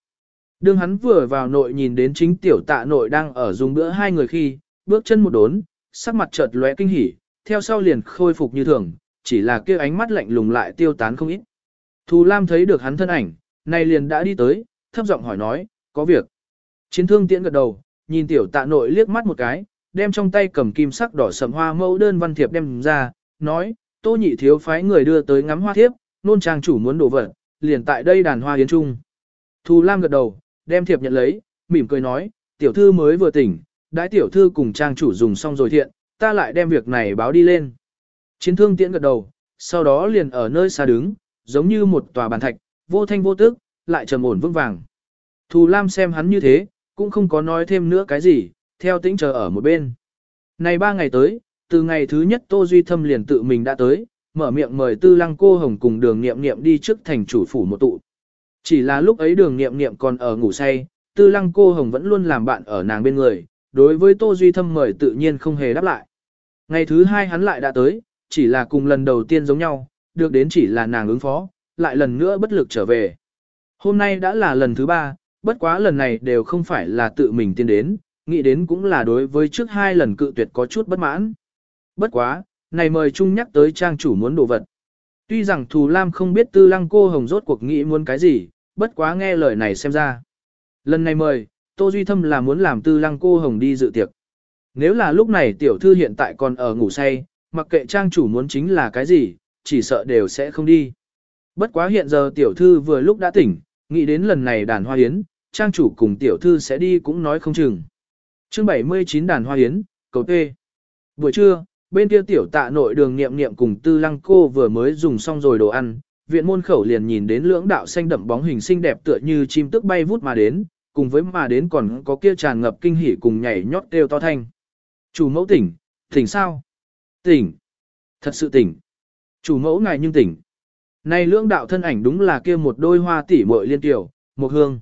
Đương hắn vừa vào nội nhìn đến chính tiểu tạ nội đang ở dùng bữa hai người khi, bước chân một đốn, sắc mặt chợt lóe kinh hỉ, theo sau liền khôi phục như thường, chỉ là kia ánh mắt lạnh lùng lại tiêu tán không ít. Thù Lam thấy được hắn thân ảnh, này liền đã đi tới, thấp giọng hỏi nói, có việc. Chiến thương tiễn gật đầu, nhìn tiểu tạ nội liếc mắt một cái, đem trong tay cầm kim sắc đỏ sầm hoa mẫu đơn văn thiệp đem ra, nói, tô nhị thiếu phái người đưa tới ngắm hoa thiếp, nôn trang chủ muốn đổ vật, liền tại đây đàn hoa yến trung. Thù Lam gật đầu, đem thiệp nhận lấy, mỉm cười nói, tiểu thư mới vừa tỉnh, đãi tiểu thư cùng trang chủ dùng xong rồi thiện, ta lại đem việc này báo đi lên. Chiến thương tiễn gật đầu, sau đó liền ở nơi xa đứng, giống như một tòa bàn thạch, vô thanh vô tức, lại trầm ổn vững vàng. Thù Lam xem hắn như thế, cũng không có nói thêm nữa cái gì, theo tĩnh chờ ở một bên. Này ba ngày tới, từ ngày thứ nhất Tô Duy Thâm liền tự mình đã tới, mở miệng mời tư lăng cô hồng cùng đường nghiệm nghiệm đi trước thành chủ phủ một tụ. Chỉ là lúc ấy đường nghiệm nghiệm còn ở ngủ say, tư lăng cô hồng vẫn luôn làm bạn ở nàng bên người, đối với Tô Duy Thâm mời tự nhiên không hề đáp lại. Ngày thứ hai hắn lại đã tới, chỉ là cùng lần đầu tiên giống nhau, được đến chỉ là nàng ứng phó, lại lần nữa bất lực trở về. Hôm nay đã là lần thứ ba, bất quá lần này đều không phải là tự mình tiên đến, nghĩ đến cũng là đối với trước hai lần cự tuyệt có chút bất mãn. Bất quá, này mời chung nhắc tới trang chủ muốn đồ vật. Tuy rằng Thù Lam không biết tư lăng cô hồng rốt cuộc nghĩ muốn cái gì, bất quá nghe lời này xem ra. Lần này mời, Tô Duy Thâm là muốn làm tư lăng cô hồng đi dự tiệc. Nếu là lúc này tiểu thư hiện tại còn ở ngủ say, mặc kệ trang chủ muốn chính là cái gì, chỉ sợ đều sẽ không đi. Bất quá hiện giờ tiểu thư vừa lúc đã tỉnh, nghĩ đến lần này đàn hoa yến, trang chủ cùng tiểu thư sẽ đi cũng nói không chừng. chương 79 đàn hoa yến, cầu tê. Buổi trưa, bên kia tiểu tạ nội đường nghiệm nghiệm cùng tư lăng cô vừa mới dùng xong rồi đồ ăn, viện môn khẩu liền nhìn đến lưỡng đạo xanh đậm bóng hình xinh đẹp tựa như chim tức bay vút mà đến, cùng với mà đến còn có kia tràn ngập kinh hỉ cùng nhảy nhót kêu to thanh. Chủ mẫu tỉnh, tỉnh sao? Tỉnh. Thật sự tỉnh. Chủ mẫu ngài nhưng tỉnh. Này lưỡng đạo thân ảnh đúng là kia một đôi hoa tỷ muội liên tiểu, một hương.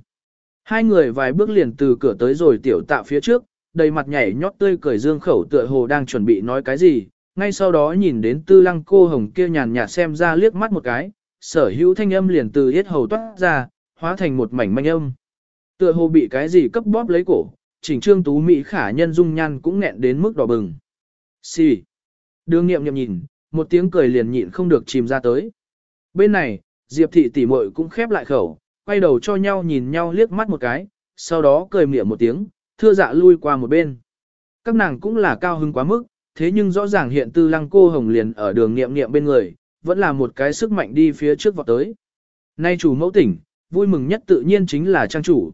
Hai người vài bước liền từ cửa tới rồi tiểu tạ phía trước, đầy mặt nhảy nhót tươi cười dương khẩu tựa hồ đang chuẩn bị nói cái gì, ngay sau đó nhìn đến tư lăng cô hồng kia nhàn nhạt xem ra liếc mắt một cái, sở hữu thanh âm liền từ yết hầu toát ra, hóa thành một mảnh manh âm. Tựa hồ bị cái gì cấp bóp lấy cổ, chỉnh trương tú mỹ khả nhân dung nhan cũng nghẹn đến mức đỏ bừng. Xì. Đường nghiệm nhậm nhìn, một tiếng cười liền nhịn không được chìm ra tới. Bên này, Diệp thị tỷ muội cũng khép lại khẩu, quay đầu cho nhau nhìn nhau liếc mắt một cái, sau đó cười miệng một tiếng, thưa dạ lui qua một bên. Các nàng cũng là cao hứng quá mức, thế nhưng rõ ràng hiện tư lăng cô hồng liền ở đường nghiệm nghiệm bên người, vẫn là một cái sức mạnh đi phía trước vọt tới. Nay chủ mẫu tỉnh, vui mừng nhất tự nhiên chính là trang chủ.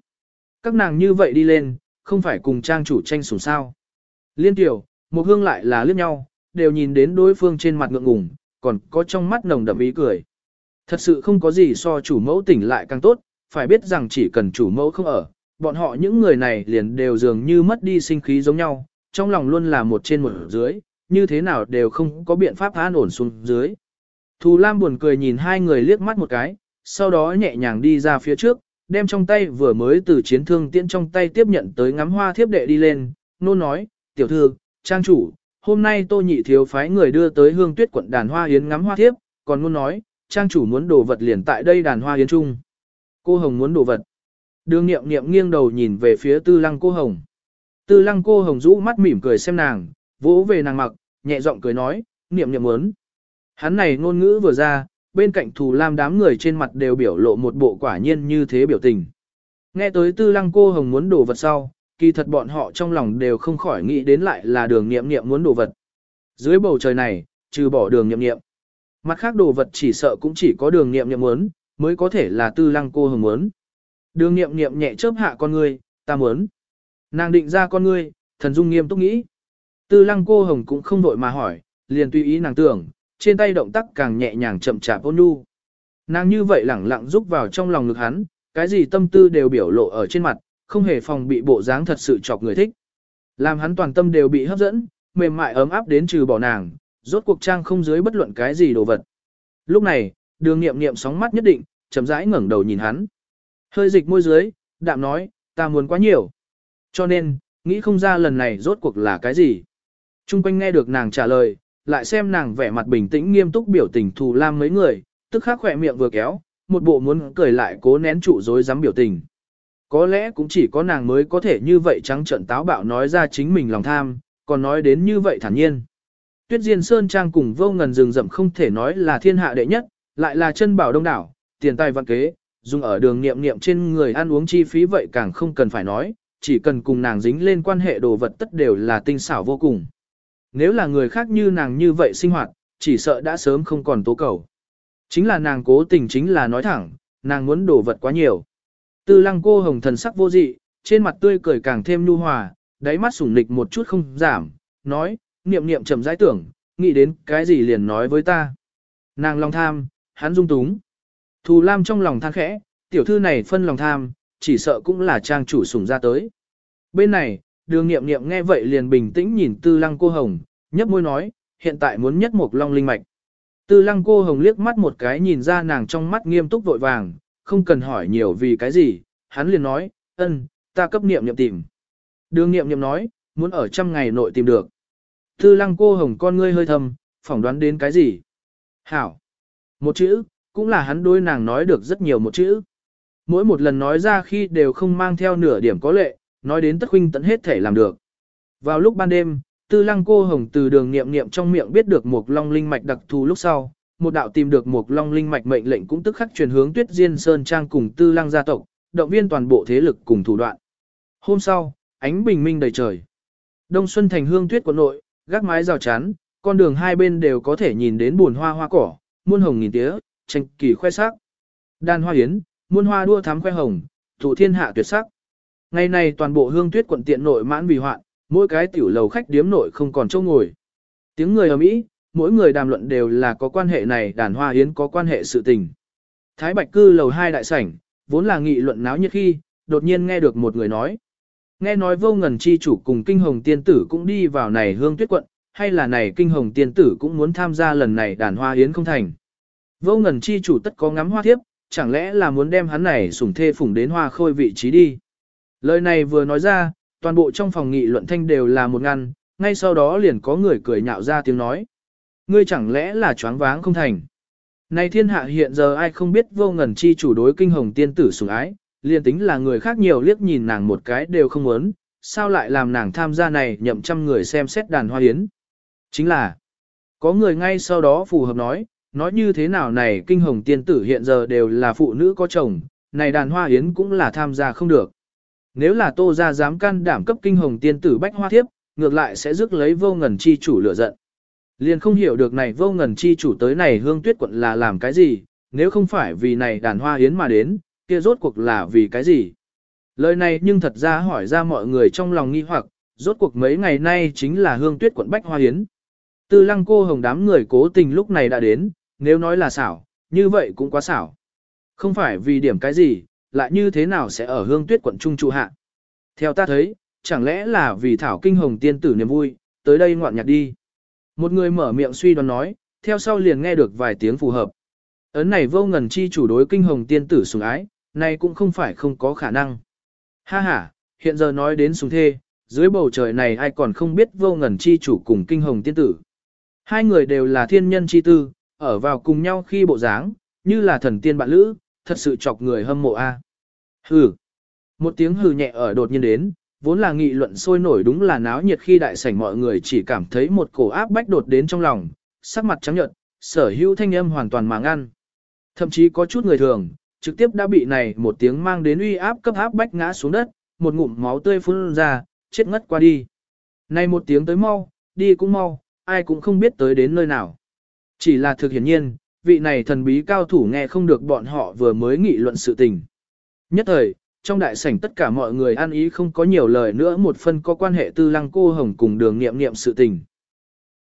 Các nàng như vậy đi lên, không phải cùng trang chủ tranh sủng sao. Liên tiểu, một hương lại là liếc nhau, đều nhìn đến đối phương trên mặt ngượng ngùng, còn có trong mắt nồng đậm ý cười. Thật sự không có gì so chủ mẫu tỉnh lại càng tốt, phải biết rằng chỉ cần chủ mẫu không ở, bọn họ những người này liền đều dường như mất đi sinh khí giống nhau, trong lòng luôn là một trên một dưới, như thế nào đều không có biện pháp an ổn xuống dưới. Thù Lam buồn cười nhìn hai người liếc mắt một cái, sau đó nhẹ nhàng đi ra phía trước, đem trong tay vừa mới từ chiến thương tiễn trong tay tiếp nhận tới ngắm hoa thiếp đệ đi lên, nôn nói, tiểu thư, trang chủ, hôm nay tô nhị thiếu phái người đưa tới hương tuyết quận đàn hoa yến ngắm hoa thiếp, còn nôn nói, trang chủ muốn đồ vật liền tại đây đàn hoa yến trung. Cô Hồng muốn đồ vật. Đường nghiệm nghiệm nghiêng đầu nhìn về phía tư lăng cô Hồng. Tư lăng cô Hồng rũ mắt mỉm cười xem nàng, vỗ về nàng mặc, nhẹ giọng cười nói, niệm niệm muốn. Hắn này ngôn ngữ vừa ra, bên cạnh thù lam đám người trên mặt đều biểu lộ một bộ quả nhiên như thế biểu tình. Nghe tới tư lăng cô hồng muốn đổ vật sau, kỳ thật bọn họ trong lòng đều không khỏi nghĩ đến lại là đường nghiệm nghiệm muốn đổ vật. Dưới bầu trời này, trừ bỏ đường nghiệm nghiệm. Mặt khác đồ vật chỉ sợ cũng chỉ có đường nghiệm nghiệm muốn, mới có thể là tư lăng cô hồng muốn. Đường nghiệm nghiệm nhẹ chớp hạ con ngươi, ta muốn. Nàng định ra con ngươi, thần dung nghiêm túc nghĩ. Tư lăng cô hồng cũng không vội mà hỏi, liền tùy ý nàng tưởng, trên tay động tác càng nhẹ nhàng chậm chạp ôn nhu. Nàng như vậy lẳng lặng rúc vào trong lòng ngực hắn, cái gì tâm tư đều biểu lộ ở trên mặt, không hề phòng bị bộ dáng thật sự chọc người thích. Làm hắn toàn tâm đều bị hấp dẫn, mềm mại ấm áp đến trừ bỏ nàng, rốt cuộc trang không dưới bất luận cái gì đồ vật. Lúc này, đường nghiệm nghiệm sóng mắt nhất định, chậm rãi ngẩng đầu nhìn hắn. Hơi dịch môi dưới, đạm nói, ta muốn quá nhiều. Cho nên, nghĩ không ra lần này rốt cuộc là cái gì. Trung quanh nghe được nàng trả lời, lại xem nàng vẻ mặt bình tĩnh nghiêm túc biểu tình thù lam mấy người, tức khắc khỏe miệng vừa kéo, một bộ muốn cười lại cố nén trụ dối dám biểu tình. Có lẽ cũng chỉ có nàng mới có thể như vậy trắng trận táo bạo nói ra chính mình lòng tham, còn nói đến như vậy thản nhiên. Tuyết Diên Sơn Trang cùng vô ngần rừng rậm không thể nói là thiên hạ đệ nhất, lại là chân bảo đông đảo, tiền tài vạn kế, dùng ở đường niệm niệm trên người ăn uống chi phí vậy càng không cần phải nói, chỉ cần cùng nàng dính lên quan hệ đồ vật tất đều là tinh xảo vô cùng. Nếu là người khác như nàng như vậy sinh hoạt, chỉ sợ đã sớm không còn tố cầu. Chính là nàng cố tình chính là nói thẳng, nàng muốn đồ vật quá nhiều. Tư lăng cô hồng thần sắc vô dị, trên mặt tươi cười càng thêm nhu hòa, đáy mắt sủng nịch một chút không giảm, nói, niệm niệm chậm rãi tưởng, nghĩ đến cái gì liền nói với ta. Nàng lòng tham, hắn dung túng. Thù Lam trong lòng than khẽ, tiểu thư này phân lòng tham, chỉ sợ cũng là trang chủ sủng ra tới. Bên này, đường nghiệm nghiệm nghe vậy liền bình tĩnh nhìn tư lăng cô hồng, nhấp môi nói, hiện tại muốn nhất một long linh mạch. Tư lăng cô hồng liếc mắt một cái nhìn ra nàng trong mắt nghiêm túc vội vàng, không cần hỏi nhiều vì cái gì, hắn liền nói, ân, ta cấp niệm niệm tìm. Đường niệm niệm nói, muốn ở trăm ngày nội tìm được. Tư lăng cô hồng con ngươi hơi thầm, phỏng đoán đến cái gì? Hảo. Một chữ, cũng là hắn đối nàng nói được rất nhiều một chữ. Mỗi một lần nói ra khi đều không mang theo nửa điểm có lệ, nói đến tất huynh tận hết thể làm được. Vào lúc ban đêm, tư lăng cô hồng từ đường nghiệm nghiệm trong miệng biết được một long linh mạch đặc thù lúc sau, một đạo tìm được một long linh mạch mệnh lệnh cũng tức khắc truyền hướng tuyết diên sơn trang cùng tư lăng gia tộc, động viên toàn bộ thế lực cùng thủ đoạn. Hôm sau, ánh bình minh đầy trời. Đông xuân thành hương tuyết của nội, gác mái rào chắn, con đường hai bên đều có thể nhìn đến buồn hoa hoa cỏ, muôn hồng nghìn tía, tranh kỳ khoe sắc. Đàn hoa yến, muôn hoa đua thắm khoe hồng, thủ thiên hạ tuyệt sắc. Ngày này toàn bộ hương tuyết quận tiện nội mãn vì hoạn, mỗi cái tiểu lầu khách điếm nội không còn chỗ ngồi. Tiếng người ở Mỹ, mỗi người đàm luận đều là có quan hệ này đàn hoa yến có quan hệ sự tình. Thái Bạch cư lầu hai đại sảnh, vốn là nghị luận náo nhiệt khi, đột nhiên nghe được một người nói. Nghe nói vô ngần chi chủ cùng kinh hồng tiên tử cũng đi vào này hương tuyết quận, hay là này kinh hồng tiên tử cũng muốn tham gia lần này đàn hoa yến không thành. Vô ngần chi chủ tất có ngắm hoa thiếp, chẳng lẽ là muốn đem hắn này sủng thê phủng đến hoa khôi vị trí đi. Lời này vừa nói ra, toàn bộ trong phòng nghị luận thanh đều là một ngăn, ngay sau đó liền có người cười nhạo ra tiếng nói. Ngươi chẳng lẽ là choáng váng không thành. Này thiên hạ hiện giờ ai không biết vô ngần chi chủ đối kinh hồng tiên tử sủng ái, liền tính là người khác nhiều liếc nhìn nàng một cái đều không muốn, sao lại làm nàng tham gia này nhậm trăm người xem xét đàn hoa yến. Chính là, có người ngay sau đó phù hợp nói, nói như thế nào này kinh hồng tiên tử hiện giờ đều là phụ nữ có chồng, này đàn hoa yến cũng là tham gia không được. Nếu là tô ra dám can đảm cấp kinh hồng tiên tử bách hoa thiếp, ngược lại sẽ rước lấy vô ngần chi chủ lửa giận. Liền không hiểu được này vô ngần chi chủ tới này hương tuyết quận là làm cái gì, nếu không phải vì này đàn hoa yến mà đến, kia rốt cuộc là vì cái gì. Lời này nhưng thật ra hỏi ra mọi người trong lòng nghi hoặc, rốt cuộc mấy ngày nay chính là hương tuyết quận bách hoa yến. Tư lăng cô hồng đám người cố tình lúc này đã đến, nếu nói là xảo, như vậy cũng quá xảo. Không phải vì điểm cái gì, lại như thế nào sẽ ở hương tuyết quận trung trụ hạ. Theo ta thấy, chẳng lẽ là vì thảo kinh hồng tiên tử niềm vui, tới đây ngoạn nhạc đi. Một người mở miệng suy đoán nói, theo sau liền nghe được vài tiếng phù hợp. Ấn này vô ngần chi chủ đối kinh hồng tiên tử sùng ái, này cũng không phải không có khả năng. Ha ha, hiện giờ nói đến sùng thê, dưới bầu trời này ai còn không biết vô ngần chi chủ cùng kinh hồng tiên tử. Hai người đều là thiên nhân chi tư, ở vào cùng nhau khi bộ dáng, như là thần tiên bạn lữ, thật sự chọc người hâm mộ a. Hừ. Một tiếng hừ nhẹ ở đột nhiên đến, vốn là nghị luận sôi nổi đúng là náo nhiệt khi đại sảnh mọi người chỉ cảm thấy một cổ áp bách đột đến trong lòng, sắc mặt trắng nhợt, sở hữu thanh âm hoàn toàn màng ngăn. Thậm chí có chút người thường, trực tiếp đã bị này một tiếng mang đến uy áp cấp áp bách ngã xuống đất, một ngụm máu tươi phun ra, chết ngất qua đi. Này một tiếng tới mau, đi cũng mau, ai cũng không biết tới đến nơi nào. Chỉ là thực hiển nhiên, vị này thần bí cao thủ nghe không được bọn họ vừa mới nghị luận sự tình. Nhất thời, trong đại sảnh tất cả mọi người ăn ý không có nhiều lời nữa một phân có quan hệ tư lăng cô hồng cùng đường nghiệm nghiệm sự tình.